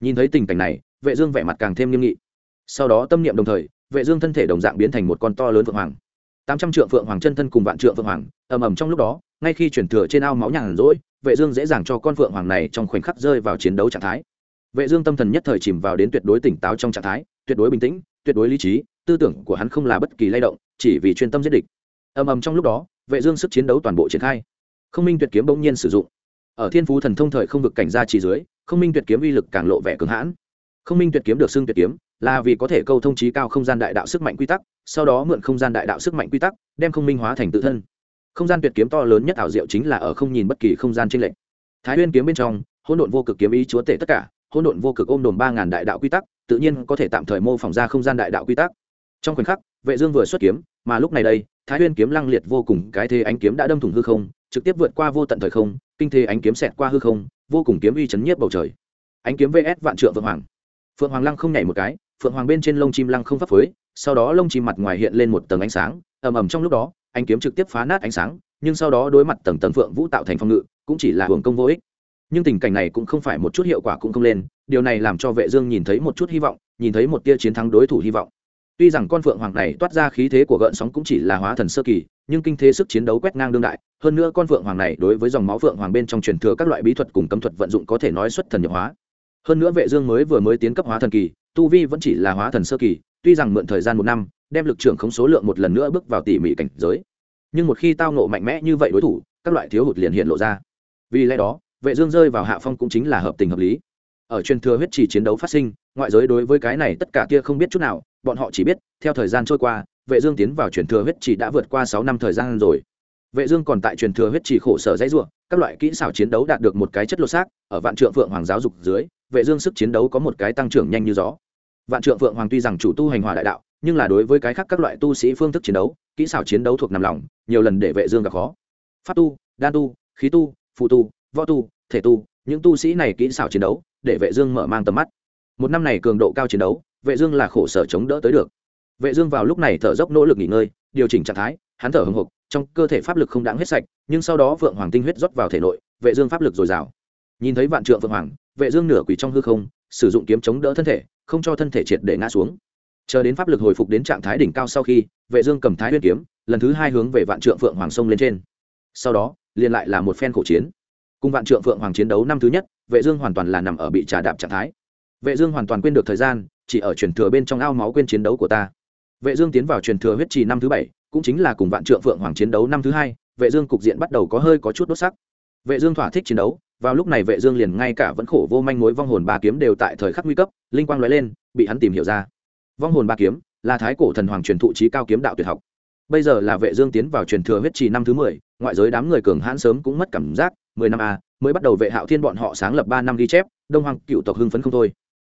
Nhìn thấy tình cảnh này, vệ dương vẻ mặt càng thêm nghiêm nghị. Sau đó tâm niệm đồng thời, vệ dương thân thể đồng dạng biến thành một con to lớn phượng hoàng. Tám trăm trượng phượng hoàng chân thân cùng vạn trượng phượng hoàng, ầm ầm trong lúc đó, ngay khi chuyển thừa trên ao máu nhàn rỗi, vệ dương dễ dàng cho con phượng hoàng này trong khoảnh khắc rơi vào chiến đấu trạng thái. Vệ dương tâm thần nhất thời chìm vào đến tuyệt đối tỉnh táo trong trạng thái, tuyệt đối bình tĩnh, tuyệt đối lý trí tư tưởng của hắn không là bất kỳ lay động, chỉ vì chuyên tâm giết địch. Ầm ầm trong lúc đó, vệ dương sức chiến đấu toàn bộ triển khai. Không minh tuyệt kiếm bỗng nhiên sử dụng. Ở thiên phú thần thông thời không vực cảnh gia chỉ dưới, không minh tuyệt kiếm uy lực càng lộ vẻ cứng hãn. Không minh tuyệt kiếm được xưng tuyệt kiếm, là vì có thể câu thông trí cao không gian đại đạo sức mạnh quy tắc, sau đó mượn không gian đại đạo sức mạnh quy tắc, đem không minh hóa thành tự thân. Không gian tuyệt kiếm to lớn nhất ảo diệu chính là ở không nhìn bất kỳ không gian trên lệnh thái Nguyên kiếm bên trong, hỗn độn vô cực kiếm ý chúa tể tất cả, hỗn độn vô cực ôm đồn ba ngàn đại đạo quy tắc, tự nhiên có thể tạm thời mô phỏng ra không gian đại đạo quy tắc trong khoảnh khắc, vệ dương vừa xuất kiếm, mà lúc này đây, thái huyên kiếm lăng liệt vô cùng, cái thế ánh kiếm đã đâm thủng hư không, trực tiếp vượt qua vô tận thời không, kinh thế ánh kiếm xẹt qua hư không, vô cùng kiếm uy chấn nhiếp bầu trời. Ánh kiếm vs vạn trượng vượng hoàng. Phượng hoàng lăng không nhảy một cái, phượng hoàng bên trên lông chim lăng không phấp phới, sau đó lông chim mặt ngoài hiện lên một tầng ánh sáng, ầm ầm trong lúc đó, ánh kiếm trực tiếp phá nát ánh sáng, nhưng sau đó đối mặt tầng tầng phượng vũ tạo thành phong ngự, cũng chỉ là hưởng công vô ích. Nhưng tình cảnh này cũng không phải một chút hiệu quả cũng không lên, điều này làm cho vệ dương nhìn thấy một chút hy vọng, nhìn thấy một tia chiến thắng đối thủ hy vọng tuy rằng con phượng hoàng này toát ra khí thế của gợn sóng cũng chỉ là hóa thần sơ kỳ, nhưng kinh thế sức chiến đấu quét ngang đương đại. Hơn nữa con phượng hoàng này đối với dòng máu phượng hoàng bên trong truyền thừa các loại bí thuật cùng cấm thuật vận dụng có thể nói xuất thần nhập hóa. Hơn nữa vệ dương mới vừa mới tiến cấp hóa thần kỳ, tu vi vẫn chỉ là hóa thần sơ kỳ, tuy rằng mượn thời gian một năm, đem lực trưởng khống số lượng một lần nữa bước vào tỉ mỉ cảnh giới. Nhưng một khi tao ngộ mạnh mẽ như vậy đối thủ, các loại thiếu hụt liền hiện lộ ra. Vì lẽ đó, vệ dương rơi vào hạ phong cũng chính là hợp tình hợp lý. Ở truyền thừa huyết chỉ chiến đấu phát sinh ngoại giới đối với cái này tất cả kia không biết chút nào, bọn họ chỉ biết, theo thời gian trôi qua, vệ dương tiến vào truyền thừa huyết chỉ đã vượt qua 6 năm thời gian rồi. Vệ dương còn tại truyền thừa huyết chỉ khổ sở dãi dùa các loại kỹ xảo chiến đấu đạt được một cái chất lô xác, ở vạn trượng phượng hoàng giáo dục dưới, vệ dương sức chiến đấu có một cái tăng trưởng nhanh như gió. Vạn trượng phượng hoàng tuy rằng chủ tu hành hòa đại đạo, nhưng là đối với cái khác các loại tu sĩ phương thức chiến đấu, kỹ xảo chiến đấu thuộc nằm lòng, nhiều lần để vệ dương gặp khó. Pháp tu, đan tu, khí tu, phụ tu, võ tu, thể tu, những tu sĩ này kỹ xảo chiến đấu, để vệ dương mở mang tầm mắt một năm này cường độ cao chiến đấu, vệ dương là khổ sở chống đỡ tới được. Vệ dương vào lúc này thở dốc nỗ lực nghỉ ngơi, điều chỉnh trạng thái, hắn thở hừng hực, trong cơ thể pháp lực không đáng hết sạch, nhưng sau đó vượng hoàng tinh huyết rót vào thể nội, vệ dương pháp lực dồi dào. Nhìn thấy vạn trượng vượng hoàng, vệ dương nửa quỳ trong hư không, sử dụng kiếm chống đỡ thân thể, không cho thân thể triệt để ngã xuống. Chờ đến pháp lực hồi phục đến trạng thái đỉnh cao sau khi, vệ dương cầm thái nguyên kiếm, lần thứ hai hướng về vạn trượng vượng hoàng sông lên trên. Sau đó, liền lại là một phen khổ chiến. Cùng vạn trượng vượng hoàng chiến đấu năm thứ nhất, vệ dương hoàn toàn là nằm ở bị trà đạp trạng thái vệ dương hoàn toàn quên được thời gian, chỉ ở truyền thừa bên trong ao máu quên chiến đấu của ta. Vệ dương tiến vào truyền thừa huyết trì năm thứ bảy, cũng chính là cùng vạn trượng phượng hoàng chiến đấu năm thứ hai, vệ dương cục diện bắt đầu có hơi có chút đốt sắc. Vệ dương thỏa thích chiến đấu, vào lúc này vệ dương liền ngay cả vẫn khổ vô manh mối vong hồn ba kiếm đều tại thời khắc nguy cấp, linh quang lóe lên, bị hắn tìm hiểu ra. Vong hồn ba kiếm là thái cổ thần hoàng truyền thụ trí cao kiếm đạo tuyệt học. Bây giờ là vệ dương tiến vào truyền thừa huyết trì năm thứ mười, ngoại giới đám người cường hãn sớm cũng mất cảm giác, mười năm a mới bắt đầu vệ hạo thiên bọn họ sáng lập ba năm ghi chép, đông hoàng cựu tộc hưng phấn không thôi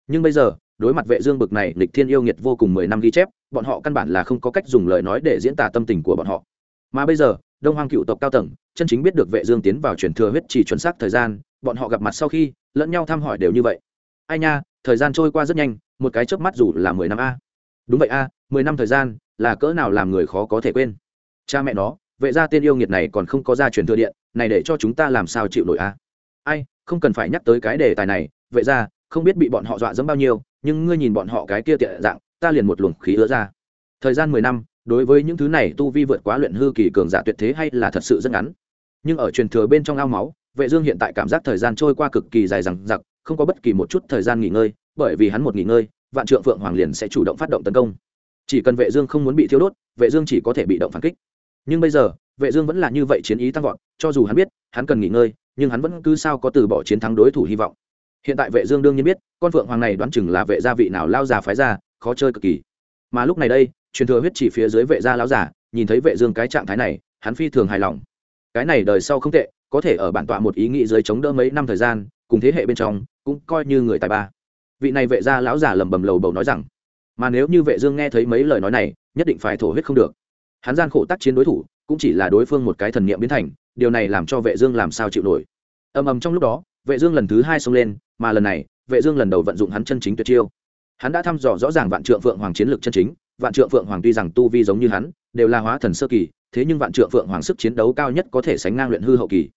nhưng bây giờ, đối mặt vệ dương bực này lịch thiên yêu nghiệt vô cùng mười năm ghi chép, bọn họ căn bản là không có cách dùng lời nói để diễn tả tâm tình của bọn họ. Mà bây giờ, đông hoang cựu tộc cao tầng, chân chính biết được vệ dương tiến vào truyền thừa huyết chỉ chuẩn xác thời gian, bọn họ gặp mặt sau khi, lẫn nhau thăm hỏi đều như vậy. Ai nha, thời gian trôi qua rất nhanh, một cái chớp mắt dù là mười năm a. Đúng vậy a, mười năm thời gian, là cỡ nào làm người khó có thể quên. Cha mẹ nó, vệ gia tên yêu nghiệt này còn không có ra truyền thừa điện, này để cho chúng ta làm sao chịu nổi a? Ai, không cần phải nhắc tới cái đề tài này, vệ gia không biết bị bọn họ dọa dẫm bao nhiêu, nhưng ngươi nhìn bọn họ cái kia tiện dạng, ta liền một luồng khí ứa ra. Thời gian mười năm, đối với những thứ này tu vi vượt quá luyện hư kỳ cường giả tuyệt thế hay là thật sự rất ngắn. Nhưng ở truyền thừa bên trong ao máu, vệ dương hiện tại cảm giác thời gian trôi qua cực kỳ dài dằng dặc, không có bất kỳ một chút thời gian nghỉ ngơi, bởi vì hắn một nghỉ ngơi, vạn trượng phượng hoàng liền sẽ chủ động phát động tấn công. Chỉ cần vệ dương không muốn bị thiêu đốt, vệ dương chỉ có thể bị động phản kích. Nhưng bây giờ, vệ dương vẫn là như vậy chiến ý tăng vọt, cho dù hắn biết, hắn cần nghỉ ngơi, nhưng hắn vẫn cứ sao có từ bỏ chiến thắng đối thủ hy vọng hiện tại vệ dương đương nhiên biết, con phượng hoàng này đoán chừng là vệ gia vị nào lao già phái ra, khó chơi cực kỳ. Mà lúc này đây, truyền thừa huyết chỉ phía dưới vệ gia lão giả nhìn thấy vệ dương cái trạng thái này, hắn phi thường hài lòng. Cái này đời sau không tệ, có thể ở bản tọa một ý nghĩ dưới chống đỡ mấy năm thời gian, cùng thế hệ bên trong, cũng coi như người tài ba. Vị này vệ gia lão giả lẩm bẩm lầu bầu nói rằng, mà nếu như vệ dương nghe thấy mấy lời nói này, nhất định phải thổ huyết không được. Hắn gian khổ tác chiến đối thủ, cũng chỉ là đối phương một cái thần niệm biến thành, điều này làm cho vệ dương làm sao chịu nổi. Ầm ầm trong lúc đó vệ dương lần thứ hai xông lên, mà lần này, vệ dương lần đầu vận dụng hắn chân chính tuyệt chiêu. Hắn đã thăm dò rõ ràng vạn trượng phượng hoàng chiến lược chân chính, vạn trượng phượng hoàng tuy rằng tu vi giống như hắn, đều là hóa thần sơ kỳ, thế nhưng vạn trượng phượng hoàng sức chiến đấu cao nhất có thể sánh ngang luyện hư hậu kỳ.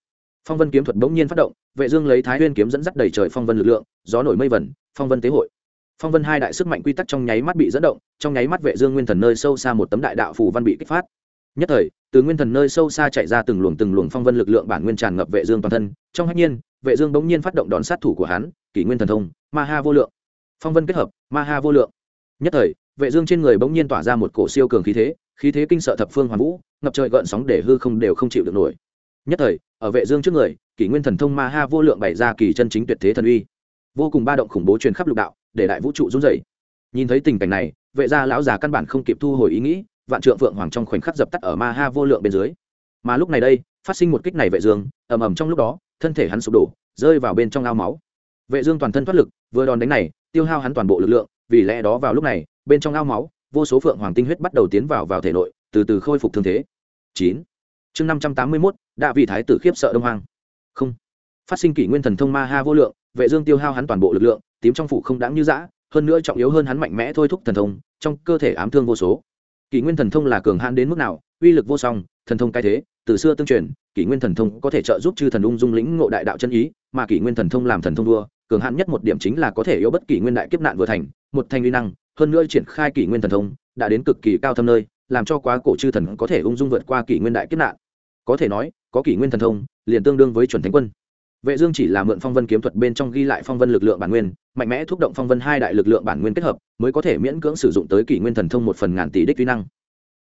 Phong vân kiếm thuật bỗng nhiên phát động, vệ dương lấy thái nguyên kiếm dẫn dắt đầy trời phong vân lực lượng, gió nổi mây vẩn, phong vân tế hội. Phong vân hai đại sức mạnh quy tắc trong nháy mắt bị dẫn động, trong nháy mắt vệ dương nguyên thần nơi sâu xa một tấm đại đạo phù văn bị kích phát. Nhất thời, từ nguyên thần nơi sâu xa chạy ra từng luồng từng luồng phong vân lực lượng bản nguyên tràn ngập vệ dương toàn thân, trong hắc nhiên vệ dương bỗng nhiên phát động đòn sát thủ của hắn, kỷ nguyên thần thông, ma ha vô lượng. Phong vân kết hợp, ma ha vô lượng. Nhất thời, vệ dương trên người bỗng nhiên tỏa ra một cổ siêu cường khí thế khí thế kinh sợ thập phương hoàn vũ, ngập trời gợn sóng để hư không đều không chịu được nổi. Nhất thời, ở vệ dương trước người, kỷ nguyên thần thông, ma ha vô lượng bày ra kỳ chân chính tuyệt thế thần uy. Vô cùng ba động khủng bố truyền khắp lục đạo, để đại vũ trụ run rẩy. Nhìn thấy tình cảnh này, vệ gia lão già căn bản không kịp thu hồi ý nghĩ, vạn trượng vượng hoàng trong khoảnh khắc dập tắt ở ma ha vô lượng bên dưới. Mà lúc này đây, phát sinh một kích này vệ dương, ầm ầm trong lúc đó thân thể hắn sụp đổ, rơi vào bên trong ao máu. Vệ dương toàn thân thoát lực, vừa đòn đánh này, tiêu hao hắn toàn bộ lực lượng, vì lẽ đó vào lúc này, bên trong ao máu, vô số phượng hoàng tinh huyết bắt đầu tiến vào vào thể nội, từ từ khôi phục thương thế. Chín. Chương năm trăm tám mươi mốt đã vị thái tử khiếp sợ đông hoàng không. Phát sinh kỷ nguyên thần thông ma ha vô lượng, vệ dương tiêu hao hắn toàn bộ lực lượng, tím trong phủ không đáng như dã, hơn nữa trọng yếu hơn hắn mạnh mẽ thôi thúc thần thông, trong cơ thể ám thương vô số. Kỷ nguyên thần thông là cường hãn đến mức nào, uy lực vô song, thần thông cái thế, từ xưa tương truyền kỷ nguyên thần thông có thể trợ giúp chư thần ung dung lĩnh ngộ đại đạo chân ý, mà kỷ nguyên thần thông làm thần thông đua cường hãn nhất một điểm chính là có thể yếu bất kỷ nguyên đại kiếp nạn vừa thành, một thành uy năng, hơn nữa triển khai kỷ nguyên thần thông, đã đến cực kỳ cao thâm nơi, làm cho quá cổ chư thần có thể ung dung vượt qua kỷ nguyên đại kiếp nạn. Có thể nói, có kỷ nguyên thần thông, liền tương đương với chuẩn thánh quân. Vệ dương chỉ là mượn phong vân kiếm thuật bên trong ghi lại phong vân lực lượng bản nguyên, mạnh mẽ thúc động phong vân hai đại lực lượng bản nguyên kết hợp, mới có thể miễn cưỡng sử dụng tới kỷ nguyên thần thông một phần ngàn tỷ đích uy năng.